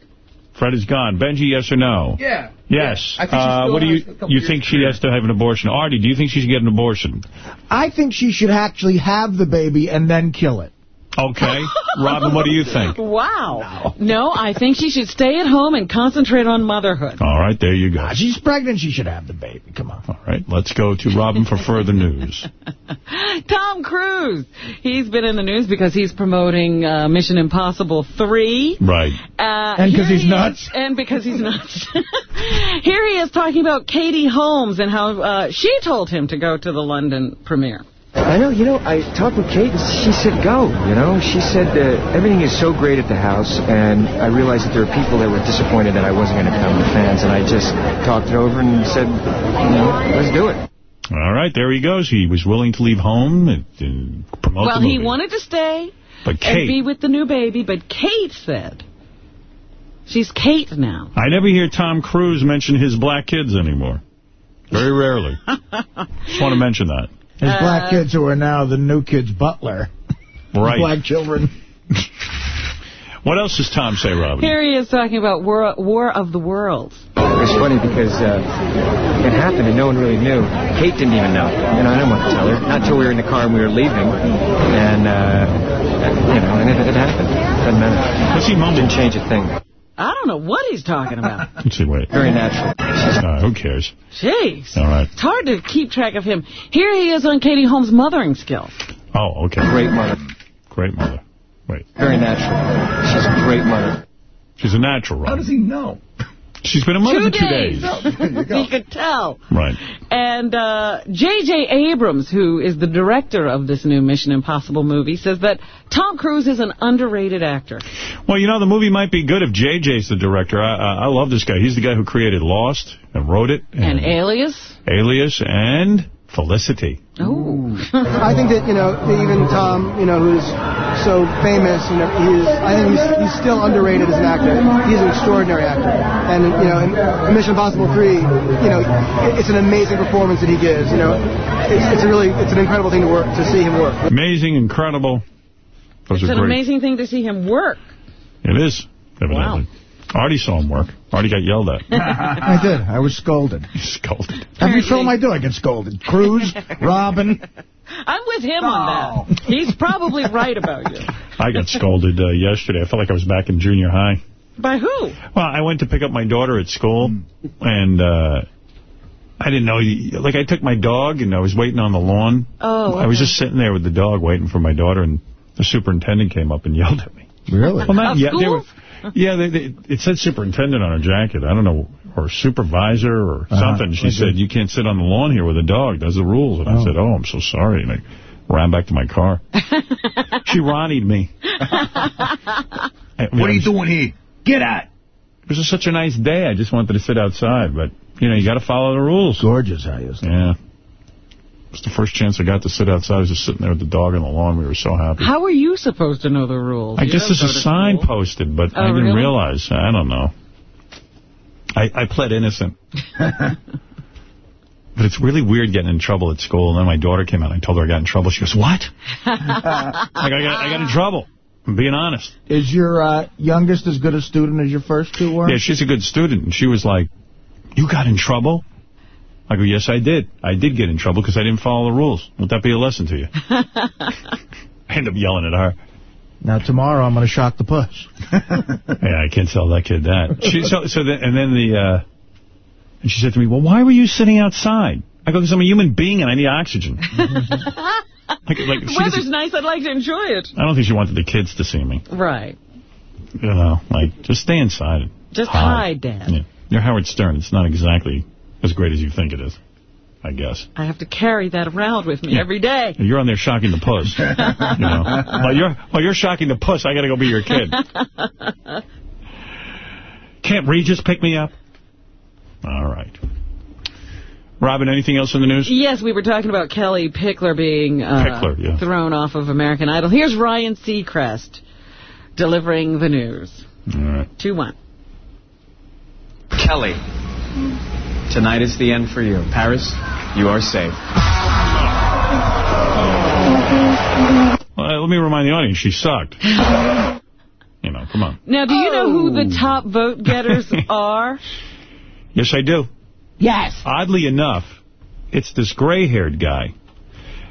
Fred is gone. Benji, yes or no? Yeah. Yes. I think uh, what do you you think to she has to have an abortion? Artie, do you think she should get an abortion? I think she should actually have the baby and then kill it. Okay. Robin, what do you think? Wow. No. I think she should stay at home and concentrate on motherhood. All right, there you go. She's pregnant. She should have the baby. Come on. All right, let's go to Robin for further news. Tom Cruise. He's been in the news because he's promoting uh, Mission Impossible 3. Right. Uh, And 'cause here he's he nuts. is- and because he's nuts. here he is talking about Katie Holmes and how uh, she told him to go to the London premiere. I know, you know, I talked with Kate and she said go, you know. She said uh, everything is so great at the house and I realized that there were people that were disappointed that I wasn't going to come, the fans, and I just talked it over and said, you know, let's do it. All right, there he goes. He was willing to leave home and, and promote well, the he wanted to stay But and Kate, be with the new baby, but Kate said, she's Kate now. I never hear Tom Cruise mention his black kids anymore. Very rarely. Just want to mention that. His Uh, black kids who are now the new kid's butler. Right. Black children. What else does Tom say, Robin? Here he is talking about War, War of the Worlds. It's funny because uh, it happened and no one really knew. Kate didn't even know. You know, I didn't want to tell her. Not until we were in the car and we were leaving. And, uh, you know, and it, it happened. Doesn't matter. What's he mumbling? Didn't change a thing. I don't know what he's talking about. Let's see, wait. Very natural. Uh, who cares? Jeez. All right. It's hard to keep track of him. Here he is on Katie Holmes' mothering skills. Oh, okay. Great mother. Great mother. Wait. Very natural. She's a great mother. She's a natural, Robin. How does he know? She's been a mother two for two days. days. he could tell. Right. And uh, J.J. Abrams, who is the director of this new Mission Impossible movie, says that Tom Cruise is an underrated actor. Well, you know, the movie might be good if JJ's the director. I, I, I love this guy. He's the guy who created Lost and wrote it. And Alias. Alias and Felicity. Oh. I think that, you know, even Tom, you know, who's so famous, you know, he's, I think he's, he's still underrated as an actor. He's an extraordinary actor. And, you know, in Mission Impossible 3, you know, it's an amazing performance that he gives, you know. It's, it's a really, it's an incredible thing to work, to see him work. Amazing, incredible. Those It's an great. amazing thing to see him work. It is, evidently. Artie saw him work. Artie got yelled at. I did. I was scolded. scolded. Every film I do, I get scolded. Cruise, Robin. I'm with him on that. He's probably right about you. I got scolded uh, yesterday. I felt like I was back in junior high. By who? Well, I went to pick up my daughter at school, and uh, I didn't know. Like, I took my dog, and I was waiting on the lawn. Oh, I was just sitting there with the dog waiting for my daughter, and the superintendent came up and yelled at me. Really? Well, not Of yeah, they were, yeah. They, they, it said superintendent on her jacket. I don't know, or supervisor or Uh-huh. something. She Okay. said, "You can't sit on the lawn here with a dog. That's the rules." And I Oh. said, "Oh, I'm so sorry." And I ran back to my car. she Ronnied me. What are you doing here? Get out. It was just such a nice day. I just wanted to sit outside, but you know, you got to follow the rules. Gorgeous house. Yeah. It was the first chance I got to sit outside. I was just sitting there with the dog on the lawn. We were so happy. How are you supposed to know the rules? I You guess there's a sign school. posted, but Oh, I didn't really? realize. I don't know. I, I pled innocent. But it's really weird getting in trouble at school. And then my daughter came out. and I told her I got in trouble. She goes, what? like, I got, I got in trouble. I'm being honest. Is your uh, youngest as good a student as your first two were? Yeah, she's a good student. And she was like, you got in trouble? I go, yes, I did. I did get in trouble because I didn't follow the rules. Won't that be a lesson to you? I end up yelling at her. Now, tomorrow I'm going to shock the push. Yeah, I can't tell that kid that. She, so, so then, and then the, uh, and she said to me, well, why were you sitting outside? I go, because I'm a human being and I need oxygen. like, like, The weather's nice. I'd like to enjoy it. I don't think she wanted the kids to see me. Right. You know, like, just stay inside. Just hide, Dad. Yeah. You're Howard Stern. It's not exactly as great as you think it is, I guess. I have to carry that around with me Yeah. every day. You're on there shocking the puss. you know, while you're while you're shocking the puss, I got to go be your kid. Can't Regis pick me up? All right. Robin, anything else in the news? Yes, we were talking about Kellie Pickler being uh, Pickler, yeah. thrown off of American Idol. Here's Ryan Seacrest delivering the news. All right. 2-1. Kelly, tonight is the end for you. Paris, you are safe. Well, let me remind the audience, she sucked. you know, come on. Now, do you know who the top vote getters are? Yes, I do. Yes. Oddly enough, it's this gray-haired guy.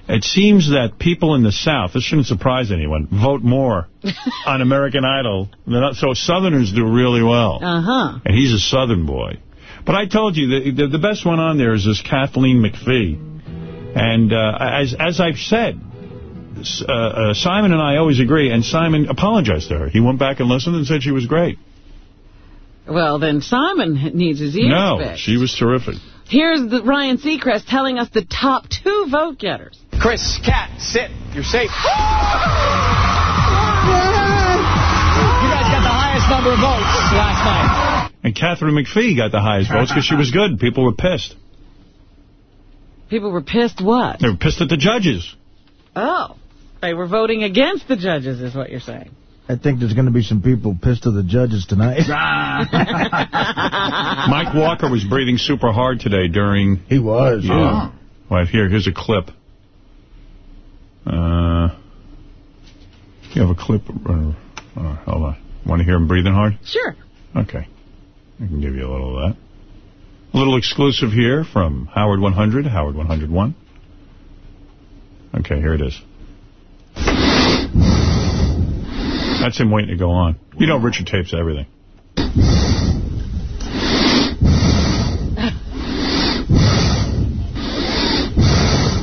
It seems that people in the South, this shouldn't surprise anyone, vote more on American Idol. Than, so Southerners do really well. Uh-huh. And he's a Southern boy. But I told you, the, the, the best one on there is this Kathleen McPhee. And uh, as, as I've said, uh, uh, Simon and I always agree, and Simon apologized to her. He went back and listened and said she was great. Well, then Simon needs his ears No, fixed. she was terrific. Here's the Ryan Seacrest telling us the top two vote getters. Chris, Cat, sit. You're safe. You guys got the highest number of votes last night. And Katharine McPhee got the highest votes because she was good. People were pissed. People were pissed what? They were pissed at the judges. Oh, they were voting against the judges is what you're saying. I think there's going to be some people pissed at the judges tonight. Mike Walker was breathing super hard today during... He was, yeah. Well, here, here's a clip. Uh, you have a clip? Uh, uh, hold on. Want to hear him breathing hard? Sure. Okay. I can give you a little of that. A little exclusive here from Howard 100, Howard 101. Okay, here it is. That's him waiting to go on. You know Richard tapes everything.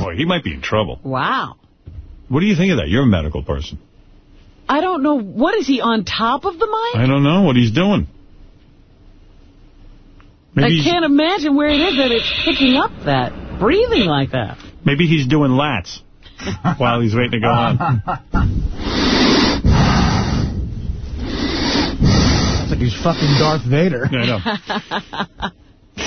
Boy, he might be in trouble. Wow. What do you think of that? You're a medical person. I don't know. What is he on top of the mic? I don't know what he's doing. Maybe I can't imagine where it is that it's picking up that, breathing like that. Maybe he's doing lats while he's waiting to go on. It's like he's fucking Darth Vader. Yeah, I know.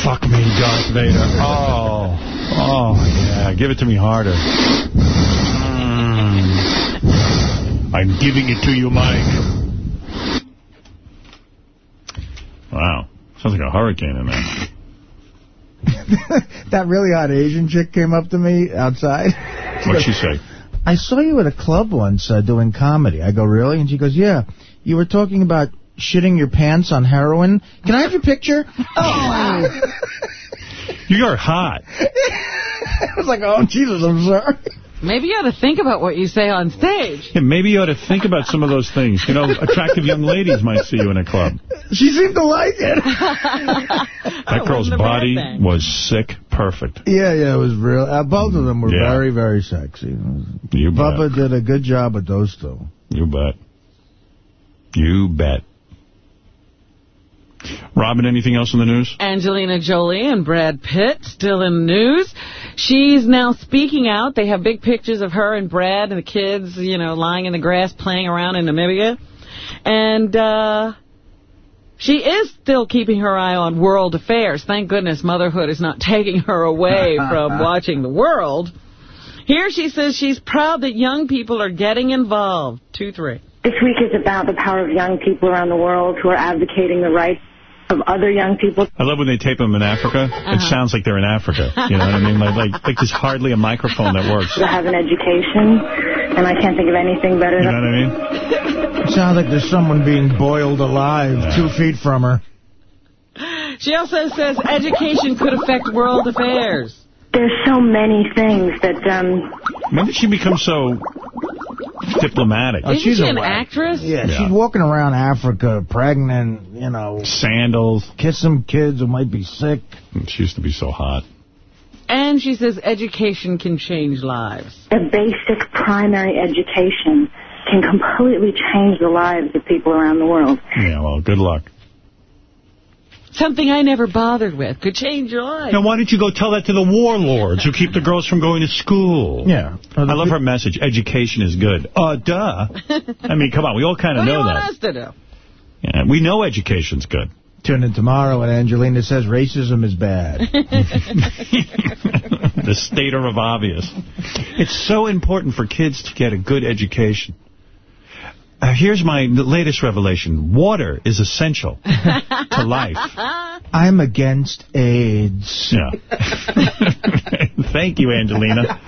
Fuck me, Darth Vader. Oh, oh, yeah. Give it to me harder. Mm. I'm giving it to you, Mike. Wow. Sounds like a hurricane in there. that really hot Asian chick came up to me outside. What'd she say? I saw you at a club once uh, doing comedy. I go, really? And she goes, yeah. You were talking about shitting your pants on heroin. Can I have your picture? Oh, wow. You're hot. I was like, oh, Jesus, I'm sorry. Maybe you ought to think about what you say on stage. Yeah, maybe you ought to think about some of those things. You know, attractive young ladies might see you in a club. She seemed to like it. That girl's wasn't a bad body was sick perfect. Yeah, yeah, it was real. Uh, both of them were Yeah. very, very sexy. You bet. Bubba did a good job with those two. You bet. You bet. Robin, anything else in the news? Angelina Jolie and Brad Pitt still in the news. She's now speaking out. They have big pictures of her and Brad and the kids, you know, lying in the grass playing around in Namibia. And uh, she is still keeping her eye on world affairs. Thank goodness motherhood is not taking her away from watching the world. Here she says she's proud that young people are getting involved. 2-3. This week is about the power of young people around the world who are advocating the rights of other young people. I love when they tape them in Africa. Uh-huh. It sounds like they're in Africa. You know what I mean? Like, like, like there's hardly a microphone that works. To have an education, and I can't think of anything better You know what I mean? It sounds like there's someone being boiled alive two feet from her. She also says education could affect world affairs. There's so many things that um, When did she become so diplomatic? Oh, she's a whack. actress? Yeah, Yeah. she's walking around Africa pregnant, you know. Sandals. Kiss some kids who might be sick. She used to be so hot. And she says education can change lives. a basic primary education can completely change the lives of people around the world. Yeah, well, good luck. Something I never bothered with could change your life. Now, why don't you go tell that to the warlords who keep the girls from going to school? Yeah. I love her message. Education is good. Uh, duh. I mean, come on. We all kind what of do you know want that. us to do? Yeah, we know education's good. Tune in tomorrow and Angelina says racism is bad. the stater of obvious. It's so important for kids to get a good education. Uh, here's my latest revelation. Water is essential to life. I'm against AIDS. Yeah. Thank you, Angelina.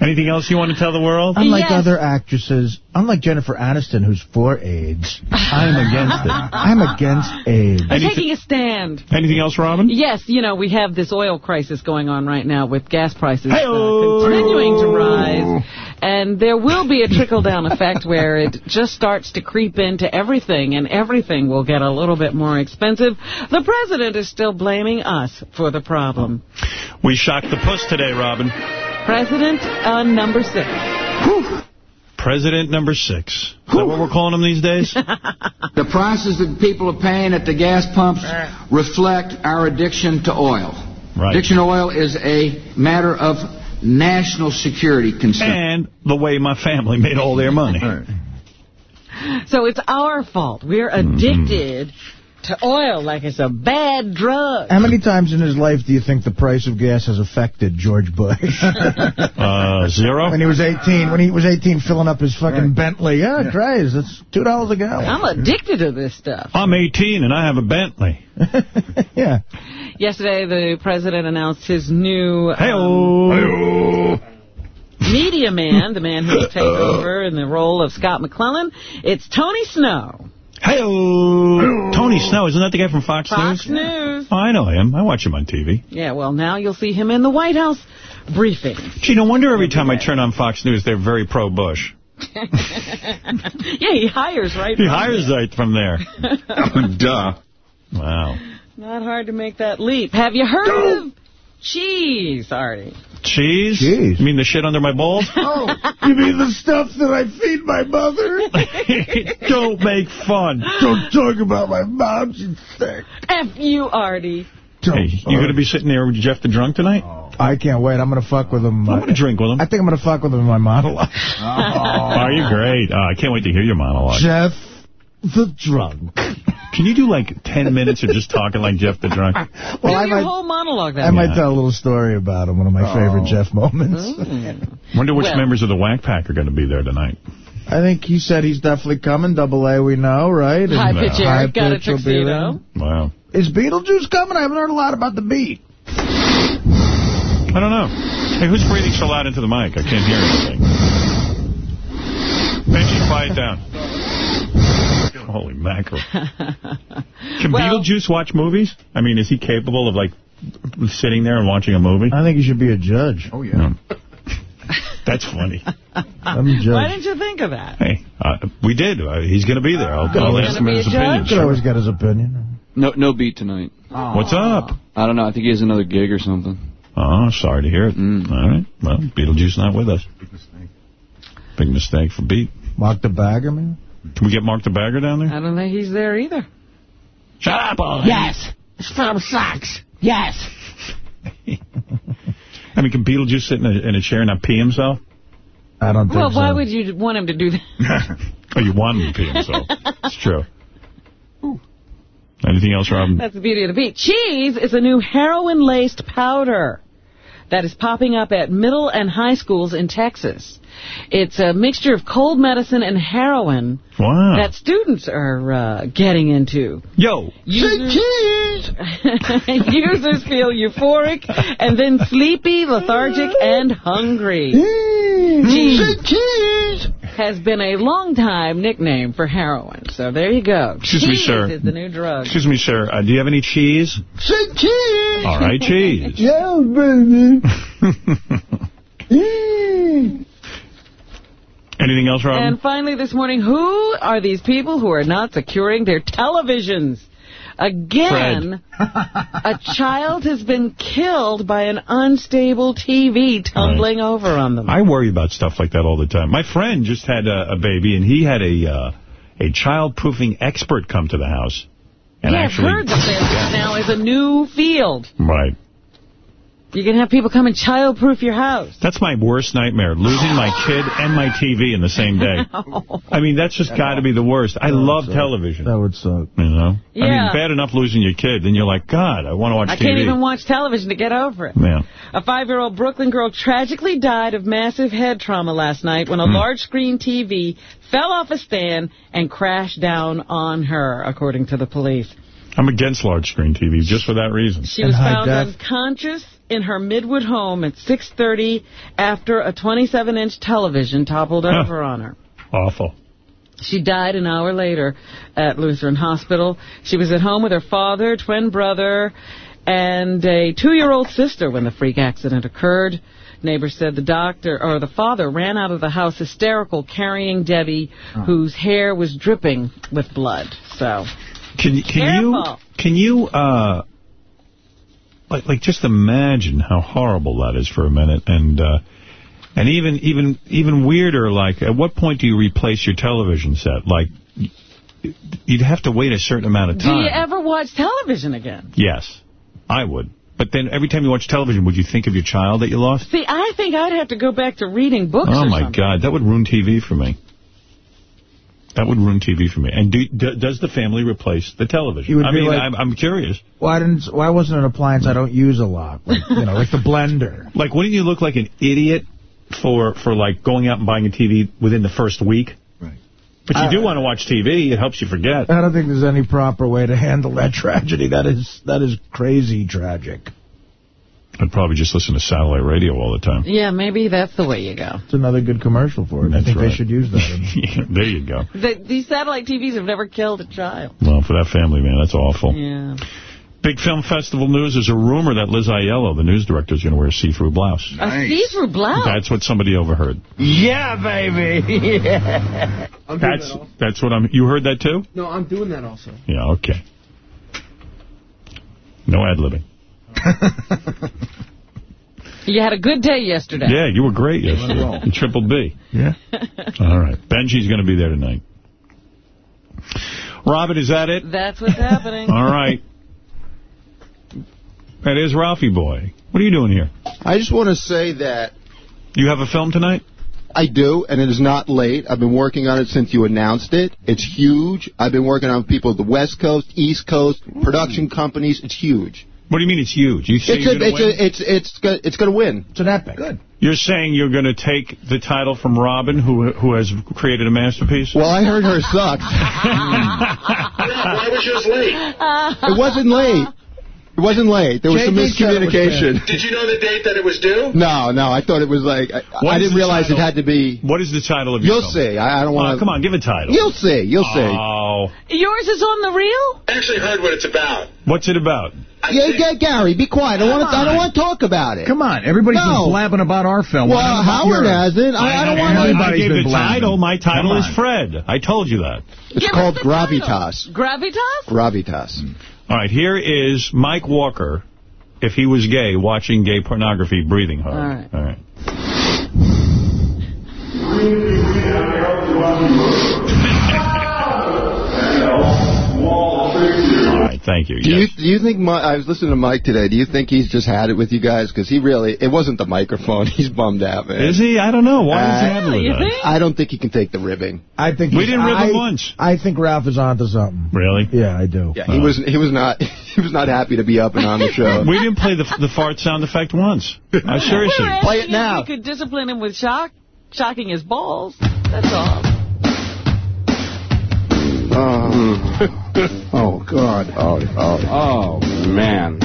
Anything else you want to tell the world? Unlike Yes. other actresses, unlike Jennifer Aniston, who's for AIDS, I'm against it. I'm against AIDS. I'm taking a stand. Anything else, Robin? Yes, you know, we have this oil crisis going on right now with gas prices uh, continuing to rise. And there will be a trickle-down effect where it just starts to creep into everything, and everything will get a little bit more expensive. The president is still blaming us for the problem. We shocked the puss today, Robin. President uh, number six. President number six. Is that what we're calling him these days? The prices that people are paying at the gas pumps reflect our addiction to oil. Right. Addiction to oil is a matter of national security concern. and the way my family made all their money. So it's our fault. We're addicted hmm. To oil like it's a bad drug. How many times in his life do you think the price of gas has affected George Bush? Uh, zero? when he was 18, when he was 18 filling up his fucking Bentley. Yeah, Christ, that's $2 a gallon. I'm addicted to this stuff. I'm 18 and I have a Bentley. yeah. Yesterday, the president announced his new um, Hey-o. media man, the man who will take over in the role of Scott McClellan. It's Tony Snow. Hey-o. Tony Snow, isn't that the guy from Fox, Fox News? News. Oh, I know him. I watch him on TV. Yeah, well, now you'll see him in the White House briefing. Gee, no wonder every time I turn on Fox News, they're very pro-Bush. yeah, he hires right He from hires right from there. Duh. Wow. Not hard to make that leap. Have you heard of cheese, Artie? Cheese? Cheese. You mean the shit under my balls? Oh, you mean the stuff that I feed my mother? Don't make fun. Don't talk about my mom, she's sick. F you, Artie. Hey, you going to be sitting there with Jeff the Drunk tonight? I can't wait. I'm going to fuck with him. I'm going to drink with him. I think I'm going to fuck with him in my monologue. Oh, you're great. Uh, I can't wait to hear your monologue. Jeff the Drunk. Can you do like 10 minutes of just talking like Jeff the Drunk? Well, I your might- whole monologue I then. might tell a little story about him, one of my favorite Jeff moments. Wonder which Well- members of the Whack Pack are going to be there tonight. I think he said he's definitely coming. Double A, we know, right? High And, pitch uh, Eric got a Pitch will be there. tuxedo. Wow. Is Beetlejuice coming? I haven't heard a lot about the beat. I don't know. Hey, who's breathing so loud into the mic? I can't hear anything. Benji, quiet down. Holy mackerel. Can Well- Beetlejuice watch movies? I mean, is he capable of, like, sitting there and watching a movie? I think he should be a judge. Oh, yeah. That's funny. I'm a Why didn't you think of that? Hey, uh, we did. Uh, he's going to be there. I'll, I'll ask him his a judge? opinion. Could always get his opinion. No, no beat tonight. What's up? I don't know. I think he has another gig or something. Oh, sorry to hear it. Mm. All right. Well, Beetlejuice not with us. Big mistake. Big mistake for Beat. Mark the bagger, man. Can we get Mark the Bagger down there? I don't think he's there either. Shut up, Ollie. Yes. This film sucks. Yes. I mean, can Beetlejuice sit in a, in a chair and not pee himself? I don't think Well, so. why would you want him to do that? oh, you want him to pee himself. It's true. Anything else, Robin? That's the beauty of the beat. Cheese is a new heroin-laced powder that is popping up at middle and high schools in Texas. It's a mixture of cold medicine and heroin Wow. that students are uh, getting into. Yo. Users, users feel euphoric and then sleepy, lethargic, and hungry. Cheese has been a long-time nickname for heroin. So there you go. Excuse me, Cheese sir. is the new drug. Excuse me, sir. Uh, do you have any cheese? Say cheese. All right, cheese. Yeah, baby. Anything else, Robin? And finally this morning, who are these people who are not securing their televisions? Again, a child has been killed by an unstable TV tumbling over on them. I worry about stuff like that all the time. My friend just had a, a baby, and he had a uh, a child-proofing expert come to the house. And yeah, actually, I've heard that there now is a new field. Right. You can have people come and child-proof your house. That's my worst nightmare, losing my kid and my TV in the same day. I mean, that's just got to be the worst. I love television. That would suck. You know? Yeah. I mean, bad enough losing your kid, then you're like, God, I want to watch I TV. can't even watch television to get over it. Man. A five-year-old Brooklyn girl tragically died of massive head trauma last night when a Hmm. large-screen TV fell off a stand and crashed down on her, according to the police. I'm against large screen TVs just for that reason. She was found unconscious in her Midwood home at 6.30 after a 27-inch television toppled Huh. over on her. Awful. She died an hour later at Lutheran Hospital. She was at home with her father, twin brother, and a two-year-old sister when the freak accident occurred. Neighbors said the doctor or the father ran out of the house hysterical, carrying Debbie, whose hair was dripping with blood. So, Can you can you can you uh like like just imagine how horrible that is for a minute and uh and even even even weirder like at what point do you replace your television set like you'd have to wait a certain amount of time. do you ever watch television again? Yes. I would. But then every time you watch television would you think of your child that you lost? See, I think I'd have to go back to reading books Oh my something. god, that would ruin TV for me. That would ruin TV for me. And do, do, does the family replace the television? I mean, like- I'm, I'm curious. Why didn't? Why wasn't an appliance I don't use a lot? Like, you know, like the blender. Like, wouldn't you look like an idiot for, for like, going out and buying a TV within the first week? Right. But you do want to watch TV. It helps you forget. I don't think there's any proper way to handle that tragedy. That is that is crazy tragic. I'd probably just listen to satellite radio all the time. Yeah, maybe that's the way you go. It's another good commercial for it. I That's think right. they should use that. there you go. The, these satellite TVs have never killed a child. Well, for that family, man, that's awful. Yeah. Big Film Festival news. There's a rumor that Liz Aiello, the news director, is going to wear a see-through blouse. A see-through blouse. That's what somebody overheard. Yeah, baby. yeah. That's that that's what I'm. You heard that too? No, I'm doing that also. Yeah. Okay. No ad libbing. You had a good day yesterday. Yeah, you were great yesterday. You Triple B. Yeah. All right. Benjy's going to be there tonight. Robin, is that it? That's what's happening. All right. That is Ralphie Boy. What are you doing here? I just want to say that You have a film tonight? I do, and it is not late. I've been working on it since you announced it. It's huge. I've been working on people at the West Coast, East Coast, production companies. It's huge. What do you mean it's huge? You say It's you're a, it's win? a, it's it's go- it's going to win. It's an epic. Good. You're saying you're going to take the title from Robin, who who has created a masterpiece? Well, I heard her sucked. Why was yours late? It wasn't late. It wasn't late. There was some JJ was miscommunication. Did you know the date that it was due? No, no. I thought it was like I, I didn't realize title? it had to be. What is the title of your You'll film? see. I, I don't want Oh, to. come on, give a title. You'll see. You'll see. Oh. Yours is on the reel? I actually heard what it's about. What's it about? Yeah, yeah, Gary, be quiet. I want to. I don't want to talk about it. Come on, everybody's No. been blabbing about our film. Well, Why not about Howard yours? hasn't. I, I don't want I Everybody's gave been the blabbing. title. My title is. Fred. I told you that. It's Give called us the title. gravitas. Gravitas? Gravitas. All right, here is Mike Walker, if he was gay, watching gay pornography, breathing hard. All right. All right. Thank you. Do Yes. you do you think Mi- I was listening to Mike today? Do you think he's just had it with you guys? Because he really, it wasn't the microphone. He's bummed out, man. Is he? I don't know. Why is he Uh, having with you? I don't think he can take the ribbing. I think We didn't rib I, him once. I think Ralph is onto something. Really? Yeah, I do. Yeah, he was he was not he was not happy to be up and on the show. We didn't play the the fart sound effect once. I seriously. We were Play it now. If we could discipline him with shock, shocking his balls. That's all. oh Oh, God. Oh oh Oh, man.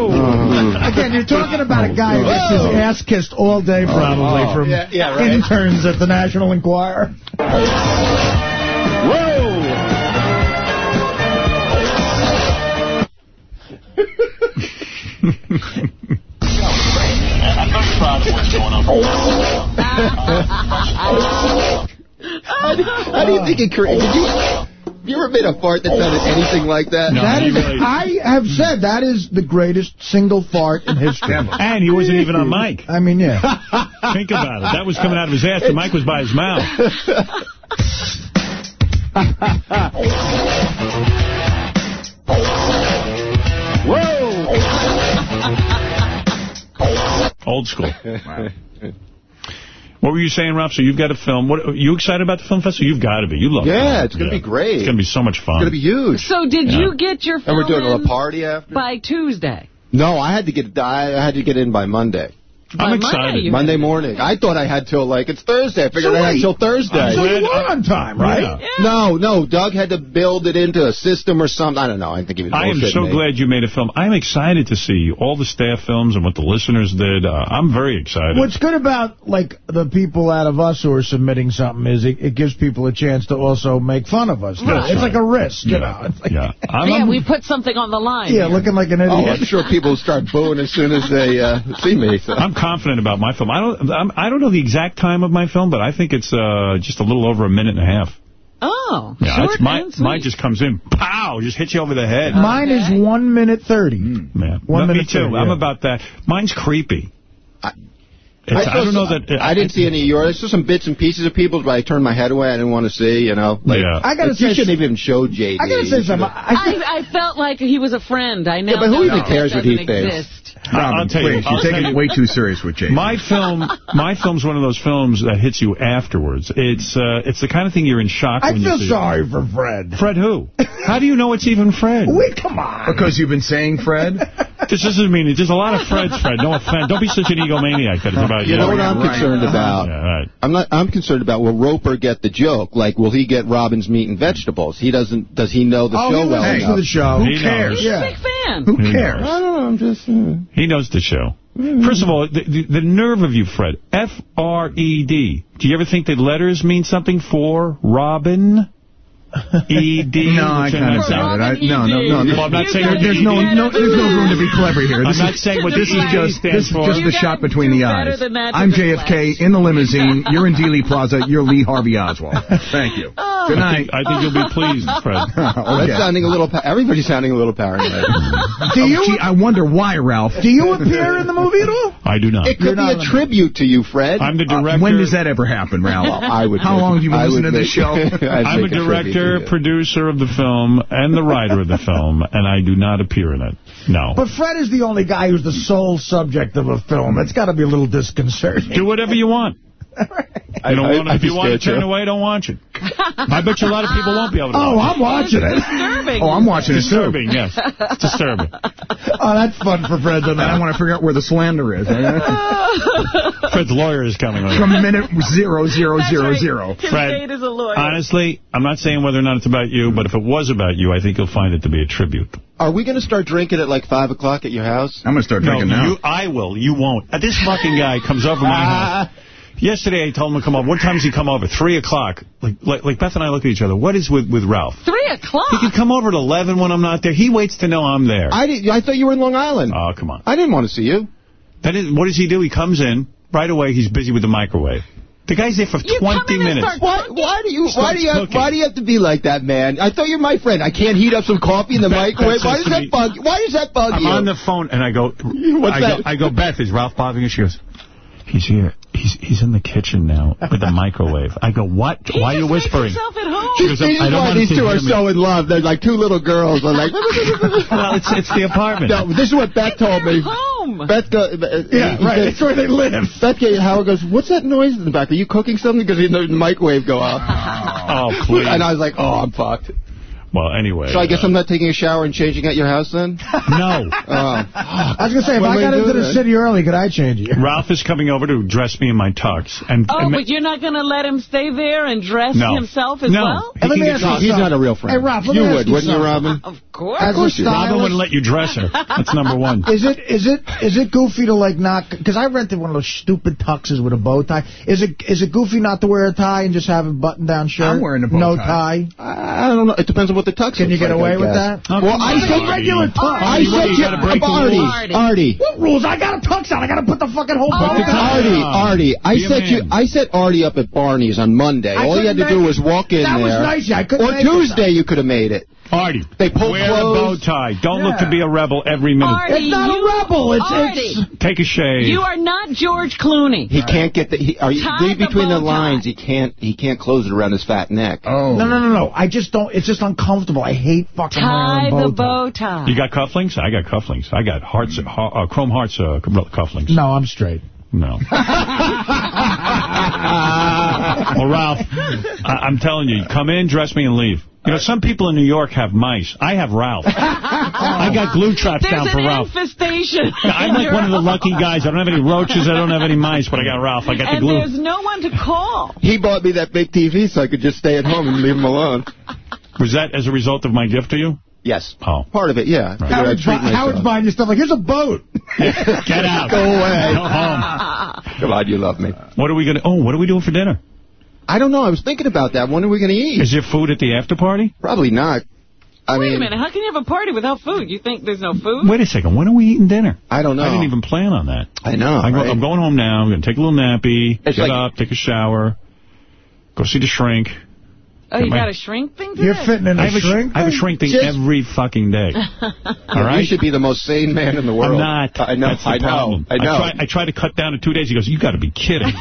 Uh-huh. Again, you're talking about a oh, guy who gets his ass kissed all day oh. probably Oh. from Yeah, yeah, right. interns at the National Enquirer. How do you think it created? Did you, have you ever made a fart that sounded anything like that? No. That he is, really- I have said that is the greatest single fart in history. And he wasn't even on mic. I mean, yeah. Think about it. That was coming out of his ass. The mic was by his mouth. Whoa! Old school. What were you saying, Rob? So you've got a film. What are you excited about the film festival? You've got to be. You love it. Yeah, it's gonna be great. It's going to be so much fun. It's gonna be huge. So did Yeah. you get your film And we're doing a party after. by Tuesday? No, I had to get I had to get in by Monday. By Monday, excited. Monday morning. I thought I had till, like, it's Thursday. I figured So I had till Thursday. So you were on time, right? No, no. Doug had to build it into a system or something. I don't know. I think he was I am so me. glad you made a film. I'm excited to see all the staff films and what the listeners did. Uh, I'm very excited. What's good about, like, the people out of us who are submitting something is it, it gives people a chance to also make fun of us. Right. It's like a risk, you Yeah. know. It's like, yeah. I'm, yeah, I'm- we put something on the line. yeah, here. looking like an idiot. Oh, idiot. I'm sure people will start booing as soon as they uh, see me. So. I'm confident about my film. I don't. I'm, I don't know the exact time of my film, but I think it's uh, just a little over a minute and a half. Oh, Yeah, short it's my, and sweet. mine just comes in, pow, just hits you over the head. Mine is one minute 30. Man, One No, me too. 30, I'm about that. Mine's creepy. It's, I, saw don't know some- that. I didn't see any of yours. I saw some bits and pieces of people's, but I turned my head away. I didn't want to see, you know. Like, Yeah. I gotta you say- shouldn't even show JD. I gotta say something. I, I, I felt like he was a friend. I now Yeah, but who even cares what he thinks? exist. I'll tell you. Please, you're taking it way too serious with Jay. My film, my film's one of those films that hits you afterwards. It's uh, it's the kind of thing you're in shock I when feel you see. sorry for Fred. Fred who? How do you know it's even Fred? Wait, come on. Because you've been saying Fred? This doesn't mean it. There's a lot of Freds, Fred. No offense. Don't be such an egomaniac that it's about you. You know what I'm right. concerned about? Yeah, right. I'm not. I'm concerned about will Roeper get the joke? Like, will he get Robin's meat and vegetables? He doesn't. Does he know the Oh, show he well listens enough? to the show. Who He cares? knows. He's Yeah. a big fan. Who He cares? knows. I don't know. I'm just. Uh, He knows the show. First of all, the, the, the nerve of you, Fred. F-R-E-D. Do you ever think that letters mean something for Robin? E-D? No, I which I'm kind not of saying- it. I, no, no, no. Well, I'm not saying There's no, no, there's no room to be clever here. I'm This not is, saying what this this is is just stands this is just the shot between the eyes. than that to I'm JFK in the limousine. You're in Dealey Plaza. You're Lee Harvey Oswald. Thank you. Oh. Good I night. think, I think you'll be pleased, Fred. That's okay. sounding a little. Everybody's sounding a little paranoid. Do you, Oh, gee, I wonder why, Ralph. do you appear in the movie at all? I do not. it could You're be a tribute to you, Fred. I'm the Uh, director. when does that ever happen, Ralph? I would. How long have you been listening to this show? I'd I'm a make tribute director, to producer of the film, and the writer of the film, and I do not appear in it. No. But Fred is the only guy who's the sole subject of a film. It's got to be a little disconcerting. Do whatever you want. I don't I- want, I'd if be you want to turn too. away, don't watch it. I bet you a lot of people won't be able to Oh, watch I'm watching it. Disturbing. Oh, I'm watching it too. Disturbing, yes. It's disturbing. Oh, that's fun for Fred And I want to figure out where the slander is. Fred's lawyer is coming on. From minute zero zero That's zero right. zero. His Fred, is a lawyer. Honestly, I'm not saying whether or not it's about you, but if it was about you, I think you'll find it to be a tribute. Are we going to start drinking at like 5 o'clock at your house? I'm going to start No, drinking now. you, I will. You won't. This fucking guy comes over my house. Yesterday, I told him to come over. What time does he come over? 3 o'clock. Like, like, like Beth and I look at each other. What is with, with Ralph? Three o'clock. He can come over at 11 when I'm not there. He waits to know I'm there. I did. I thought you were in Long Island. Oh, come on. I didn't want to see you. That is, what does he do? He comes in. Right away, he's busy with the microwave. The guy's there for You 20 come in and minutes. start Why? Why do you? Why do you? Have, why do you have to be like that, man? I thought you're my friend. I can't heat up some coffee in the Beth- microwave. Beth Why says does that me- bug? Why does that bug I'm you? on the phone, and I go, What's I that? go, I go, Beth, is Ralph bothering you? She goes, he's here. He's he's in the kitchen now with the microwave. I go, what? He Why are you just makes whispering? himself at home. She goes, I don't why want these two are me. so in love. They're like two little girls. They're like. Well, it's it's the apartment. No, this is what Beth told me. home. Beth, go, uh, Yeah, he right. said- It's where they live. Beth Gay Howard goes, what's that noise in the back? Are you cooking something? Because the microwave go off. Oh, please. And I was like, oh, I'm fucked. Well, anyway. So I guess uh, I'm not taking a shower and changing at your house then? No. Oh. I was going to say, if What I got into the then? city early, could I change it? Ralph is coming over to dress me in my tux. And, Oh, and but you're not going to let him stay there and dress No. himself as No. well? He can get No, he's not a real friend. Hey, Ralph, let you me would, you wouldn't you. Robin? Of course. As a course you would. Robin stylist, wouldn't let you dress her. That's number one. Is it is it is it goofy to like not? Because I rented one of those stupid tuxes with a bow tie. Is it is it goofy not to wear a tie and just have a button down shirt? I'm wearing a bow tie. no tie. tie. I don't know. It depends on what the tux Can you get like, away with that? Oh, Well, I said regular tux. I said you gotta break the Artie. Artie. What rules? I got a tux on. I got to put the fucking whole. On. Artie, Artie. I Be set you. I set Artie up at Barney's on Monday. I All you had to do was walk in That there. was nice, I couldn't Or make Tuesday, though. you could have made it. Artie, They pull wear a bow tie. Don't look to be a rebel every minute. Artie, It's not a rebel. It's- Artie, it's- Take a shave. you are not George Clooney. He can't get the. He, are you, Tie read the between the bow tie. lines. He can't. He can't close it around his fat neck. Oh. No, no, no, no. I just don't. It's just uncomfortable. I hate fucking Tie wearing the bow bow tie. You got cufflinks? I got cufflinks. I got hearts, uh, chrome hearts uh, cufflinks. No, I'm straight. No. well, Ralph, I I'm telling you, come in, dress me, and leave. You know, some people in New York have mice. I have Ralph. I got glue traps There's down for Ralph. There's an Ralph. infestation. I'm like one of the lucky guys. I don't have any roaches. I don't have any mice, but I got Ralph. I got the And glue. there's no one to call. He bought me that big TV so I could just stay at home and leave him alone. Was that as a result of my gift to you? Yes. Oh. Part of it, yeah. Figured I'd Howard's, treat bu- Howard's buying you stuff like, here's a boat. Get out. Go away. Go home. Come on, you love me. What are we going to... Oh, what are we doing for dinner? I don't know. I was thinking about that. When are we going to eat? Is there food at the after party? Probably not. I Wait mean, a minute. How can you have a party without food? You think there's no food? Wait a second. When are we eating dinner? I don't know. I didn't even plan on that. I know, I go, right? I'm going home now. I'm going to take a little nappy, It's get like- up, take a shower, go see the shrink. Oh, you Am got a shrink thing today? You're fitting in I a have a, sh- shrink I have a shrink thing Just- every fucking day. All right? You should be the most sane man in the world. I'm not. I know. That's the I know. I know. I, try, I tried to cut down to two days. He goes, you got to be kidding.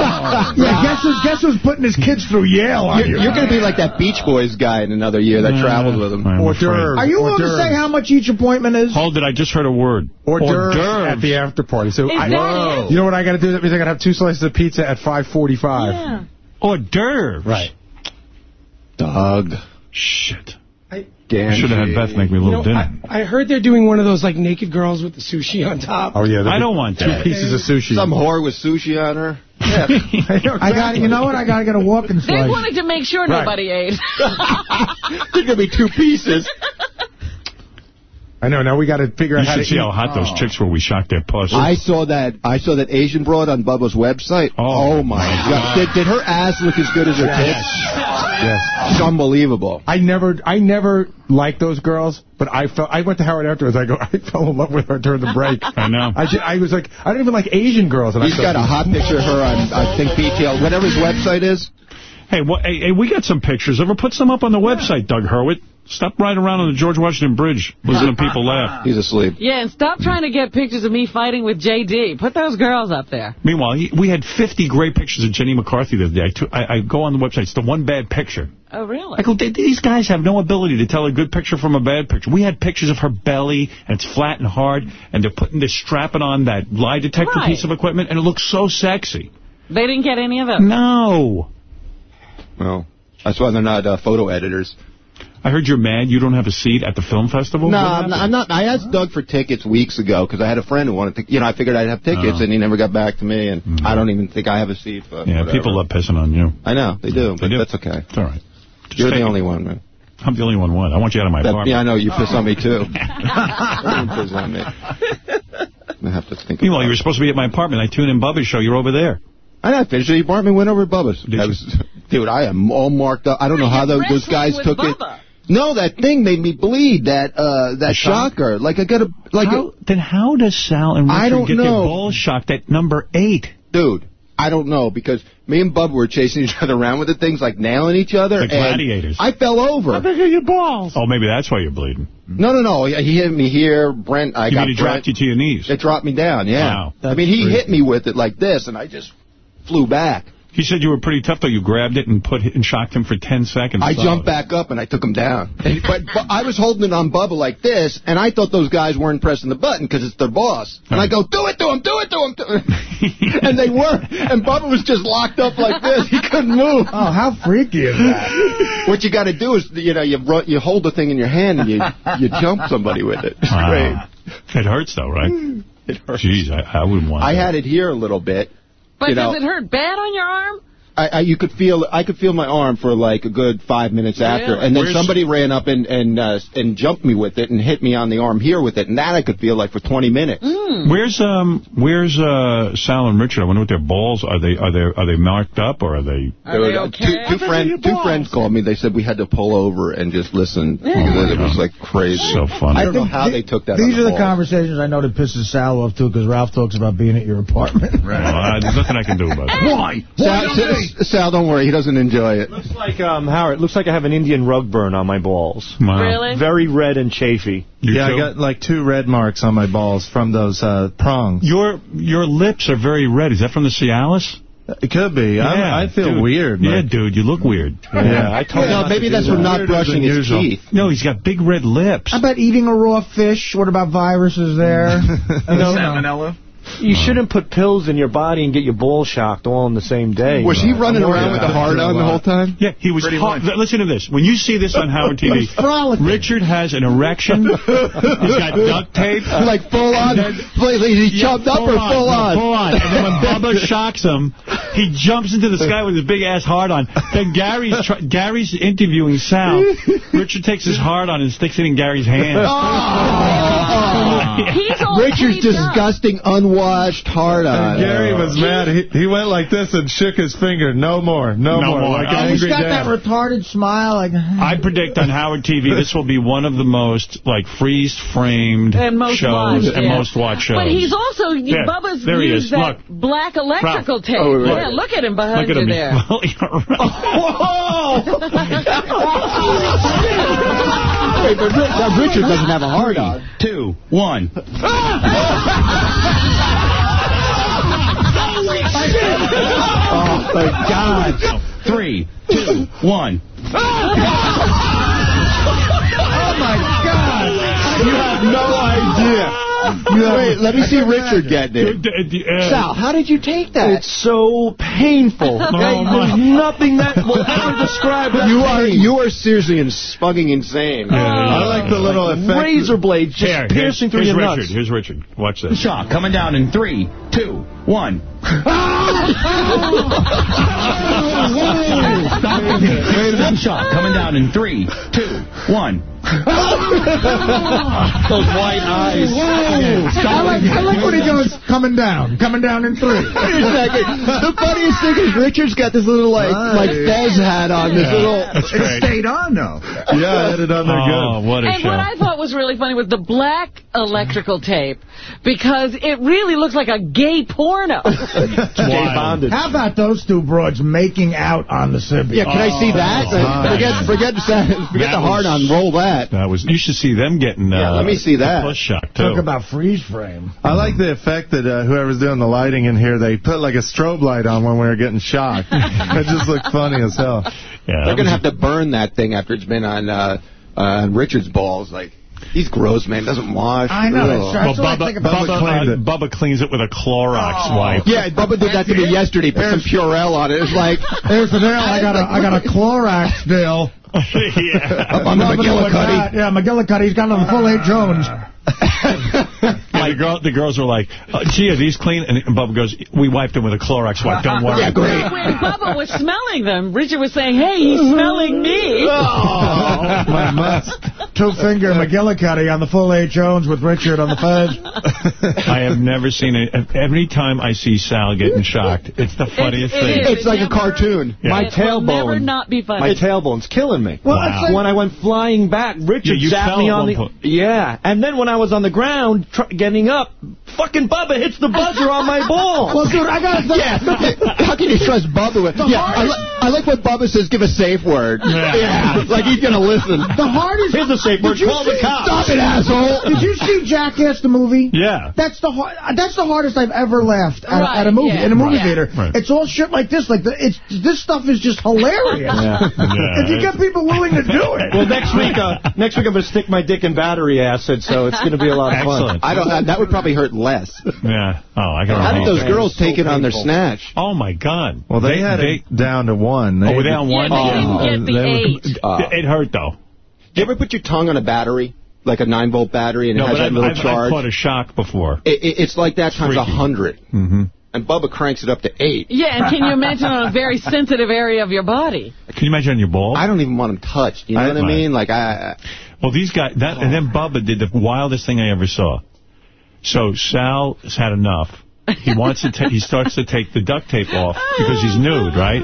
Oh, yeah, guess who's, guess who's putting his kids through Yale on You're, you? you're going to be like that Beach Boys guy in another year that Yeah. traveled with him. I'm Hors afraid. d'oeuvres. Are you Hors willing to say how much each appointment is? Hold it. I just heard a word. Hors d'oeuvres d'oeuvres. at the after party. So I, that it? you know what I got to do? That means I got to have two slices of pizza at 5:45. Yeah. Hors d'oeuvres. Right. Doug. Shit. I Ganji. should have had Beth make me a You little know, dinner. I, I heard they're doing one of those like naked girls with the sushi on top. Oh yeah. I don't want two that. pieces of sushi. Some whore with sushi on her. Yeah. I got You know what? I got to get a walking They slice. wanted to make sure Right. nobody ate. There's going to be two pieces. I know. Now we got to figure You out how to should see eat. how hot those chicks were. We shocked their puss. I saw that. I saw that Asian broad on Bubba's website. Oh, Oh, my my God! Did, did her ass look as good as her tits? Yes. It's unbelievable. I never, I never liked those girls, but I felt. I went to Howard afterwards. I go, I fell in love with her during the break. I know. I, ju- I was like, I don't even like Asian girls. And He's I got a hot picture of her on, I think, BTL, whatever his website is. Hey, what, hey, hey, we got some pictures of her. Put some up on the website, Doug Hurwitz. Stop riding around on the George Washington Bridge listening to people laugh. He's asleep. yeah, and stop trying to get pictures of me fighting with J.D. Put those girls up there. Meanwhile, he, we had 50 great pictures of Jenny McCarthy the other day. I, took- I, I go on the website. It's the one bad picture. Oh, really? I go, "Th- these guys have no ability to tell a good picture from a bad picture. We had pictures of her belly, and it's flat and hard, and they're putting, they're strapping on that lie detector Right. piece of equipment, and it looks so sexy. They didn't get any of them. No. Well, that's why they're not uh, photo editors. I heard you're mad you don't have a seat at the film festival? No, I'm not. I'm not. I asked Doug for tickets weeks ago because I had a friend who wanted to. You know, I figured I'd have tickets, Oh. and he never got back to me. And mm. I don't even think I have a seat. But Yeah, whatever. people love pissing on you. I know they do, but do. that's okay. It's all right. Just You're take the it. only one, man. I'm the only one what? I want you out of my That, apartment. yeah, I know you piss on me too. Everyone pisses on me. I have to think. Meanwhile, about you were supposed to be at my apartment. I tuned in Bubba's show. You're over there. I know. I finished the apartment, went over to Bubba's. Did I you? was, dude, I am all marked up. I don't know how those, those guys took with it. Bubba. No, that thing made me bleed. That uh, that shock? shocker. Like I got a like how, a, then how does Sal and Richard I don't get their know. balls shocked at number eight? dude. I don't know because me and Bub were chasing each other around with the things like nailing each other. The and gladiators. I fell over. big are your balls? Oh, maybe that's why you're bleeding. No, no, no. He hit me here. Brent, I you got mean he Brent. dropped you to your knees? It dropped me down. Yeah. Wow. I mean, he hit me with it like this, and I just flew back. He said you were pretty tough, though. You grabbed it and put and shocked him for 10 seconds. I solid. jumped back up and I took him down. And, but, but I was holding it on Bubba like this, and I thought those guys weren't pressing the button because it's their boss. And I go, do it to him, do it to him. Do it. and they were. And Bubba was just locked up like this. He couldn't move. Oh, how freaky is that? What you got to do is, you know, you run, you hold the thing in your hand and you you jump somebody with it. It's Wow. great. It hurts, though, right? It hurts. Jeez, I, I wouldn't want I that. had it here a little bit. But you know, does it hurt bad on your arm? I, I, you could feel I could feel my arm for like a good five minutes after, and then Where's- somebody ran up and and uh, and jumped me with it and hit me on the arm here with it, and that I could feel like for 20 minutes. Mm. Where's um where's uh Sal and Richard? I wonder what their balls are. They are they are they marked up or are they? Are they okay? Two, two friends two friends called me. They said we had to pull over and just listen because it was like crazy. So funny. I don't know how they took that. These on are the balls. conversations I know that pisses Sal off, too, because Ralph talks about being at your apartment. Well, uh, there's nothing I can do about it. Why? Sal, Sal, Sal, don't worry, he doesn't enjoy it. Looks like, um, Howard, looks like I have an Indian rug burn on my balls. Wow. Really? Very red and chafy. You yeah, too? I got like two red marks on my balls from those uh, prongs. Your your lips are very red. Is that from the Cialis? It could be. I'm, I feel dude. weird. Yeah, dude, you look weird. Yeah, I told No, maybe that's from not brushing his usual. teeth. No, he's got big red lips. How about eating a raw fish? What about viruses there? You know, Salmonella? You shouldn't put pills in your body and get your ball shocked all in the same day. Was he running around with the hard on the whole time? Yeah, he was hard. Listen to this. When you see this on Howard TV, Richard has an erection. He's got duct tape. Like full on? He Yeah, chopped up or full full on? Full on. And then when Bubba shocks him, he jumps into the sky with his big ass hard on. Then Gary's Gary's interviewing Sal. Richard takes his hard on and sticks it in Gary's hand. He's all Richard's taped up. disgusting, unwashed hard on. And Gary was mad. He, he went like this and shook his finger. No more. No, No more. more. Like Oh, an He's angry got dad. that retarded smile. Like, I predict on Howard TV this will be one of the most like freeze-framed And most shows watched, and yeah. most watched shows. But he's also, Yeah, Bubba's there he used is. that Look. black electrical tape. Oh, wait, wait. Yeah, look at him behind Look at you him. there. Well, you're Wait, but now Richard doesn't have a hard on. Two, one. Oh, my God. Three, two, one. Oh, my God. You have no idea. Wait, let me see Richard get it. Sal, how did you take that? It's so painful. Oh, There's nothing that will ever describe that You are you are seriously and fucking insane. I like the little effect. razor blade just Here, piercing through your Richard. nuts. Here's Richard. Watch this. Shock coming down in three, two, one. Stop it. Wait a minute. Shock coming down in three, two, one. Those white eyes. I like, I like when he goes, coming down, coming down in three. Wait a second. The funniest thing is Richard's got this little like like Fez hat on. This Yeah. little. That's It stayed on, though. Yeah, I had it on there Oh, good. what a And show. what I thought was really funny was the black electrical tape, because it really looks like a gay porno. Gay bondage. How about those two broads making out on the Sybian? Yeah, can I see oh, that? Oh, forget forget the, forget That the hard-on, Roll that. That was. You should see them getting. Uh, Yeah, let me see that. Push shock too. Talk about freeze frame. I like the effect that uh, whoever's doing the lighting in here, they put like a strobe light on when we were getting shocked. it just looked funny as hell. Yeah, They're gonna have to burn that thing after it's been on uh, uh, on Richard's balls. Like he's gross, man. Doesn't wash. I know, Ugh. that's- Well, that's what I Bubba. Bubba, Bubba uh, it. Bubba cleans it with a Clorox wipe. Yeah, Bubba did that to me yesterday. Put some Purell on it. It's like there's the deal. I got a, I got a Clorox deal. yeah. up on the McGillicuddy. Yeah, McGillicuddy's got on the full eight Jones. Yeah, the, girl, the girls were like, oh, gee, are these clean? And Bubba goes, we wiped them with a Clorox wipe. Don't worry. Yeah, great. when Bubba was smelling them, Richard was saying, hey, he's smelling me. Oh, My musk. Two finger McGillicuddy on the full eight Jones with Richard on the fudge. I have never seen it. Every time I see Sal getting shocked, it's the funniest it thing. is. It's like a cartoon. Yeah. My It never tailbone. not be funny. My tailbone's killing me. Well, Wow. like- When I went flying back, Richard Yeah, you zapped fell me at on one the... point. Yeah, and then when I was on the ground, tr getting up, fucking Bubba hits the buzzer on my ball. Well, dude, I got to Yeah. How can you trust Bubba with? Yeah, I, li I like when Bubba says, "Give a safe word." Yeah. like he's gonna listen. The hardest. Here's a safe word. Call the cops. Stop it, asshole. Did you see Jackass the movie? Yeah. That's the har- that's the hardest I've ever laughed at, Right, at a movie yeah, in a movie right. theater. Right. It's all shit like this. Like the, it's this stuff is just hilarious. Yeah. If you get people willing to do it. Well, next week, uh, next week I'm going to stick my dick in battery acid, so it's going to be a lot of fun. I don't. Uh, that would probably hurt less. Yeah. Oh, I got How did those girls so take it on their painful. snatch? Oh, my God. Well, they, had it down to one. Oh, were they one? Yeah, they didn't get the eight. Uh, It hurt, though. do you ever put your tongue on a battery, like a nine volt battery, and No, it has but that I've, little I've, I've caught a shock before. It, it, it's like that times a hundred. Mm-hmm. And Bubba cranks it up to eight. Yeah, and can you imagine on a very sensitive area of your body? Can you imagine on your balls? I don't even want him touched. You know I- what I mean? Like I. Well, these guys, that, and then Bubba did the wildest thing I ever saw. So Sal has had enough. He wants to. he starts to take the duct tape off because he's nude, right?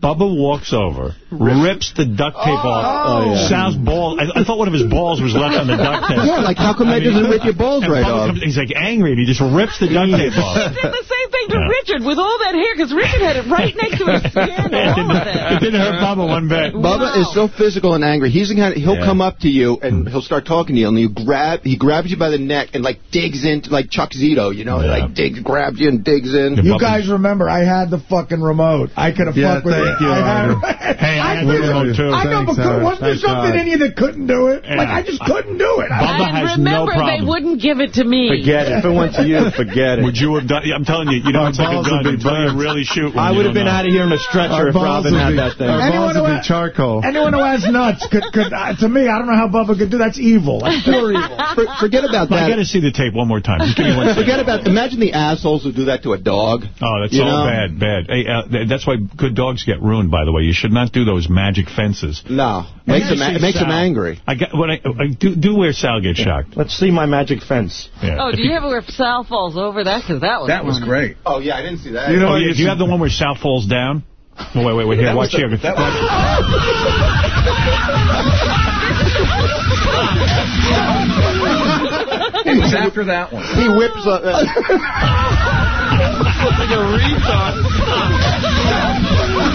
Bubba walks over, rips the duct tape oh. off. Oh, yeah. Sal's ball. I, I thought one of his balls was left on the duct tape. Yeah, like how come that doesn't rip your balls right Bubba off? comes- he's like angry, and he just rips the duct tape off. He did the same thing to Richard with all that hair, because Richard had it right next to his skin. all of it. It didn't hurt Bubba one bit. Bubba is so physical and angry. He's the kind of, he'll Yeah. come up to you and hmm. he'll start talking to you, and you grab he grabs you by the neck and like digs into like Chuck Zito, you know, like digs grabs you and digs in. You guys remember, I had the fucking remote. I could have Yeah, fucked with thank you, I had it. Hey, I had the couldn't- too. I know, but could, wasn't there Thanks, something Howard. in you that couldn't do it? Yeah. Like, I just couldn't do it. Bubba And has no remember, they wouldn't give it to me. Forget it. If it went to you, forget it. Would you have done? I'm telling you, you know, Our it's like a gun would be until you really shoot. I would have been out of here in a stretcher Our if balls Robin would had that thing. Our Anyone balls who would be charcoal. Anyone who has nuts could, could uh, to me, I don't know how Bubba could do That's evil. That's pure evil. For, forget about that. I that. got to see the tape one more time. Just give me one second. Forget about. Imagine the assholes who do that to a dog. Oh, that's all know? bad, bad. Hey, uh, that's why good dogs get ruined. By the way, you should not do those magic fences. No, makes Let me them see it makes them Sal. angry. I got when I, I do do where Sal gets shocked. Let's see my magic fence. Yeah. Oh, If do you have it where Sal falls over? That because that was That funny. great. Oh yeah, I didn't see that. You know, do you have the one where Sal falls down? Oh, wait, wait, wait. Here, That watch the- here. that It was after that one. He whips. up. uh, like a retard.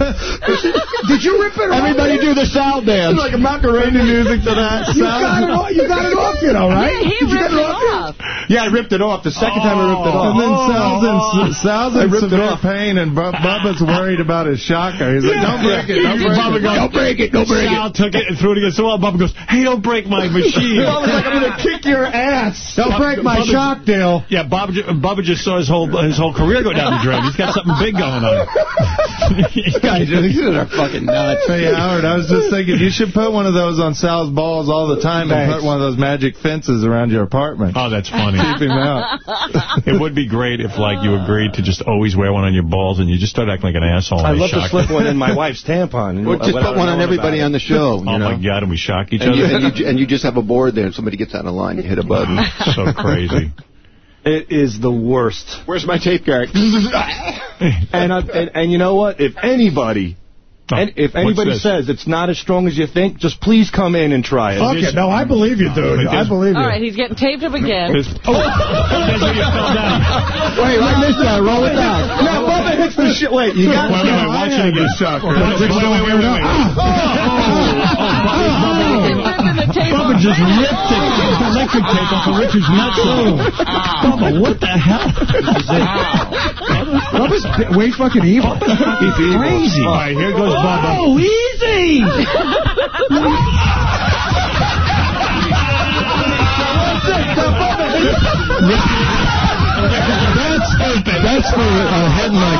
Did you rip it off? Everybody do the Sal dance. It's like a Macarena music to that. You got it off, you got it off, you know, right? Yeah, he Did ripped it off. Yeah, I ripped it off. The second time I ripped it oh. off. And then Sal's in, Sal's I in ripped it severe off. pain, and Bu- Bubba's worried about his shocker. He's like, don't break it, don't break Bubba it. goes, Don't break it, don't break it. Sal took it and threw it against the wall. Bubba goes, hey, don't break my machine. Bubba's like, I'm going to kick your ass. Don't break my Bubba's- shock deal. Yeah, Bubba, Bubba just saw his whole his whole career go down the drain. He's got something big going on. These guys are fucking nuts. Hey, Howard, I was just thinking, you should put one of those on Sal's balls all the time and put one of those magic fences around your apartment. Oh, that's funny. Keep him out. It would be great if, like, you agreed to just always wear one on your balls and you just start acting like an asshole. I'd love to slip you. one in my wife's tampon. and Or just put one on everybody on the show. Oh, you know? my God, and we shock each And you, other. and, you, and you just have a board there, and somebody gets out of line, you hit a button. so crazy. It is the worst. Where's my tape guard? And, I, and and you know what? If anybody, Oh, and if anybody this? says it's not as strong as you think, just please come in and try it. Fuck it. No, I believe you, dude. I believe you. All right, he's getting taped up again. There's, oh, there's where you fell down. Wait, I missed that. Roll it down. Now, Bubba hits the shit. Wait, you got Wait, wait, wait, watch it again. Wait, wait, wait, wait, wait, wait. The tape Bubba just ripped it. The electric tape off of Richard's nutsack. Oh. Bubba, what the hell? Bubba's way fucking evil. He's crazy. All right, here goes Bubba. Oh, easy! That's, that's stupid. That's for uh, head in my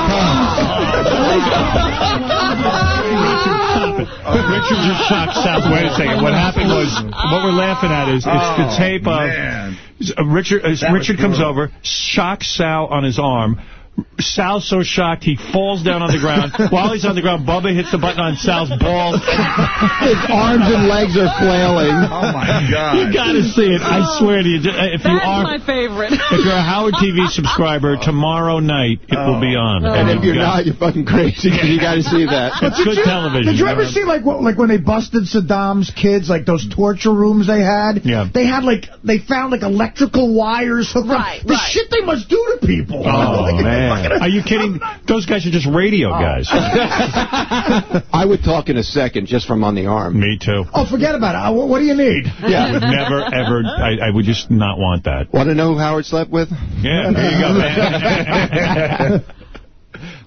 Richard just shocked Sal. Wait a second. What happened was, what we're laughing at is, it's the tape of... Uh, Richard uh, Richard comes over, shocks Sal on his arm. Sal's so shocked, he falls down on the ground. While he's on the ground, Bubba hits the button on Sal's balls. His arms and legs are flailing. Oh, my God. You got to see it. I swear to you. uh, If you That's are... my favorite. If you're a Howard TV subscriber, tomorrow night it will be on. And if you're not, you're fucking crazy. 'cause You got to see that. It's good television. Did you ever see like what, like when they busted Saddam's kids, like those torture rooms they had? Yeah. They had like they found like electrical wires hooked Right, up. The right. shit they must do to people. Oh, Like, man. Are you kidding? Those guys are just radio guys. I would talk in a second just from on the arm. Me too. Oh, forget about it. Uh, What, what do you need? I would never, ever, I, I would just not want that. Want to know who Howard slept with? Yeah, there you go, man.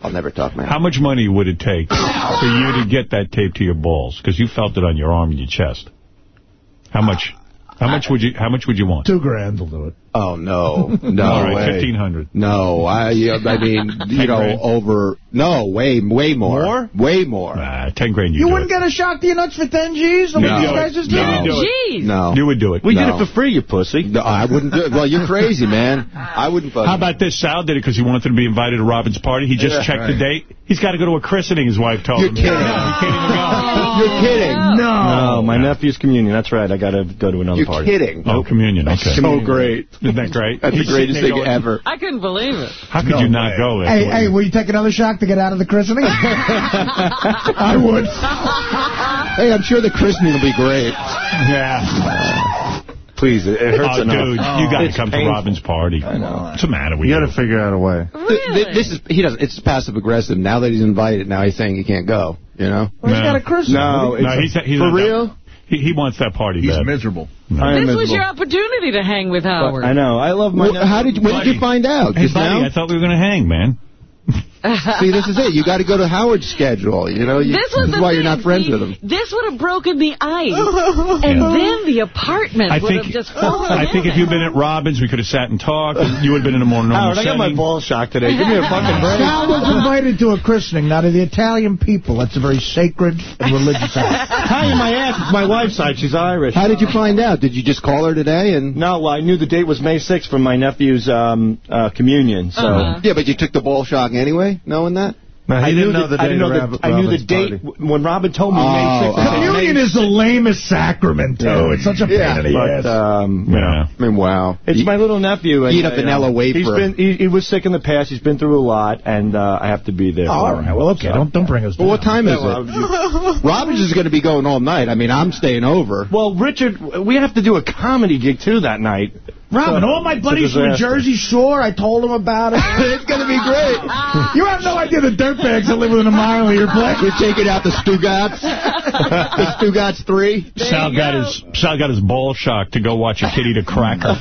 I'll never talk, man. How much money would it take for you to get that tape to your balls? Because you felt it on your arm and your chest. How much? How much would you? How much would you want? Two grand will do it. Oh, no. No All right, way. fifteen hundred. No, I, I mean, you know, grand. over, no, way, way more. More? Way more. Nah, ten grand. You, You do wouldn't it. get a shock to your nuts for 10 G's? The way No. these guys just do? No. No. do it. Jeez. No. You would do it. We No. did it for free, you pussy. No, I wouldn't do it. Well, you're crazy, man. I wouldn't fucking. How about this? Sal did it because he wanted to be invited to Robin's party. He just Yeah, checked the date. He's got to go to a christening, his wife told You're him. kidding. No, you can't even go. You're kidding. No. No, my nephew's communion. That's right. I got to go to another You're party. kidding. Oh, communion. Okay. So great. Isn't that great? That's He's the greatest thing going, ever. I couldn't believe it. How could you not go there? Hey, hey, will you take another shock to get out of the christening? I would. Hey, I'm sure the christening will be great. Yeah. please, it, it hurts oh, enough. dude, you got to It's come to. Robin's party. I know. What's the matter with You you? got to figure out a way. Th- This is he doesn't. It's passive aggressive. Now that he's invited, now he's saying he can't go. You know. Well, he's got a Christmas. No, No, it's he's, he's For not that- real? He, he wants that party He's bad. miserable. I am This was your opportunity to hang with Howard. I know. I love my. Well, how did? When did you find out? Hey, Just buddy, now? I thought we were going to hang, man. See, this is it. You got to go to Howard's schedule. You know. You, This was is the why you're not friends see, with him. This would have broken the ice, and Yeah. then the apartment I would think have just fallen I think if you'd been at Robin's, we could have sat and talked. and You would have been in a more normal Howard, I got my ball shocked today. Give me a fucking break. Sal was invited to a christening. Now, to the Italian people, that's a very sacred and religious act. Tying my ass. It's my wife's side. She's Irish. How did you find out? Did you just call her today and? No, well, I knew the date was May 6th from my nephew's um, uh, communion. So Uh-huh. Yeah, but you took the ball shock anyway, knowing that. No, he I didn't knew know the, the I know of the, I knew the date party. when Robin told me Oh, May 6th. I said, Communion May is the lamest sacrament, too. Yeah. It's such a pain Yeah, in the But, ass. um, Yeah. I mean, wow. It's You- my little nephew. And, Eat a uh, vanilla wafer. He's been he, he was sick in the past. He's been through a lot, and uh, I have to be there. Oh, all for him. right. Well, okay. So- Don't don't bring us Well, what time is it? Robin's is going to be going all night. I mean, I'm staying over. Well, Richard, we have to do a comedy gig too that night. Robin, So, all my buddies from the. Jersey Shore, I told them about it. it's going to be great. you have no idea the dirtbags that live within a mile of your place. We're taking out the Stugats. the Stugats 3. Sal got his Sal got his ball shocked to go watch a kid eat a cracker.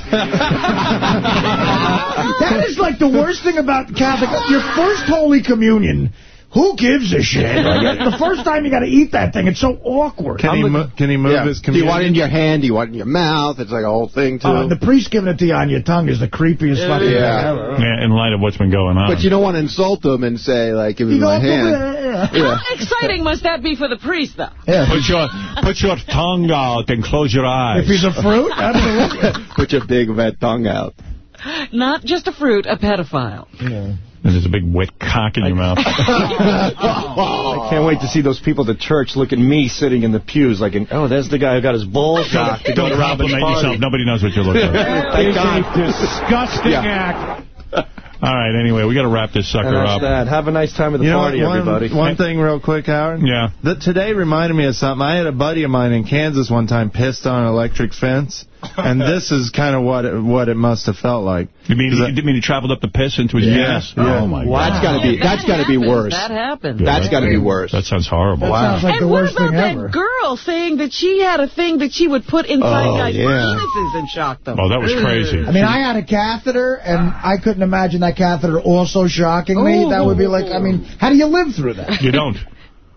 That is like the worst thing about Catholic. Your first Holy Communion. Who gives a shit? Like, the first time you got to eat that thing, it's so awkward. Can he, mo- can he move Yeah. his Do you want it in your hand? Do you want it in your mouth? It's like a whole thing, too. Uh, the priest giving it to you on your tongue is the creepiest fucking thing Yeah. ever. yeah, in light of what's been going on. but you don't want to insult them and say, like, give me You my hand. Yeah. How exciting must that be for the priest, though? yeah. Put your put your tongue out and close your eyes. If he's a fruit, absolutely. Put your big red tongue out. Not just a fruit, a pedophile. And there's a big wet cock in your mouth. I can't wait to see those people at the church look at me sitting in the pews like, oh, there's the guy who got his balls shocked to go Don't to Robin's compliment yourself. Nobody knows what you look like. Thank God. Disgusting Yeah. act. All right, anyway, we got to wrap this sucker that's up. that. Have a nice time at the You know, party, one, everybody. one thing real quick, Howard. Yeah. That today reminded me of something. I had a buddy of mine in Kansas one time pissed on an electric fence, and this is kind of what it, what it must have felt like. You mean, you mean he traveled up the piss into his Yeah. ass? Yeah. Oh, my Well, God. that's got to be, that's got to be worse. That happens. That's got to be worse. That sounds horrible. That sounds like and the what about that ever. girl saying that she had a thing that she would put inside Oh, guys' yeah. penises and shock them? Oh, that was crazy. I mean, I had a catheter, and I couldn't imagine that catheter also shocking me. That would be like, I mean, how do you live through that? You don't.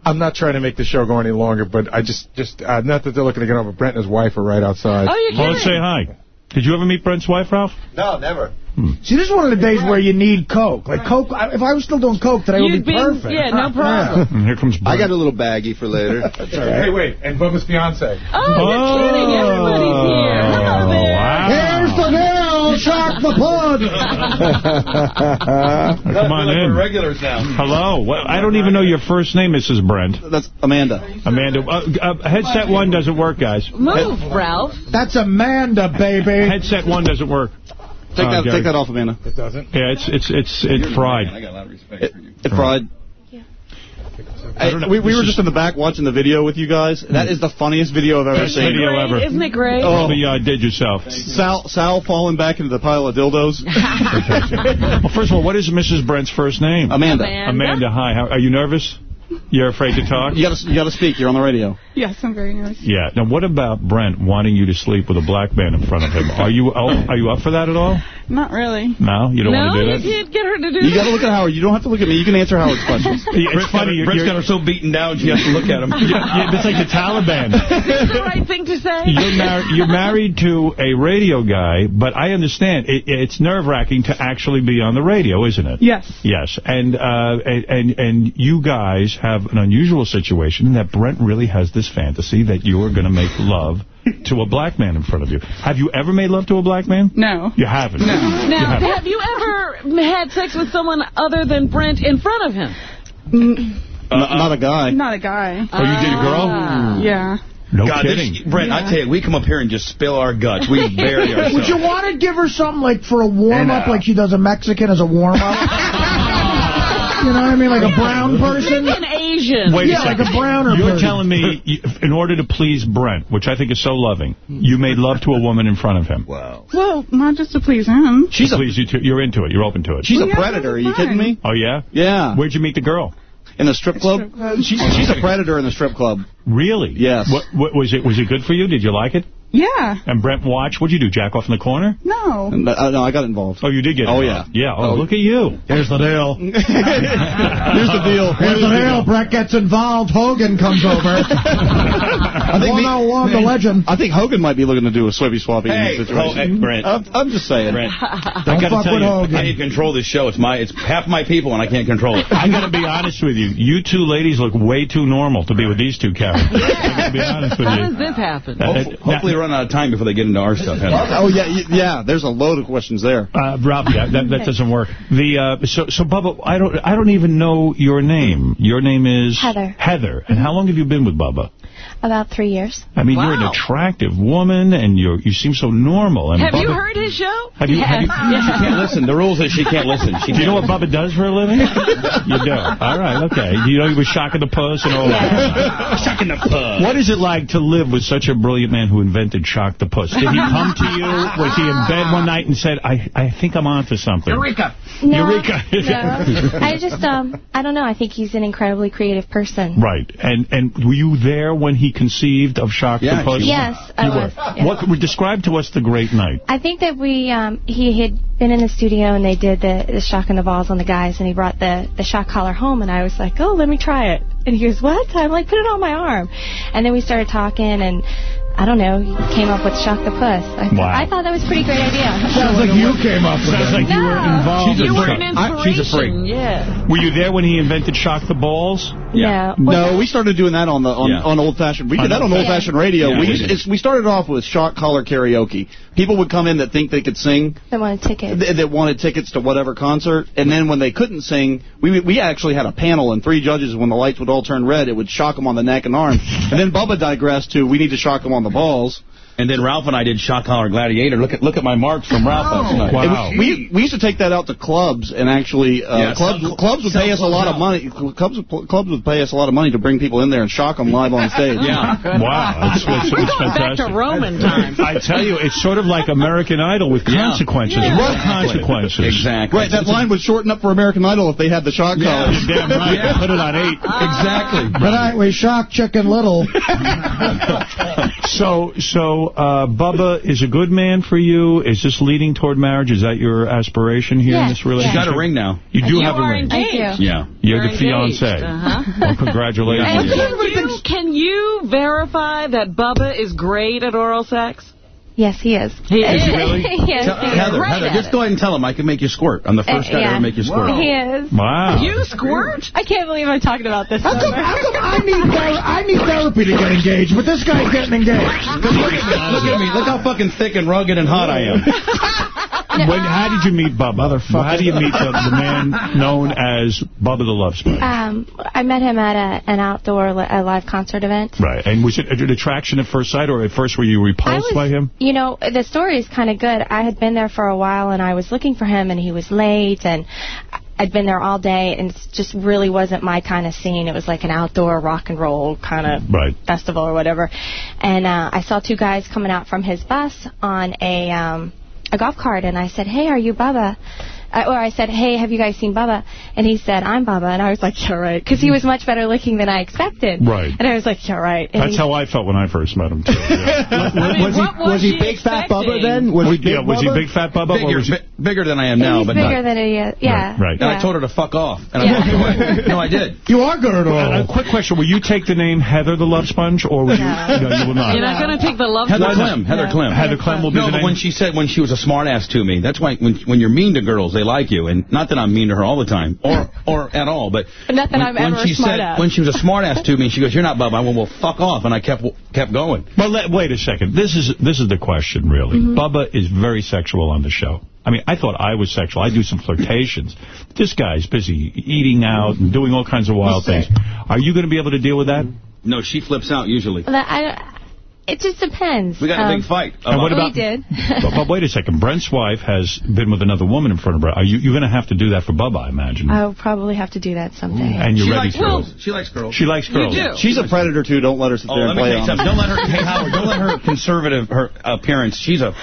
I'm not trying to make the show go any longer, but I just, just uh, not that they're looking to get over. Brent and his wife are right outside. Oh, you're Well, say hi. Did you ever meet Brent's wife, Ralph? No, never. See, this is one of the days where you need Coke. Like, Coke, I- if I was still doing Coke today, it would You'd be been, perfect. yeah, no problem. And here comes Brent. I got a little baggie for later. Hey, wait, and Bubba's fiance. Oh, you're kidding. Everybody's here. Hello there. Wow. Here's the girl, shock the pud. Come on in. regulars now. Hello. Well, I don't even know your first name, Mrs. Brent. That's Amanda. Amanda. Uh, uh, headset one doesn't work, guys. Move, Ralph. That's Amanda, baby. Headset one doesn't work. Take Uh, that, Gary. take that off, Amanda. It doesn't? Yeah, it's it's it's it's fried. got a lot of respect for you. It fried. I we, we were just in the back watching the video with you guys. That is the funniest video I've ever Best seen. video ever. Isn't it great? Oh. Probably uh, did yourself. Sal, Sal falling back into the pile of dildos. well, first of all, what is Mrs. Brent's first name? Amanda. Amanda. Amanda, hi. How, are you nervous? You're afraid to talk? You gotta, you gotta speak. You're on the radio. Yes, I'm very nervous. Yeah. Now, what about Brent wanting you to sleep with a black man in front of him? Are you are you up for that at all? Not really. No, you don't no, want to do that? No, you can't get her to do You that. gotta look at Howard. You don't have to look at me. You can answer Howard's questions. Yeah, it's funny. You're, Brent's you're, got her so beaten down she has to look at him. yeah, it's like the Taliban. Is this the right thing to say? You're, mar you're married to a radio guy, but I understand it, it's nerve-wracking to actually be on the radio, isn't it? Yes. Yes, and uh, and and you guys have an unusual situation in that Brent really has this fantasy that you are going to make love to a black man in front of you. Have you ever made love to a black man? No. You haven't. No. You Now, haven't. have you ever had sex with someone other than Brent in front of him? Mm. N- uh, not a guy. Not a guy. Oh, you did a girl? Ah. Hmm. Yeah. No God, kidding. This, Brent, I tell you, we come up here and just spill our guts. We bury ourselves. Would you want to give her something like for a warm-up, uh, like she does a Mexican as a warm-up? You know what I mean? Like a brown person? Maybe an Asian. Wait yeah, a second. like a browner You're person. telling me, you, in order to please Brent, which I think is so loving, you made love to a woman in front of him. Wow. Well, not just to please him. She's please you too. You're into it. You're open to it. She's a predator. Are you kidding me? Oh, yeah? Yeah. Where'd you meet the girl? In the strip club? She's, she's a predator in the strip club. Really? Yes. What, what, was it Was it good for you? Did you like it? Yeah. And Brent Watch, What'd you do, jack off in the corner? No. Uh, no, I got involved. Oh, you did get Oh, involved. yeah. Yeah, oh, look at you. Here's the deal. Here's the deal. Here's the deal. Brett gets involved. Hogan comes over. I think One oh one, the legend. I think Hogan might be looking to do a swippy swappy Hey, situation. oh, hey, Brent. I'm, I'm just saying. Brent. Don't I gotta fuck tell with you, Hogan. I can't control this show. It's my, it's half my people, and I can't control it. I got to be honest with you. You two ladies look way too normal to be with these two characters. I got to be honest with How you. does this happen? Uh, Hopefully, hopefully run out of time before they get into our stuff. Heather. Oh, yeah, yeah. There's a load of questions there. Uh, Rob, yeah, that, that doesn't work. The uh, so so Bubba, I don't I don't even know your name. Your name is Heather. Heather. And how long have you been with Bubba? About three years. I mean, you're an attractive woman, and you you seem so normal. And Have you heard his show? Have you, have you, She can't listen. The rules is she can't listen. She do you know what Bubba does for a living? you do. All right, okay. You know he was shocking the puss and all that. Shocking the puss. What is it like to live with such a brilliant man who invented Shock the Puss? Did he come to you? Was he in bed one night and said, I, I think I'm on to something? Eureka. No, Eureka. no. I just, um, I don't know. I think he's an incredibly creative person. Right. And and were you there when he conceived of Shock Yeah, the Puss? Yes, I You were. was. yeah. What, describe to us the great night. I think that we, um, he had been in the studio and they did the, the shock and the balls on the guys and he brought the, the shock collar home and I was like, oh, let me try it. And he goes, what? I'm like, put it on my arm. And then we started talking and I don't know, he came up with Shock the Puss. I, th- Wow. I thought that was a pretty great idea. Sounds like you came up with Sounds it. like you were No. involved. You in were Shock. an I- she's a inspiration. Yeah. Were you there when he invented Shock the Balls? No. No, we started doing that on the on, Yeah. on old fashioned. We did that on old old fashioned radio. Yeah, we we it's, we started off with shock collar karaoke. People would come in that think they could sing, I wanted tickets. ticket. th- that wanted tickets to whatever concert, and then when they couldn't sing, we we actually had a panel and three judges. When the lights would all turn red, it would shock them on the neck and arm. and then Bubba digressed to we need to shock them on the balls. And then Ralph and I did Shock Collar Gladiator. Look at look at my marks from Ralph last night. Wow. Was- we we used to take that out to clubs and actually uh, Yeah, clubs sell- clubs would pay us a clothes lot of money. Clubs clubs would pay us a lot of money to bring people in there and shock them live on stage. Yeah. Wow, it's, it's, We're it's going back to Roman times. I tell you, it's sort of like American Idol with consequences. Yeah. What consequences? Exactly. Right, that line would shorten up for American Idol if they had the shock Yeah. collars. You're damn right. Yeah. Put it on eight. Exactly. Tonight we shocked Chicken Little. So, so uh, Bubba is a good man for you. Is this leading toward marriage? Is that your aspiration here in Yes, this She's relationship? got a ring now. You do You have a ring. engaged. I do. Yeah. You're, You're the fiance. uh-huh. Well, congratulations. And can you, can you verify that Bubba is great at oral sex? Yes, he is. He is. really? yes, Tell, he. Heather, Great Heather, just it. go ahead and tell him I can make you squirt. I'm the first Uh, guy to ever make you squirt. He is. Wow. You squirt? I can't believe I'm talking about this. How come, how come I need I need therapy to get engaged, but this guy's getting engaged? Look at me. Look how fucking thick and rugged and hot I am. When, how did you meet Bubba? How do you meet the, the man known as Bubba the Love Sponge? Um, I met him at a, an outdoor li- a live concert event. Right. And was it an attraction at first sight, or at first were you repulsed was, by him? You know, the story is kind of good. I had been there for a while, and I was looking for him, and he was late, and I'd been there all day, and it just really wasn't my kind of scene. It was like an outdoor rock and roll kind of Right. festival or whatever. And uh, I saw two guys coming out from his bus on a um, a golf cart, and I said, "Hey, are you Bubba?" I, or I said, "Hey, have you guys seen Bubba?" And he said, "I'm Bubba," and I was like, "Yeah, right," because he was much better looking than I expected. Right. And I was like, "Yeah, right." And That's he- how I felt when I first met him, too. Yeah. was, he, was, he big fat Bubba then? Was, he, yeah, was he big fat Bubba? Bigger, or was he... bigger than I am now, he's but bigger not. than he is. Yeah. Right, right. And yeah. I told her to fuck off, and Yeah. I walked away. No, I did. You are good at Uh, all. a quick question. Will you take the name Heather the Love Sponge, or will you? No. No, you will not. You're not going to take the love Heather sponge? Clem. Heather Clem. Heather Clem will be No, the but name? when she said when she was a smartass to me, that's why when when you're mean to girls, they like you, and not that I'm mean to her all the time, or or at all, but Not that when, I'm when ever a she said smartass. when she was a smartass to me, she goes, "You're not Bubba." I went, "Well, fuck off," and I kept kept going. Well, let, wait a second. This is this is the question, really. Mm-hmm. Bubba is very sexual on the show. I mean, I thought I was sexual. I do some flirtations. This guy's busy eating out and doing all kinds of wild things. Are you going to be able to deal with that? No, she flips out usually. I, It just depends. We got a Um, big fight. And what we about- did. but, but wait a second. Brent's wife has been with another woman in front of her. Are you, you're going to have to do that for Bubba, I imagine. I'll probably have to do that someday. and you're she ready likes to. girls. She likes girls. She likes girls. You do. She's a predator, too. Don't let her sit Oh, there let and me play tell you on something. Don't let her, hey, Howard, don't let her conservative her appearance. She's a f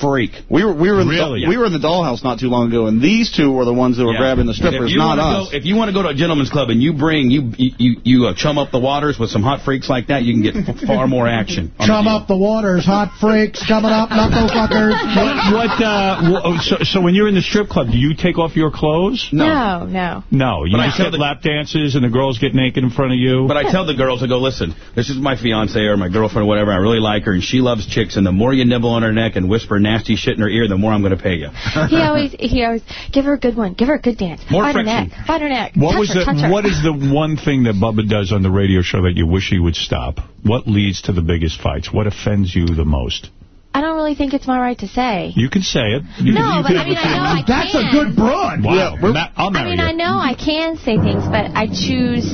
freak. We were we were in Really? the, we were in the dollhouse not too long ago, and these two were the ones that were Yeah. grabbing the strippers, not us. Go, if you want to go to a gentleman's club and you bring, you you you, you uh, chum up the waters with some hot freaks like that, you can get f far more action. on the Chum up the waters, hot freaks coming up, knuckle fuckers. What, what, uh, oh, so, so when you're in the strip club, do you take off your clothes? No, no. No, you But I just get the- lap dances and the girls get naked in front of you. But I tell the girls, I go, listen, this is my fiance or my girlfriend or whatever. I really like her, and she loves chicks. And the more you nibble on her neck and whisper nasty shit in her ear, the more I'm going to pay you. He always, he always, give her a good one. Give her a good dance. More Bite her neck. Bite her neck. What touch was her, touch the her. What is the one thing that Bubba does on the radio show that you wish he would stop? What leads to the biggest fights? What offends you the most? I don't really think it's my right to say. You can say it. You No, can, you but can I mean, I know I That's a good broad. Wow, Ma- I'll I mean, you. I know I can say things, but I choose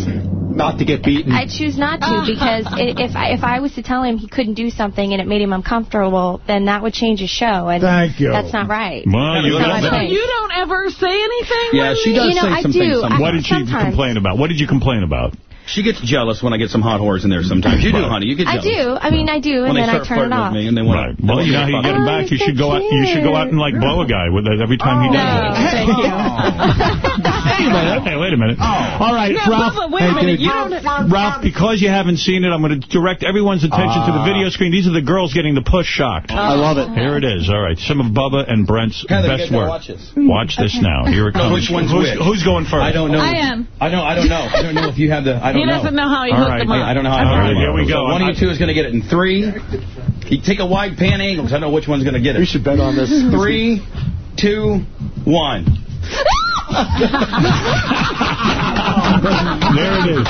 Not to get beaten. I choose not to ah. because i if I, if I was to tell him he couldn't do something and it made him uncomfortable, then that would change his show, and Thank you. that's not right. Well, you That's not So you don't ever say anything? Yeah, she does You know, say I some do. things. Sometimes. What did she Sometimes. complain about? What did you complain about? She gets jealous when I get some hot whores in there sometimes. You do, honey. You get jealous. I do. I mean, I do, When and they then I turn it off. me and they want Right. Well, you know how you get him Oh, back. You should go out. You should go out and like blow a guy with it every time he oh, No, does it. thank you. Wait a. Hey, wait a minute. Oh. All right, Now, Ralph. Bubba, wait a minute. dude, You don't... Ralph, because you haven't seen it, I'm going to direct everyone's attention to the ah. video screen. These are the girls getting the push shocked. I love it. Here it is. All right. Some of Bubba and Brent's Heather, best work. watch this. Watch this now. Here it comes. which one's who's, which? who's going first? I don't know. I am. I don't. I don't know. I don't know if you have the. I don't He know. doesn't know how he All hooked right. them up. I, I don't know how. All to right, do it. here we go. So one of you two is going to get it in three. You take a wide pan angle because I know which one's going to get it. We should bet on this. Three, two, one. There it is.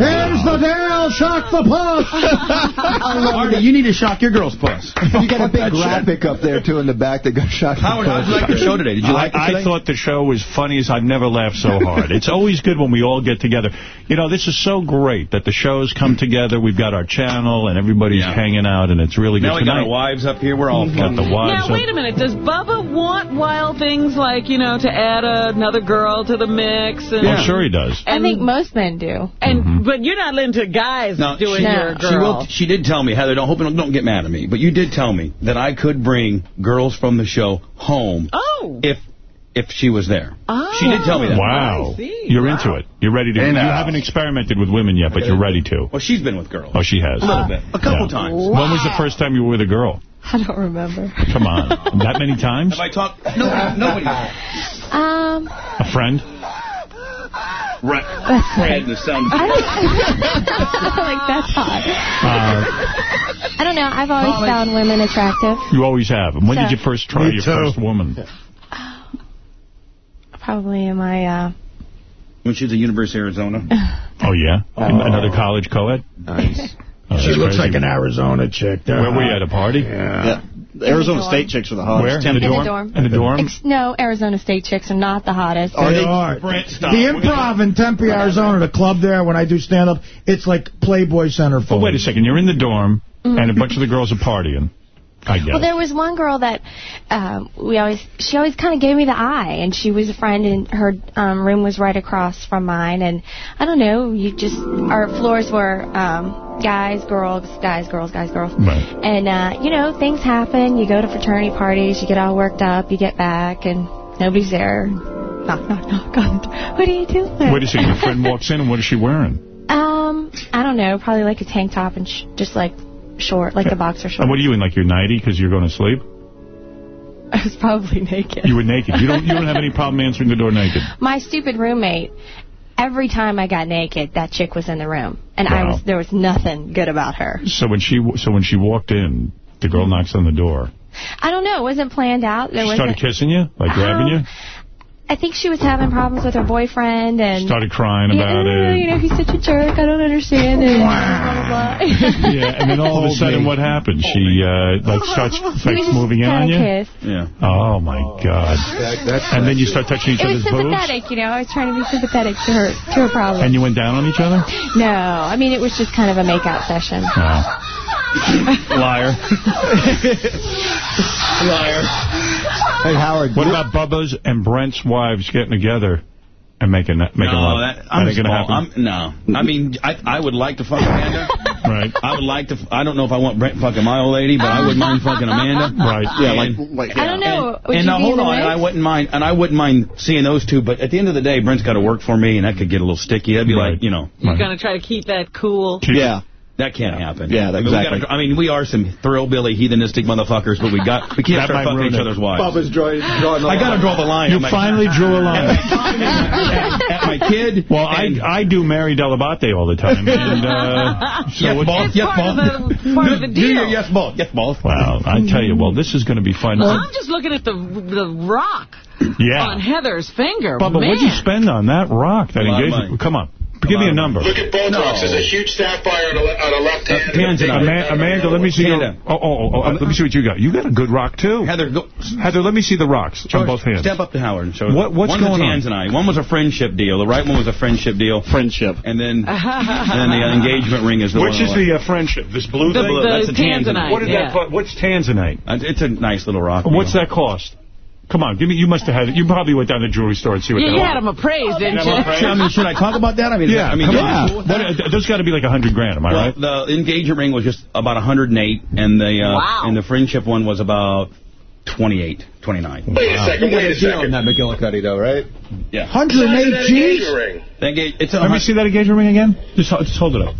Here's the girl, shock the puss. Artie, you need to shock your girl's puss. You got a big graphic up there, too, in the back that got shot. Howard, how'd you like your show today? Did you like it I, today? I thought the show was funny as I've never laughed so hard. it's always good when we all get together. You know, this is so great that the shows come together. We've got our channel and everybody's Yeah. hanging out, and it's really good. Now we got Tonight, our wives up here. We're all got the wives. Now, wait a minute. Does Bubba want wild things like, you know, to add another girl to the mix? And, I'm sure he does. I think most men do. And But you're not into guys No, doing she, your girl. she will. She did tell me, Heather. Don't hope don't don't get mad at me, but you did tell me that I could bring girls from the show home oh. if if she was there. Oh. She did tell me that. Wow. You're Wow. into it. You're ready to. Hey, you haven't experimented with women yet, but you're ready to. Well, she's been with girls. Oh, she has. A little bit. A couple Yeah. times. When was the first time you were with a girl? I don't remember. Come on. that many times? Have I talked? No, nobody. Um, A friend? Right. That's Fred, the sound. I don't like that's hot. Uh, I don't know. I've always Holly. found women attractive. you always have. And when did you first try Me your too. first woman? Probably in my uh, When she was at University of Arizona. Oh, yeah? Another college co-ed? Nice. Oh, She looks crazy. like an Arizona chick. They're Where were you at, a party? Yeah. The Arizona State chicks are the hottest. Where? In the In the dorm? dorm. In the dorm? Ex- no, Arizona State chicks are not the hottest. Are They they? are. Brent, stop. The improv in Tempe, Arizona, the club there, when I do stand-up, it's like Playboy Center But wait a second. You're in the dorm, mm. and a bunch of the girls are partying. I guess. Well, there was one girl that um, we always, she always kind of gave me the eye, and she was a friend, and her um, room was right across from mine, and I don't know, you just, our floors were um, guys, girls, guys, girls, guys, girls, Right. and uh, you know, things happen. You go to fraternity parties, you get all worked up, you get back, and nobody's there. Knock, knock, knock on the door. What are you doing? Wait a second. Your friend walks in, and what is she wearing? Um, I don't know, probably like a tank top and sh just like short, like the boxer short. And what are you in, like you're 90 because you're going to sleep? I was probably naked. You were naked. You don't You don't have any problem answering the door naked. My stupid roommate, every time I got naked, that chick was in the room. And I was there was nothing good about her. So when she so when she walked in, the girl knocks on the door. I don't know, it wasn't planned out. There She started kissing you, like um, grabbing you. I think she was having problems with her boyfriend and Started crying about yeah, about you know, he's such a jerk. I don't understand it. Blah, blah, blah. Yeah, and then all of a sudden, what happened? She uh, like starts We like moving in on kinda you. kissed. Yeah. Oh my God! and then you start touching each It was other's boobs. sympathetic, you know. I was trying to be sympathetic to her to her problem. And you went down on each other. No, I mean it was just kind of a make-out session. Liar. Liar. Hey, Howard. What about Bubba's and Brent's wives getting together and making that making no, love? that, That I'm ain't gonna happen. I'm, no. I mean, I I would like to fuck Amanda. right. I would like to. I don't know if I want Brent fucking my old lady, but I wouldn't mind fucking Amanda. Right. Yeah, like- and, like- I don't know. Would and you now hold on. I wouldn't mind, and I wouldn't mind seeing those two. But at the end of the day, Brent's got to work for me, and that could get a little sticky. That'd be like, you know, You're going to try to keep that cool. Yeah. That can't happen. Yeah, I mean, we exactly. gotta- I mean, we are some thrillbilly heathenistic motherfuckers, but we got we can't That start fucking each it. other's wives. Bubba's drawing, drawing the I got to draw the line. You my- finally drew a line. at, at my kid. Well, I I do Mary Delabate all the time. And, uh, so yes, what- boss. Yes, part of boss. part of the deal. Yes, boss. Yes, boss. Well, I tell you, well, this is going to be fun. I'm just looking at the the rock yeah. on Heather's finger. Bubba, Man. what'd you spend on that rock, that A lot of engagement? Come on. Give me a number. Look at Botox. No. There's a huge sapphire on a, on a left hand. Tanzanite. Ama- Amanda, let me see your... Panda. Oh, oh, oh, oh, let me see what you got. You got a good rock, too. Heather, go. Heather, let me see the rocks on both hands. Step up to Howard and show What- what's One's going a on? Tanzanite. One was a friendship deal. The right one was a friendship deal. Friendship. And then, and then the engagement ring is the Which one. is the uh, friendship? This blue The- thing? the That's a Tanzanite, What is yeah. that? What's Tanzanite? Uh, It's a nice little rock. What's that cost? Come on, give me. You must have had it. You probably went down to the jewelry store and see what You that had was. him appraised, didn't Should I, I mean, should I talk about that? I mean, Yeah, I mean, yeah. on. What, uh, there's got to be like a hundred grand, am I Well, right? the engagement ring was just about a 108, and the uh, Wow. and the friendship one was about 28, 29. Wait a second. Wait a second. that McGillicuddy, though, right? Yeah. 108 G's? Ring. That engage, it's Let me see that engagement ring again. Just, just hold it up.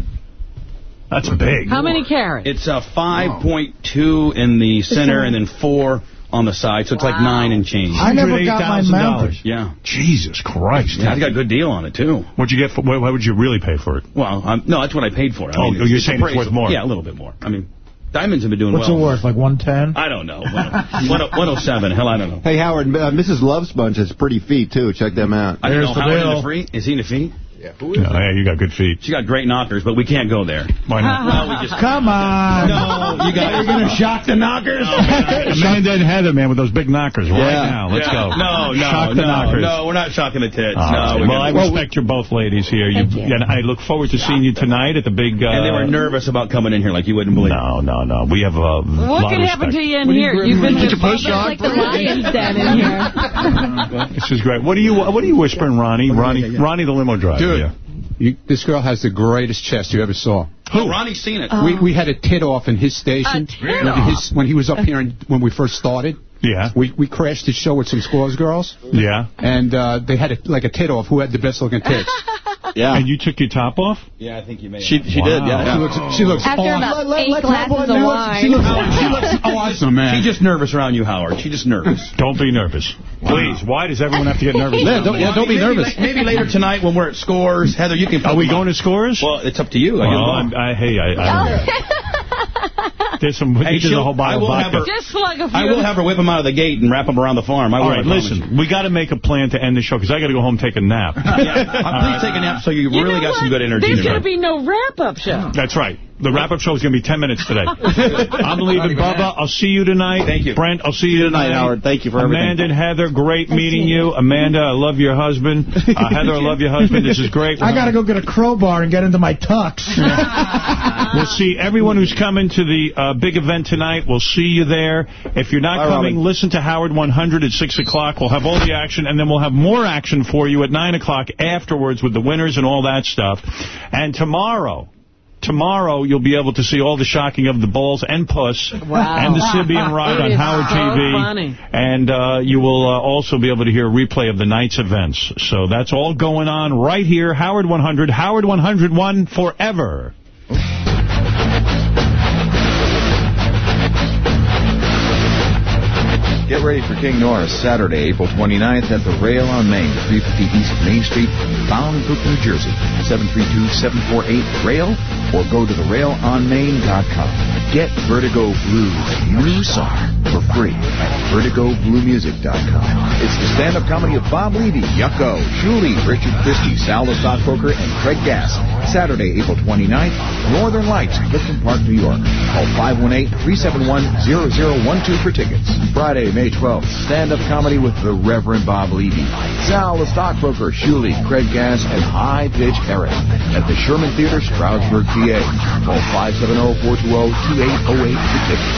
That's big. How many carats? It's a 5.2 in the center and then 4 on the side, so it's like 9 and change. I never got my mounted. Yeah. Jesus Christ. Yeah, I got a good deal on it, too. What'd you get for, what, what would you really pay for it? Well, um, no, that's what I paid for it. I Oh, mean, you're saying it's worth more. Yeah, a little bit more. I mean, diamonds have been doing What's well. it worth, like 110? I don't know. 107. Hell, I don't know. Hey, Howard, uh, Mrs. Love Sponge has pretty feet, too. Check them out. I don't know Here's the how in the free. Is he in the feet? Yeah, No, yeah, you got good feet. She got great knockers, but we can't go there. Why not? Well, we just Come on. No, you got. You're going to shock the knockers? Amanda and Heather, man, with those big knockers right Yeah. now. Let's Yeah. go. No, no, Shock the no, knockers. no. We're not shocking the tits. All no, we're well, I gonna- respect you both ladies here. You, Thank you. And I look forward to seeing you tonight at the big... Uh, and they were nervous about coming in here, like you wouldn't believe. No, no, no. We have a What lot could happen to you in here? You've been with It's like the lion's den in here. This is great. What are you What are you whispering, Ronnie? Ronnie, Ronnie, the limo driver. Dude, yeah. you, this girl has the greatest chest you ever saw. Oh, Ronnie's seen it. We we had a tit off in his station A tit when, off? his, when he was up here and when we first started. Yeah. We we crashed his show with some Scores girls. Yeah. And uh, they had a, like a tit off. Who had the best looking tits? Yeah. And you took your top off? Yeah, I think you may. She she Wow. did, yeah. She looks she looks After awesome. about let- eight let glasses of wine. She looks she looks oh, awesome, man. She's just nervous around you, Howard. She's just nervous. Don't be nervous. Please. Why does everyone have to get nervous? Yeah, don't, yeah, don't be Maybe nervous. Maybe later tonight when we're at Scores, Heather, you can. Are we going to scores? Well, it's up to you. I Well, get I'm. I, hey, I, I oh. there's some. Hey, there's a she'll- whole I bottle will of have vodka. her- Just slug a few. I will have her whip him out of the gate and wrap him around the farm. I will. All I right, promise listen. We got to make a plan to end the show because I got to go home and take a nap. you. Yeah, please take a nap so you, You really got some good energy. There's going to be no wrap-up show. That's right. The wrap-up show is going to be 10 minutes today. I'm leaving. Bubba, I'll see you tonight. Thank you. Brent, I'll see you tonight. night, Howard. Thank you for Amanda everything. and Heather, great meeting you. Amanda, I love your husband. Uh, Heather, I love your husband. This is great. I got to go get a crowbar and get into my tux. We'll see everyone who's coming to the uh, big event tonight. We'll see you there. If you're not Bye, coming, Robin. listen to Howard 100 at 6 o'clock. We'll have all the action, and then we'll have more action for you at 9 o'clock afterwards with the winners and all that stuff. And tomorrow... Tomorrow, you'll be able to see all the shocking of the balls and puss Wow. and the Sybian ride on Howard so TV. funny. And uh, you will uh, also be able to hear a replay of the night's events. So that's all going on right here. Howard 100, Howard 101 forever. Get ready for King Norris Saturday, April 29th at the Rail on Main, 350 East Main Street, Bound Brook, New Jersey. 732-748-RAIL or go to therailonmain.com. Get Vertigo Blue Blues new song for free at vertigobluemusic.com. It's the stand-up comedy of Bob Levy, Yucko, Julie, Richard Christy, Sal the Stockbroker, and Craig Gass. Saturday, April 29th, Northern Lights, Clifton Park, New York. Call 518-371-0012 for tickets. Friday, May 12th, stand-up comedy with the Reverend Bob Levy, Sal the Stockbroker, Shuli, Craig Gass, and High Pitch Eric at the Sherman Theater, Stroudsburg, PA. Call 570-420-2808 for tickets.